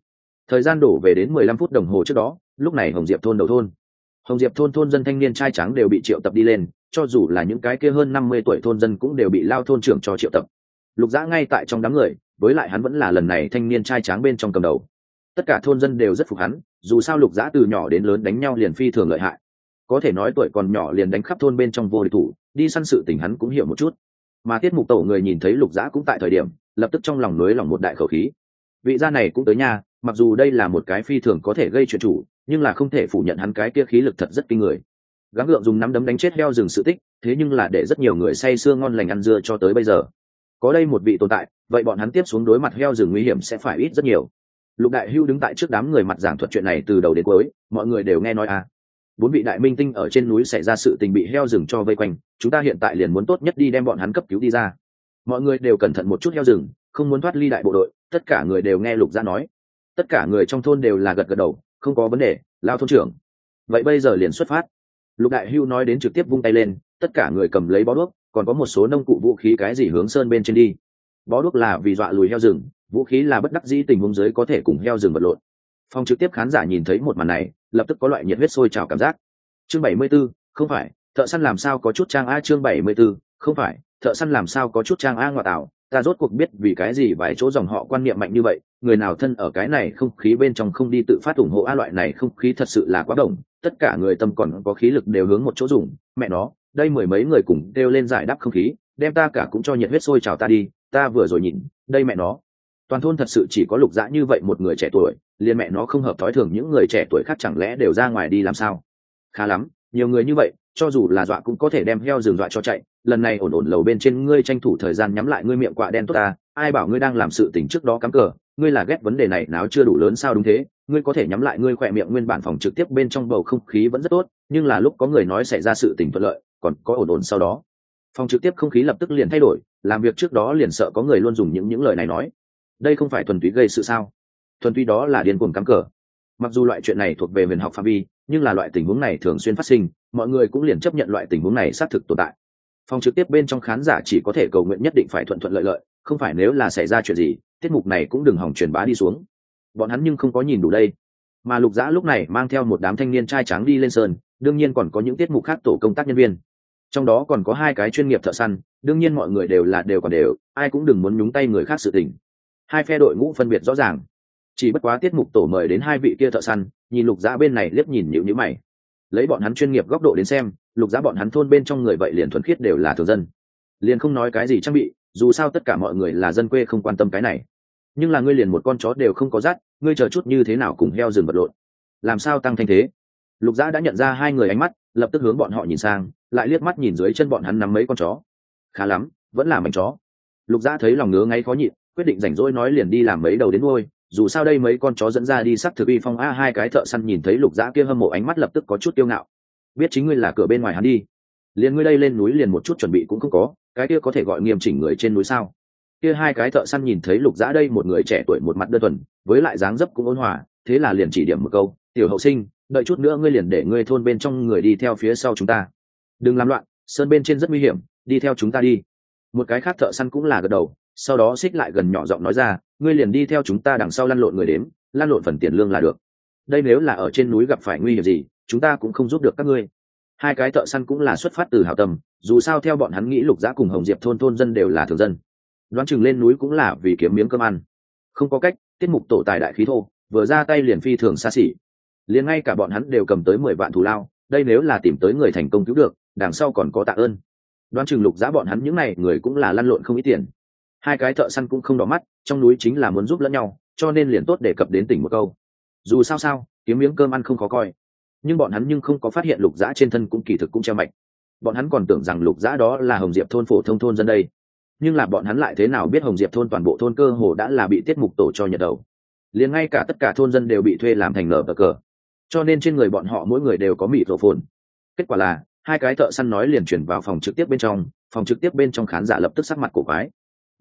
Thời gian đổ về đến mười lăm phút đồng hồ trước đó, lúc này hồng diệp thôn đầu thôn. Hồng diệp thôn thôn dân thanh niên trai trắng đều bị triệu tập đi lên, cho dù là những cái kia hơn năm mươi tuổi thôn dân cũng đều bị lao thôn trưởng cho triệu tập. Lục dã ngay tại trong đám người, với lại hắn vẫn là lần này thanh niên trai tráng bên trong cầm đầu. Tất cả thôn dân đều rất phục hắn, dù sao lục dã từ nhỏ đến lớn đánh nhau liền phi thường lợi hại. Có thể nói tuổi còn nhỏ liền đánh khắp thôn bên trong vô địch thủ, đi săn sự tình hắn cũng hiểu một chút. Mà tiết mục tổ người nhìn thấy lục dã cũng tại thời điểm lập tức trong lòng nới lòng một đại khẩu khí. Vị gia này cũng tới nha mặc dù đây là một cái phi thường có thể gây chuyện chủ, nhưng là không thể phủ nhận hắn cái kia khí lực thật rất kinh người. Gắng gượng dùng nắm đấm đánh chết heo rừng sự tích, thế nhưng là để rất nhiều người say sưa ngon lành ăn dưa cho tới bây giờ. Có đây một vị tồn tại, vậy bọn hắn tiếp xuống đối mặt heo rừng nguy hiểm sẽ phải ít rất nhiều. Lục đại hưu đứng tại trước đám người mặt giảng thuật chuyện này từ đầu đến cuối, mọi người đều nghe nói à. Bốn vị đại minh tinh ở trên núi xảy ra sự tình bị heo rừng cho vây quanh, chúng ta hiện tại liền muốn tốt nhất đi đem bọn hắn cấp cứu đi ra mọi người đều cẩn thận một chút heo rừng không muốn thoát ly đại bộ đội tất cả người đều nghe lục gia nói. Tất cả người trong thôn đều là gật gật đầu không có vấn đề lao thôn trưởng. Vậy bây giờ liền xuất phát. Lục đại hưu nói đến trực tiếp vung tay lên tất cả người cầm lấy bó đuốc còn có một số nông cụ vũ khí cái gì hướng sơn bên trên đi. Bó đuốc là vì dọa lùi heo rừng vũ khí là bất đắc dĩ tình huống dưới có thể cùng heo rừng vật lộn. Phòng trực tiếp khán giả nhìn thấy một màn này lập tức có loại nhiệt huyết sôi trào cảm giác. Chương bảy mươi 74, không phải thợ săn làm sao có chút trang a chương bảy mươi 74, không phải thợ săn làm sao có chút trang a ngoại tạo ta rốt cuộc biết vì cái gì vài chỗ dòng họ quan niệm mạnh như vậy, người nào thân ở cái này không khí bên trong không đi tự phát ủng hộ a loại này không khí thật sự là quá đồng tất cả người tâm còn có khí lực đều hướng một chỗ dùng, mẹ nó, đây mười mấy người cùng đều lên giải đáp không khí, đem ta cả cũng cho nhiệt huyết sôi chào ta đi, ta vừa rồi nhìn, đây mẹ nó. Toàn thôn thật sự chỉ có lục dã như vậy một người trẻ tuổi, liền mẹ nó không hợp thói thường những người trẻ tuổi khác chẳng lẽ đều ra ngoài đi làm sao? Khá lắm, nhiều người như vậy cho dù là dọa cũng có thể đem heo rừng dọa cho chạy. Lần này ổn ổn lầu bên trên ngươi tranh thủ thời gian nhắm lại ngươi miệng quạ đen tốt ta. Ai bảo ngươi đang làm sự tình trước đó cắm cờ. Ngươi là ghét vấn đề này, nào chưa đủ lớn sao đúng thế. Ngươi có thể nhắm lại ngươi khỏe miệng, nguyên bản phòng trực tiếp bên trong bầu không khí vẫn rất tốt, nhưng là lúc có người nói xảy ra sự tình thuận lợi, còn có ổn ổn sau đó. Phòng trực tiếp không khí lập tức liền thay đổi, làm việc trước đó liền sợ có người luôn dùng những những lời này nói. Đây không phải thuần túy gây sự sao? Thuần túy đó là điên cuồng cắm cờ. Mặc dù loại chuyện này thuộc về huyền học phạm vi, nhưng là loại tình huống này thường xuyên phát sinh mọi người cũng liền chấp nhận loại tình huống này xác thực tồn tại. Phòng trực tiếp bên trong khán giả chỉ có thể cầu nguyện nhất định phải thuận thuận lợi lợi, không phải nếu là xảy ra chuyện gì, tiết mục này cũng đừng hỏng truyền bá đi xuống. Bọn hắn nhưng không có nhìn đủ đây. Mà lục dã lúc này mang theo một đám thanh niên trai trắng đi lên sơn đương nhiên còn có những tiết mục khác tổ công tác nhân viên. Trong đó còn có hai cái chuyên nghiệp thợ săn, đương nhiên mọi người đều là đều còn đều, ai cũng đừng muốn nhúng tay người khác sự tình. Hai phe đội ngũ phân biệt rõ ràng. Chỉ bất quá tiết mục tổ mời đến hai vị kia thợ săn, nhìn lục dã bên này liếc nhìn nhịu nhữ mày lấy bọn hắn chuyên nghiệp góc độ đến xem, lục giá bọn hắn thôn bên trong người vậy liền thuần khiết đều là thường dân. Liền không nói cái gì trang bị, dù sao tất cả mọi người là dân quê không quan tâm cái này. Nhưng là ngươi liền một con chó đều không có rát, ngươi chờ chút như thế nào cùng heo rừng vật lộn? Làm sao tăng thanh thế? Lục giã đã nhận ra hai người ánh mắt, lập tức hướng bọn họ nhìn sang, lại liếc mắt nhìn dưới chân bọn hắn nắm mấy con chó. Khá lắm, vẫn là mảnh chó. Lục giã thấy lòng ngứa ngay khó nhịn, quyết định rảnh rỗi nói liền đi làm mấy đầu đến ngôi dù sao đây mấy con chó dẫn ra đi sắc thực uy phong a, hai cái thợ săn nhìn thấy lục dã kia hâm mộ ánh mắt lập tức có chút tiêu ngạo. Biết chính ngươi là cửa bên ngoài hắn đi. Liền ngươi đây lên núi liền một chút chuẩn bị cũng không có, cái kia có thể gọi nghiêm chỉnh người trên núi sao? Kia hai cái thợ săn nhìn thấy lục dã đây một người trẻ tuổi một mặt đơn thuần, với lại dáng dấp cũng ôn hòa, thế là liền chỉ điểm một câu, tiểu hậu sinh, đợi chút nữa ngươi liền để ngươi thôn bên trong người đi theo phía sau chúng ta. Đừng làm loạn, sơn bên trên rất nguy hiểm, đi theo chúng ta đi. Một cái khác thợ săn cũng là gật đầu sau đó xích lại gần nhỏ giọng nói ra, ngươi liền đi theo chúng ta đằng sau lăn lộn người đếm lăn lộn phần tiền lương là được. Đây nếu là ở trên núi gặp phải nguy hiểm gì, chúng ta cũng không giúp được các ngươi. Hai cái thợ săn cũng là xuất phát từ hảo tâm, dù sao theo bọn hắn nghĩ lục giã cùng hồng diệp thôn thôn dân đều là thường dân. Đoán chừng lên núi cũng là vì kiếm miếng cơm ăn. Không có cách, tiết mục tổ tài đại khí thô, vừa ra tay liền phi thường xa xỉ. Liền ngay cả bọn hắn đều cầm tới mười vạn thù lao, đây nếu là tìm tới người thành công cứu được, đằng sau còn có tạ ơn. Đoán chừng lục giã bọn hắn những n à y người cũng là lăn lộn không ít tiền hai cái thợ săn cũng không đỏ mắt, trong núi chính là muốn giúp lẫn nhau, cho nên liền tốt để cập đến tỉnh một câu. Dù sao sao, kiếm miếng cơm ăn không khó coi. Nhưng bọn hắn nhưng không có phát hiện lục dã trên thân cũng kỳ thực cũng treo mạch. Bọn hắn còn tưởng rằng lục dã đó là hồng diệp thôn phổ thông thôn dân đây. Nhưng là bọn hắn lại thế nào biết hồng diệp thôn toàn bộ thôn cơ hồ đã là bị tiết mục tổ cho nhật đầu. Liền ngay cả tất cả thôn dân đều bị thuê làm thành nở bờ cờ. Cho nên trên người bọn họ mỗi người đều có mịt rổ phồn. Kết quả là, hai cái thợ săn nói liền chuyển vào phòng trực tiếp bên trong, phòng trực tiếp bên trong khán giả lập tức sắc mặt cổ quái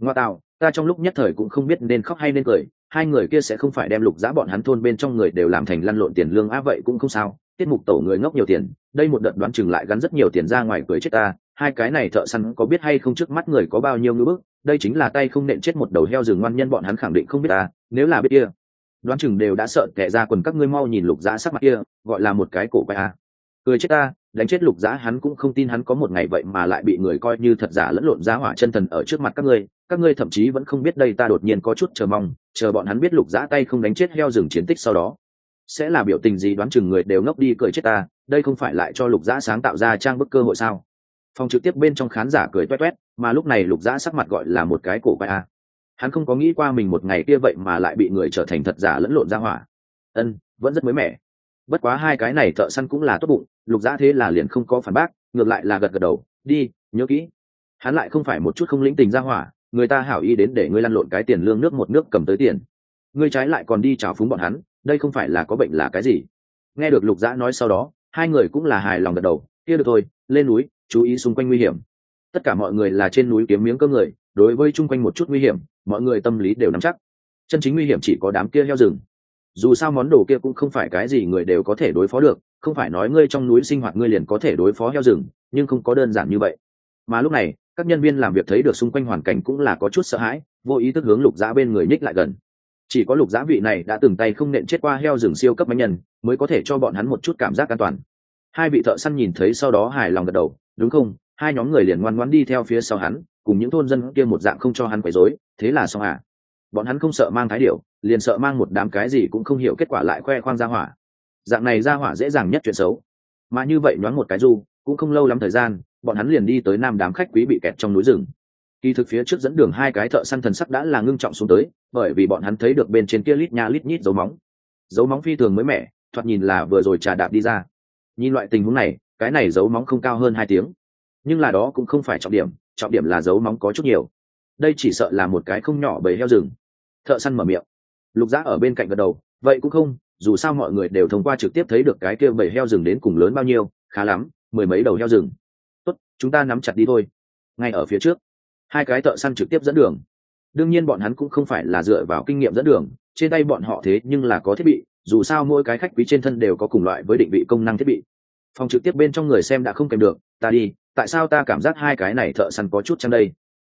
ngoa tạo ta trong lúc nhất thời cũng không biết nên khóc hay nên cười, hai người kia sẽ không phải đem lục giã bọn hắn thôn bên trong người đều làm thành lăn lộn tiền lương á, vậy cũng không sao. Tiết mục tổ người ngốc nhiều tiền, đây một đợt đoán chừng lại gắn rất nhiều tiền ra ngoài cưới chết ta. Hai cái này thợ săn có biết hay không trước mắt người có bao nhiêu ngữ bức? Đây chính là tay không nện chết một đầu heo rừng ngoan nhân bọn hắn khẳng định không biết ta. Nếu là biết kia, đoán chừng đều đã sợ kẻ ra quần các ngươi mau nhìn lục giã sắc mặt kia, gọi là một cái cổ quay à? cười chết ta đánh chết lục giá hắn cũng không tin hắn có một ngày vậy mà lại bị người coi như thật giả lẫn lộn giá hỏa chân thần ở trước mặt các ngươi. Các ngươi thậm chí vẫn không biết đây ta đột nhiên có chút chờ mong, chờ bọn hắn biết lục giá tay không đánh chết heo rừng chiến tích sau đó. Sẽ là biểu tình gì đoán chừng người đều ngốc đi cười chết ta, đây không phải lại cho lục giá sáng tạo ra trang bức cơ hội sao? Phòng trực tiếp bên trong khán giả cười toét toét mà lúc này lục giá sắc mặt gọi là một cái cổ vai a. Hắn không có nghĩ qua mình một ngày kia vậy mà lại bị người trở thành thật giả lẫn lộn ra hỏa. Ân, vẫn rất mới mẻ bất quá hai cái này thợ săn cũng là tốt bụng, lục dã thế là liền không có phản bác, ngược lại là gật gật đầu, đi, nhớ kỹ. Hắn lại không phải một chút không lĩnh tình ra hỏa, người ta hảo ý đến để ngươi lăn lộn cái tiền lương nước một nước cầm tới tiền. Ngươi trái lại còn đi trào phúng bọn hắn, đây không phải là có bệnh là cái gì? Nghe được lục dã nói sau đó, hai người cũng là hài lòng gật đầu, kia được thôi, lên núi, chú ý xung quanh nguy hiểm. Tất cả mọi người là trên núi kiếm miếng cơ người, đối với chung quanh một chút nguy hiểm, mọi người tâm lý đều nắm chắc. Chân chính nguy hiểm chỉ có đám kia heo rừng dù sao món đồ kia cũng không phải cái gì người đều có thể đối phó được, không phải nói ngươi trong núi sinh hoạt ngươi liền có thể đối phó heo rừng, nhưng không có đơn giản như vậy. Mà lúc này, các nhân viên làm việc thấy được xung quanh hoàn cảnh cũng là có chút sợ hãi, vô ý thức hướng lục giã bên người nhích lại gần. Chỉ có lục giã vị này đã từng tay không nện chết qua heo rừng siêu cấp máy nhân, mới có thể cho bọn hắn một chút cảm giác an toàn. Hai vị thợ săn nhìn thấy sau đó hài lòng gật đầu, đúng không? Hai nhóm người liền ngoan ngoãn đi theo phía sau hắn, cùng những thôn dân kia một dạng không cho hắn quấy rối, thế là xong à? Bọn hắn không sợ mang thái điệu liền sợ mang một đám cái gì cũng không hiểu kết quả lại khoe khoang ra hỏa. Dạng này ra hỏa dễ dàng nhất chuyện xấu. Mà như vậy nhoáng một cái du, cũng không lâu lắm thời gian, bọn hắn liền đi tới nam đám khách quý bị kẹt trong núi rừng. Kỳ thực phía trước dẫn đường hai cái thợ săn thần sắc đã là ngưng trọng xuống tới, bởi vì bọn hắn thấy được bên trên kia lít nha lít nhít dấu móng. Dấu móng phi thường mới mẻ, thoạt nhìn là vừa rồi trà đạp đi ra. Nhìn loại tình huống này, cái này dấu móng không cao hơn hai tiếng. Nhưng là đó cũng không phải trọng điểm trọng điểm là dấu móng có chút nhiều. Đây chỉ sợ là một cái không nhỏ bởi heo rừng. Thợ săn mở miệng lục giã ở bên cạnh gật đầu, vậy cũng không, dù sao mọi người đều thông qua trực tiếp thấy được cái kia bầy heo rừng đến cùng lớn bao nhiêu, khá lắm, mười mấy đầu heo rừng. Tốt, chúng ta nắm chặt đi thôi. Ngay ở phía trước, hai cái thợ săn trực tiếp dẫn đường. Đương nhiên bọn hắn cũng không phải là dựa vào kinh nghiệm dẫn đường, trên tay bọn họ thế nhưng là có thiết bị, dù sao mỗi cái khách quý trên thân đều có cùng loại với định vị công năng thiết bị. Phòng trực tiếp bên trong người xem đã không kèm được, ta đi, tại sao ta cảm giác hai cái này thợ săn có chút chăng đây?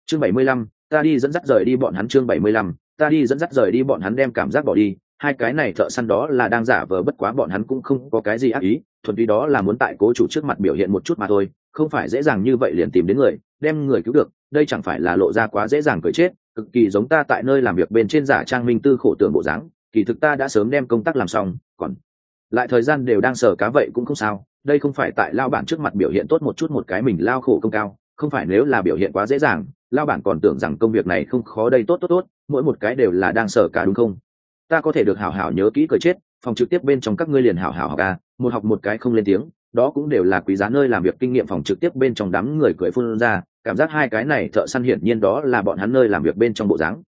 Chương bảy mươi lăm, ta đi dẫn dắt rời đi bọn hắn chương bảy mươi lăm ta đi dẫn dắt rời đi bọn hắn đem cảm giác bỏ đi, hai cái này thợ săn đó là đang giả vờ bất quá bọn hắn cũng không có cái gì ác ý, thuần túy đó là muốn tại cố chủ trước mặt biểu hiện một chút mà thôi, không phải dễ dàng như vậy liền tìm đến người, đem người cứu được, đây chẳng phải là lộ ra quá dễ dàng cười chết, cực kỳ giống ta tại nơi làm việc bên trên giả trang minh tư khổ tưởng bộ dáng, kỳ thực ta đã sớm đem công tác làm xong, còn lại thời gian đều đang sờ cá vậy cũng không sao, đây không phải tại lao bản trước mặt biểu hiện tốt một chút một cái mình lao khổ công cao, không phải nếu là biểu hiện quá dễ dàng lao bản còn tưởng rằng công việc này không khó đây, tốt tốt tốt, mỗi một cái đều là đang sở cả đúng không? Ta có thể được hảo hảo nhớ kỹ cờ chết, phòng trực tiếp bên trong các ngươi liền hảo hảo học à một học một cái không lên tiếng, đó cũng đều là quý giá nơi làm việc kinh nghiệm phòng trực tiếp bên trong đám người cười phun ra, cảm giác hai cái này thợ săn hiển nhiên đó là bọn hắn nơi làm việc bên trong bộ dáng.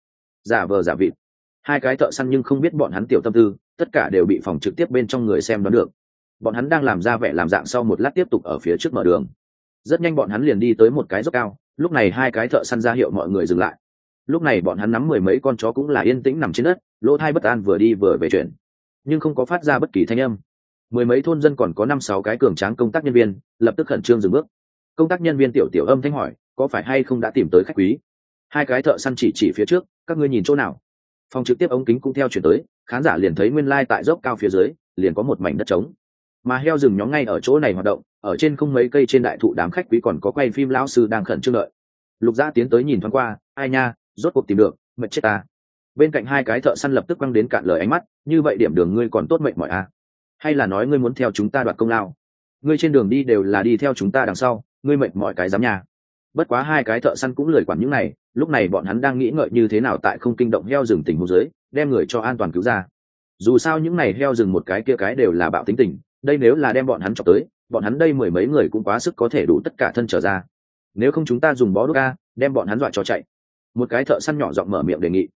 Giả vờ giả vịt. Hai cái thợ săn nhưng không biết bọn hắn tiểu tâm tư, tất cả đều bị phòng trực tiếp bên trong người xem đoán được. Bọn hắn đang làm ra vẻ làm dạng sau một lát tiếp tục ở phía trước mở đường. Rất nhanh bọn hắn liền đi tới một cái dốc cao lúc này hai cái thợ săn ra hiệu mọi người dừng lại. Lúc này bọn hắn nắm mười mấy con chó cũng là yên tĩnh nằm trên đất, lỗ thai bất an vừa đi vừa về chuyển nhưng không có phát ra bất kỳ thanh âm. Mười mấy thôn dân còn có năm sáu cái cường tráng công tác nhân viên, lập tức khẩn trương dừng bước. Công tác nhân viên tiểu tiểu âm thanh hỏi, có phải hay không đã tìm tới khách quý? Hai cái thợ săn chỉ chỉ phía trước, các ngươi nhìn chỗ nào? Phòng trực tiếp ống kính cũng theo chuyển tới, khán giả liền thấy nguyên lai、like、tại dốc cao phía dưới, liền có một mảnh đất trống. Mà heo rừng nhóm ngay ở chỗ này hoạt động ở trên không mấy cây trên đại thụ đám khách quý còn có quay phim lão sư đang khẩn trương đợi. Lục gia tiến tới nhìn thoáng qua, ai nha, rốt cuộc tìm được, mệt chết ta. Bên cạnh hai cái thợ săn lập tức quăng đến cạn lời ánh mắt, như vậy điểm đường ngươi còn tốt mệnh mọi a à? hay là nói ngươi muốn theo chúng ta đoạt công lao? Ngươi trên đường đi đều là đi theo chúng ta đằng sau, ngươi mệnh mọi cái dám nhà bất quá hai cái thợ săn cũng lười quản những này, lúc này bọn hắn đang nghĩ ngợi như thế nào tại không kinh động heo rừng tình hồ dưới, đem người cho an toàn cứu ra. Dù sao những này heo rừng một cái kia cái đều là bạo tính tình, đây nếu là đem bọn hắn chọc tới bọn hắn đây mười mấy người cũng quá sức có thể đủ tất cả thân trở ra. Nếu không chúng ta dùng bó đốt ga đem bọn hắn dọa cho chạy. Một cái thợ săn nhỏ giọng mở miệng đề nghị.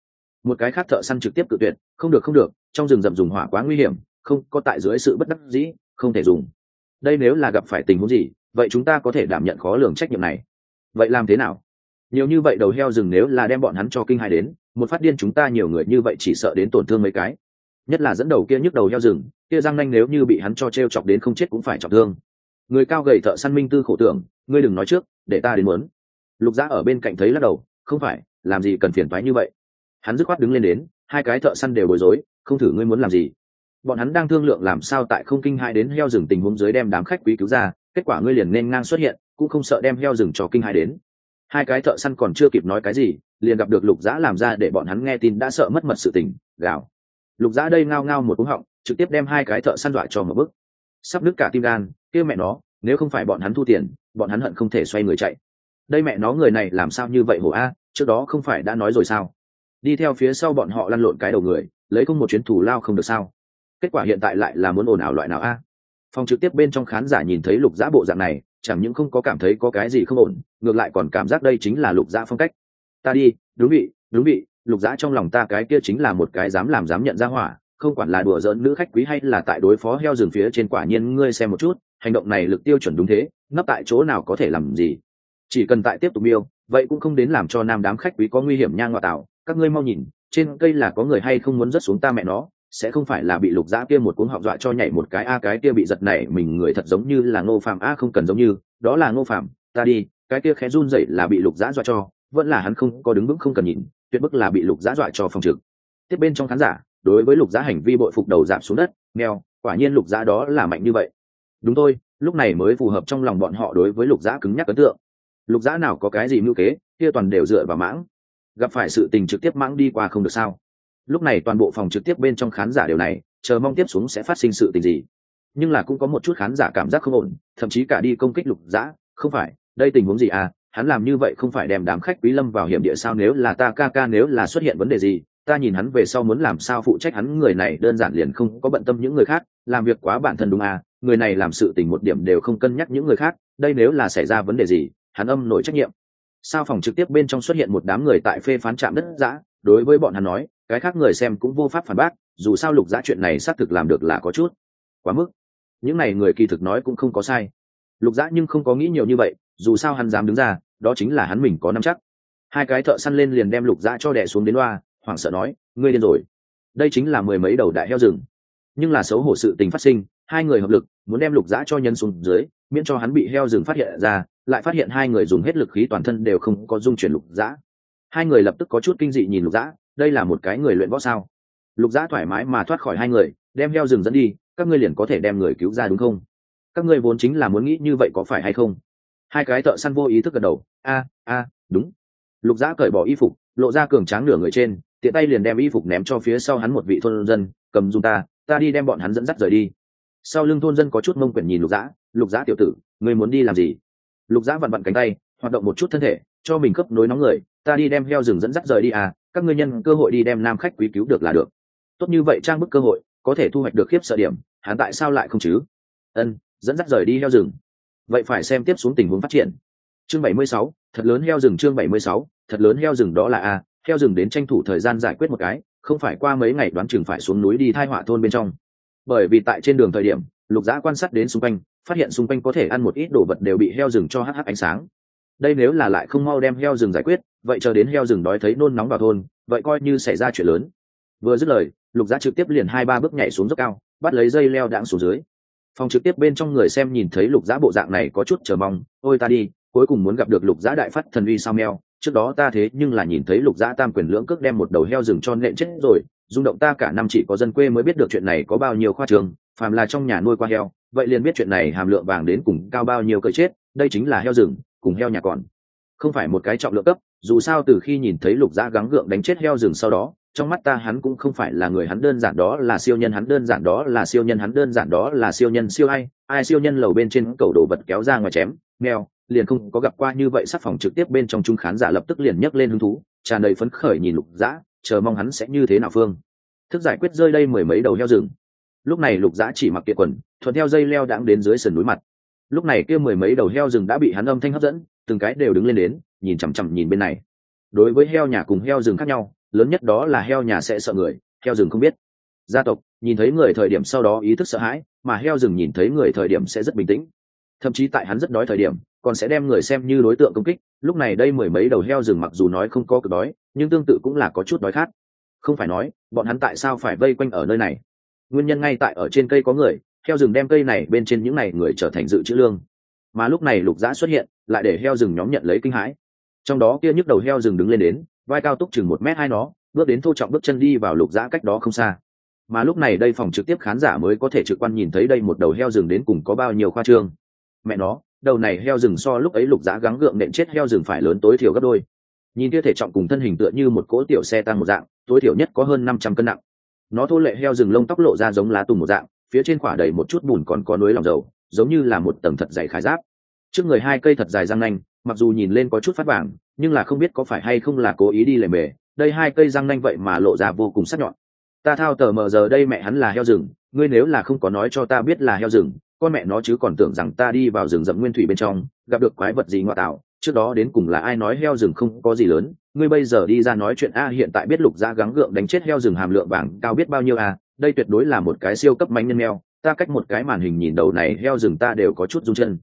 Một cái khác thợ săn trực tiếp cự tuyệt, không được không được, trong rừng rậm dùng hỏa quá nguy hiểm, không, có tại dưới sự bất đắc dĩ, không thể dùng. Đây nếu là gặp phải tình huống gì, vậy chúng ta có thể đảm nhận khó lường trách nhiệm này. Vậy làm thế nào? Nhiều như vậy đầu heo rừng nếu là đem bọn hắn cho kinh hài đến, một phát điên chúng ta nhiều người như vậy chỉ sợ đến tổn thương mấy cái. Nhất là dẫn đầu kia nhức đầu heo rừng, kia răng nanh nếu như bị hắn cho t r e o chọc đến không chết cũng phải trọng thương người cao gầy thợ săn minh tư khổ tưởng, ngươi đừng nói trước, để ta đến muốn. Lục giã ở bên cạnh thấy lắc đầu, không phải, làm gì cần phiền thoái như vậy. Hắn dứt khoát đứng lên đến, hai cái thợ săn đều bối rối, không thử ngươi muốn làm gì. Bọn hắn đang thương lượng làm sao tại không kinh hai đến heo rừng tình huống dưới đem đám khách quý cứu ra, kết quả ngươi liền nên ngang xuất hiện, cũng không sợ đem heo rừng cho kinh hai đến. Hai cái thợ săn còn chưa kịp nói cái gì, liền gặp được lục giã làm ra để bọn hắn nghe tin đã sợ mất mật sự tình, gào. Lục giã đây ngao ngao một cúng họng, trực tiếp đem hai cái thợ săn dọa cho một bức sắp đứt cả tim gan kia mẹ nó, nếu không phải bọn hắn thu tiền, bọn hắn hận không thể xoay người chạy. Đây mẹ nó người này làm sao như vậy hổ a, trước đó không phải đã nói rồi sao? Đi theo phía sau bọn họ lăn lộn cái đầu người, lấy không một chuyến thủ lao không được sao? Kết quả hiện tại lại là muốn ồn ào loại nào a? Phòng trực tiếp bên trong khán giả nhìn thấy lục dã bộ dạng này, chẳng những không có cảm thấy có cái gì không ổn, ngược lại còn cảm giác đây chính là lục dã phong cách. Ta đi, đúng vị đúng vị, lục dã trong lòng ta cái kia chính là một cái dám làm dám nhận ra hỏa, không quản là đùa giỡn nữ khách quý hay là tại đối phó heo rừng phía trên quả nhiên ngươi xem một chút hành động này lực tiêu chuẩn đúng thế nấp tại chỗ nào có thể làm gì. Chỉ cần tại tiếp tục miêu, vậy cũng không đến làm cho nam đám khách quý có nguy hiểm nha ngoại tạo. Các ngươi mau nhìn, trên cây là có người hay không muốn rớt xuống ta mẹ nó, sẽ không phải là bị lục dã kia một cuống họng dọa cho nhảy một cái a, cái kia bị giật này mình người thật giống như là ngô phạm a, không cần giống như, đó là ngô phạm, ta đi, cái kia khẽ run dậy là bị lục giã dọa cho, vẫn là hắn không, có đứng vững không cần nhìn, tuyệt bức là bị lục giã dọa cho phòng trực. Tiếp bên trong khán giả, đối với lục giã hành vi bội phục đầu giảm xuống đất, nghèo, quả nhiên lục giã đó là mạnh như vậy đúng tôi lúc này mới phù hợp trong lòng bọn họ đối với lục giã cứng nhắc ấn tượng. Lục giã nào có cái gì mưu kế, kia toàn đều dựa vào mãng. Gặp phải sự tình trực tiếp mãng đi qua không được sao. Lúc này toàn bộ phòng trực tiếp bên trong khán giả điều này, chờ mong tiếp xuống sẽ phát sinh sự tình gì. Nhưng là cũng có một chút khán giả cảm giác không ổn, thậm chí cả đi công kích lục giã không phải, đây tình huống gì à? Hắn làm như vậy không phải đem đám khách quý lâm vào hiểm địa sao nếu là ta ca ca nếu là xuất hiện vấn đề gì? Ta nhìn hắn về sau muốn làm sao phụ trách hắn người này, đơn giản liền không có bận tâm những người khác, làm việc quá bản thân đúng à? Người này làm sự tình một điểm đều không cân nhắc những người khác, đây nếu là xảy ra vấn đề gì, hắn âm nổi trách nhiệm. Sao phòng trực tiếp bên trong xuất hiện một đám người tại phê phán trạm đất giã, đối với bọn hắn nói, cái khác người xem cũng vô pháp phản bác, dù sao lục giã chuyện này xác thực làm được là có chút. Quá mức. Những này người kỳ thực nói cũng không có sai. Lục giã nhưng không có nghĩ nhiều như vậy, dù sao hắn dám đứng ra, đó chính là hắn mình có năm chắc. Hai cái thợ săn lên liền đem lục giã cho đẻ xuống đến loa, hoảng sợ nói, ngươi điên rồi. Đây chính là mười mấy đầu đại heo rừng nhưng là xấu hổ sự tình phát sinh, hai người hợp lực, muốn đem lục giã cho nhân xuống dưới, miễn cho hắn bị heo rừng phát hiện ra, lại phát hiện hai người dùng hết lực khí toàn thân đều không có dung chuyển lục giã hai người lập tức có chút kinh dị nhìn lục giã đây là một cái người luyện võ sao? Lục giã thoải mái mà thoát khỏi hai người, đem heo rừng dẫn đi, các ngươi liền có thể đem người cứu ra đúng không? Các ngươi vốn chính là muốn nghĩ như vậy có phải hay không? Hai cái thợ săn vô ý thức gật đầu, a a, đúng. Lục giã cởi bỏ y phục, lộ ra cường tráng nửa người trên, tiện tay liền đem y phục ném cho phía sau hắn một vị thôn dân, cầm dùng ta ta đi đem bọn hắn dẫn dắt rời đi. Sau lưng thôn dân có chút mông quyển nhìn lục giã lục giã tiểu tử người muốn đi làm gì? Lục giã vặn vặn cánh tay hoạt động một chút thân thể cho mình khớp nối nóng người ta đi đem heo rừng dẫn dắt rời đi à các ngươi nhân cơ hội đi đem nam khách quý cứu được là được. Tốt như vậy trang bức cơ hội có thể thu hoạch được khiếp sợ điểm hắn tại sao lại không chứ? Ân dẫn dắt rời đi heo rừng. Vậy phải xem tiếp xuống tình huống phát triển. Chương 76, thật lớn heo rừng chương 76, thật lớn heo rừng đó là a heo rừng đến tranh thủ thời gian giải quyết một cái không phải qua mấy ngày đoán chừng phải xuống núi đi thai họa thôn bên trong. Bởi vì tại trên đường thời điểm, lục giã quan sát đến xung quanh, phát hiện xung quanh có thể ăn một ít đồ vật đều bị heo rừng cho hh ánh sáng. Đây nếu là lại không mau đem heo rừng giải quyết, vậy chờ đến heo rừng đói thấy nôn nóng vào thôn, vậy coi như xảy ra chuyện lớn. Vừa dứt lời, lục giã trực tiếp liền hai ba bước nhảy xuống dốc cao, bắt lấy dây leo đãng xuống dưới. Phòng trực tiếp bên trong người xem nhìn thấy lục giã bộ dạng này có chút chờ mong, ôi ta đi, cuối cùng muốn gặp được lục giã đại phát thần uy sao meo trước đó ta thế nhưng là nhìn thấy lục gia tam quyền lưỡng cước đem một đầu heo rừng cho nện chết rồi, rung động ta cả năm chỉ có dân quê mới biết được chuyện này có bao nhiêu khoa trường, phàm là trong nhà nuôi qua heo, vậy liền biết chuyện này hàm lượng vàng đến cùng cao bao nhiêu cỡ chết, đây chính là heo rừng, cùng heo nhà còn. Không phải một cái trọng lượng cấp, dù sao từ khi nhìn thấy lục gia gắng gượng đánh chết heo rừng sau đó, trong mắt ta hắn cũng không phải là người hắn đơn giản đó là siêu nhân, hắn đơn giản đó là siêu nhân, hắn đơn giản đó là siêu nhân, siêu ai ai siêu nhân lầu bên trên cầu đồ vật kéo ra ngoài chém nghèo liền không có gặp qua như vậy sắc phòng trực tiếp bên trong chúng khán giả lập tức liền nhấc lên hứng thú, tràn đầy phấn khởi nhìn lục dã, chờ mong hắn sẽ như thế nào phương. Thức giải quyết rơi đây mười mấy đầu heo rừng. Lúc này lục dã chỉ mặc kiện quần, thuận theo dây leo đãng đến dưới sườn núi mặt. Lúc này kia mười mấy đầu heo rừng đã bị hắn âm thanh hấp dẫn, từng cái đều đứng lên đến, nhìn chằm chằm nhìn bên này. Đối với heo nhà cùng heo rừng khác nhau, lớn nhất đó là heo nhà sẽ sợ người, heo rừng không biết. Gia tộc, nhìn thấy người thời điểm sau đó ý thức sợ hãi, mà heo rừng nhìn thấy người thời điểm sẽ rất bình tĩnh. Thậm chí tại hắn rất đói thời điểm còn sẽ đem người xem như đối tượng công kích. Lúc này đây mười mấy đầu heo rừng mặc dù nói không có cực đói, nhưng tương tự cũng là có chút đói khát. Không phải nói, bọn hắn tại sao phải vây quanh ở nơi này? Nguyên nhân ngay tại ở trên cây có người, heo rừng đem cây này bên trên những này người trở thành dự trữ lương. Mà lúc này lục dã xuất hiện, lại để heo rừng nhóm nhận lấy kinh hãi. Trong đó kia nhức đầu heo rừng đứng lên đến, vai cao túc chừng một mét hai nó, bước đến thô trọng bước chân đi vào lục dã cách đó không xa. Mà lúc này đây phòng trực tiếp khán giả mới có thể trực quan nhìn thấy đây một đầu heo rừng đến cùng có bao nhiêu khoa trương. Mẹ nó đầu này heo rừng so lúc ấy lục giá gắng gượng nện chết heo rừng phải lớn tối thiểu gấp đôi. Nhìn kia thể trọng cùng thân hình tựa như một cỗ tiểu xe tăng một dạng, tối thiểu nhất có hơn năm trăm cân nặng. Nó thô lệ heo rừng lông tóc lộ ra giống lá tùng một dạng, phía trên quả đầy một chút bùn còn có núi lòng dầu, giống như là một tầng thật dày khái giáp. Trước người hai cây thật dài răng nanh, mặc dù nhìn lên có chút phát vàng, nhưng là không biết có phải hay không là cố ý đi lề mề, đây hai cây răng nanh vậy mà lộ ra vô cùng sắc nhọn. Ta thao tờ mờ giờ đây mẹ hắn là heo rừng, ngươi nếu là không có nói cho ta biết là heo rừng con mẹ nó chứ còn tưởng rằng ta đi vào rừng rậm nguyên thủy bên trong, gặp được quái vật gì ngoại tạo, trước đó đến cùng là ai nói heo rừng không có gì lớn, ngươi bây giờ đi ra nói chuyện a, hiện tại biết lục gia gắng gượng đánh chết heo rừng hàm lượng vàng cao biết bao nhiêu a, đây tuyệt đối là một cái siêu cấp mánh nhân mèo, ta cách một cái màn hình nhìn đầu này heo rừng ta đều có chút rung chân.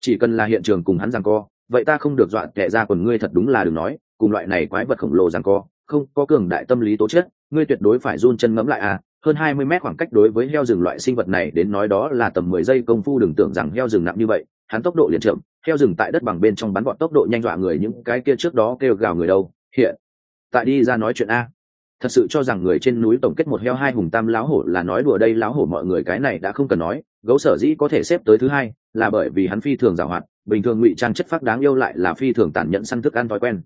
Chỉ cần là hiện trường cùng hắn rằng co, vậy ta không được dọa kẻ ra quần ngươi thật đúng là đừng nói, cùng loại này quái vật khổng lồ rằng co, không có cường đại tâm lý tố chất, ngươi tuyệt đối phải run chân ngẫm lại à hơn hai mươi mét khoảng cách đối với heo rừng loại sinh vật này đến nói đó là tầm mười giây công phu đừng tưởng rằng heo rừng nặng như vậy. Hắn tốc độ liền chậm, heo rừng tại đất bằng bên trong bắn bọn tốc độ nhanh dọa người những cái kia trước đó kêu gào người đâu. Hiện tại đi ra nói chuyện a. Thật sự cho rằng người trên núi tổng kết một heo hai hùng tam láo hổ là nói đùa đây láo hổ mọi người cái này đã không cần nói, gấu sở dĩ có thể xếp tới thứ hai là bởi vì hắn phi thường giảo hoạt, bình thường ngụy trang chất phác đáng yêu lại là phi thường tàn nhẫn săn thức ăn thói quen.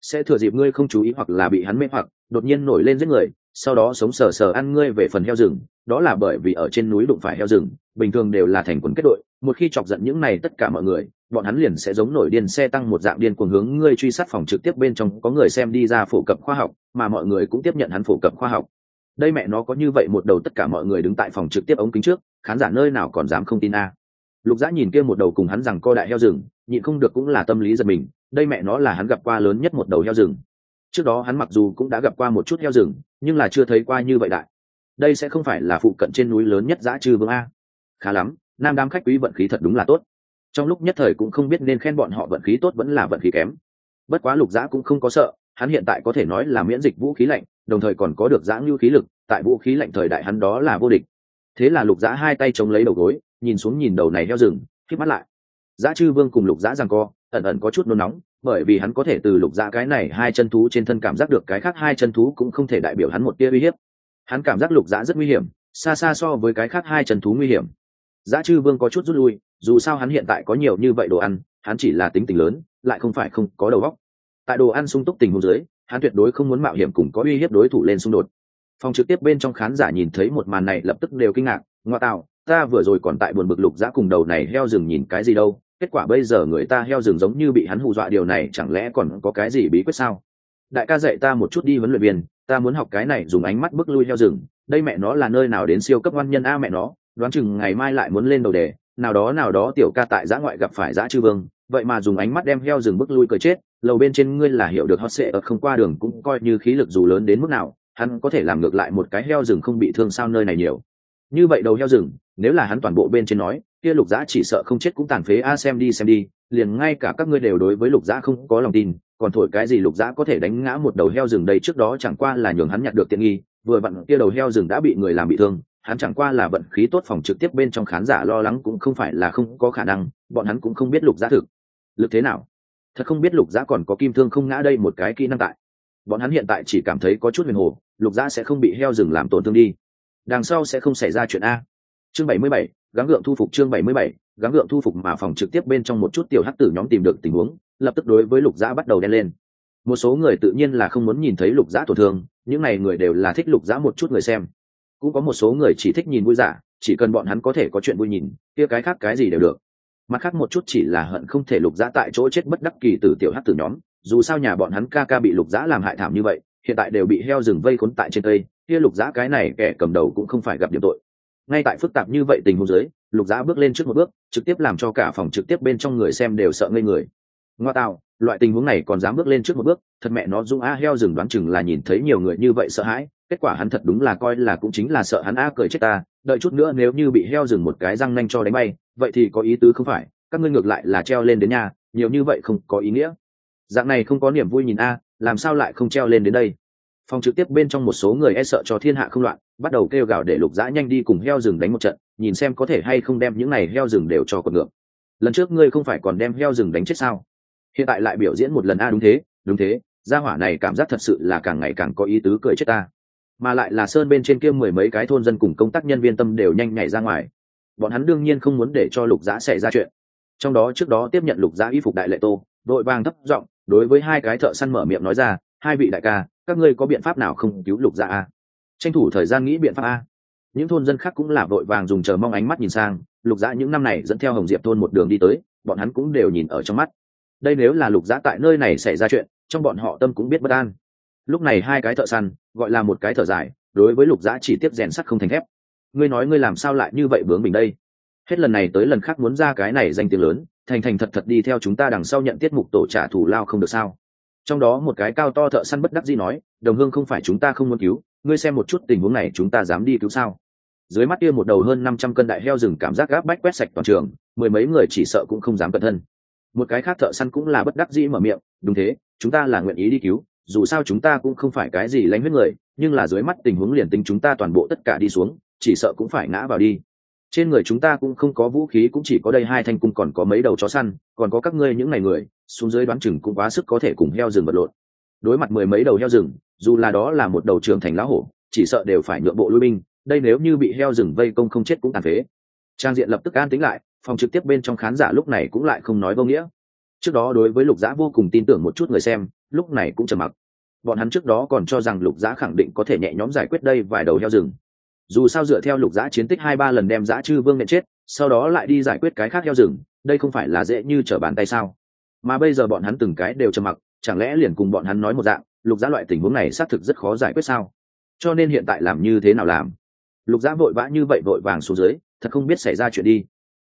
Sẽ thừa dịp ngươi không chú ý hoặc là bị hắn mê hoặc, đột nhiên nổi lên giết người sau đó sống sờ sờ ăn ngươi về phần heo rừng, đó là bởi vì ở trên núi đụng phải heo rừng, bình thường đều là thành quần kết đội, một khi chọc giận những này tất cả mọi người, bọn hắn liền sẽ giống nổi điên xe tăng một dạng điên cuồng hướng ngươi truy sát phòng trực tiếp bên trong, có người xem đi ra phổ cập khoa học, mà mọi người cũng tiếp nhận hắn phổ cập khoa học. Đây mẹ nó có như vậy một đầu tất cả mọi người đứng tại phòng trực tiếp ống kính trước, khán giả nơi nào còn dám không tin a? Lục dã nhìn kia một đầu cùng hắn rằng co đại heo rừng, nhịn không được cũng là tâm lý giật mình, đây mẹ nó là hắn gặp qua lớn nhất một đầu heo rừng. Trước đó hắn mặc dù cũng đã gặp qua một chút heo rừng nhưng là chưa thấy qua như vậy đại. Đây sẽ không phải là phụ cận trên núi lớn nhất dã trừ vương a. Khá lắm, nam đám khách quý vận khí thật đúng là tốt. Trong lúc nhất thời cũng không biết nên khen bọn họ vận khí tốt vẫn là vận khí kém. Bất quá lục dã cũng không có sợ, hắn hiện tại có thể nói là miễn dịch vũ khí lạnh, đồng thời còn có được giã ngưu khí lực, tại vũ khí lạnh thời đại hắn đó là vô địch. Thế là lục dã hai tay chống lấy đầu gối, nhìn xuống nhìn đầu này heo rừng k mắt lại. Dã chư vương cùng lục dã rằng co, ẩn ẩn có chút nôn nóng bởi vì hắn có thể từ lục dã cái này hai chân thú trên thân cảm giác được cái khác hai chân thú cũng không thể đại biểu hắn một tia uy hiếp. Hắn cảm giác lục dã rất nguy hiểm, xa xa so với cái khác hai chân thú nguy hiểm. Dã chư vương có chút rút lui, dù sao hắn hiện tại có nhiều như vậy đồ ăn, hắn chỉ là tính tình lớn, lại không phải không có đầu óc. Tại đồ ăn sung túc tình huống dưới, hắn tuyệt đối không muốn mạo hiểm cùng có uy hiếp đối thủ lên xung đột. Phòng trực tiếp bên trong khán giả nhìn thấy một màn này lập tức đều kinh ngạc, ngoa tạo, ta vừa rồi còn tại buồn bực lục dã cùng đầu này heo rừng nhìn cái gì đâu? Kết quả bây giờ người ta heo rừng giống như bị hắn hù dọa điều này chẳng lẽ còn có cái gì bí quyết sao? Đại ca dạy ta một chút đi huấn luyện viên, ta muốn học cái này dùng ánh mắt bước lui heo rừng, đây mẹ nó là nơi nào đến siêu cấp văn nhân a mẹ nó, đoán chừng ngày mai lại muốn lên đầu đề, nào đó nào đó tiểu ca tại giã ngoại gặp phải giã chư vương, vậy mà dùng ánh mắt đem heo rừng bước lui cười chết, lầu bên trên ngươi là hiểu được hot sệ ở không qua đường cũng coi như khí lực dù lớn đến mức nào, hắn có thể làm ngược lại một cái heo rừng không bị thương sao nơi này nhiều. Như vậy đầu heo rừng, nếu là hắn toàn bộ bên trên nói kia lục giã chỉ sợ không chết cũng tàn phế, a, xem đi xem đi. Liền ngay cả các ngươi đều đối với lục giã không có lòng tin. Còn thổi cái gì lục giã có thể đánh ngã một đầu heo rừng đây trước đó chẳng qua là nhường hắn nhặt được tiện nghi. Vừa vặn kia đầu heo rừng đã bị người làm bị thương. Hắn chẳng qua là vận khí tốt phòng trực tiếp bên trong khán giả lo lắng cũng không phải là không có khả năng. Bọn hắn cũng không biết lục giã thực lực thế nào. Thật không biết lục giã còn có kim thương không ngã đây một cái kỹ năng tại. Bọn hắn hiện tại chỉ cảm thấy có chút huyền hồ, lục giã sẽ không bị heo rừng làm tổn thương đi. Đằng sau sẽ không xảy ra chuyện a. Chương bảy mươi bảy gắng gượng thu phục chương bảy mươi bảy, gắng gượng thu phục mà phòng trực tiếp bên trong một chút tiểu hắc tử nhóm tìm được tình huống, lập tức đối với lục Giã bắt đầu đen lên. Một số người tự nhiên là không muốn nhìn thấy lục Giã tổn thương, những này người đều là thích lục Giã một chút người xem. Cũng có một số người chỉ thích nhìn vui giả, chỉ cần bọn hắn có thể có chuyện vui nhìn, kia cái khác cái gì đều được. Mặt khác một chút chỉ là hận không thể lục Giã tại chỗ chết bất đắc kỳ từ tiểu hắc tử nhóm, dù sao nhà bọn hắn ca ca bị lục Giã làm hại thảm như vậy, hiện tại đều bị heo rừng vây khốn tại trên cây, kia lục Giã cái này kẻ cầm đầu cũng không phải gặp điểm tội ngay tại phức tạp như vậy tình huống dưới, lục giã bước lên trước một bước, trực tiếp làm cho cả phòng trực tiếp bên trong người xem đều sợ ngây người. Ngoa tạo, loại tình huống này còn dám bước lên trước một bước, thật mẹ nó dung a heo rừng đoán chừng là nhìn thấy nhiều người như vậy sợ hãi, kết quả hắn thật đúng là coi là cũng chính là sợ hắn a cười chết ta, đợi chút nữa nếu như bị heo rừng một cái răng nanh cho đánh bay, vậy thì có ý tứ không phải, các ngươi ngược lại là treo lên đến nhà, nhiều như vậy không có ý nghĩa. Dạng này không có niềm vui nhìn a, làm sao lại không treo lên đến đây? Phòng trực tiếp bên trong một số người e sợ cho thiên hạ không loạn bắt đầu kêu gào để lục dã nhanh đi cùng heo rừng đánh một trận, nhìn xem có thể hay không đem những này heo rừng đều cho con ngược lần trước ngươi không phải còn đem heo rừng đánh chết sao? Hiện tại lại biểu diễn một lần a, đúng thế đúng thế, gia hỏa này cảm giác thật sự là càng ngày càng có ý tứ cười chết ta. Mà lại là sơn bên trên kia mười mấy cái thôn dân cùng công tác nhân viên tâm đều nhanh nhảy ra ngoài. Bọn hắn đương nhiên không muốn để cho lục dã xảy ra chuyện. Trong đó trước đó tiếp nhận lục dã y phục đại lệ tô, đội vàng thấp giọng, đối với hai cái thợ săn mở miệng nói ra, hai vị đại ca, các ngươi có biện pháp nào không cứu lục dã a? Tranh thủ thời gian nghĩ biện pháp a. Những thôn dân khác cũng là vội vàng dùng chờ mong ánh mắt nhìn sang, lục dã những năm này dẫn theo hồng diệp thôn một đường đi tới, bọn hắn cũng đều nhìn ở trong mắt. Đây nếu là lục dã tại nơi này xảy ra chuyện, trong bọn họ tâm cũng biết bất an. Lúc này hai cái thợ săn, gọi là một cái thở dài, đối với lục dã chỉ tiếp rèn sắt không thành thép. Ngươi nói ngươi làm sao lại như vậy bướng mình đây? Hết lần này tới lần khác muốn ra cái này danh tiếng lớn, thành thành thật thật đi theo chúng ta đằng sau nhận tiết mục tổ trả thù lao không được sao? Trong đó một cái cao to thợ săn bất đắc dĩ nói, đồng hương không phải chúng ta không muốn cứu ngươi xem một chút tình huống này chúng ta dám đi cứu sao? Dưới mắt kia một đầu hơn năm trăm cân đại heo rừng cảm giác gáp bách quét sạch toàn trường, mười mấy người chỉ sợ cũng không dám cẩn thân một cái khác thợ săn cũng là bất đắc dĩ mở miệng, đúng thế, chúng ta là nguyện ý đi cứu, dù sao chúng ta cũng không phải cái gì lánh huyết người, nhưng là dưới mắt tình huống liền tính chúng ta toàn bộ tất cả đi xuống, chỉ sợ cũng phải ngã vào đi. Trên người chúng ta cũng không có vũ khí, cũng chỉ có đây hai thanh cung còn có mấy đầu chó săn, còn có các ngươi những ngày người, xuống dưới đoán chừng cũng quá sức có thể cùng heo rừng vật lộn. Đối mặt mười mấy đầu heo rừng dù là đó là một đầu trường thành lá hổ, chỉ sợ đều phải nhượng bộ lui binh, đây nếu như bị heo rừng vây công không chết cũng tàn phế. Trang diện lập tức an tính lại, phòng trực tiếp bên trong khán giả lúc này cũng lại không nói vô nghĩa. Trước đó đối với lục giã vô cùng tin tưởng một chút người xem, lúc này cũng trầm mặc. Bọn hắn trước đó còn cho rằng lục giã khẳng định có thể nhẹ nhõm giải quyết đây vài đầu heo rừng. Dù sao dựa theo lục giã chiến tích hai ba lần đem giã chư vương nện chết, sau đó lại đi giải quyết cái khác heo rừng, đây không phải là dễ như trở bàn tay sao? Mà bây giờ bọn hắn từng cái đều trầm mặc, chẳng lẽ liền cùng bọn hắn nói một dạng? Lục giã loại tình huống này xác thực rất khó giải quyết sao? Cho nên hiện tại làm như thế nào làm? Lục giã vội vã như vậy vội vàng xuống dưới, thật không biết xảy ra chuyện đi.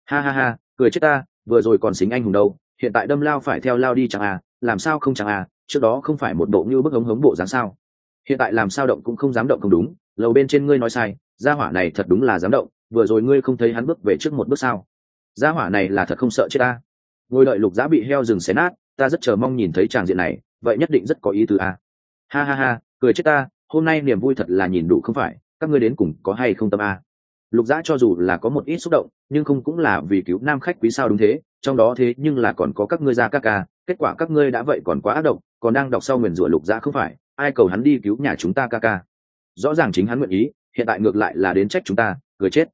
Ha ha ha, cười chết ta, vừa rồi còn xính anh hùng đâu, hiện tại đâm lao phải theo lao đi chẳng à làm sao không chẳng à trước đó không phải một bộ như bức hống hống bộ dáng sao? Hiện tại làm sao động cũng không dám động không đúng, lầu bên trên ngươi nói sai, gia hỏa này thật đúng là dám động, vừa rồi ngươi không thấy hắn bước về trước một bước sao? Gia hỏa này là thật không sợ chết ta. Ngồi đợi lục giã bị heo rừng xé nát, ta rất chờ mong nhìn thấy tràng diện này vậy nhất định rất có ý tứ à. ha ha ha, cười chết ta, hôm nay niềm vui thật là nhìn đủ không phải, các ngươi đến cùng có hay không tâm à. lục dã cho dù là có một ít xúc động, nhưng không cũng là vì cứu nam khách quý sao đúng thế, trong đó thế nhưng là còn có các ngươi ra các ca, kết quả các ngươi đã vậy còn quá ác độc, còn đang đọc sau nguyền rủa lục dã không phải, ai cầu hắn đi cứu nhà chúng ta ca ca rõ ràng chính hắn nguyện ý, hiện tại ngược lại là đến trách chúng ta, cười chết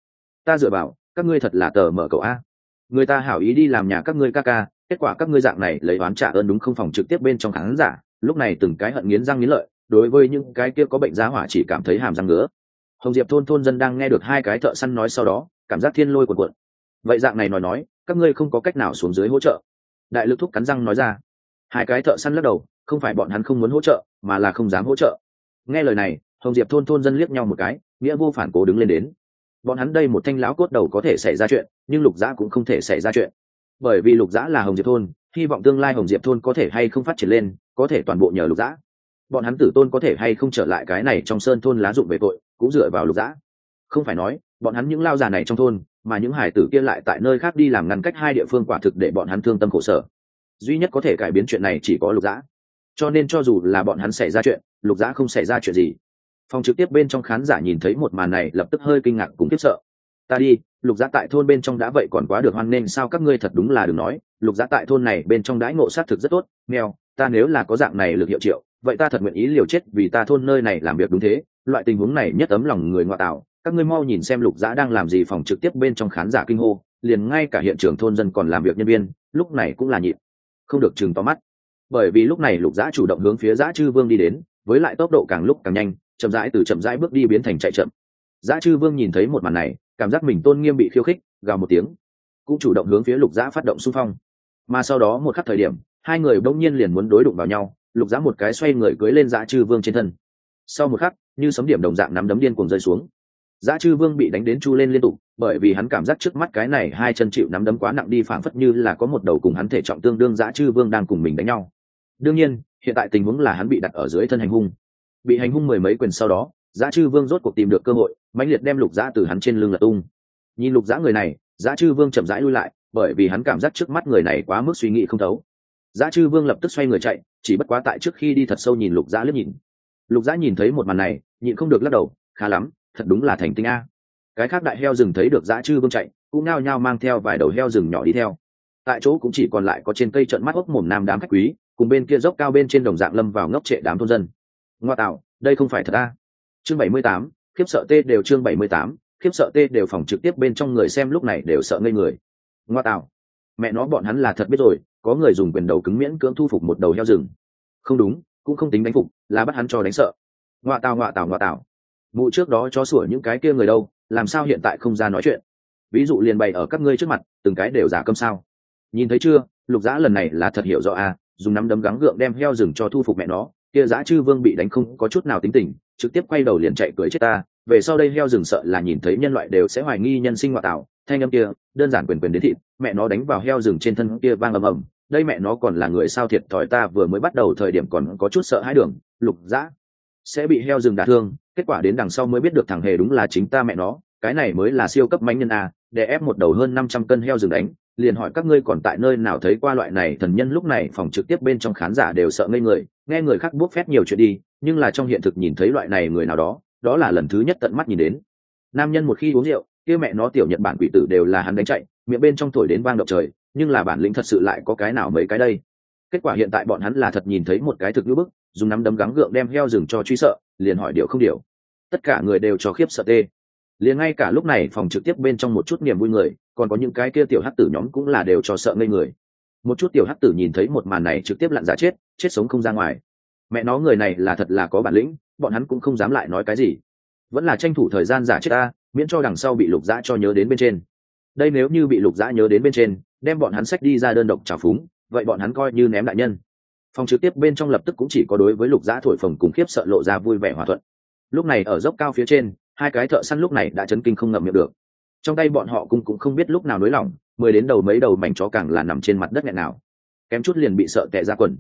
ta dựa vào, các ngươi thật là tờ mở cậu a người ta hảo ý đi làm nhà các ngươi ca ca kết quả các ngươi dạng này lấy oán trả ơn đúng không phòng trực tiếp bên trong khán giả, lúc này từng cái hận nghiến răng nghiến lợi, đối với những cái kia có bệnh giá hỏa chỉ cảm thấy hàm răng ngứa. Hồng diệp thôn thôn dân đang nghe được hai cái thợ săn nói sau đó, cảm giác thiên lôi cuộn cuộn. Vậy dạng này nói nói, các ngươi không có cách nào xuống dưới hỗ trợ. Đại lực thúc cắn răng nói ra. Hai cái thợ săn lắc đầu, không phải bọn hắn không muốn hỗ trợ, mà là không dám hỗ trợ. Nghe lời này, hồng diệp thôn thôn dân liếc nhau một cái, nghĩa vô phản cố đứng lên đến. Bọn hắn đây một thanh lão cốt đầu có thể xảy ra chuyện, nhưng lục giã cũng không thể xảy ra chuyện bởi vì lục giã là hồng diệp thôn, hy vọng tương lai hồng diệp thôn có thể hay không phát triển lên, có thể toàn bộ nhờ lục giã. Bọn hắn tử tôn có thể hay không trở lại cái này trong sơn thôn lá dụng về tội, cũng dựa vào lục giã. Không phải nói, bọn hắn những lao già này trong thôn, mà những hải tử kia lại tại nơi khác đi làm ngăn cách hai địa phương quả thực để bọn hắn thương tâm khổ sở. Duy nhất có thể cải biến chuyện này chỉ có lục giã. Cho nên cho dù là bọn hắn xảy ra chuyện, lục giã không xảy ra chuyện gì. Phòng trực tiếp bên trong khán giả nhìn thấy một màn này lập tức hơi kinh ngạc cũng tiếp sợ. Ta đi lục giã tại thôn bên trong đã vậy còn quá được hoan nghênh sao các ngươi thật đúng là đừng nói, lục giã tại thôn này bên trong đãi ngộ sát thực rất tốt, nghèo, ta nếu là có dạng này lực hiệu triệu, vậy ta thật nguyện ý liều chết vì ta thôn nơi này làm việc đúng thế, loại tình huống này nhất ấm lòng người ngoại tạo, các ngươi mau nhìn xem lục giã đang làm gì phòng trực tiếp bên trong khán giả kinh hô, liền ngay cả hiện trường thôn dân còn làm việc nhân viên, lúc này cũng là nhịn không được chừng to mắt. Bởi vì lúc này lục giã chủ động hướng phía giã chư vương đi đến, với lại tốc độ càng lúc càng nhanh, chậm rãi từ chậm rãi bước đi biến thành chạy chậm. Giã chư vương nhìn thấy một màn này cảm giác mình tôn nghiêm bị khiêu khích gào một tiếng cũng chủ động hướng phía lục giã phát động xung phong mà sau đó một khắc thời điểm hai người bỗng nhiên liền muốn đối đụng vào nhau lục giã một cái xoay người cưới lên giã chư vương trên thân sau một khắc như sấm điểm đồng dạng nắm đấm điên cuồng rơi xuống dã chư vương bị đánh đến chu lên liên tục, bởi vì hắn cảm giác trước mắt cái này hai chân chịu nắm đấm quá nặng đi phảng phất như là có một đầu cùng hắn thể trọng tương đương dã chư vương đang cùng mình đánh nhau. Đương nhiên, hiện tại tình huống là hắn bị đặt ở dưới thân hành hung. Bị hành hung mười mấy quyền sau đó, Giá chư vương rốt cuộc tìm được cơ hội, mãnh liệt đem lục giã từ hắn trên lưng lật tung. Nhìn lục giã người này, Giá chư vương chậm rãi lui lại, bởi vì hắn cảm giác trước mắt người này quá mức suy nghĩ không thấu. Giá chư vương lập tức xoay người chạy, chỉ bất quá tại trước khi đi thật sâu nhìn lục giã liếc nhìn. Lục giã nhìn thấy một màn này, nhịn không được lắc đầu, khá lắm, thật đúng là thành tinh a cái khác đại heo rừng thấy được dã chư vương chạy cũng nao nhao mang theo vài đầu heo rừng nhỏ đi theo tại chỗ cũng chỉ còn lại có trên cây trận mắt ốc mồm nam đám khách quý cùng bên kia dốc cao bên trên đồng dạng lâm vào ngốc trệ đám thôn dân ngoa tạo đây không phải thật a chương bảy mươi tám, khiếp sợ tê đều chương bảy mươi tám, khiếp sợ tê đều phòng trực tiếp bên trong người xem lúc này đều sợ ngây người. Ngoa tạo. Mẹ nó bọn hắn là thật biết rồi, có người dùng quyền đầu cứng miễn cưỡng thu phục một đầu heo rừng. Không đúng, cũng không tính đánh phục, là bắt hắn cho đánh sợ. Ngoa tào ngoa tào ngoa tào mụ trước đó cho sủa những cái kia người đâu, làm sao hiện tại không ra nói chuyện? Ví dụ liền bày ở các ngươi trước mặt, từng cái đều giả câm sao? Nhìn thấy chưa, lục giã lần này là thật hiểu rõ à dùng nắm đấm gắng gượng đem heo rừng cho thu phục mẹ nó, kia giã chư vương bị đánh không có chút nào tính tình trực tiếp quay đầu liền chạy cưới chết ta, về sau đây heo rừng sợ là nhìn thấy nhân loại đều sẽ hoài nghi nhân sinh ngoại tạo, thanh âm kia, đơn giản quyền quyền đến thịt, mẹ nó đánh vào heo rừng trên thân kia vang ầm ầm, đây mẹ nó còn là người sao thiệt thòi ta vừa mới bắt đầu thời điểm còn có chút sợ hãi đường, lục dã, sẽ bị heo rừng đả thương, kết quả đến đằng sau mới biết được thằng hề đúng là chính ta mẹ nó, cái này mới là siêu cấp mánh nhân a, để ép một đầu hơn năm trăm cân heo rừng đánh liền hỏi các ngươi còn tại nơi nào thấy qua loại này thần nhân lúc này, phòng trực tiếp bên trong khán giả đều sợ ngây người, nghe người khác buốc phét nhiều chuyện đi, nhưng là trong hiện thực nhìn thấy loại này người nào đó đó là lần thứ nhất tận mắt nhìn đến. Nam nhân một khi uống rượu, kia mẹ nó tiểu nhật bản quỷ tử đều là hắn đánh chạy, miệng bên trong thổi đến vang động trời, nhưng là bản lĩnh thật sự lại có cái nào mấy cái đây? Kết quả hiện tại bọn hắn là thật nhìn thấy một cái thực ngữ bức, dùng nắm đấm gắng gượng đem heo rừng cho truy sợ, liền hỏi điều không điều. Tất cả người đều cho khiếp sợ tê liền ngay cả lúc này phòng trực tiếp bên trong một chút niềm vui người, còn có những cái kia tiểu hắc tử nhóm cũng là đều cho sợ ngây người. Một chút tiểu hắc tử nhìn thấy một màn này trực tiếp lặn giả chết chết sống không ra ngoài. Mẹ nó người này là thật là có bản lĩnh, bọn hắn cũng không dám lại nói cái gì. Vẫn là tranh thủ thời gian giả chết ta, miễn cho đằng sau bị lục dã cho nhớ đến bên trên. Đây nếu như bị lục dã nhớ đến bên trên, đem bọn hắn sách đi ra đơn độc trào phúng, vậy bọn hắn coi như ném đại nhân. Phòng trực tiếp bên trong lập tức cũng chỉ có đối với lục dã thổi phồng cùng khiếp sợ lộ ra vui vẻ hòa thuận. Lúc này ở dốc cao phía trên hai cái thợ săn lúc này đã chấn kinh không ngậm miệng được. Trong tay bọn họ cũng cũng không biết lúc nào nới lỏng mười đến đầu mấy đầu mảnh chó càng là nằm trên mặt đất nghẹn nào kém chút liền bị sợ tệ ra quần.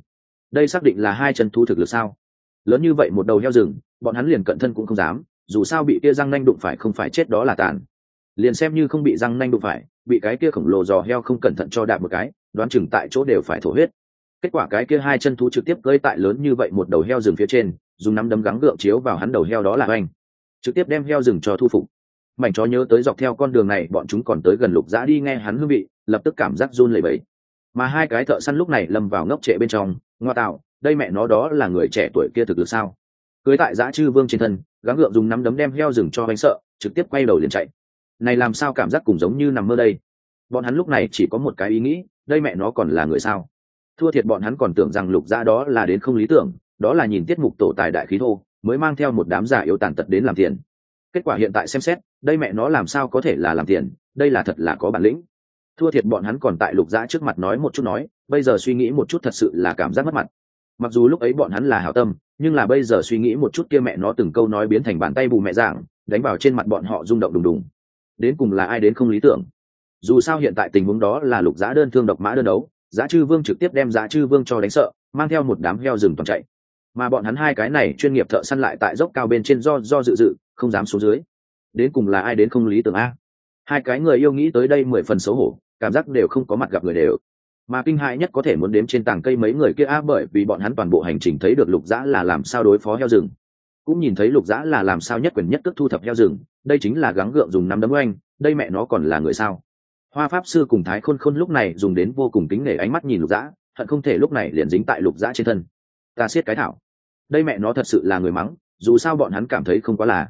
Đây xác định là hai chân thu thực lực sao? Lớn như vậy một đầu heo rừng, bọn hắn liền cận thân cũng không dám, dù sao bị kia răng nanh đụng phải không phải chết đó là tàn. Liền xem như không bị răng nanh đụng phải, bị cái kia khổng lồ giò heo không cẩn thận cho đạp một cái, đoán chừng tại chỗ đều phải thổ huyết. Kết quả cái kia hai chân thú trực tiếp cơi tại lớn như vậy một đầu heo rừng phía trên, dùng nắm đấm gắng gượng chiếu vào hắn đầu heo đó là oanh trực tiếp đem heo rừng cho thu phục. Mảnh chó nhớ tới dọc theo con đường này, bọn chúng còn tới gần lục dã đi nghe hắn hương vị, lập tức cảm giác run lẩy bẩy. Mà hai cái thợ săn lúc này lâm vào ngốc trệ bên trong, ngoa tạo, đây mẹ nó đó là người trẻ tuổi kia thực lực sao? Cưới tại dã chư vương trên thân, gắng gượng dùng nắm đấm đem heo rừng cho bánh sợ, trực tiếp quay đầu liền chạy. Này làm sao cảm giác cùng giống như nằm mơ đây? Bọn hắn lúc này chỉ có một cái ý nghĩ, đây mẹ nó còn là người sao? Thua thiệt bọn hắn còn tưởng rằng lục gia đó là đến không lý tưởng, đó là nhìn tiết mục tổ tài đại khí thô mới mang theo một đám giả yếu tàn tật đến làm tiền kết quả hiện tại xem xét, đây mẹ nó làm sao có thể là làm tiền đây là thật là có bản lĩnh. Thua thiệt bọn hắn còn tại lục giã trước mặt nói một chút nói, bây giờ suy nghĩ một chút thật sự là cảm giác mất mặt. Mặc dù lúc ấy bọn hắn là hảo tâm, nhưng là bây giờ suy nghĩ một chút kia mẹ nó từng câu nói biến thành bàn tay bù mẹ giảng, đánh vào trên mặt bọn họ rung động đùng đùng. Đến cùng là ai đến không lý tưởng. Dù sao hiện tại tình huống đó là lục giã đơn thương độc mã đơn đấu giá chư vương trực tiếp đem giá chư vương cho đánh sợ, mang theo một đám heo rừng toàn chạy mà bọn hắn hai cái này chuyên nghiệp thợ săn lại tại dốc cao bên trên do do dự dự, không dám xuống dưới. Đến cùng là ai đến không lý tưởng a? Hai cái người yêu nghĩ tới đây mười phần xấu hổ, cảm giác đều không có mặt gặp người đều. Mà kinh hại nhất có thể muốn đếm trên tảng cây mấy người kia a bởi vì bọn hắn toàn bộ hành trình thấy được lục dã là làm sao đối phó heo rừng. Cũng nhìn thấy lục dã là làm sao nhất quyền nhất cước thu thập heo rừng, đây chính là gắng gượng dùng năm đấm oanh, đây mẹ nó còn là người sao? Hoa pháp sư cùng thái khôn khôn lúc này dùng đến vô cùng kính nể ánh mắt nhìn lục dã, hận không thể lúc này liền dính tại lục dã trên thân. Ta siết cái thảo đây mẹ nó thật sự là người mắng, dù sao bọn hắn cảm thấy không quá là.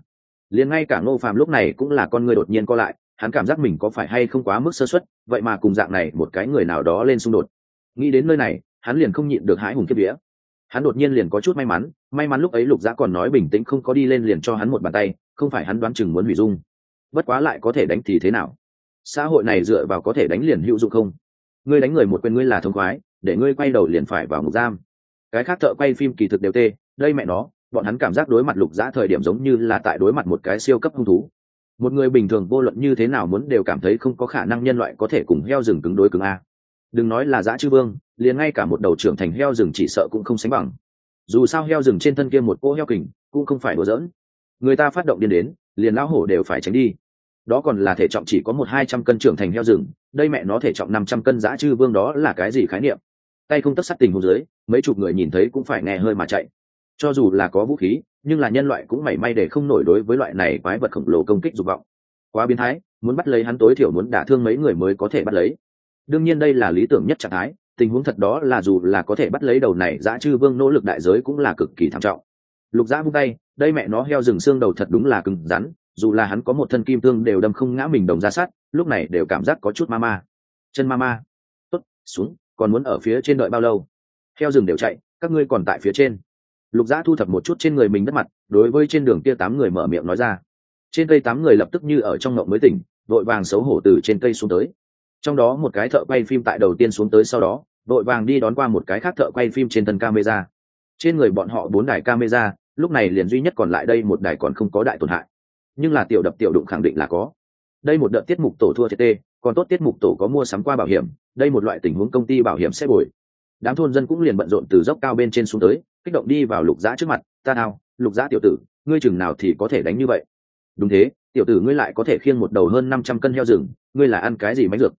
Liền ngay cả ngô phàm lúc này cũng là con người đột nhiên co lại, hắn cảm giác mình có phải hay không quá mức sơ xuất vậy mà cùng dạng này một cái người nào đó lên xung đột. Nghĩ đến nơi này, hắn liền không nhịn được hãi hùng kiếp vía. Hắn đột nhiên liền có chút may mắn may mắn lúc ấy lục giã còn nói bình tĩnh không có đi lên liền cho hắn một bàn tay, không phải hắn đoán chừng muốn hủy dung. Bất quá lại có thể đánh thì thế nào? Xã hội này dựa vào có thể đánh liền hữu dụng không? Ngươi đánh người một quyền ngươi là thông khoái, để ngươi quay đầu liền phải vào ngục giam. Cái khác thợ quay phim kỳ thực đều tê đây mẹ nó, bọn hắn cảm giác đối mặt lục giã thời điểm giống như là tại đối mặt một cái siêu cấp hung thú. Một người bình thường vô luận như thế nào muốn đều cảm thấy không có khả năng nhân loại có thể cùng heo rừng cứng đối cứng a. Đừng nói là giã chư vương, liền ngay cả một đầu trưởng thành heo rừng chỉ sợ cũng không sánh bằng. Dù sao heo rừng trên thân kia một cỗ heo kình cũng không phải đùa giỡn. Người ta phát động điên đến, liền lão hổ đều phải tránh đi. Đó còn là thể trọng chỉ có một hai trăm cân trưởng thành heo rừng, đây mẹ nó thể trọng năm trăm cân giã chư vương đó là cái gì khái niệm? Tay không tất sát tình hồ dưới, mấy chục người nhìn thấy cũng phải nghe hơi mà chạy cho dù là có vũ khí, nhưng là nhân loại cũng mảy may để không nổi đối với loại này quái vật khổng lồ công kích dục vọng. Quá biến thái, muốn bắt lấy hắn tối thiểu muốn đả thương mấy người mới có thể bắt lấy. Đương nhiên đây là lý tưởng nhất trạng thái, tình huống thật đó là dù là có thể bắt lấy đầu này, dã chư vương nỗ lực đại giới cũng là cực kỳ thảm trọng. Lục dã vung tay, đây mẹ nó heo rừng xương đầu thật đúng là cứng rắn, dù là hắn có một thân kim thương đều đâm không ngã mình đồng ra sát, lúc này đều cảm giác có chút ma ma. Chân ma ma. Tốt, xuống, còn muốn ở phía trên đợi bao lâu? Heo rừng đều chạy, các ngươi còn tại phía trên lục dã thu thập một chút trên người mình đất mặt, đối với trên đường kia tám người mở miệng nói ra. Trên cây tám người lập tức như ở trong ngộng mới tỉnh, vội vàng xấu hổ từ trên cây xuống tới. Trong đó một cái thợ quay phim tại đầu tiên xuống tới sau đó, vội vàng đi đón qua một cái khác thợ quay phim trên thân camera. Trên người bọn họ bốn đài camera, lúc này liền duy nhất còn lại đây một đài còn không có đại tổn hại. Nhưng là tiểu đập tiểu đụng khẳng định là có. Đây một đợt tiết mục tổ thua thiệt tê, còn tốt tiết mục tổ có mua sắm qua bảo hiểm, đây một loại tình huống công ty bảo hiểm sẽ bồi đám thôn dân cũng liền bận rộn từ dốc cao bên trên xuống tới, kích động đi vào lục giã trước mặt, ta nào, lục giã tiểu tử, ngươi chừng nào thì có thể đánh như vậy? Đúng thế, tiểu tử ngươi lại có thể khiêng một đầu hơn năm trăm cân heo rừng, ngươi là ăn cái gì mánh dược?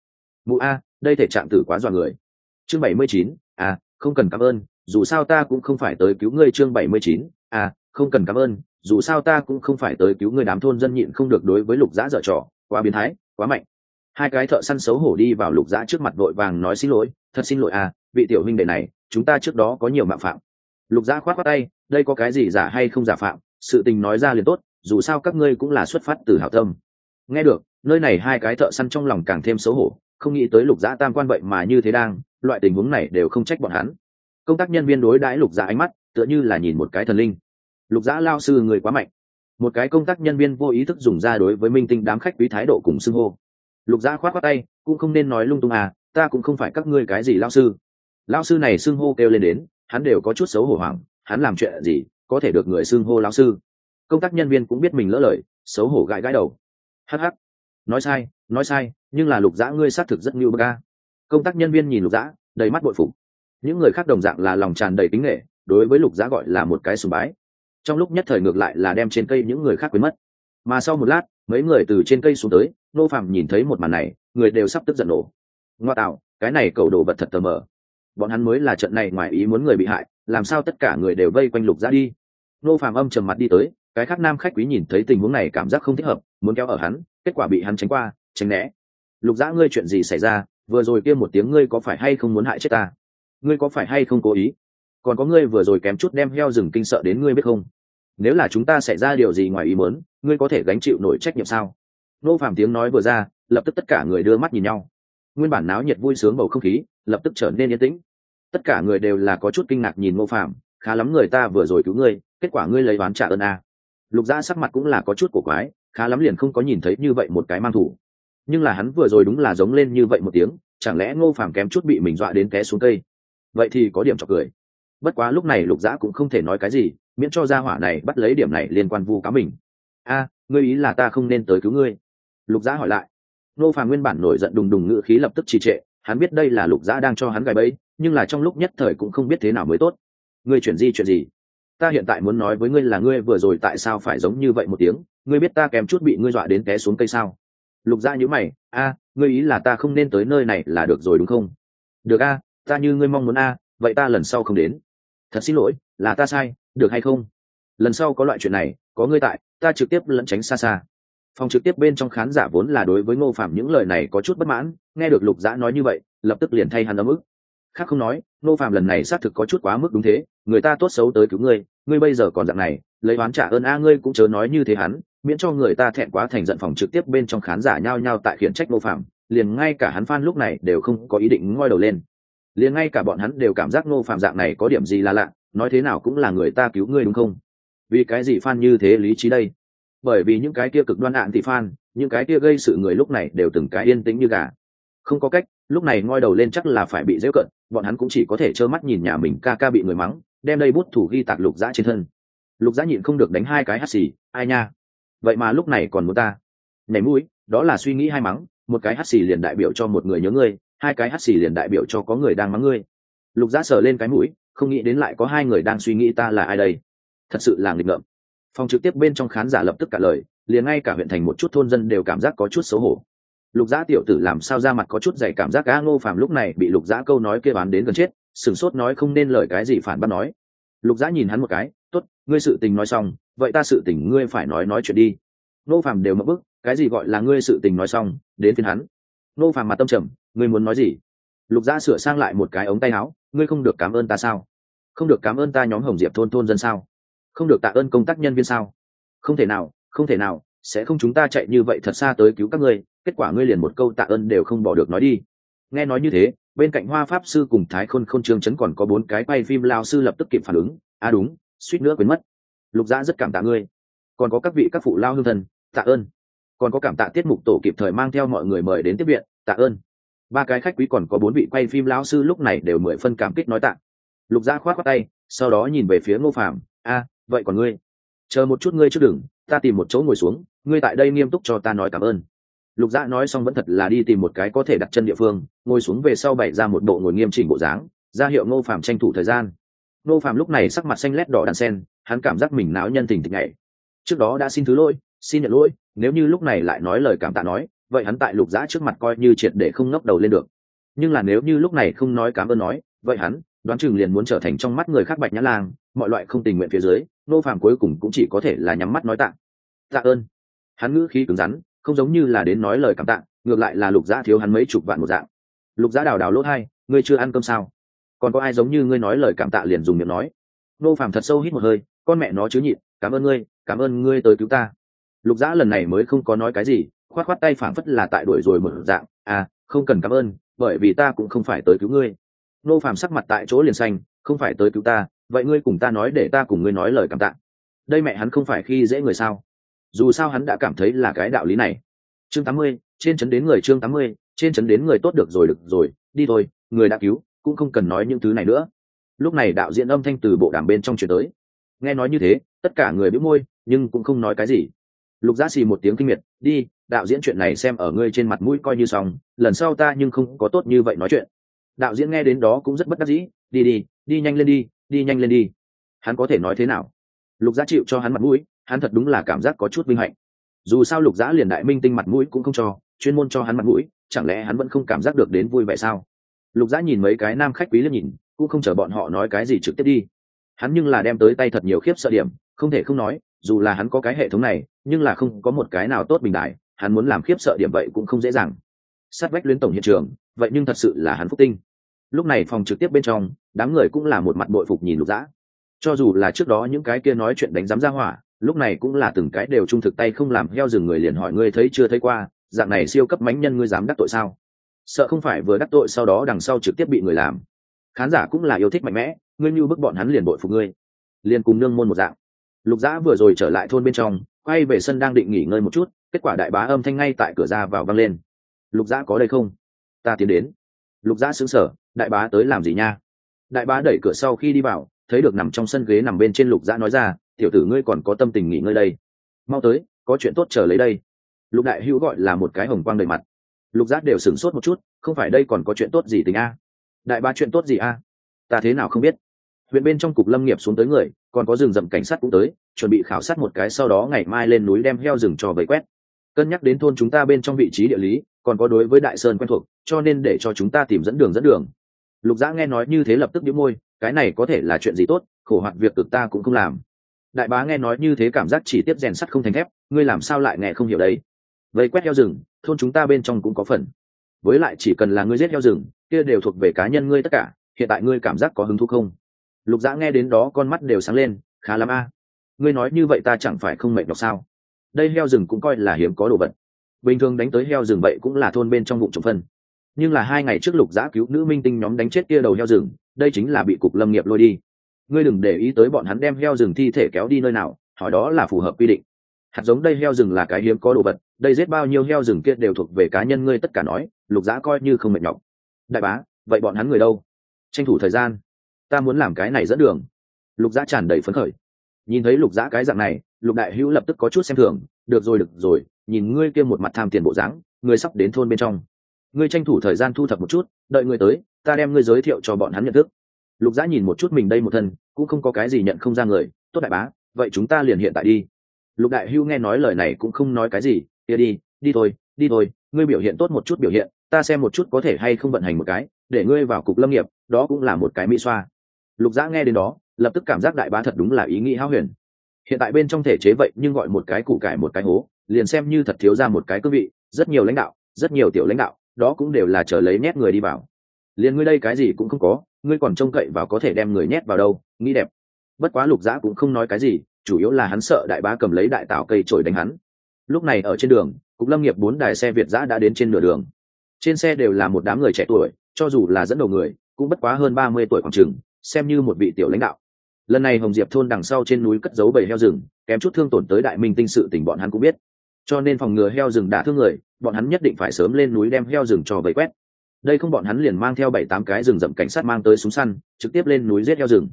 Mụ a, đây thể trạng tử quá dọa người. Chương bảy mươi chín à không cần cảm ơn, dù sao ta cũng không phải tới cứu ngươi. Chương bảy mươi chín à không cần cảm ơn, dù sao ta cũng không phải tới cứu ngươi. Đám thôn dân nhịn không được đối với lục giã dở trò, quá biến thái, quá mạnh. Hai cái thợ săn xấu hổ đi vào lục giã trước mặt vội vàng nói, xin lỗi, thật xin lỗi à vị tiểu huynh đệ này, chúng ta trước đó có nhiều mạo phạm. Lục gia khoát khoát tay, đây có cái gì giả hay không giả phạm, sự tình nói ra liền tốt, dù sao các ngươi cũng là xuất phát từ hảo tâm. Nghe được, nơi này hai cái thợ săn trong lòng càng thêm xấu hổ, không nghĩ tới lục gia tam quan vậy mà như thế đang, loại tình huống này đều không trách bọn hắn. Công tác nhân viên đối đãi lục gia ánh mắt, tựa như là nhìn một cái thần linh. Lục gia lao sư người quá mạnh. Một cái công tác nhân viên vô ý thức dùng ra đối với minh tinh đám khách quý thái độ cùng xưng hô. Lục gia khoát khoát tay, cũng không nên nói lung tung à ta cũng không phải các ngươi cái gì lao sư lão sư này xưng hô kêu lên đến, hắn đều có chút xấu hổ hoảng, hắn làm chuyện gì, có thể được người xưng hô lão sư? Công tác nhân viên cũng biết mình lỡ lời, xấu hổ gãi gãi đầu. Hh nói sai nói sai, nhưng là lục dã ngươi xác thực rất ngưu bơ ca công tác nhân viên nhìn lục dã, đầy mắt bội phục. Những người khác đồng dạng là lòng tràn đầy tính nghệ, đối với lục dã gọi là một cái sùng bái. Trong lúc nhất thời ngược lại là đem trên cây những người khác quên mất. Mà sau một lát, mấy người từ trên cây xuống tới, nô phạm nhìn thấy một màn này, người đều sắp tức giận nổ. Ngoa tạo, cái này cầu đồ vật thật tờ mờ bọn hắn mới là trận này ngoài ý muốn người bị hại, làm sao tất cả người đều vây quanh lục dã đi. Nô phàm âm trầm mặt đi tới, cái khác nam khách quý nhìn thấy tình huống này cảm giác không thích hợp, muốn kéo ở hắn, kết quả bị hắn tránh qua, tránh né. Lục dã ngươi chuyện gì xảy ra, vừa rồi kia một tiếng ngươi có phải hay không muốn hại chết ta? Ngươi có phải hay không cố ý? Còn có ngươi vừa rồi kém chút đem heo rừng kinh sợ đến ngươi biết không? Nếu là chúng ta xảy ra điều gì ngoài ý muốn, ngươi có thể gánh chịu nổi trách nhiệm sao? Nô phàm tiếng nói vừa ra, lập tức tất cả người đưa mắt nhìn nhau. Nguyên bản náo nhiệt vui sướng bầu không khí, lập tức trở nên yên tĩnh tất cả người đều là có chút kinh ngạc nhìn ngô phàm, khá lắm người ta vừa rồi cứu ngươi, kết quả ngươi lấy oán trả ơn a. À. lục gia sắc mặt cũng là có chút cổ quái, khá lắm liền không có nhìn thấy như vậy một cái mang thủ. Nhưng là hắn vừa rồi đúng là giống lên như vậy một tiếng, chẳng lẽ ngô phàm kém chút bị mình dọa đến té xuống cây? Vậy thì có điểm chọc cười. Bất quá lúc này lục dã cũng không thể nói cái gì, miễn cho gia hỏa này bắt lấy điểm này liên quan vu cá mình. A, ngươi ý là ta không nên tới cứu ngươi? Lục dã hỏi lại. Ngô phàm nguyên bản nổi giận đùng đùng ngự khí lập tức trì trệ, hắn biết đây là lục dã đang cho hắn gài bẫy nhưng là trong lúc nhất thời cũng không biết thế nào mới tốt. Ngươi chuyển di chuyện gì? Ta hiện tại muốn nói với ngươi là ngươi vừa rồi tại sao phải giống như vậy một tiếng? Ngươi biết ta kèm chút bị ngươi dọa đến té xuống cây sao? Lục dạ gia nhữ mày, a, ngươi ý là ta không nên tới nơi này là được rồi đúng không? Được a, ta như ngươi mong muốn a, vậy ta lần sau không đến. Thật xin lỗi, là ta sai, được hay không? Lần sau có loại chuyện này, có ngươi tại, ta trực tiếp lẫn tránh xa xa. Phòng trực tiếp bên trong khán giả vốn là đối với ngô phạm những lời này có chút bất mãn, nghe được lục dã nói như vậy, lập tức liền thay hắn ấm ức khác không nói nô phạm lần này xác thực có chút quá mức đúng thế, người ta tốt xấu tới cứu ngươi ngươi bây giờ còn dạng này, lấy oán trả ơn a, ngươi cũng chớ nói như thế hắn, miễn cho người ta thẹn quá thành giận phòng trực tiếp bên trong khán giả nhao nhao tại khiển trách nô phạm liền ngay cả hắn phan lúc này đều không có ý định ngoi đầu lên. Liền ngay cả bọn hắn đều cảm giác nô phạm dạng này có điểm gì là lạ, nói thế nào cũng là người ta cứu ngươi đúng không? Vì cái gì phan như thế lý trí đây? Bởi vì những cái kia cực đoan ạn thì phan những cái kia gây sự người lúc này đều từng cái yên tĩnh như gà. Không có cách, lúc này ngoi đầu lên chắc là phải bị dễ cận bọn hắn cũng chỉ có thể trơ mắt nhìn nhà mình ca ca bị người mắng, đem đây bút thủ ghi tạc lục dã trên thân. Lục dã nhịn không được đánh hai cái hắt xì, ai nha, vậy mà lúc này còn muốn ta? Nhảy mũi, đó là suy nghĩ hai mắng, một cái hắt xì liền đại biểu cho một người nhớ ngươi, hai cái hắt xì liền đại biểu cho có người đang mắng ngươi. Lục dã sờ lên cái mũi, không nghĩ đến lại có hai người đang suy nghĩ ta là ai đây. Thật sự là nghịch ngợm. Phòng trực tiếp bên trong khán giả lập tức cả lời, liền ngay cả huyện thành một chút thôn dân đều cảm giác có chút xấu hổ lục giã tiểu tử làm sao ra mặt có chút dày cảm giác a ngô phàm lúc này bị lục giã câu nói kia bán đến gần chết sửng sốt nói không nên lời cái gì phản bác nói. Lục giã nhìn hắn một cái, tốt, ngươi sự tình nói xong, vậy ta sự tình ngươi phải nói nói chuyện đi. Ngô phàm đều mất bức, cái gì gọi là ngươi sự tình nói xong, đến phiên hắn. Ngô phàm mặt tâm trầm, ngươi muốn nói gì? Lục giã sửa sang lại một cái ống tay áo, ngươi không được cảm ơn ta sao? Không được cảm ơn ta nhóm hồng diệp thôn thôn dân sao? Không được tạ ơn công tác nhân viên sao? Không thể nào, không thể nào, sẽ không chúng ta chạy như vậy thật xa tới cứu các ngươi kết quả ngươi liền một câu tạ ơn đều không bỏ được nói đi. Nghe nói như thế, bên cạnh hoa pháp sư cùng thái khôn khôn trương chấn còn có bốn cái quay phim lao sư lập tức kịp phản ứng. À đúng, suýt nữa quên mất. Lục dã rất cảm tạ ngươi. Còn có các vị các phụ lao hương thần tạ ơn. Còn có cảm tạ tiết mục tổ kịp thời mang theo mọi người mời đến tiếp viện, tạ ơn. Ba cái khách quý còn có bốn vị quay phim lão sư lúc này đều mười phân cảm kích nói tạ. Lục gia khoát khoát tay, sau đó nhìn về phía ngô phàm. A vậy còn ngươi? Chờ một chút ngươi trước đừng, ta tìm một chỗ ngồi xuống, ngươi tại đây nghiêm túc cho ta nói cảm ơn lục dạ nói xong vẫn thật là đi tìm một cái có thể đặt chân địa phương, ngồi xuống về sau bày ra một bộ ngồi nghiêm chỉnh bộ dáng, ra hiệu ngô Phạm tranh thủ thời gian. Ngô Phạm lúc này sắc mặt xanh lét đỏ đàn sen, hắn cảm giác mình náo nhân tình tình ngày trước đó đã xin thứ lỗi, xin nhận lỗi, nếu như lúc này lại nói lời cảm tạ nói, vậy hắn tại lục Dã trước mặt coi như triệt để không ngóc đầu lên được. Nhưng là nếu như lúc này không nói cảm ơn nói, vậy hắn, đoán chừng liền muốn trở thành trong mắt người khác bạch nhã lang, mọi loại không tình nguyện phía dưới nô phàm cuối cùng cũng chỉ có thể là nhắm mắt nói tạ. Tạ ơn. Hắn ngữ khí cứng rắn không giống như là đến nói lời cảm tạ, ngược lại là lục giã thiếu hắn mấy chục vạn một dạng. Lục giã đào đào lốt hai ngươi chưa ăn cơm sao? Còn có ai giống như ngươi nói lời cảm tạ liền dùng miệng nói? Nô phàm thật sâu hít một hơi, con mẹ nó chứ nhịn cảm ơn ngươi, cảm ơn ngươi tới cứu ta. Lục giã lần này mới không có nói cái gì, khoát khoát tay phảng phất là tại đuổi rồi một dạng à không cần cảm ơn, bởi vì ta cũng không phải tới cứu ngươi. Nô phàm sắc mặt tại chỗ liền xanh, không phải tới cứu ta, vậy ngươi cùng ta nói để ta cùng ngươi nói lời cảm tạ. Đây mẹ hắn không phải khi dễ người sao? Dù sao hắn đã cảm thấy là cái đạo lý này. Chương tám mươi, trên chấn đến người chương tám mươi, trên chấn đến người tốt được rồi được rồi, đi thôi, người đã cứu, cũng không cần nói những thứ này nữa. Lúc này đạo diễn âm thanh từ bộ đàm bên trong chuyển tới. Nghe nói như thế, tất cả người bĩu môi, nhưng cũng không nói cái gì. Lục giá xì một tiếng kinh miệt, đi, đạo diễn chuyện này xem ở ngươi trên mặt mũi coi như xong, lần sau ta nhưng không có tốt như vậy nói chuyện. Đạo diễn nghe đến đó cũng rất bất đắc dĩ, đi đi đi nhanh lên đi đi nhanh lên đi. Hắn có thể nói thế nào? Lục giá chịu cho hắn mặt mũi hắn thật đúng là cảm giác có chút vinh hạnh. Dù sao lục Giã liền đại minh tinh mặt mũi cũng không cho, chuyên môn cho hắn mặt mũi, chẳng lẽ hắn vẫn không cảm giác được đến vui vẻ sao? Lục Giã nhìn mấy cái nam khách quý lên nhìn, cũng không chờ bọn họ nói cái gì trực tiếp đi. Hắn nhưng là đem tới tay thật nhiều khiếp sợ điểm, không thể không nói, dù là hắn có cái hệ thống này, nhưng là không có một cái nào tốt bình đại, hắn muốn làm khiếp sợ điểm vậy cũng không dễ dàng. Sát vách luyến tổng hiện trường, vậy nhưng thật sự là hắn phúc tinh. Lúc này phòng trực tiếp bên trong, đám người cũng là một mặt bội phục nhìn lục dã cho dù là trước đó những cái kia nói chuyện đánh giám ra hỏa lúc này cũng là từng cái đều trung thực tay không làm heo rừng người liền hỏi ngươi thấy chưa thấy qua, dạng này siêu cấp mánh nhân ngươi dám đắc tội sao? Sợ không phải vừa đắc tội sau đó đằng sau trực tiếp bị người làm. Khán giả cũng là yêu thích mạnh mẽ, ngươi như bức bọn hắn liền bội phục ngươi. Liền cùng nương môn một dạng. Lục dã vừa rồi trở lại thôn bên trong, quay về sân đang định nghỉ ngơi một chút, kết quả đại bá âm thanh ngay tại cửa ra vào văng lên. Lục dã có đây không? Ta tiến đến. Lục dã xứng sở đại bá tới làm gì nha? Đại bá đẩy cửa sau khi đi vào, thấy được nằm trong sân ghế nằm bên trên lục dã nói ra tiểu tử ngươi còn có tâm tình nghỉ ngơi đây. Mau tới, có chuyện tốt chờ lấy đây. Lục đại hữu gọi là một cái hồng quang đầy mặt. Lục giác đều sửng sốt một chút, không phải đây còn có chuyện tốt gì tình a? Đại ba chuyện tốt gì a? Ta thế nào không biết. Huyện bên trong cục lâm nghiệp xuống tới người, còn có rừng rậm cảnh sát cũng tới, chuẩn bị khảo sát một cái sau đó ngày mai lên núi đem heo rừng cho vây quét. Cân nhắc đến thôn chúng ta bên trong vị trí địa lý, còn có đối với đại sơn quen thuộc, cho nên để cho chúng ta tìm dẫn đường dẫn đường. Lục giã nghe nói như thế lập tức đĩu môi, cái này có thể là chuyện gì tốt, khổ hoạt việc cực ta cũng không làm đại bá nghe nói như thế cảm giác chỉ tiếp rèn sắt không thành thép, ngươi làm sao lại nghe không hiểu đấy? Vây quét heo rừng, thôn chúng ta bên trong cũng có phần. Với lại chỉ cần là ngươi giết heo rừng, kia đều thuộc về cá nhân ngươi tất cả, hiện tại ngươi cảm giác có hứng thú không? Lục dã nghe đến đó con mắt đều sáng lên, khá lắm a. À. Ngươi nói như vậy ta chẳng phải không mệt đọc sao? Đây heo rừng cũng coi là hiếm có đồ vật. Bình thường đánh tới heo rừng vậy cũng là thôn bên trong vụ trồng phân. Nhưng là hai ngày trước lục giã cứu nữ minh tinh nhóm đánh chết kia đầu heo rừng, đây chính là bị cục lâm nghiệp lôi đi ngươi đừng để ý tới bọn hắn đem heo rừng thi thể kéo đi nơi nào, hỏi đó là phù hợp quy định. Hạt giống đây heo rừng là cái hiếm có đồ vật, đây giết bao nhiêu heo rừng kia đều thuộc về cá nhân ngươi tất cả nói, lục giã coi như không mệt nhọc. Đại bá, vậy bọn hắn người đâu? Tranh thủ thời gian. Ta muốn làm cái này dẫn đường. Lục giã tràn đầy phấn khởi. Nhìn thấy lục giã cái dạng này, lục đại hữu lập tức có chút xem thường. Được rồi được rồi, nhìn ngươi kia một mặt tham tiền bộ dáng, ngươi sắp đến thôn bên trong. Ngươi tranh thủ thời gian thu thập một chút, đợi ngươi tới, ta đem ngươi giới thiệu cho bọn hắn nhận thức lục giã nhìn một chút mình đây một thân, cũng không có cái gì nhận không ra người, tốt đại bá, vậy chúng ta liền hiện tại đi. Lục đại hưu nghe nói lời này cũng không nói cái gì, kia đi đi thôi đi thôi, ngươi biểu hiện tốt một chút biểu hiện, ta xem một chút có thể hay không vận hành một cái, để ngươi vào cục lâm nghiệp, đó cũng là một cái mỹ xoa. Lục giã nghe đến đó, lập tức cảm giác đại bá thật đúng là ý nghĩ hao huyền. Hiện tại bên trong thể chế vậy, nhưng gọi một cái củ cải một cái hố, liền xem như thật thiếu ra một cái cương vị, rất nhiều lãnh đạo, rất nhiều tiểu lãnh đạo, đó cũng đều là chờ lấy nhét người đi vào liền ngươi đây cái gì cũng không có, ngươi còn trông cậy vào có thể đem người nhét vào đâu, nghĩ đẹp. Bất quá lục giã cũng không nói cái gì, chủ yếu là hắn sợ đại bá cầm lấy đại tạo cây trổi đánh hắn. Lúc này ở trên đường, cục lâm nghiệp bốn đài xe việt giã đã đến trên nửa đường. Trên xe đều là một đám người trẻ tuổi, cho dù là dẫn đầu người, cũng bất quá hơn ba mươi tuổi khoảng chừng, xem như một vị tiểu lãnh đạo. Lần này hồng diệp thôn đằng sau trên núi cất giấu bầy heo rừng, kém chút thương tổn tới đại minh tinh sự tình bọn hắn cũng biết. Cho nên phòng ngừa heo rừng đã thương người, bọn hắn nhất định phải sớm lên núi đem heo rừng cho vây quét đây không bọn hắn liền mang theo bảy tám cái rừng rậm cảnh sát mang tới súng săn, trực tiếp lên núi giết heo rừng.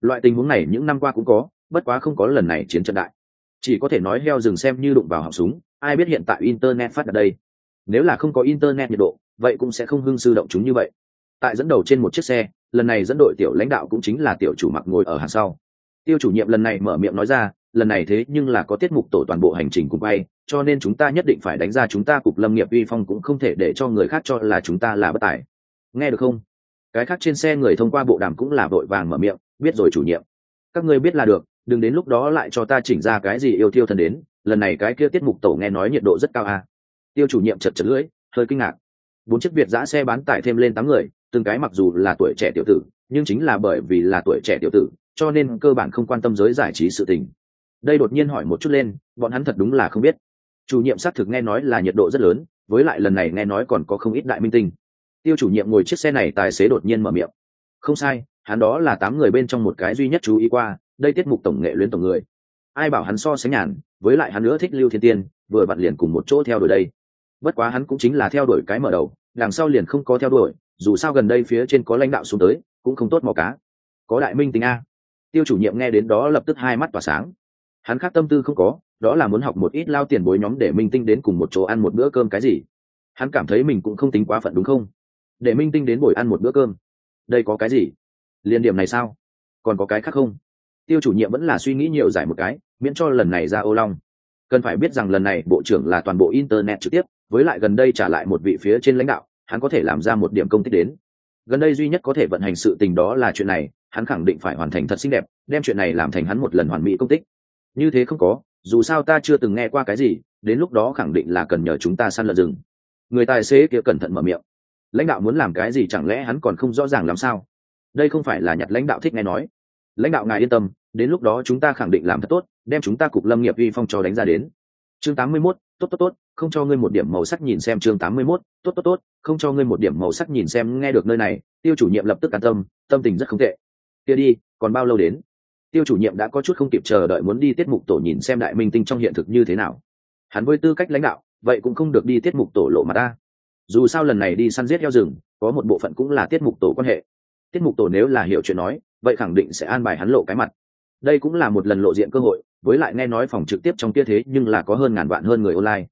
Loại tình huống này những năm qua cũng có, bất quá không có lần này chiến trận đại. Chỉ có thể nói heo rừng xem như đụng vào họng súng, ai biết hiện tại internet phát ở đây. Nếu là không có internet nhiệt độ, vậy cũng sẽ không hưng sư động chúng như vậy. Tại dẫn đầu trên một chiếc xe, lần này dẫn đội tiểu lãnh đạo cũng chính là tiểu chủ mặc ngồi ở hàng sau. Tiêu chủ nhiệm lần này mở miệng nói ra lần này thế nhưng là có tiết mục tổ toàn bộ hành trình cùng bay, cho nên chúng ta nhất định phải đánh ra chúng ta cục lâm nghiệp uy phong cũng không thể để cho người khác cho là chúng ta là bất tài. Nghe được không? Cái khác trên xe người thông qua bộ đàm cũng là vội vàng mở miệng, biết rồi chủ nhiệm. Các ngươi biết là được, đừng đến lúc đó lại cho ta chỉnh ra cái gì yêu thiêu thần đến, lần này cái kia tiết mục tổ nghe nói nhiệt độ rất cao à? Tiêu chủ nhiệm chật chật lưỡi, hơi kinh ngạc. Bốn chiếc việt giã xe bán tải thêm lên tám người, từng cái mặc dù là tuổi trẻ tiểu tử, nhưng chính là bởi vì là tuổi trẻ tiểu tử, cho nên cơ bản không quan tâm giới giải trí sự tình đây đột nhiên hỏi một chút lên, bọn hắn thật đúng là không biết. Chủ nhiệm xác thực nghe nói là nhiệt độ rất lớn, với lại lần này nghe nói còn có không ít đại minh tinh. Tiêu chủ nhiệm ngồi chiếc xe này tài xế đột nhiên mở miệng. Không sai, hắn đó là tám người bên trong một cái duy nhất chú ý qua, đây tiết mục tổng nghệ luyến tổng người. Ai bảo hắn so sánh nhàn, với lại hắn nữa thích lưu thiên tiên, vừa bạn liền cùng một chỗ theo đuổi đây. Bất quá hắn cũng chính là theo đuổi cái mở đầu, đằng sau liền không có theo đuổi, dù sao gần đây phía trên có lãnh đạo xuống tới, cũng không tốt mò cá. Có đại minh tính a. Tiêu chủ nhiệm nghe đến đó lập tức hai mắt tỏa sáng hắn khác tâm tư không có, đó là muốn học một ít lao tiền bối nhóm để minh tinh đến cùng một chỗ ăn một bữa cơm cái gì. Hắn cảm thấy mình cũng không tính quá phận đúng không? Để minh tinh đến buổi ăn một bữa cơm. Đây có cái gì? Liên điểm này sao? Còn có cái khác không? Tiêu chủ nhiệm vẫn là suy nghĩ nhiều giải một cái, miễn cho lần này ra ô long. Cần phải biết rằng lần này bộ trưởng là toàn bộ internet trực tiếp, với lại gần đây trả lại một vị phía trên lãnh đạo, hắn có thể làm ra một điểm công tích đến. Gần đây duy nhất có thể vận hành sự tình đó là chuyện này, hắn khẳng định phải hoàn thành thật xinh đẹp, đem chuyện này làm thành hắn một lần hoàn mỹ công tích như thế không có dù sao ta chưa từng nghe qua cái gì đến lúc đó khẳng định là cần nhờ chúng ta săn lợn rừng. Người tài xế kia cẩn thận mở miệng. Lãnh đạo muốn làm cái gì chẳng lẽ hắn còn không rõ ràng làm sao? Đây không phải là nhặt lãnh đạo thích nghe nói. Lãnh đạo ngài yên tâm đến lúc đó chúng ta khẳng định làm thật tốt đem chúng ta cục lâm nghiệp vi phong cho đánh ra đến. Chương tám mươi 81, tốt tốt tốt không cho ngươi một điểm màu sắc nhìn xem chương tám mươi 81, tốt tốt tốt không cho ngươi một điểm màu sắc nhìn xem nghe được nơi này tiêu chủ nhiệm lập tức an tâm tâm tình rất không tệ. Kia đi còn bao lâu đến? Tiêu chủ nhiệm đã có chút không kịp chờ đợi muốn đi tiết mục tổ nhìn xem đại minh tinh trong hiện thực như thế nào. Hắn với tư cách lãnh đạo, vậy cũng không được đi tiết mục tổ lộ mà ta. Dù sao lần này đi săn giết heo rừng, có một bộ phận cũng là tiết mục tổ quan hệ. Tiết mục tổ nếu là hiểu chuyện nói, vậy khẳng định sẽ an bài hắn lộ cái mặt. Đây cũng là một lần lộ diện cơ hội, với lại nghe nói phòng trực tiếp trong kia thế nhưng là có hơn ngàn vạn hơn người online.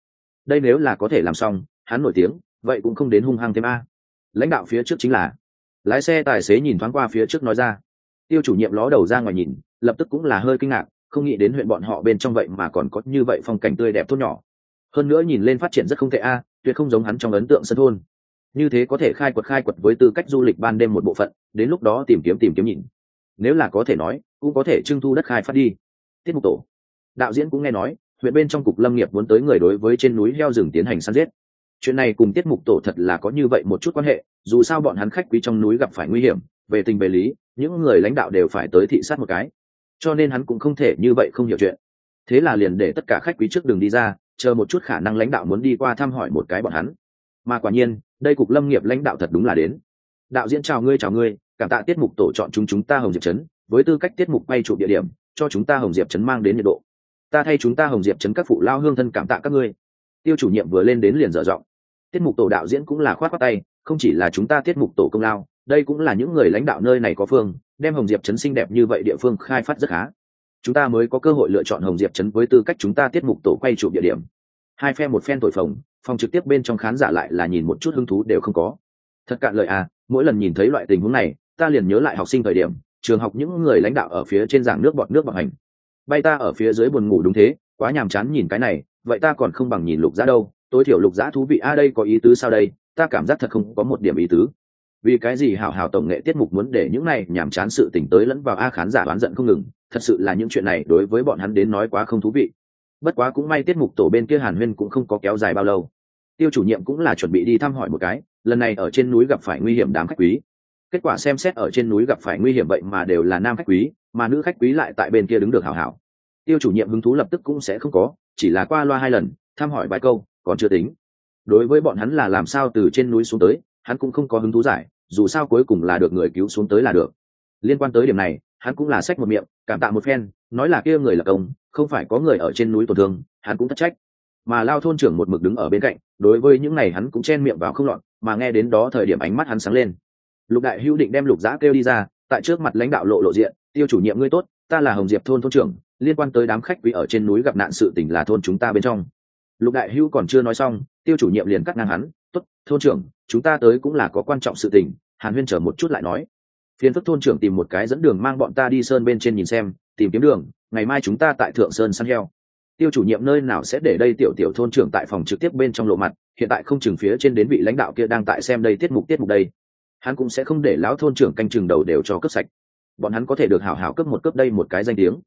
Đây nếu là có thể làm xong, hắn nổi tiếng, vậy cũng không đến hung hăng thêm a. Lãnh đạo phía trước chính là. Lái xe tài xế nhìn thoáng qua phía trước nói ra. Tiêu chủ nhiệm ló đầu ra ngoài nhìn lập tức cũng là hơi kinh ngạc, không nghĩ đến huyện bọn họ bên trong vậy mà còn có như vậy phong cảnh tươi đẹp tốt nhỏ. Hơn nữa nhìn lên phát triển rất không tệ a à, tuyệt không giống hắn trong ấn tượng sân thôn. Như thế có thể khai quật khai quật với tư cách du lịch ban đêm một bộ phận, đến lúc đó tìm kiếm tìm kiếm nhìn. Nếu là có thể nói, cũng có thể trưng thu đất khai phát đi. Tiết mục tổ. Đạo diễn cũng nghe nói, huyện bên trong cục lâm nghiệp muốn tới người đối với trên núi heo rừng tiến hành săn giết. Chuyện này cùng tiết mục tổ thật là có như vậy một chút quan hệ, dù sao bọn hắn khách quý trong núi gặp phải nguy hiểm, về tình về lý, những người lãnh đạo đều phải tới thị sát một cái cho nên hắn cũng không thể như vậy không hiểu chuyện. Thế là liền để tất cả khách quý trước đường đi ra, chờ một chút khả năng lãnh đạo muốn đi qua thăm hỏi một cái bọn hắn. Mà quả nhiên, đây cục lâm nghiệp lãnh đạo thật đúng là đến. Đạo diễn chào ngươi chào ngươi, cảm tạ tiết mục tổ chọn chúng chúng ta hồng diệp trấn, với tư cách tiết mục bay chụp địa điểm, cho chúng ta hồng diệp trấn mang đến nhiệt độ. Ta thay chúng ta hồng diệp trấn các phụ lao hương thân cảm tạ các ngươi. Tiêu chủ nhiệm vừa lên đến liền dở giọng. Tiết mục tổ đạo diễn cũng là khoát khoát tay, không chỉ là chúng ta tiết mục tổ công lao, đây cũng là những người lãnh đạo nơi này có phương đem hồng diệp trấn xinh đẹp như vậy địa phương khai phát rất khá. Chúng ta mới có cơ hội lựa chọn hồng diệp trấn với tư cách chúng ta tiết mục tổ quay chụp địa điểm. Hai phe một phen thổi phồng, phòng trực tiếp bên trong khán giả lại là nhìn một chút hứng thú đều không có. Thật cạn lời à mỗi lần nhìn thấy loại tình huống này, ta liền nhớ lại học sinh thời điểm, trường học những người lãnh đạo ở phía trên giảng nước bọt nước bằng hành. Bay ta ở phía dưới buồn ngủ đúng thế, quá nhàm chán nhìn cái này, vậy ta còn không bằng nhìn lục giã đâu. Tối thiểu lục giã thú vị a à đây có ý tứ sao đây? Ta cảm giác thật không có một điểm ý tứ vì cái gì hảo hảo tổng nghệ tiết mục muốn để những này nhàm chán sự tỉnh tới lẫn vào a khán giả đoán giận không ngừng, thật sự là những chuyện này đối với bọn hắn đến nói quá không thú vị. Bất quá cũng may tiết mục tổ bên kia hàn huyên cũng không có kéo dài bao lâu. Tiêu chủ nhiệm cũng là chuẩn bị đi thăm hỏi một cái, lần này ở trên núi gặp phải nguy hiểm đám khách quý. Kết quả xem xét ở trên núi gặp phải nguy hiểm vậy mà đều là nam khách quý, mà nữ khách quý lại tại bên kia đứng được hảo hảo. Tiêu chủ nhiệm hứng thú lập tức cũng sẽ không có, chỉ là qua loa hai lần, thăm hỏi vài câu, còn chưa tính. Đối với bọn hắn là làm sao từ trên núi xuống tới, hắn cũng không có hứng thú giải dù sao cuối cùng là được người cứu xuống tới là được. Liên quan tới điểm này, hắn cũng là sách một miệng, cảm tạ một phen, nói là kia người là công, không phải có người ở trên núi tổn thương, hắn cũng thất trách. Mà lao thôn trưởng một mực đứng ở bên cạnh, đối với những này hắn cũng chen miệng vào không lọt, mà nghe đến đó thời điểm ánh mắt hắn sáng lên. Lục đại hữu định đem lục giã kêu đi ra, tại trước mặt lãnh đạo lộ lộ diện, tiêu chủ nhiệm ngươi tốt, ta là hồng diệp thôn thôn trưởng, liên quan tới đám khách quý ở trên núi gặp nạn sự tình là thôn chúng ta bên trong. Lục đại hữu còn chưa nói xong, tiêu chủ nhiệm liền cắt ngang hắn thôn trưởng, chúng ta tới cũng là có quan trọng sự tình, hàn huyên chờ một chút lại nói. Phiền phức thôn trưởng tìm một cái dẫn đường mang bọn ta đi sơn bên trên nhìn xem, tìm kiếm đường, ngày mai chúng ta tại thượng sơn săn heo. Tiêu chủ nhiệm nơi nào sẽ để đây tiểu tiểu thôn trưởng tại phòng trực tiếp bên trong lộ mặt, hiện tại không chừng phía trên đến vị lãnh đạo kia đang tại xem đây tiết mục tiết mục đây. Hắn cũng sẽ không để lão thôn trưởng canh chừng đầu đều cho cướp sạch. Bọn hắn có thể được hảo hảo cướp một cướp đây một cái danh tiếng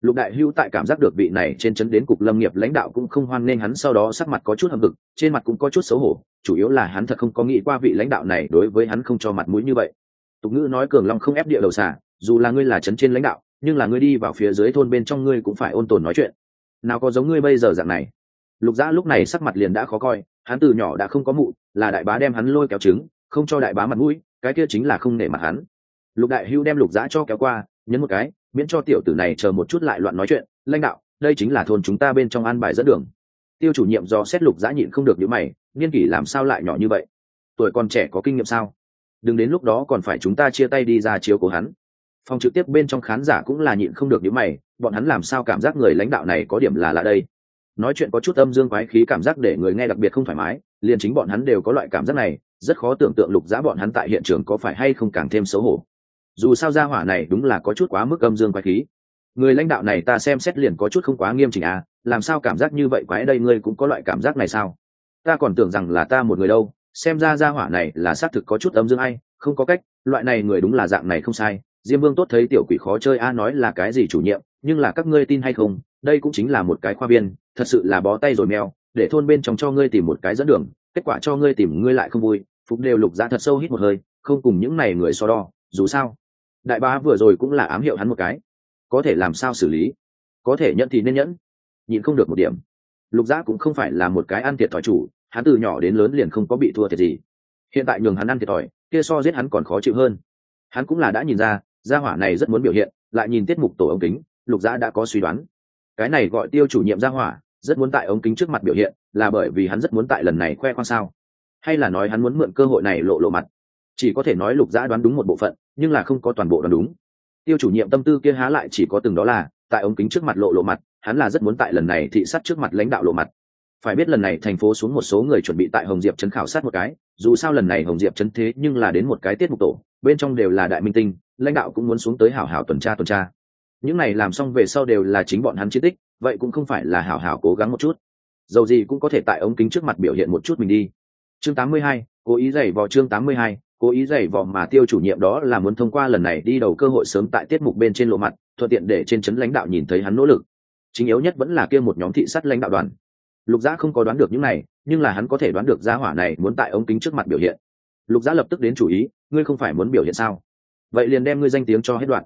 lục đại hữu tại cảm giác được vị này trên chấn đến cục lâm nghiệp lãnh đạo cũng không hoan nghênh hắn, sau đó sắc mặt có chút hầm vực trên mặt cũng có chút xấu hổ, chủ yếu là hắn thật không có nghĩ qua vị lãnh đạo này đối với hắn không cho mặt mũi như vậy. Tục ngữ nói cường long không ép địa đầu xả, dù là ngươi là chấn trên lãnh đạo, nhưng là ngươi đi vào phía dưới thôn bên trong ngươi cũng phải ôn tồn nói chuyện. Nào có giống ngươi bây giờ dạng này? Lục dã lúc này sắc mặt liền đã khó coi, hắn từ nhỏ đã không có mụ, là đại bá đem hắn lôi kéo trứng, không cho đại bá mặt mũi, cái kia chính là không nể mặt hắn. Lục đại hưu đem lục dã cho kéo qua, nhấn một cái miễn cho tiểu tử này chờ một chút lại loạn nói chuyện, lãnh đạo, đây chính là thôn chúng ta bên trong an bài dẫn đường. Tiêu chủ nhiệm do xét lục giã nhịn không được những mày, niên kỷ làm sao lại nhỏ như vậy? Tuổi còn trẻ có kinh nghiệm sao? Đừng đến lúc đó còn phải chúng ta chia tay đi ra chiếu của hắn. Phòng trực tiếp bên trong khán giả cũng là nhịn không được những mày, bọn hắn làm sao cảm giác người lãnh đạo này có điểm là lạ đây? Nói chuyện có chút âm dương quái khí cảm giác để người nghe đặc biệt không thoải mái, liền chính bọn hắn đều có loại cảm giác này, rất khó tưởng tượng lục giã bọn hắn tại hiện trường có phải hay không càng thêm xấu hổ dù sao gia hỏa này đúng là có chút quá mức âm dương quái khí. Người lãnh đạo này ta xem xét liền có chút không quá nghiêm chỉnh à làm sao cảm giác như vậy quái đây ngươi cũng có loại cảm giác này sao? Ta còn tưởng rằng là ta một người đâu, xem ra gia hỏa này là xác thực có chút âm dương ai, không có cách, loại này người đúng là dạng này không sai. Diêm vương tốt thấy tiểu quỷ khó chơi a à nói là cái gì chủ nhiệm, nhưng là các ngươi tin hay không, đây cũng chính là một cái khoa viên, thật sự là bó tay rồi mèo, để thôn bên trong cho ngươi tìm một cái dẫn đường, kết quả cho ngươi tìm ngươi lại không vui, phục đều lục ra thật sâu hít một hơi, không cùng những này người so đo, dù sao đại bá vừa rồi cũng là ám hiệu hắn một cái. Có thể làm sao xử lý? Có thể nhận thì nên nhẫn. Nhịn không được một điểm. Lục giã cũng không phải là một cái ăn thiệt thòi chủ, hắn từ nhỏ đến lớn liền không có bị thua thiệt gì. Hiện tại nhường hắn ăn thiệt thòi, kia so giết hắn còn khó chịu hơn. Hắn cũng là đã nhìn ra, gia hỏa này rất muốn biểu hiện, lại nhìn tiết mục tổ ống kính, lục giã đã có suy đoán. Cái này gọi tiêu chủ nhiệm gia hỏa, rất muốn tại ống kính trước mặt biểu hiện, là bởi vì hắn rất muốn tại lần này khoe khoang sao? Hay là nói hắn muốn mượn cơ hội này lộ lộ mặt? Chỉ có thể nói lục giã đoán đúng một bộ phận nhưng là không có toàn bộ đoán đúng. Tiêu chủ nhiệm tâm tư kia há lại chỉ có từng đó là tại ống kính trước mặt lộ lộ mặt hắn là rất muốn tại lần này thị sát trước mặt lãnh đạo lộ mặt. Phải biết lần này thành phố xuống một số người chuẩn bị tại hồng diệp trấn khảo sát một cái dù sao lần này hồng diệp trấn thế nhưng là đến một cái tiết mục tổ bên trong đều là đại minh tinh lãnh đạo cũng muốn xuống tới hảo hảo tuần tra tuần tra. Những này làm xong về sau đều là chính bọn hắn chiến tích vậy cũng không phải là hảo hảo cố gắng một chút. Dầu gì cũng có thể tại ống kính trước mặt biểu hiện một chút mình đi. Chương 82, cố ý giày vò chương 82, cố ý giày vò mà tiêu chủ nhiệm đó là muốn thông qua lần này đi đầu cơ hội sớm tại tiết mục bên trên lộ mặt, thuận tiện để trên chấn lãnh đạo nhìn thấy hắn nỗ lực. Chính yếu nhất vẫn là kia một nhóm thị sát lãnh đạo đoàn. Lục giã không có đoán được những này, nhưng là hắn có thể đoán được gia hỏa này muốn tại ống kính trước mặt biểu hiện. Lục giã lập tức đến chủ ý, ngươi không phải muốn biểu hiện sao? Vậy liền đem ngươi danh tiếng cho hết đoạn.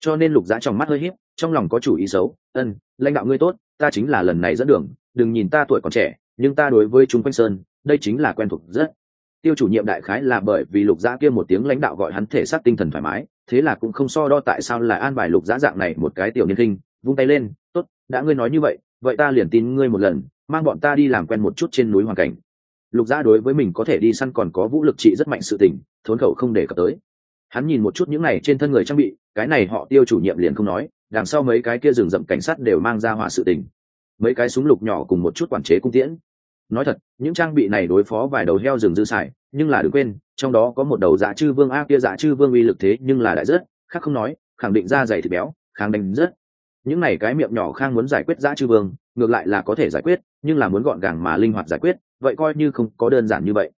Cho nên lục giã trong mắt hơi hiếp trong lòng có chủ ý xấu, ân, lãnh đạo ngươi tốt, ta chính là lần này dẫn đường, đừng nhìn ta tuổi còn trẻ, nhưng ta đối với chúng quanh sơn, đây chính là quen thuộc rất tiêu chủ nhiệm đại khái là bởi vì lục giã kia một tiếng lãnh đạo gọi hắn thể xác tinh thần thoải mái, thế là cũng không so đo tại sao lại an bài lục giã dạng này một cái tiểu niên kinh vung tay lên, tốt, đã ngươi nói như vậy vậy ta liền tin ngươi một lần, mang bọn ta đi làm quen một chút trên núi hoàn cảnh. Lục giã đối với mình có thể đi săn còn có vũ lực trị rất mạnh sự tình, thốn khẩu không để cập tới. Hắn nhìn một chút những này trên thân người trang bị, cái này họ tiêu chủ nhiệm liền không nói, đằng sau mấy cái kia rừng rậm cảnh sát đều mang ra hỏa sự tình. Mấy cái súng lục nhỏ cùng một chút quản chế cung tiễn nói thật, những trang bị này đối phó vài đầu heo rừng dư xài, nhưng là đừng quên, trong đó có một đầu dạ chư vương a kia dạ chư vương uy lực thế nhưng là đại rất, khác không nói, khẳng định ra dày thịt béo, kháng đánh rất. Những này cái miệng nhỏ khang muốn giải quyết dã chư vương, ngược lại là có thể giải quyết, nhưng là muốn gọn gàng mà linh hoạt giải quyết, vậy coi như không có đơn giản như vậy.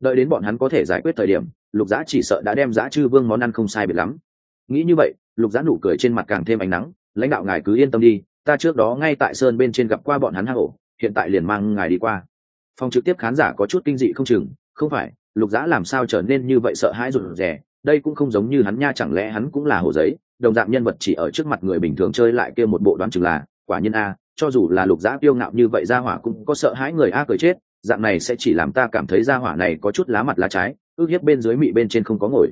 Đợi đến bọn hắn có thể giải quyết thời điểm, lục dã chỉ sợ đã đem dã chư vương món ăn không sai biệt lắm. Nghĩ như vậy, lục dã nụ cười trên mặt càng thêm ánh nắng, lãnh đạo ngài cứ yên tâm đi, ta trước đó ngay tại sơn bên trên gặp qua bọn hắn hang ổ, hiện tại liền mang ngài đi qua phòng trực tiếp khán giả có chút kinh dị không chừng, không phải, lục dã làm sao trở nên như vậy sợ hãi rụt rè, đây cũng không giống như hắn nha, chẳng lẽ hắn cũng là hồ giấy, đồng dạng nhân vật chỉ ở trước mặt người bình thường chơi lại kia một bộ đoán chừng là, quả nhiên a, cho dù là lục dã tiêu ngạo như vậy ra hỏa cũng có sợ hãi người a cười chết, dạng này sẽ chỉ làm ta cảm thấy ra hỏa này có chút lá mặt lá trái, ước hiếp bên dưới mị bên trên không có ngồi.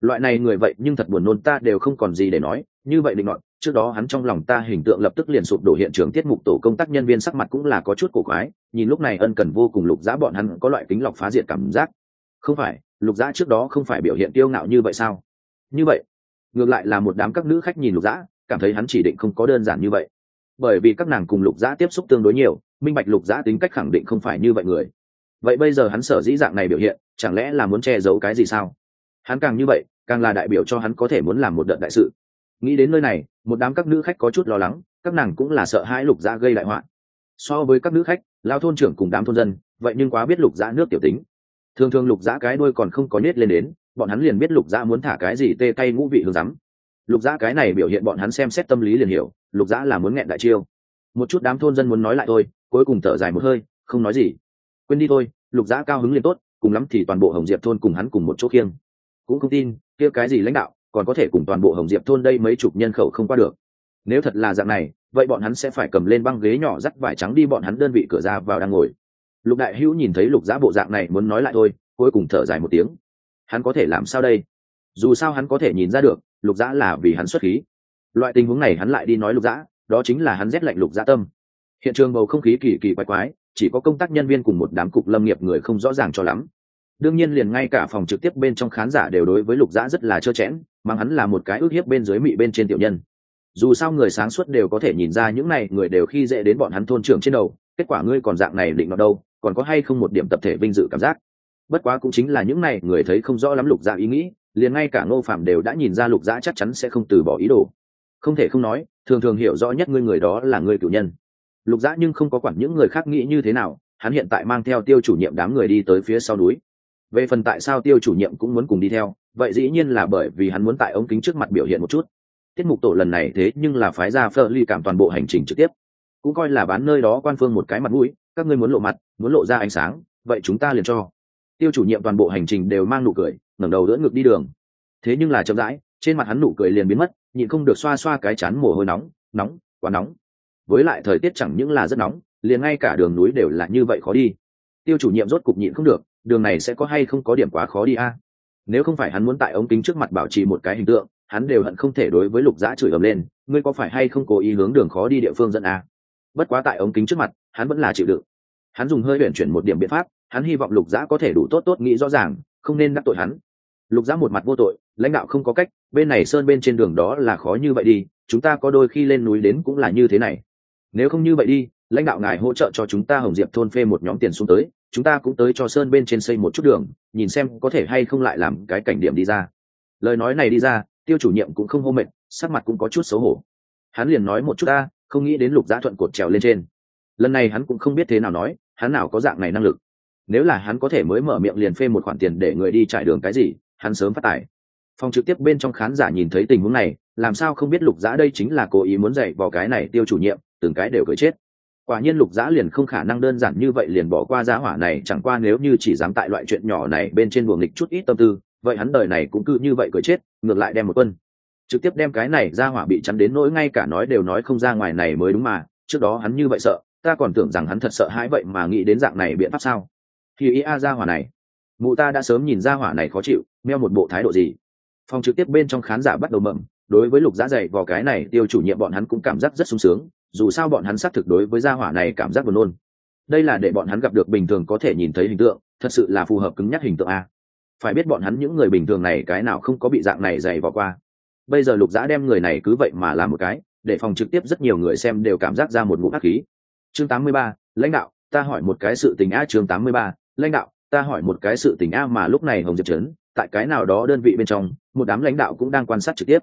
Loại này người vậy nhưng thật buồn nôn, ta đều không còn gì để nói, như vậy định luận trước đó hắn trong lòng ta hình tượng lập tức liền sụp đổ, hiện trường tiết mục tổ công tác nhân viên sắc mặt cũng là có chút cổ quái, nhìn lúc này ân cần vô cùng lục giã bọn hắn có loại kính lọc phá diệt cảm giác. Không phải, lục giã trước đó không phải biểu hiện tiêu ngạo như vậy sao? Như vậy, ngược lại là một đám các nữ khách nhìn lục giã cảm thấy hắn chỉ định không có đơn giản như vậy. Bởi vì các nàng cùng lục giã tiếp xúc tương đối nhiều, minh bạch lục giã tính cách khẳng định không phải như vậy người. Vậy bây giờ hắn sở dĩ dạng này biểu hiện, chẳng lẽ là muốn che giấu cái gì sao? Hắn càng như vậy, càng là đại biểu cho hắn có thể muốn làm một đợt đại sự nghĩ đến nơi này, một đám các nữ khách có chút lo lắng, các nàng cũng là sợ hãi lục dã gây đại họa. So với các nữ khách, lao thôn trưởng cùng đám thôn dân, vậy nhưng quá biết lục dã nước tiểu tính. Thường thường lục dã cái đuôi còn không có nết lên đến, bọn hắn liền biết lục dã muốn thả cái gì tê tay ngũ vị hương rắm lục dã cái này biểu hiện bọn hắn xem xét tâm lý liền hiểu, lục dã là muốn nghẹn đại chiêu. Một chút đám thôn dân muốn nói lại thôi, cuối cùng thở dài một hơi, không nói gì. Quên đi thôi, lục dã cao hứng liền tốt, cùng lắm thì toàn bộ hồng diệp thôn cùng hắn cùng một chỗ khiêng. Cũng không tin, kia cái gì lãnh đạo còn có thể cùng toàn bộ hồng diệp thôn đây mấy chục nhân khẩu không qua được. Nếu thật là dạng này, vậy bọn hắn sẽ phải cầm lên băng ghế nhỏ dắt vải trắng đi bọn hắn đơn vị cửa ra vào đang ngồi. Lục đại hữu nhìn thấy lục giã bộ dạng này muốn nói lại thôi, cuối cùng thở dài một tiếng. Hắn có thể làm sao đây? Dù sao hắn có thể nhìn ra được, lục giã là vì hắn xuất khí. Loại tình huống này hắn lại đi nói lục giã, đó chính là hắn rét lạnh lục giã tâm. Hiện trường bầu không khí kỳ kỳ quái quái, chỉ có công tác nhân viên cùng một đám cục lâm nghiệp người không rõ ràng cho lắm. Đương nhiên liền ngay cả phòng trực tiếp bên trong khán giả đều đối với lục giã rất là trơ chẽn mang hắn là một cái ước hiếp bên dưới mị bên trên tiểu nhân. Dù sao người sáng suốt đều có thể nhìn ra những này người đều khi dễ đến bọn hắn thôn trưởng trên đầu, kết quả ngươi còn dạng này định nó đâu, còn có hay không một điểm tập thể vinh dự cảm giác. Bất quá cũng chính là những này người thấy không rõ lắm lục gia ý nghĩ, liền ngay cả ngô phạm đều đã nhìn ra lục gia chắc chắn sẽ không từ bỏ ý đồ. Không thể không nói, thường thường hiểu rõ nhất ngươi người đó là ngươi cử nhân. Lục gia nhưng không có quản những người khác nghĩ như thế nào, hắn hiện tại mang theo tiêu chủ nhiệm đám người đi tới phía sau núi. Về phần tại sao tiêu chủ nhiệm cũng muốn cùng đi theo vậy dĩ nhiên là bởi vì hắn muốn tại ống kính trước mặt biểu hiện một chút. Tiết mục tổ lần này thế nhưng là phái ra phơ ly cảm toàn bộ hành trình trực tiếp. Cũng coi là bán nơi đó quan phương một cái mặt mũi, các ngươi muốn lộ mặt, muốn lộ ra ánh sáng, vậy chúng ta liền cho. Tiêu chủ nhiệm toàn bộ hành trình đều mang nụ cười, ngẩng đầu đỡ ngực đi đường. Thế nhưng là chậm rãi, trên mặt hắn nụ cười liền biến mất, nhịn không được xoa xoa cái chán mồ hôi nóng nóng, quá nóng. Với lại thời tiết chẳng những là rất nóng, liền ngay cả đường núi đều là như vậy khó đi. Tiêu chủ nhiệm rốt cục nhịn không được, đường này sẽ có hay không có điểm quá khó đi a? Nếu không phải hắn muốn tại ống kính trước mặt bảo trì một cái hình tượng, hắn đều hận không thể đối với lục dã chửi ầm lên, ngươi có phải hay không cố ý hướng đường khó đi địa phương dẫn à? bất quá tại ống kính trước mặt, hắn vẫn là chịu đựng. Hắn dùng hơi luyện chuyển một điểm biện pháp, hắn hy vọng lục dã có thể đủ tốt tốt nghĩ rõ ràng, không nên đắc tội hắn. Lục dã một mặt vô tội, lãnh đạo không có cách, bên này sơn bên trên đường đó là khó như vậy đi, chúng ta có đôi khi lên núi đến cũng là như thế này. Nếu không như vậy đi, lãnh đạo ngài hỗ trợ cho chúng ta hồng diệp thôn phê một nhóm tiền xuống tới chúng ta cũng tới cho sơn bên trên xây một chút đường, nhìn xem có thể hay không lại làm cái cảnh điểm đi ra. Lời nói này đi ra, tiêu chủ nhiệm cũng không hô mệt, sắc mặt cũng có chút xấu hổ. Hắn liền nói một chút ta, không nghĩ đến lục giá thuận cột trèo lên trên. Lần này hắn cũng không biết thế nào nói, hắn nào có dạng này năng lực. Nếu là hắn có thể mới mở miệng liền phê một khoản tiền để người đi trải đường cái gì, hắn sớm phát tải. phòng trực tiếp bên trong khán giả nhìn thấy tình huống này, làm sao không biết lục giã đây chính là cố ý muốn dạy vào cái này tiêu chủ nhiệm, từng cái đều cười chết quả nhiên lục giã liền không khả năng đơn giản như vậy liền bỏ qua giá hỏa này, chẳng qua nếu như chỉ dám tại loại chuyện nhỏ này bên trên buồng nghịch chút ít tâm tư, vậy hắn đời này cũng cứ như vậy cười chết, ngược lại đem một quân. Trực tiếp đem cái này ra hỏa bị chắn đến nỗi ngay cả nói đều nói không ra ngoài này mới đúng mà, trước đó hắn như vậy sợ, ta còn tưởng rằng hắn thật sợ hãi vậy mà nghĩ đến dạng này biện pháp sao? Thì ý a ra hỏa này. Mụ ta đã sớm nhìn ra hỏa này khó chịu, meo một bộ thái độ gì? Phòng trực tiếp bên trong khán giả bắt đầu mầm. đối với lục giá dày vào cái này, tiêu chủ nhiệm bọn hắn cũng cảm giác rất sung sướng dù sao bọn hắn xác thực đối với gia hỏa này cảm giác buồn nôn. Đây là để bọn hắn gặp được bình thường có thể nhìn thấy hình tượng thật sự là phù hợp cứng nhắc hình tượng a. Phải biết bọn hắn những người bình thường này cái nào không có bị dạng này dày vào qua. Bây giờ lục giã đem người này cứ vậy mà làm một cái để phòng trực tiếp rất nhiều người xem đều cảm giác ra một ngụm hắc khí. Chương 83, lãnh đạo ta hỏi một cái sự tình a chương 83, lãnh đạo ta hỏi một cái sự tình a mà lúc này hồng diệp trấn tại cái nào đó đơn vị bên trong một đám lãnh đạo cũng đang quan sát trực tiếp.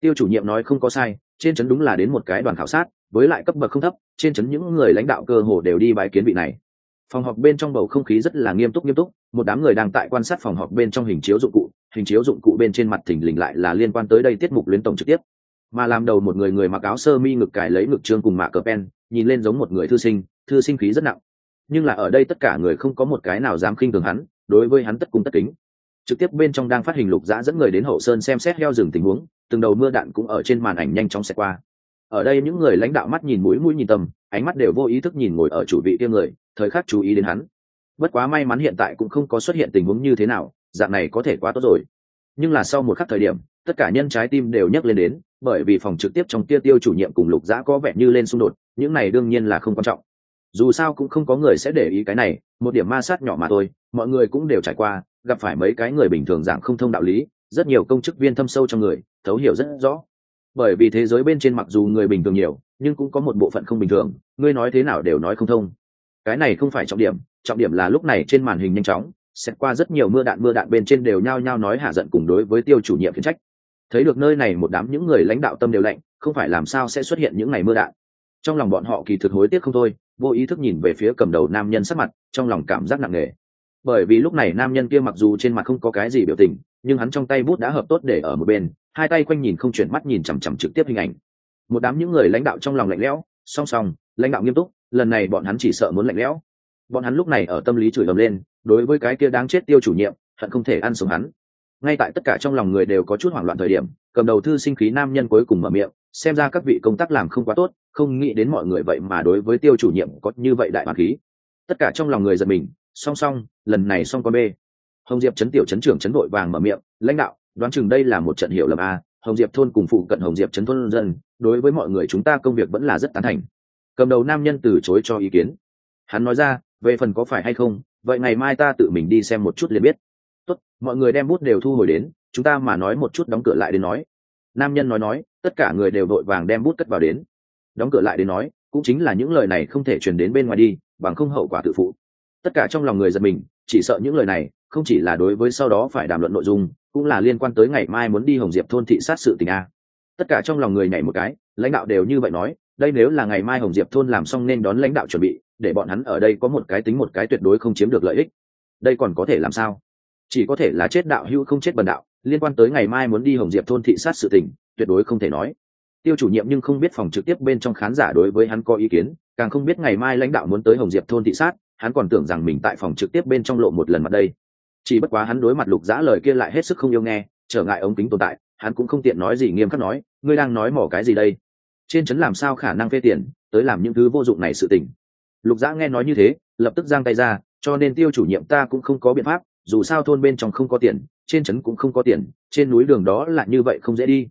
Tiêu chủ nhiệm nói không có sai trên trấn đúng là đến một cái đoàn khảo sát với lại cấp bậc không thấp, trên trấn những người lãnh đạo cơ hồ đều đi bãi kiến vị này. Phòng họp bên trong bầu không khí rất là nghiêm túc nghiêm túc. Một đám người đang tại quan sát phòng họp bên trong hình chiếu dụng cụ, hình chiếu dụng cụ bên trên mặt thỉnh lình lại là liên quan tới đây tiết mục luyến tổng trực tiếp. Mà làm đầu một người người mặc áo sơ mi ngực cài lấy ngực trương cùng mạ cờ pen, nhìn lên giống một người thư sinh thư sinh khí rất nặng. Nhưng là ở đây tất cả người không có một cái nào dám khinh thường hắn, đối với hắn tất cung tất kính. Trực tiếp bên trong đang phát hình lục giã dẫn người đến hậu sơn xem xét heo rừng tình huống, từng đầu mưa đạn cũng ở trên màn ảnh nhanh chóng xẹt qua ở đây những người lãnh đạo mắt nhìn mũi mũi nhìn tầm, ánh mắt đều vô ý thức nhìn ngồi ở chủ vị kia người, thời khắc chú ý đến hắn. Bất quá may mắn hiện tại cũng không có xuất hiện tình huống như thế nào, dạng này có thể quá tốt rồi. Nhưng là sau một khắc thời điểm, tất cả nhân trái tim đều nhấc lên đến, bởi vì phòng trực tiếp trong kia tiêu chủ nhiệm cùng lục giã có vẻ như lên xung đột, những này đương nhiên là không quan trọng. Dù sao cũng không có người sẽ để ý cái này, một điểm ma sát nhỏ mà thôi, mọi người cũng đều trải qua, gặp phải mấy cái người bình thường dạng không thông đạo lý, rất nhiều công chức viên thâm sâu trong người, thấu hiểu rất rõ bởi vì thế giới bên trên mặc dù người bình thường nhiều, nhưng cũng có một bộ phận không bình thường. Ngươi nói thế nào đều nói không thông. Cái này không phải trọng điểm trọng điểm là lúc này trên màn hình nhanh chóng xét qua rất nhiều mưa đạn mưa đạn bên trên đều nhao nhao nói hạ giận cùng đối với tiêu chủ nhiệm khiển trách. Thấy được nơi này một đám những người lãnh đạo tâm đều lạnh, không phải làm sao sẽ xuất hiện những ngày mưa đạn. Trong lòng bọn họ kỳ thực hối tiếc không thôi, vô ý thức nhìn về phía cầm đầu nam nhân sắc mặt, trong lòng cảm giác nặng nề. Bởi vì lúc này nam nhân kia mặc dù trên mặt không có cái gì biểu tình nhưng hắn trong tay bút đã hợp tốt để ở một bên, hai tay quanh nhìn không chuyển mắt nhìn chằm chằm trực tiếp hình ảnh. Một đám những người lãnh đạo trong lòng lạnh lẽo, song song, lãnh đạo nghiêm túc, lần này bọn hắn chỉ sợ muốn lạnh lẽo. Bọn hắn lúc này ở tâm lý chửi ầm lên, đối với cái kia đáng chết tiêu chủ nhiệm, hận không thể ăn sống hắn. Ngay tại tất cả trong lòng người đều có chút hoảng loạn thời điểm, cầm đầu thư sinh khí nam nhân cuối cùng mở miệng, xem ra các vị công tác làm không quá tốt, không nghĩ đến mọi người vậy mà đối với tiêu chủ nhiệm có như vậy đại hoàng khí. Tất cả trong lòng người giật mình, song song, lần này song con b hồng diệp chấn tiểu chấn trưởng chấn đội vàng mở miệng, lãnh đạo, đoán chừng đây là một trận hiểu lầm a. Hồng diệp thôn cùng phụ cận hồng diệp chấn thôn dân, đối với mọi người chúng ta công việc vẫn là rất tán thành. Cầm đầu nam nhân từ chối cho ý kiến. Hắn nói ra, về phần có phải hay không, vậy ngày mai ta tự mình đi xem một chút liền biết. Tốt, mọi người đem bút đều thu hồi đến, chúng ta mà nói một chút đóng cửa lại đến nói. Nam nhân nói nói, tất cả người đều vội vàng đem bút cất vào đến. Đóng cửa lại đến nói, cũng chính là những lời này không thể truyền đến bên ngoài đi, bằng không hậu quả tự phụ. Tất cả trong lòng người giật mình, chỉ sợ những lời này không chỉ là đối với sau đó phải đàm luận nội dung, cũng là liên quan tới ngày mai muốn đi hồng diệp thôn thị sát sự tình a. Tất cả trong lòng người nhảy một cái, lãnh đạo đều như vậy nói, đây nếu là ngày mai hồng diệp thôn làm xong nên đón lãnh đạo chuẩn bị, để bọn hắn ở đây có một cái tính một cái tuyệt đối không chiếm được lợi ích. Đây còn có thể làm sao? Chỉ có thể là chết đạo hữu không chết bần đạo, liên quan tới ngày mai muốn đi hồng diệp thôn thị sát sự tình, tuyệt đối không thể nói. Tiêu chủ nhiệm nhưng không biết phòng trực tiếp bên trong khán giả đối với hắn có ý kiến, càng không biết ngày mai lãnh đạo muốn tới hồng diệp thôn thị sát, hắn còn tưởng rằng mình tại phòng trực tiếp bên trong lộ một lần mặt đây chỉ bất quá hắn đối mặt lục giã lời kia lại hết sức không yêu nghe, trở ngại ống kính tồn tại, hắn cũng không tiện nói gì nghiêm khắc nói, ngươi đang nói mỏ cái gì đây? Trên trấn làm sao khả năng phê tiền, tới làm những thứ vô dụng này sự tình? Lục giã nghe nói như thế, lập tức giang tay ra, cho nên tiêu chủ nhiệm ta cũng không có biện pháp, dù sao thôn bên trong không có tiền, trên trấn cũng không có tiền, trên núi đường đó là như vậy không dễ đi.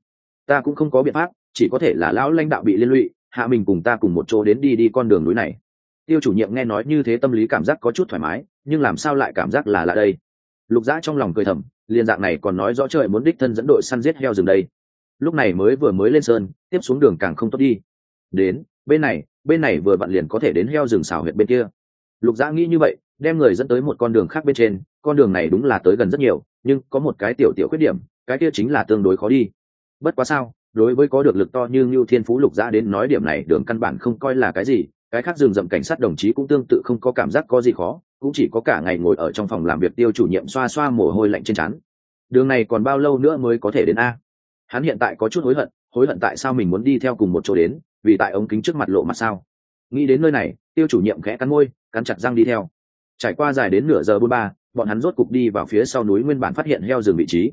Ta cũng không có biện pháp, chỉ có thể là lão lãnh đạo bị liên lụy, hạ mình cùng ta cùng một chỗ đến đi đi con đường núi này. Tiêu chủ nhiệm nghe nói như thế tâm lý cảm giác có chút thoải mái, nhưng làm sao lại cảm giác là lạ đây? Lục dã trong lòng cười thầm liên dạng này còn nói rõ trời muốn đích thân dẫn đội săn giết heo rừng đây. Lúc này mới vừa mới lên sơn, tiếp xuống đường càng không tốt đi. Đến, bên này bên này vừa vặn liền có thể đến heo rừng xào huyện bên kia. Lục dã nghĩ như vậy, đem người dẫn tới một con đường khác bên trên, con đường này đúng là tới gần rất nhiều, nhưng có một cái tiểu tiểu khuyết điểm, cái kia chính là tương đối khó đi. Bất quá sao, đối với có được lực to như ngưu thiên phú lục dã đến nói điểm này, đường căn bản không coi là cái gì, cái khác rừng rậm cảnh sát đồng chí cũng tương tự không có cảm giác có gì khó cũng chỉ có cả ngày ngồi ở trong phòng làm việc tiêu chủ nhiệm xoa xoa mồ hôi lạnh trên trán. Đường này còn bao lâu nữa mới có thể đến a? Hắn hiện tại có chút hối hận hối hận tại sao mình muốn đi theo cùng một chỗ đến, vì tại ống kính trước mặt lộ mặt sao? Nghĩ đến nơi này, tiêu chủ nhiệm khẽ cắn môi, cắn chặt răng đi theo. Trải qua dài đến nửa giờ bốn ba, bọn hắn rốt cục đi vào phía sau núi nguyên bản phát hiện heo rừng vị trí.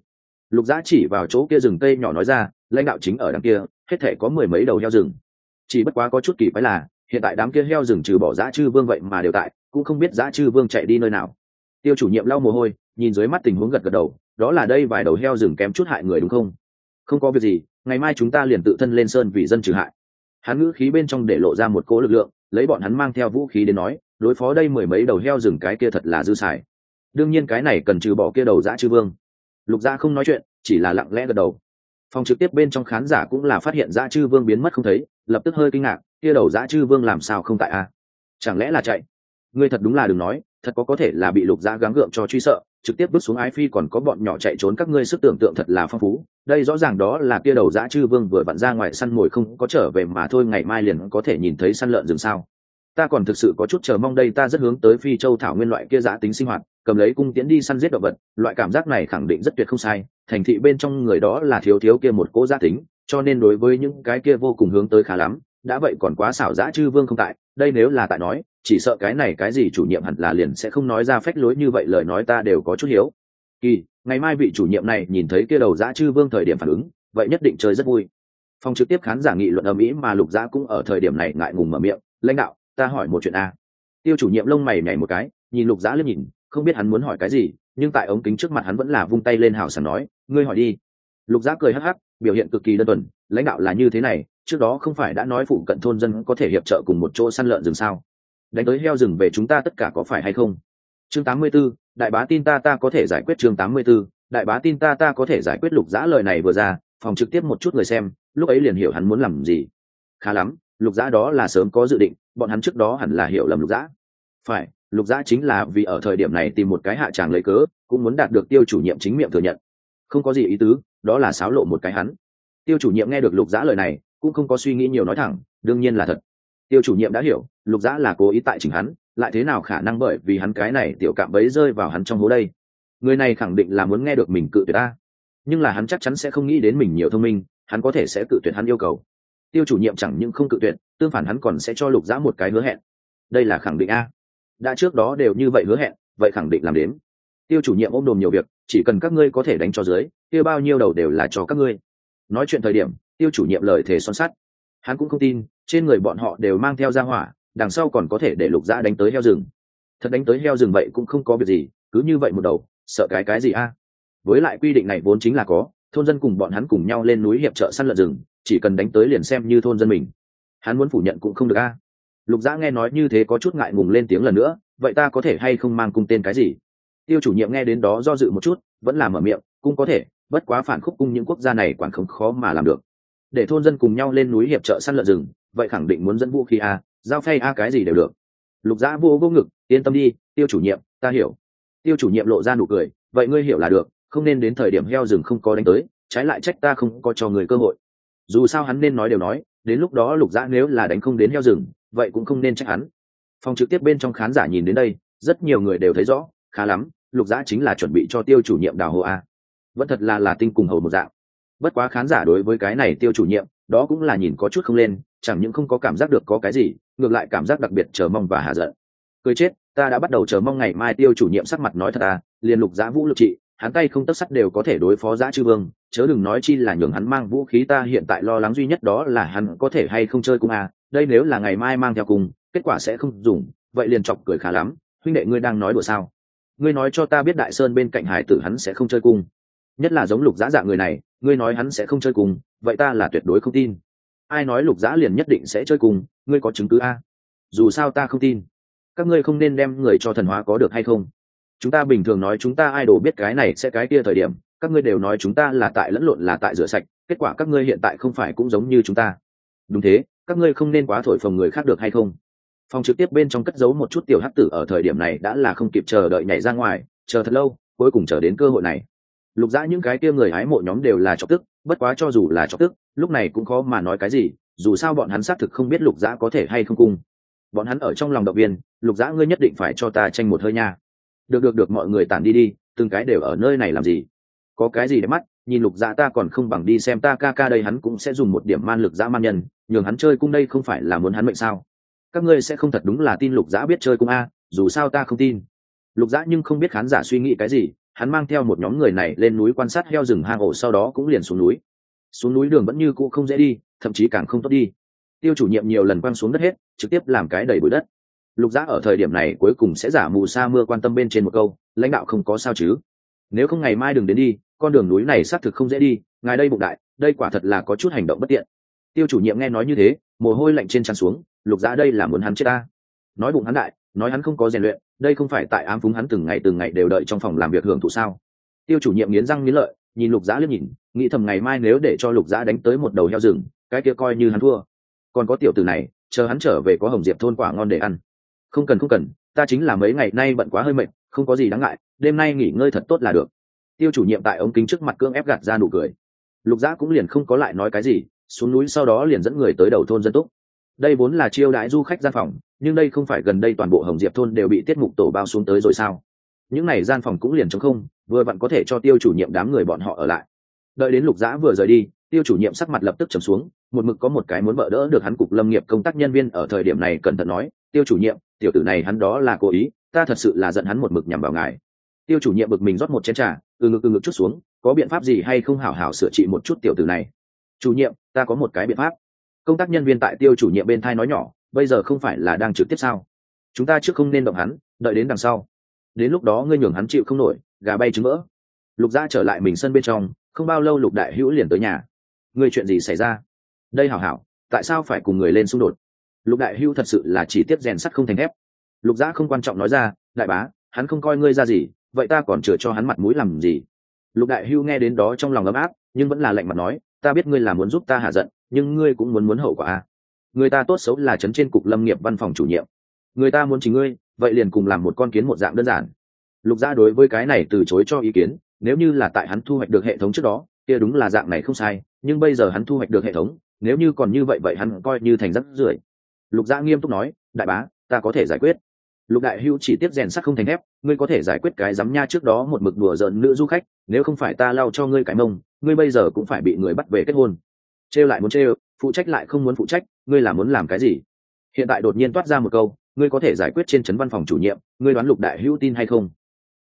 Lục giã chỉ vào chỗ kia rừng cây nhỏ nói ra, lãnh đạo chính ở đằng kia, hết thể có mười mấy đầu heo rừng. Chỉ bất quá có chút kỳ quái là, hiện tại đám kia heo rừng trừ bỏ giã chư vương vậy mà đều tại cũng không biết dã chư vương chạy đi nơi nào. Tiêu chủ nhiệm lau mồ hôi, nhìn dưới mắt tình huống gật gật đầu, đó là đây vài đầu heo rừng kém chút hại người đúng không? Không có việc gì, ngày mai chúng ta liền tự thân lên sơn vì dân trừ hại. Hắn ngữ khí bên trong để lộ ra một cố lực lượng, lấy bọn hắn mang theo vũ khí đến nói, đối phó đây mười mấy đầu heo rừng cái kia thật là dư xài. Đương nhiên cái này cần trừ bỏ kia đầu dã chư vương. Lục gia không nói chuyện, chỉ là lặng lẽ gật đầu. Phòng trực tiếp bên trong khán giả cũng là phát hiện dã chư vương biến mất không thấy, lập tức hơi kinh ngạc, kia đầu dã chư vương làm sao không tại a? Chẳng lẽ là chạy? Ngươi thật đúng là đừng nói, thật có có thể là bị lục gia gắng gượng cho truy sợ, trực tiếp bước xuống ái phi còn có bọn nhỏ chạy trốn các ngươi sức tưởng tượng thật là phong phú. Đây rõ ràng đó là kia đầu dã chư vương vừa vặn ra ngoài săn mồi không có trở về mà thôi, ngày mai liền có thể nhìn thấy săn lợn rừng sao. Ta còn thực sự có chút chờ mong đây, ta rất hướng tới phi châu thảo nguyên loại kia giã tính sinh hoạt, cầm lấy cung tiễn đi săn giết động vật, loại cảm giác này khẳng định rất tuyệt không sai, thành thị bên trong người đó là thiếu thiếu kia một cố giã tính, cho nên đối với những cái kia vô cùng hướng tới khá lắm, đã vậy còn quá xảo dã chư vương không tại, đây nếu là tại nói chỉ sợ cái này cái gì chủ nhiệm hẳn là liền sẽ không nói ra phách lối như vậy, lời nói ta đều có chút hiếu. Kỳ, ngày mai vị chủ nhiệm này nhìn thấy kia đầu dã chư vương thời điểm phản ứng, vậy nhất định chơi rất vui. Phòng trực tiếp khán giả nghị luận ở mỹ mà lục dã cũng ở thời điểm này ngại ngùng mở miệng, lãnh đạo, ta hỏi một chuyện a. Tiêu chủ nhiệm lông mày nhảy một cái, nhìn lục dã liếc nhìn, không biết hắn muốn hỏi cái gì, nhưng tại ống kính trước mặt hắn vẫn là vung tay lên hào sảng nói, ngươi hỏi đi. Lục dã cười hắc hắc, biểu hiện cực kỳ đơn thuần, lãnh đạo là như thế này, trước đó không phải đã nói phụ cận thôn dân có thể hiệp trợ cùng một chỗ săn lợn rừng sao? Đánh tới heo rừng về chúng ta tất cả có phải hay không? Chương 84, đại bá tin ta ta có thể giải quyết chương 84, đại bá tin ta ta có thể giải quyết lục giã lời này vừa ra phòng trực tiếp một chút người xem lúc ấy liền hiểu hắn muốn làm gì. Khá lắm lục giã đó là sớm có dự định bọn hắn trước đó hẳn là hiểu lầm lục giã phải lục giã chính là vì ở thời điểm này tìm một cái hạ tràng lấy cớ cũng muốn đạt được tiêu chủ nhiệm chính miệng thừa nhận. Không có gì ý tứ đó là xáo lộ một cái hắn. Tiêu chủ nhiệm nghe được lục giã lời này cũng không có suy nghĩ nhiều nói thẳng đương nhiên là thật tiêu chủ nhiệm đã hiểu, lục dã là cố ý tại chỉnh hắn, lại thế nào khả năng bởi vì hắn cái này tiểu cạm bấy rơi vào hắn trong hố đây? Người này khẳng định là muốn nghe được mình cự tuyệt ta. Nhưng là hắn chắc chắn sẽ không nghĩ đến mình nhiều thông minh, hắn có thể sẽ cự tuyệt hắn yêu cầu. Tiêu chủ nhiệm chẳng những không cự tuyệt, tương phản hắn còn sẽ cho lục dã một cái hứa hẹn. Đây là khẳng định a. Đã trước đó đều như vậy hứa hẹn, vậy khẳng định làm đến. Tiêu chủ nhiệm ôm đồm nhiều việc, chỉ cần các ngươi có thể đánh cho dưới, kia bao nhiêu đầu đều là cho các ngươi. Nói chuyện thời điểm, tiêu chủ nhiệm lời thề son sắt hắn cũng không tin, trên người bọn họ đều mang theo ra hỏa, đằng sau còn có thể để lục dã đánh tới heo rừng. Thật đánh tới heo rừng vậy cũng không có việc gì, cứ như vậy một đầu, sợ cái cái gì a? Với lại quy định này vốn chính là có, thôn dân cùng bọn hắn cùng nhau lên núi hiệp trợ săn lợn rừng, chỉ cần đánh tới liền xem như thôn dân mình. Hắn muốn phủ nhận cũng không được a. Lục dã nghe nói như thế có chút ngại ngùng lên tiếng lần nữa, vậy ta có thể hay không mang cung tên cái gì? Tiêu chủ nhiệm nghe đến đó do dự một chút, vẫn là mở miệng, cũng có thể, bất quá phản khúc cung những quốc gia này quản không khó mà làm được để thôn dân cùng nhau lên núi hiệp trợ săn lợn rừng, vậy khẳng định muốn dẫn vũ khí a, giao phay a cái gì đều được. Lục dã vô vô ngực, yên tâm đi, tiêu chủ nhiệm, ta hiểu. Tiêu chủ nhiệm lộ ra nụ cười, vậy ngươi hiểu là được, không nên đến thời điểm heo rừng không có đánh tới, trái lại trách ta không có cho người cơ hội. Dù sao hắn nên nói đều nói, đến lúc đó lục dã nếu là đánh không đến heo rừng, vậy cũng không nên trách hắn. Phòng trực tiếp bên trong khán giả nhìn đến đây, rất nhiều người đều thấy rõ, khá lắm, lục dã chính là chuẩn bị cho tiêu chủ nhiệm đào hồ a. Vẫn thật là là tinh cùng hầu một dạng bất quá khán giả đối với cái này tiêu chủ nhiệm, đó cũng là nhìn có chút không lên, chẳng những không có cảm giác được có cái gì, ngược lại cảm giác đặc biệt chờ mong và hạ giận. Cười chết, ta đã bắt đầu chờ mong ngày mai tiêu chủ nhiệm sắc mặt nói thật à liền lục giã vũ lục trị, hắn tay không tất sắt đều có thể đối phó giã chư vương, chớ đừng nói chi là nhường hắn mang vũ khí ta hiện tại lo lắng duy nhất đó là hắn có thể hay không chơi cung à đây nếu là ngày mai mang theo cùng, kết quả sẽ không dùng, vậy liền chọc cười khá lắm, huynh đệ ngươi đang nói đùa sao? Ngươi nói cho ta biết đại sơn bên cạnh hải tử hắn sẽ không chơi cung nhất là giống lục giã dạng người này, ngươi nói hắn sẽ không chơi cùng, vậy ta là tuyệt đối không tin. Ai nói lục giã liền nhất định sẽ chơi cùng, ngươi có chứng cứ a? Dù sao ta không tin. Các ngươi không nên đem người cho thần hóa có được hay không? Chúng ta bình thường nói chúng ta ai đổ biết cái này sẽ cái kia thời điểm, các ngươi đều nói chúng ta là tại lẫn lộn là tại rửa sạch, kết quả các ngươi hiện tại không phải cũng giống như chúng ta. Đúng thế, các ngươi không nên quá thổi phồng người khác được hay không? Phòng trực tiếp bên trong cất giấu một chút tiểu hắc tử ở thời điểm này đã là không kịp chờ đợi nhảy ra ngoài, chờ thật lâu, cuối cùng chờ đến cơ hội này lục dã những cái kia người hái mộ nhóm đều là chọc tức, bất quá cho dù là chọc tức, lúc này cũng khó mà nói cái gì, dù sao bọn hắn xác thực không biết lục dã có thể hay không cung bọn hắn ở trong lòng động viên, lục dã ngươi nhất định phải cho ta tranh một hơi nha. Được được được, mọi người tản đi đi, từng cái đều ở nơi này làm gì? Có cái gì để mắt, nhìn lục dã ta còn không bằng đi xem ta ca ca đây, hắn cũng sẽ dùng một điểm man lực dã man nhân, nhường hắn chơi cung đây không phải là muốn hắn mệnh sao? Các ngươi sẽ không thật đúng là tin lục dã biết chơi cung a, dù sao ta không tin. Lục dã nhưng không biết khán giả suy nghĩ cái gì hắn mang theo một nhóm người này lên núi quan sát heo rừng hang ổ, sau đó cũng liền xuống núi. Xuống núi đường vẫn như cũ không dễ đi, thậm chí càng không tốt đi. Tiêu chủ nhiệm nhiều lần quăng xuống đất hết, trực tiếp làm cái đầy bụi đất. Lục giã ở thời điểm này cuối cùng sẽ giả mù sa mưa quan tâm bên trên một câu, lãnh đạo không có sao chứ. Nếu không ngày mai đừng đến đi, con đường núi này xác thực không dễ đi, ngài đây bụng đại, đây quả thật là có chút hành động bất tiện. Tiêu chủ nhiệm nghe nói như thế, mồ hôi lạnh trên tràn xuống, lục giã đây là muốn hắn chết ta. Nói bụng hắn đại nói hắn không có rèn luyện, đây không phải tại ám phúng hắn từng ngày từng ngày đều đợi trong phòng làm việc hưởng thụ sao? Tiêu chủ nhiệm nghiến răng nghiến lợi, nhìn lục giã liếc nhìn, nghĩ thầm ngày mai nếu để cho lục giã đánh tới một đầu heo rừng, cái kia coi như hắn thua. Còn có tiểu tử này, chờ hắn trở về có hồng diệp thôn quả ngon để ăn. Không cần không cần, ta chính là mấy ngày nay bận quá hơi mệt, không có gì đáng ngại, đêm nay nghỉ ngơi thật tốt là được. Tiêu chủ nhiệm tại ống kính trước mặt cưỡng ép gạt ra nụ cười. Lục giã cũng liền không có lại nói cái gì, xuống núi sau đó liền dẫn người tới đầu thôn dân túc đây vốn là chiêu đãi du khách gian phòng, nhưng đây không phải gần đây toàn bộ hồng diệp thôn đều bị tiết mục tổ bao xuống tới rồi sao? Những n à y gian phòng cũng liền chống không, vừa vặn có thể cho tiêu chủ nhiệm đám người bọn họ ở lại. Đợi đến lục giã vừa rời đi, tiêu chủ nhiệm sắc mặt lập tức trầm xuống, một mực có một cái muốn bỡ đỡ được hắn cục lâm nghiệp công tác nhân viên ở thời điểm này cẩn thận nói, tiêu chủ nhiệm, tiểu tử này hắn đó là cố ý, ta thật sự là giận hắn một mực nhằm vào ngài. Tiêu chủ nhiệm bực mình rót một chén t r à từ ngực từ ngực chút xuống, có biện pháp gì hay không hảo hảo sửa trị một chút tiểu tử này? Chủ nhiệm, ta có một cái biện pháp công tác nhân viên tại tiêu chủ nhiệm bên thai nói nhỏ, bây giờ không phải là đang trực tiếp sao? Chúng ta trước không nên động hắn, đợi đến đằng sau. Đến lúc đó ngươi nhường hắn chịu không nổi, gà bay trứng mỡ. Lục gia trở lại mình sân bên trong, không bao lâu lục đại hữu liền tới nhà. Ngươi chuyện gì xảy ra? Đây hảo hảo, tại sao phải cùng người lên xung đột? Lục đại hữu thật sự là chỉ tiếp rèn sắt không thành thép. Lục gia không quan trọng nói ra, đại bá, hắn không coi ngươi ra gì, vậy ta còn chừa cho hắn mặt mũi làm gì? Lục đại hữu nghe đến đó trong lòng ấm áp, nhưng vẫn là lạnh mặt nói ta biết ngươi là muốn giúp ta hạ giận, nhưng ngươi cũng muốn muốn hậu quả à? người ta tốt xấu là chấn trên cục lâm nghiệp văn phòng chủ nhiệm. Người ta muốn chính ngươi, vậy liền cùng làm một con kiến một dạng đơn giản. Lục gia đối với cái này từ chối cho ý kiến, nếu như là tại hắn thu hoạch được hệ thống trước đó, kia đúng là dạng này không sai, nhưng bây giờ hắn thu hoạch được hệ thống, nếu như còn như vậy vậy hắn coi như thành rắc rưởi. Lục gia nghiêm túc nói, đại bá, ta có thể giải quyết. Lục đại Hưu chỉ tiếp rèn sắc không thành thép, ngươi có thể giải quyết cái giám nha trước đó một mực đùa giỡn nữ du khách, nếu không phải ta lau cho ngươi cái mông ngươi bây giờ cũng phải bị người bắt về kết hôn. Trêu lại muốn trêu, phụ trách lại không muốn phụ trách, ngươi là muốn làm cái gì? Hiện tại đột nhiên toát ra một câu, ngươi có thể giải quyết trên trấn văn phòng chủ nhiệm, ngươi đoán lục đại hữu tin hay không?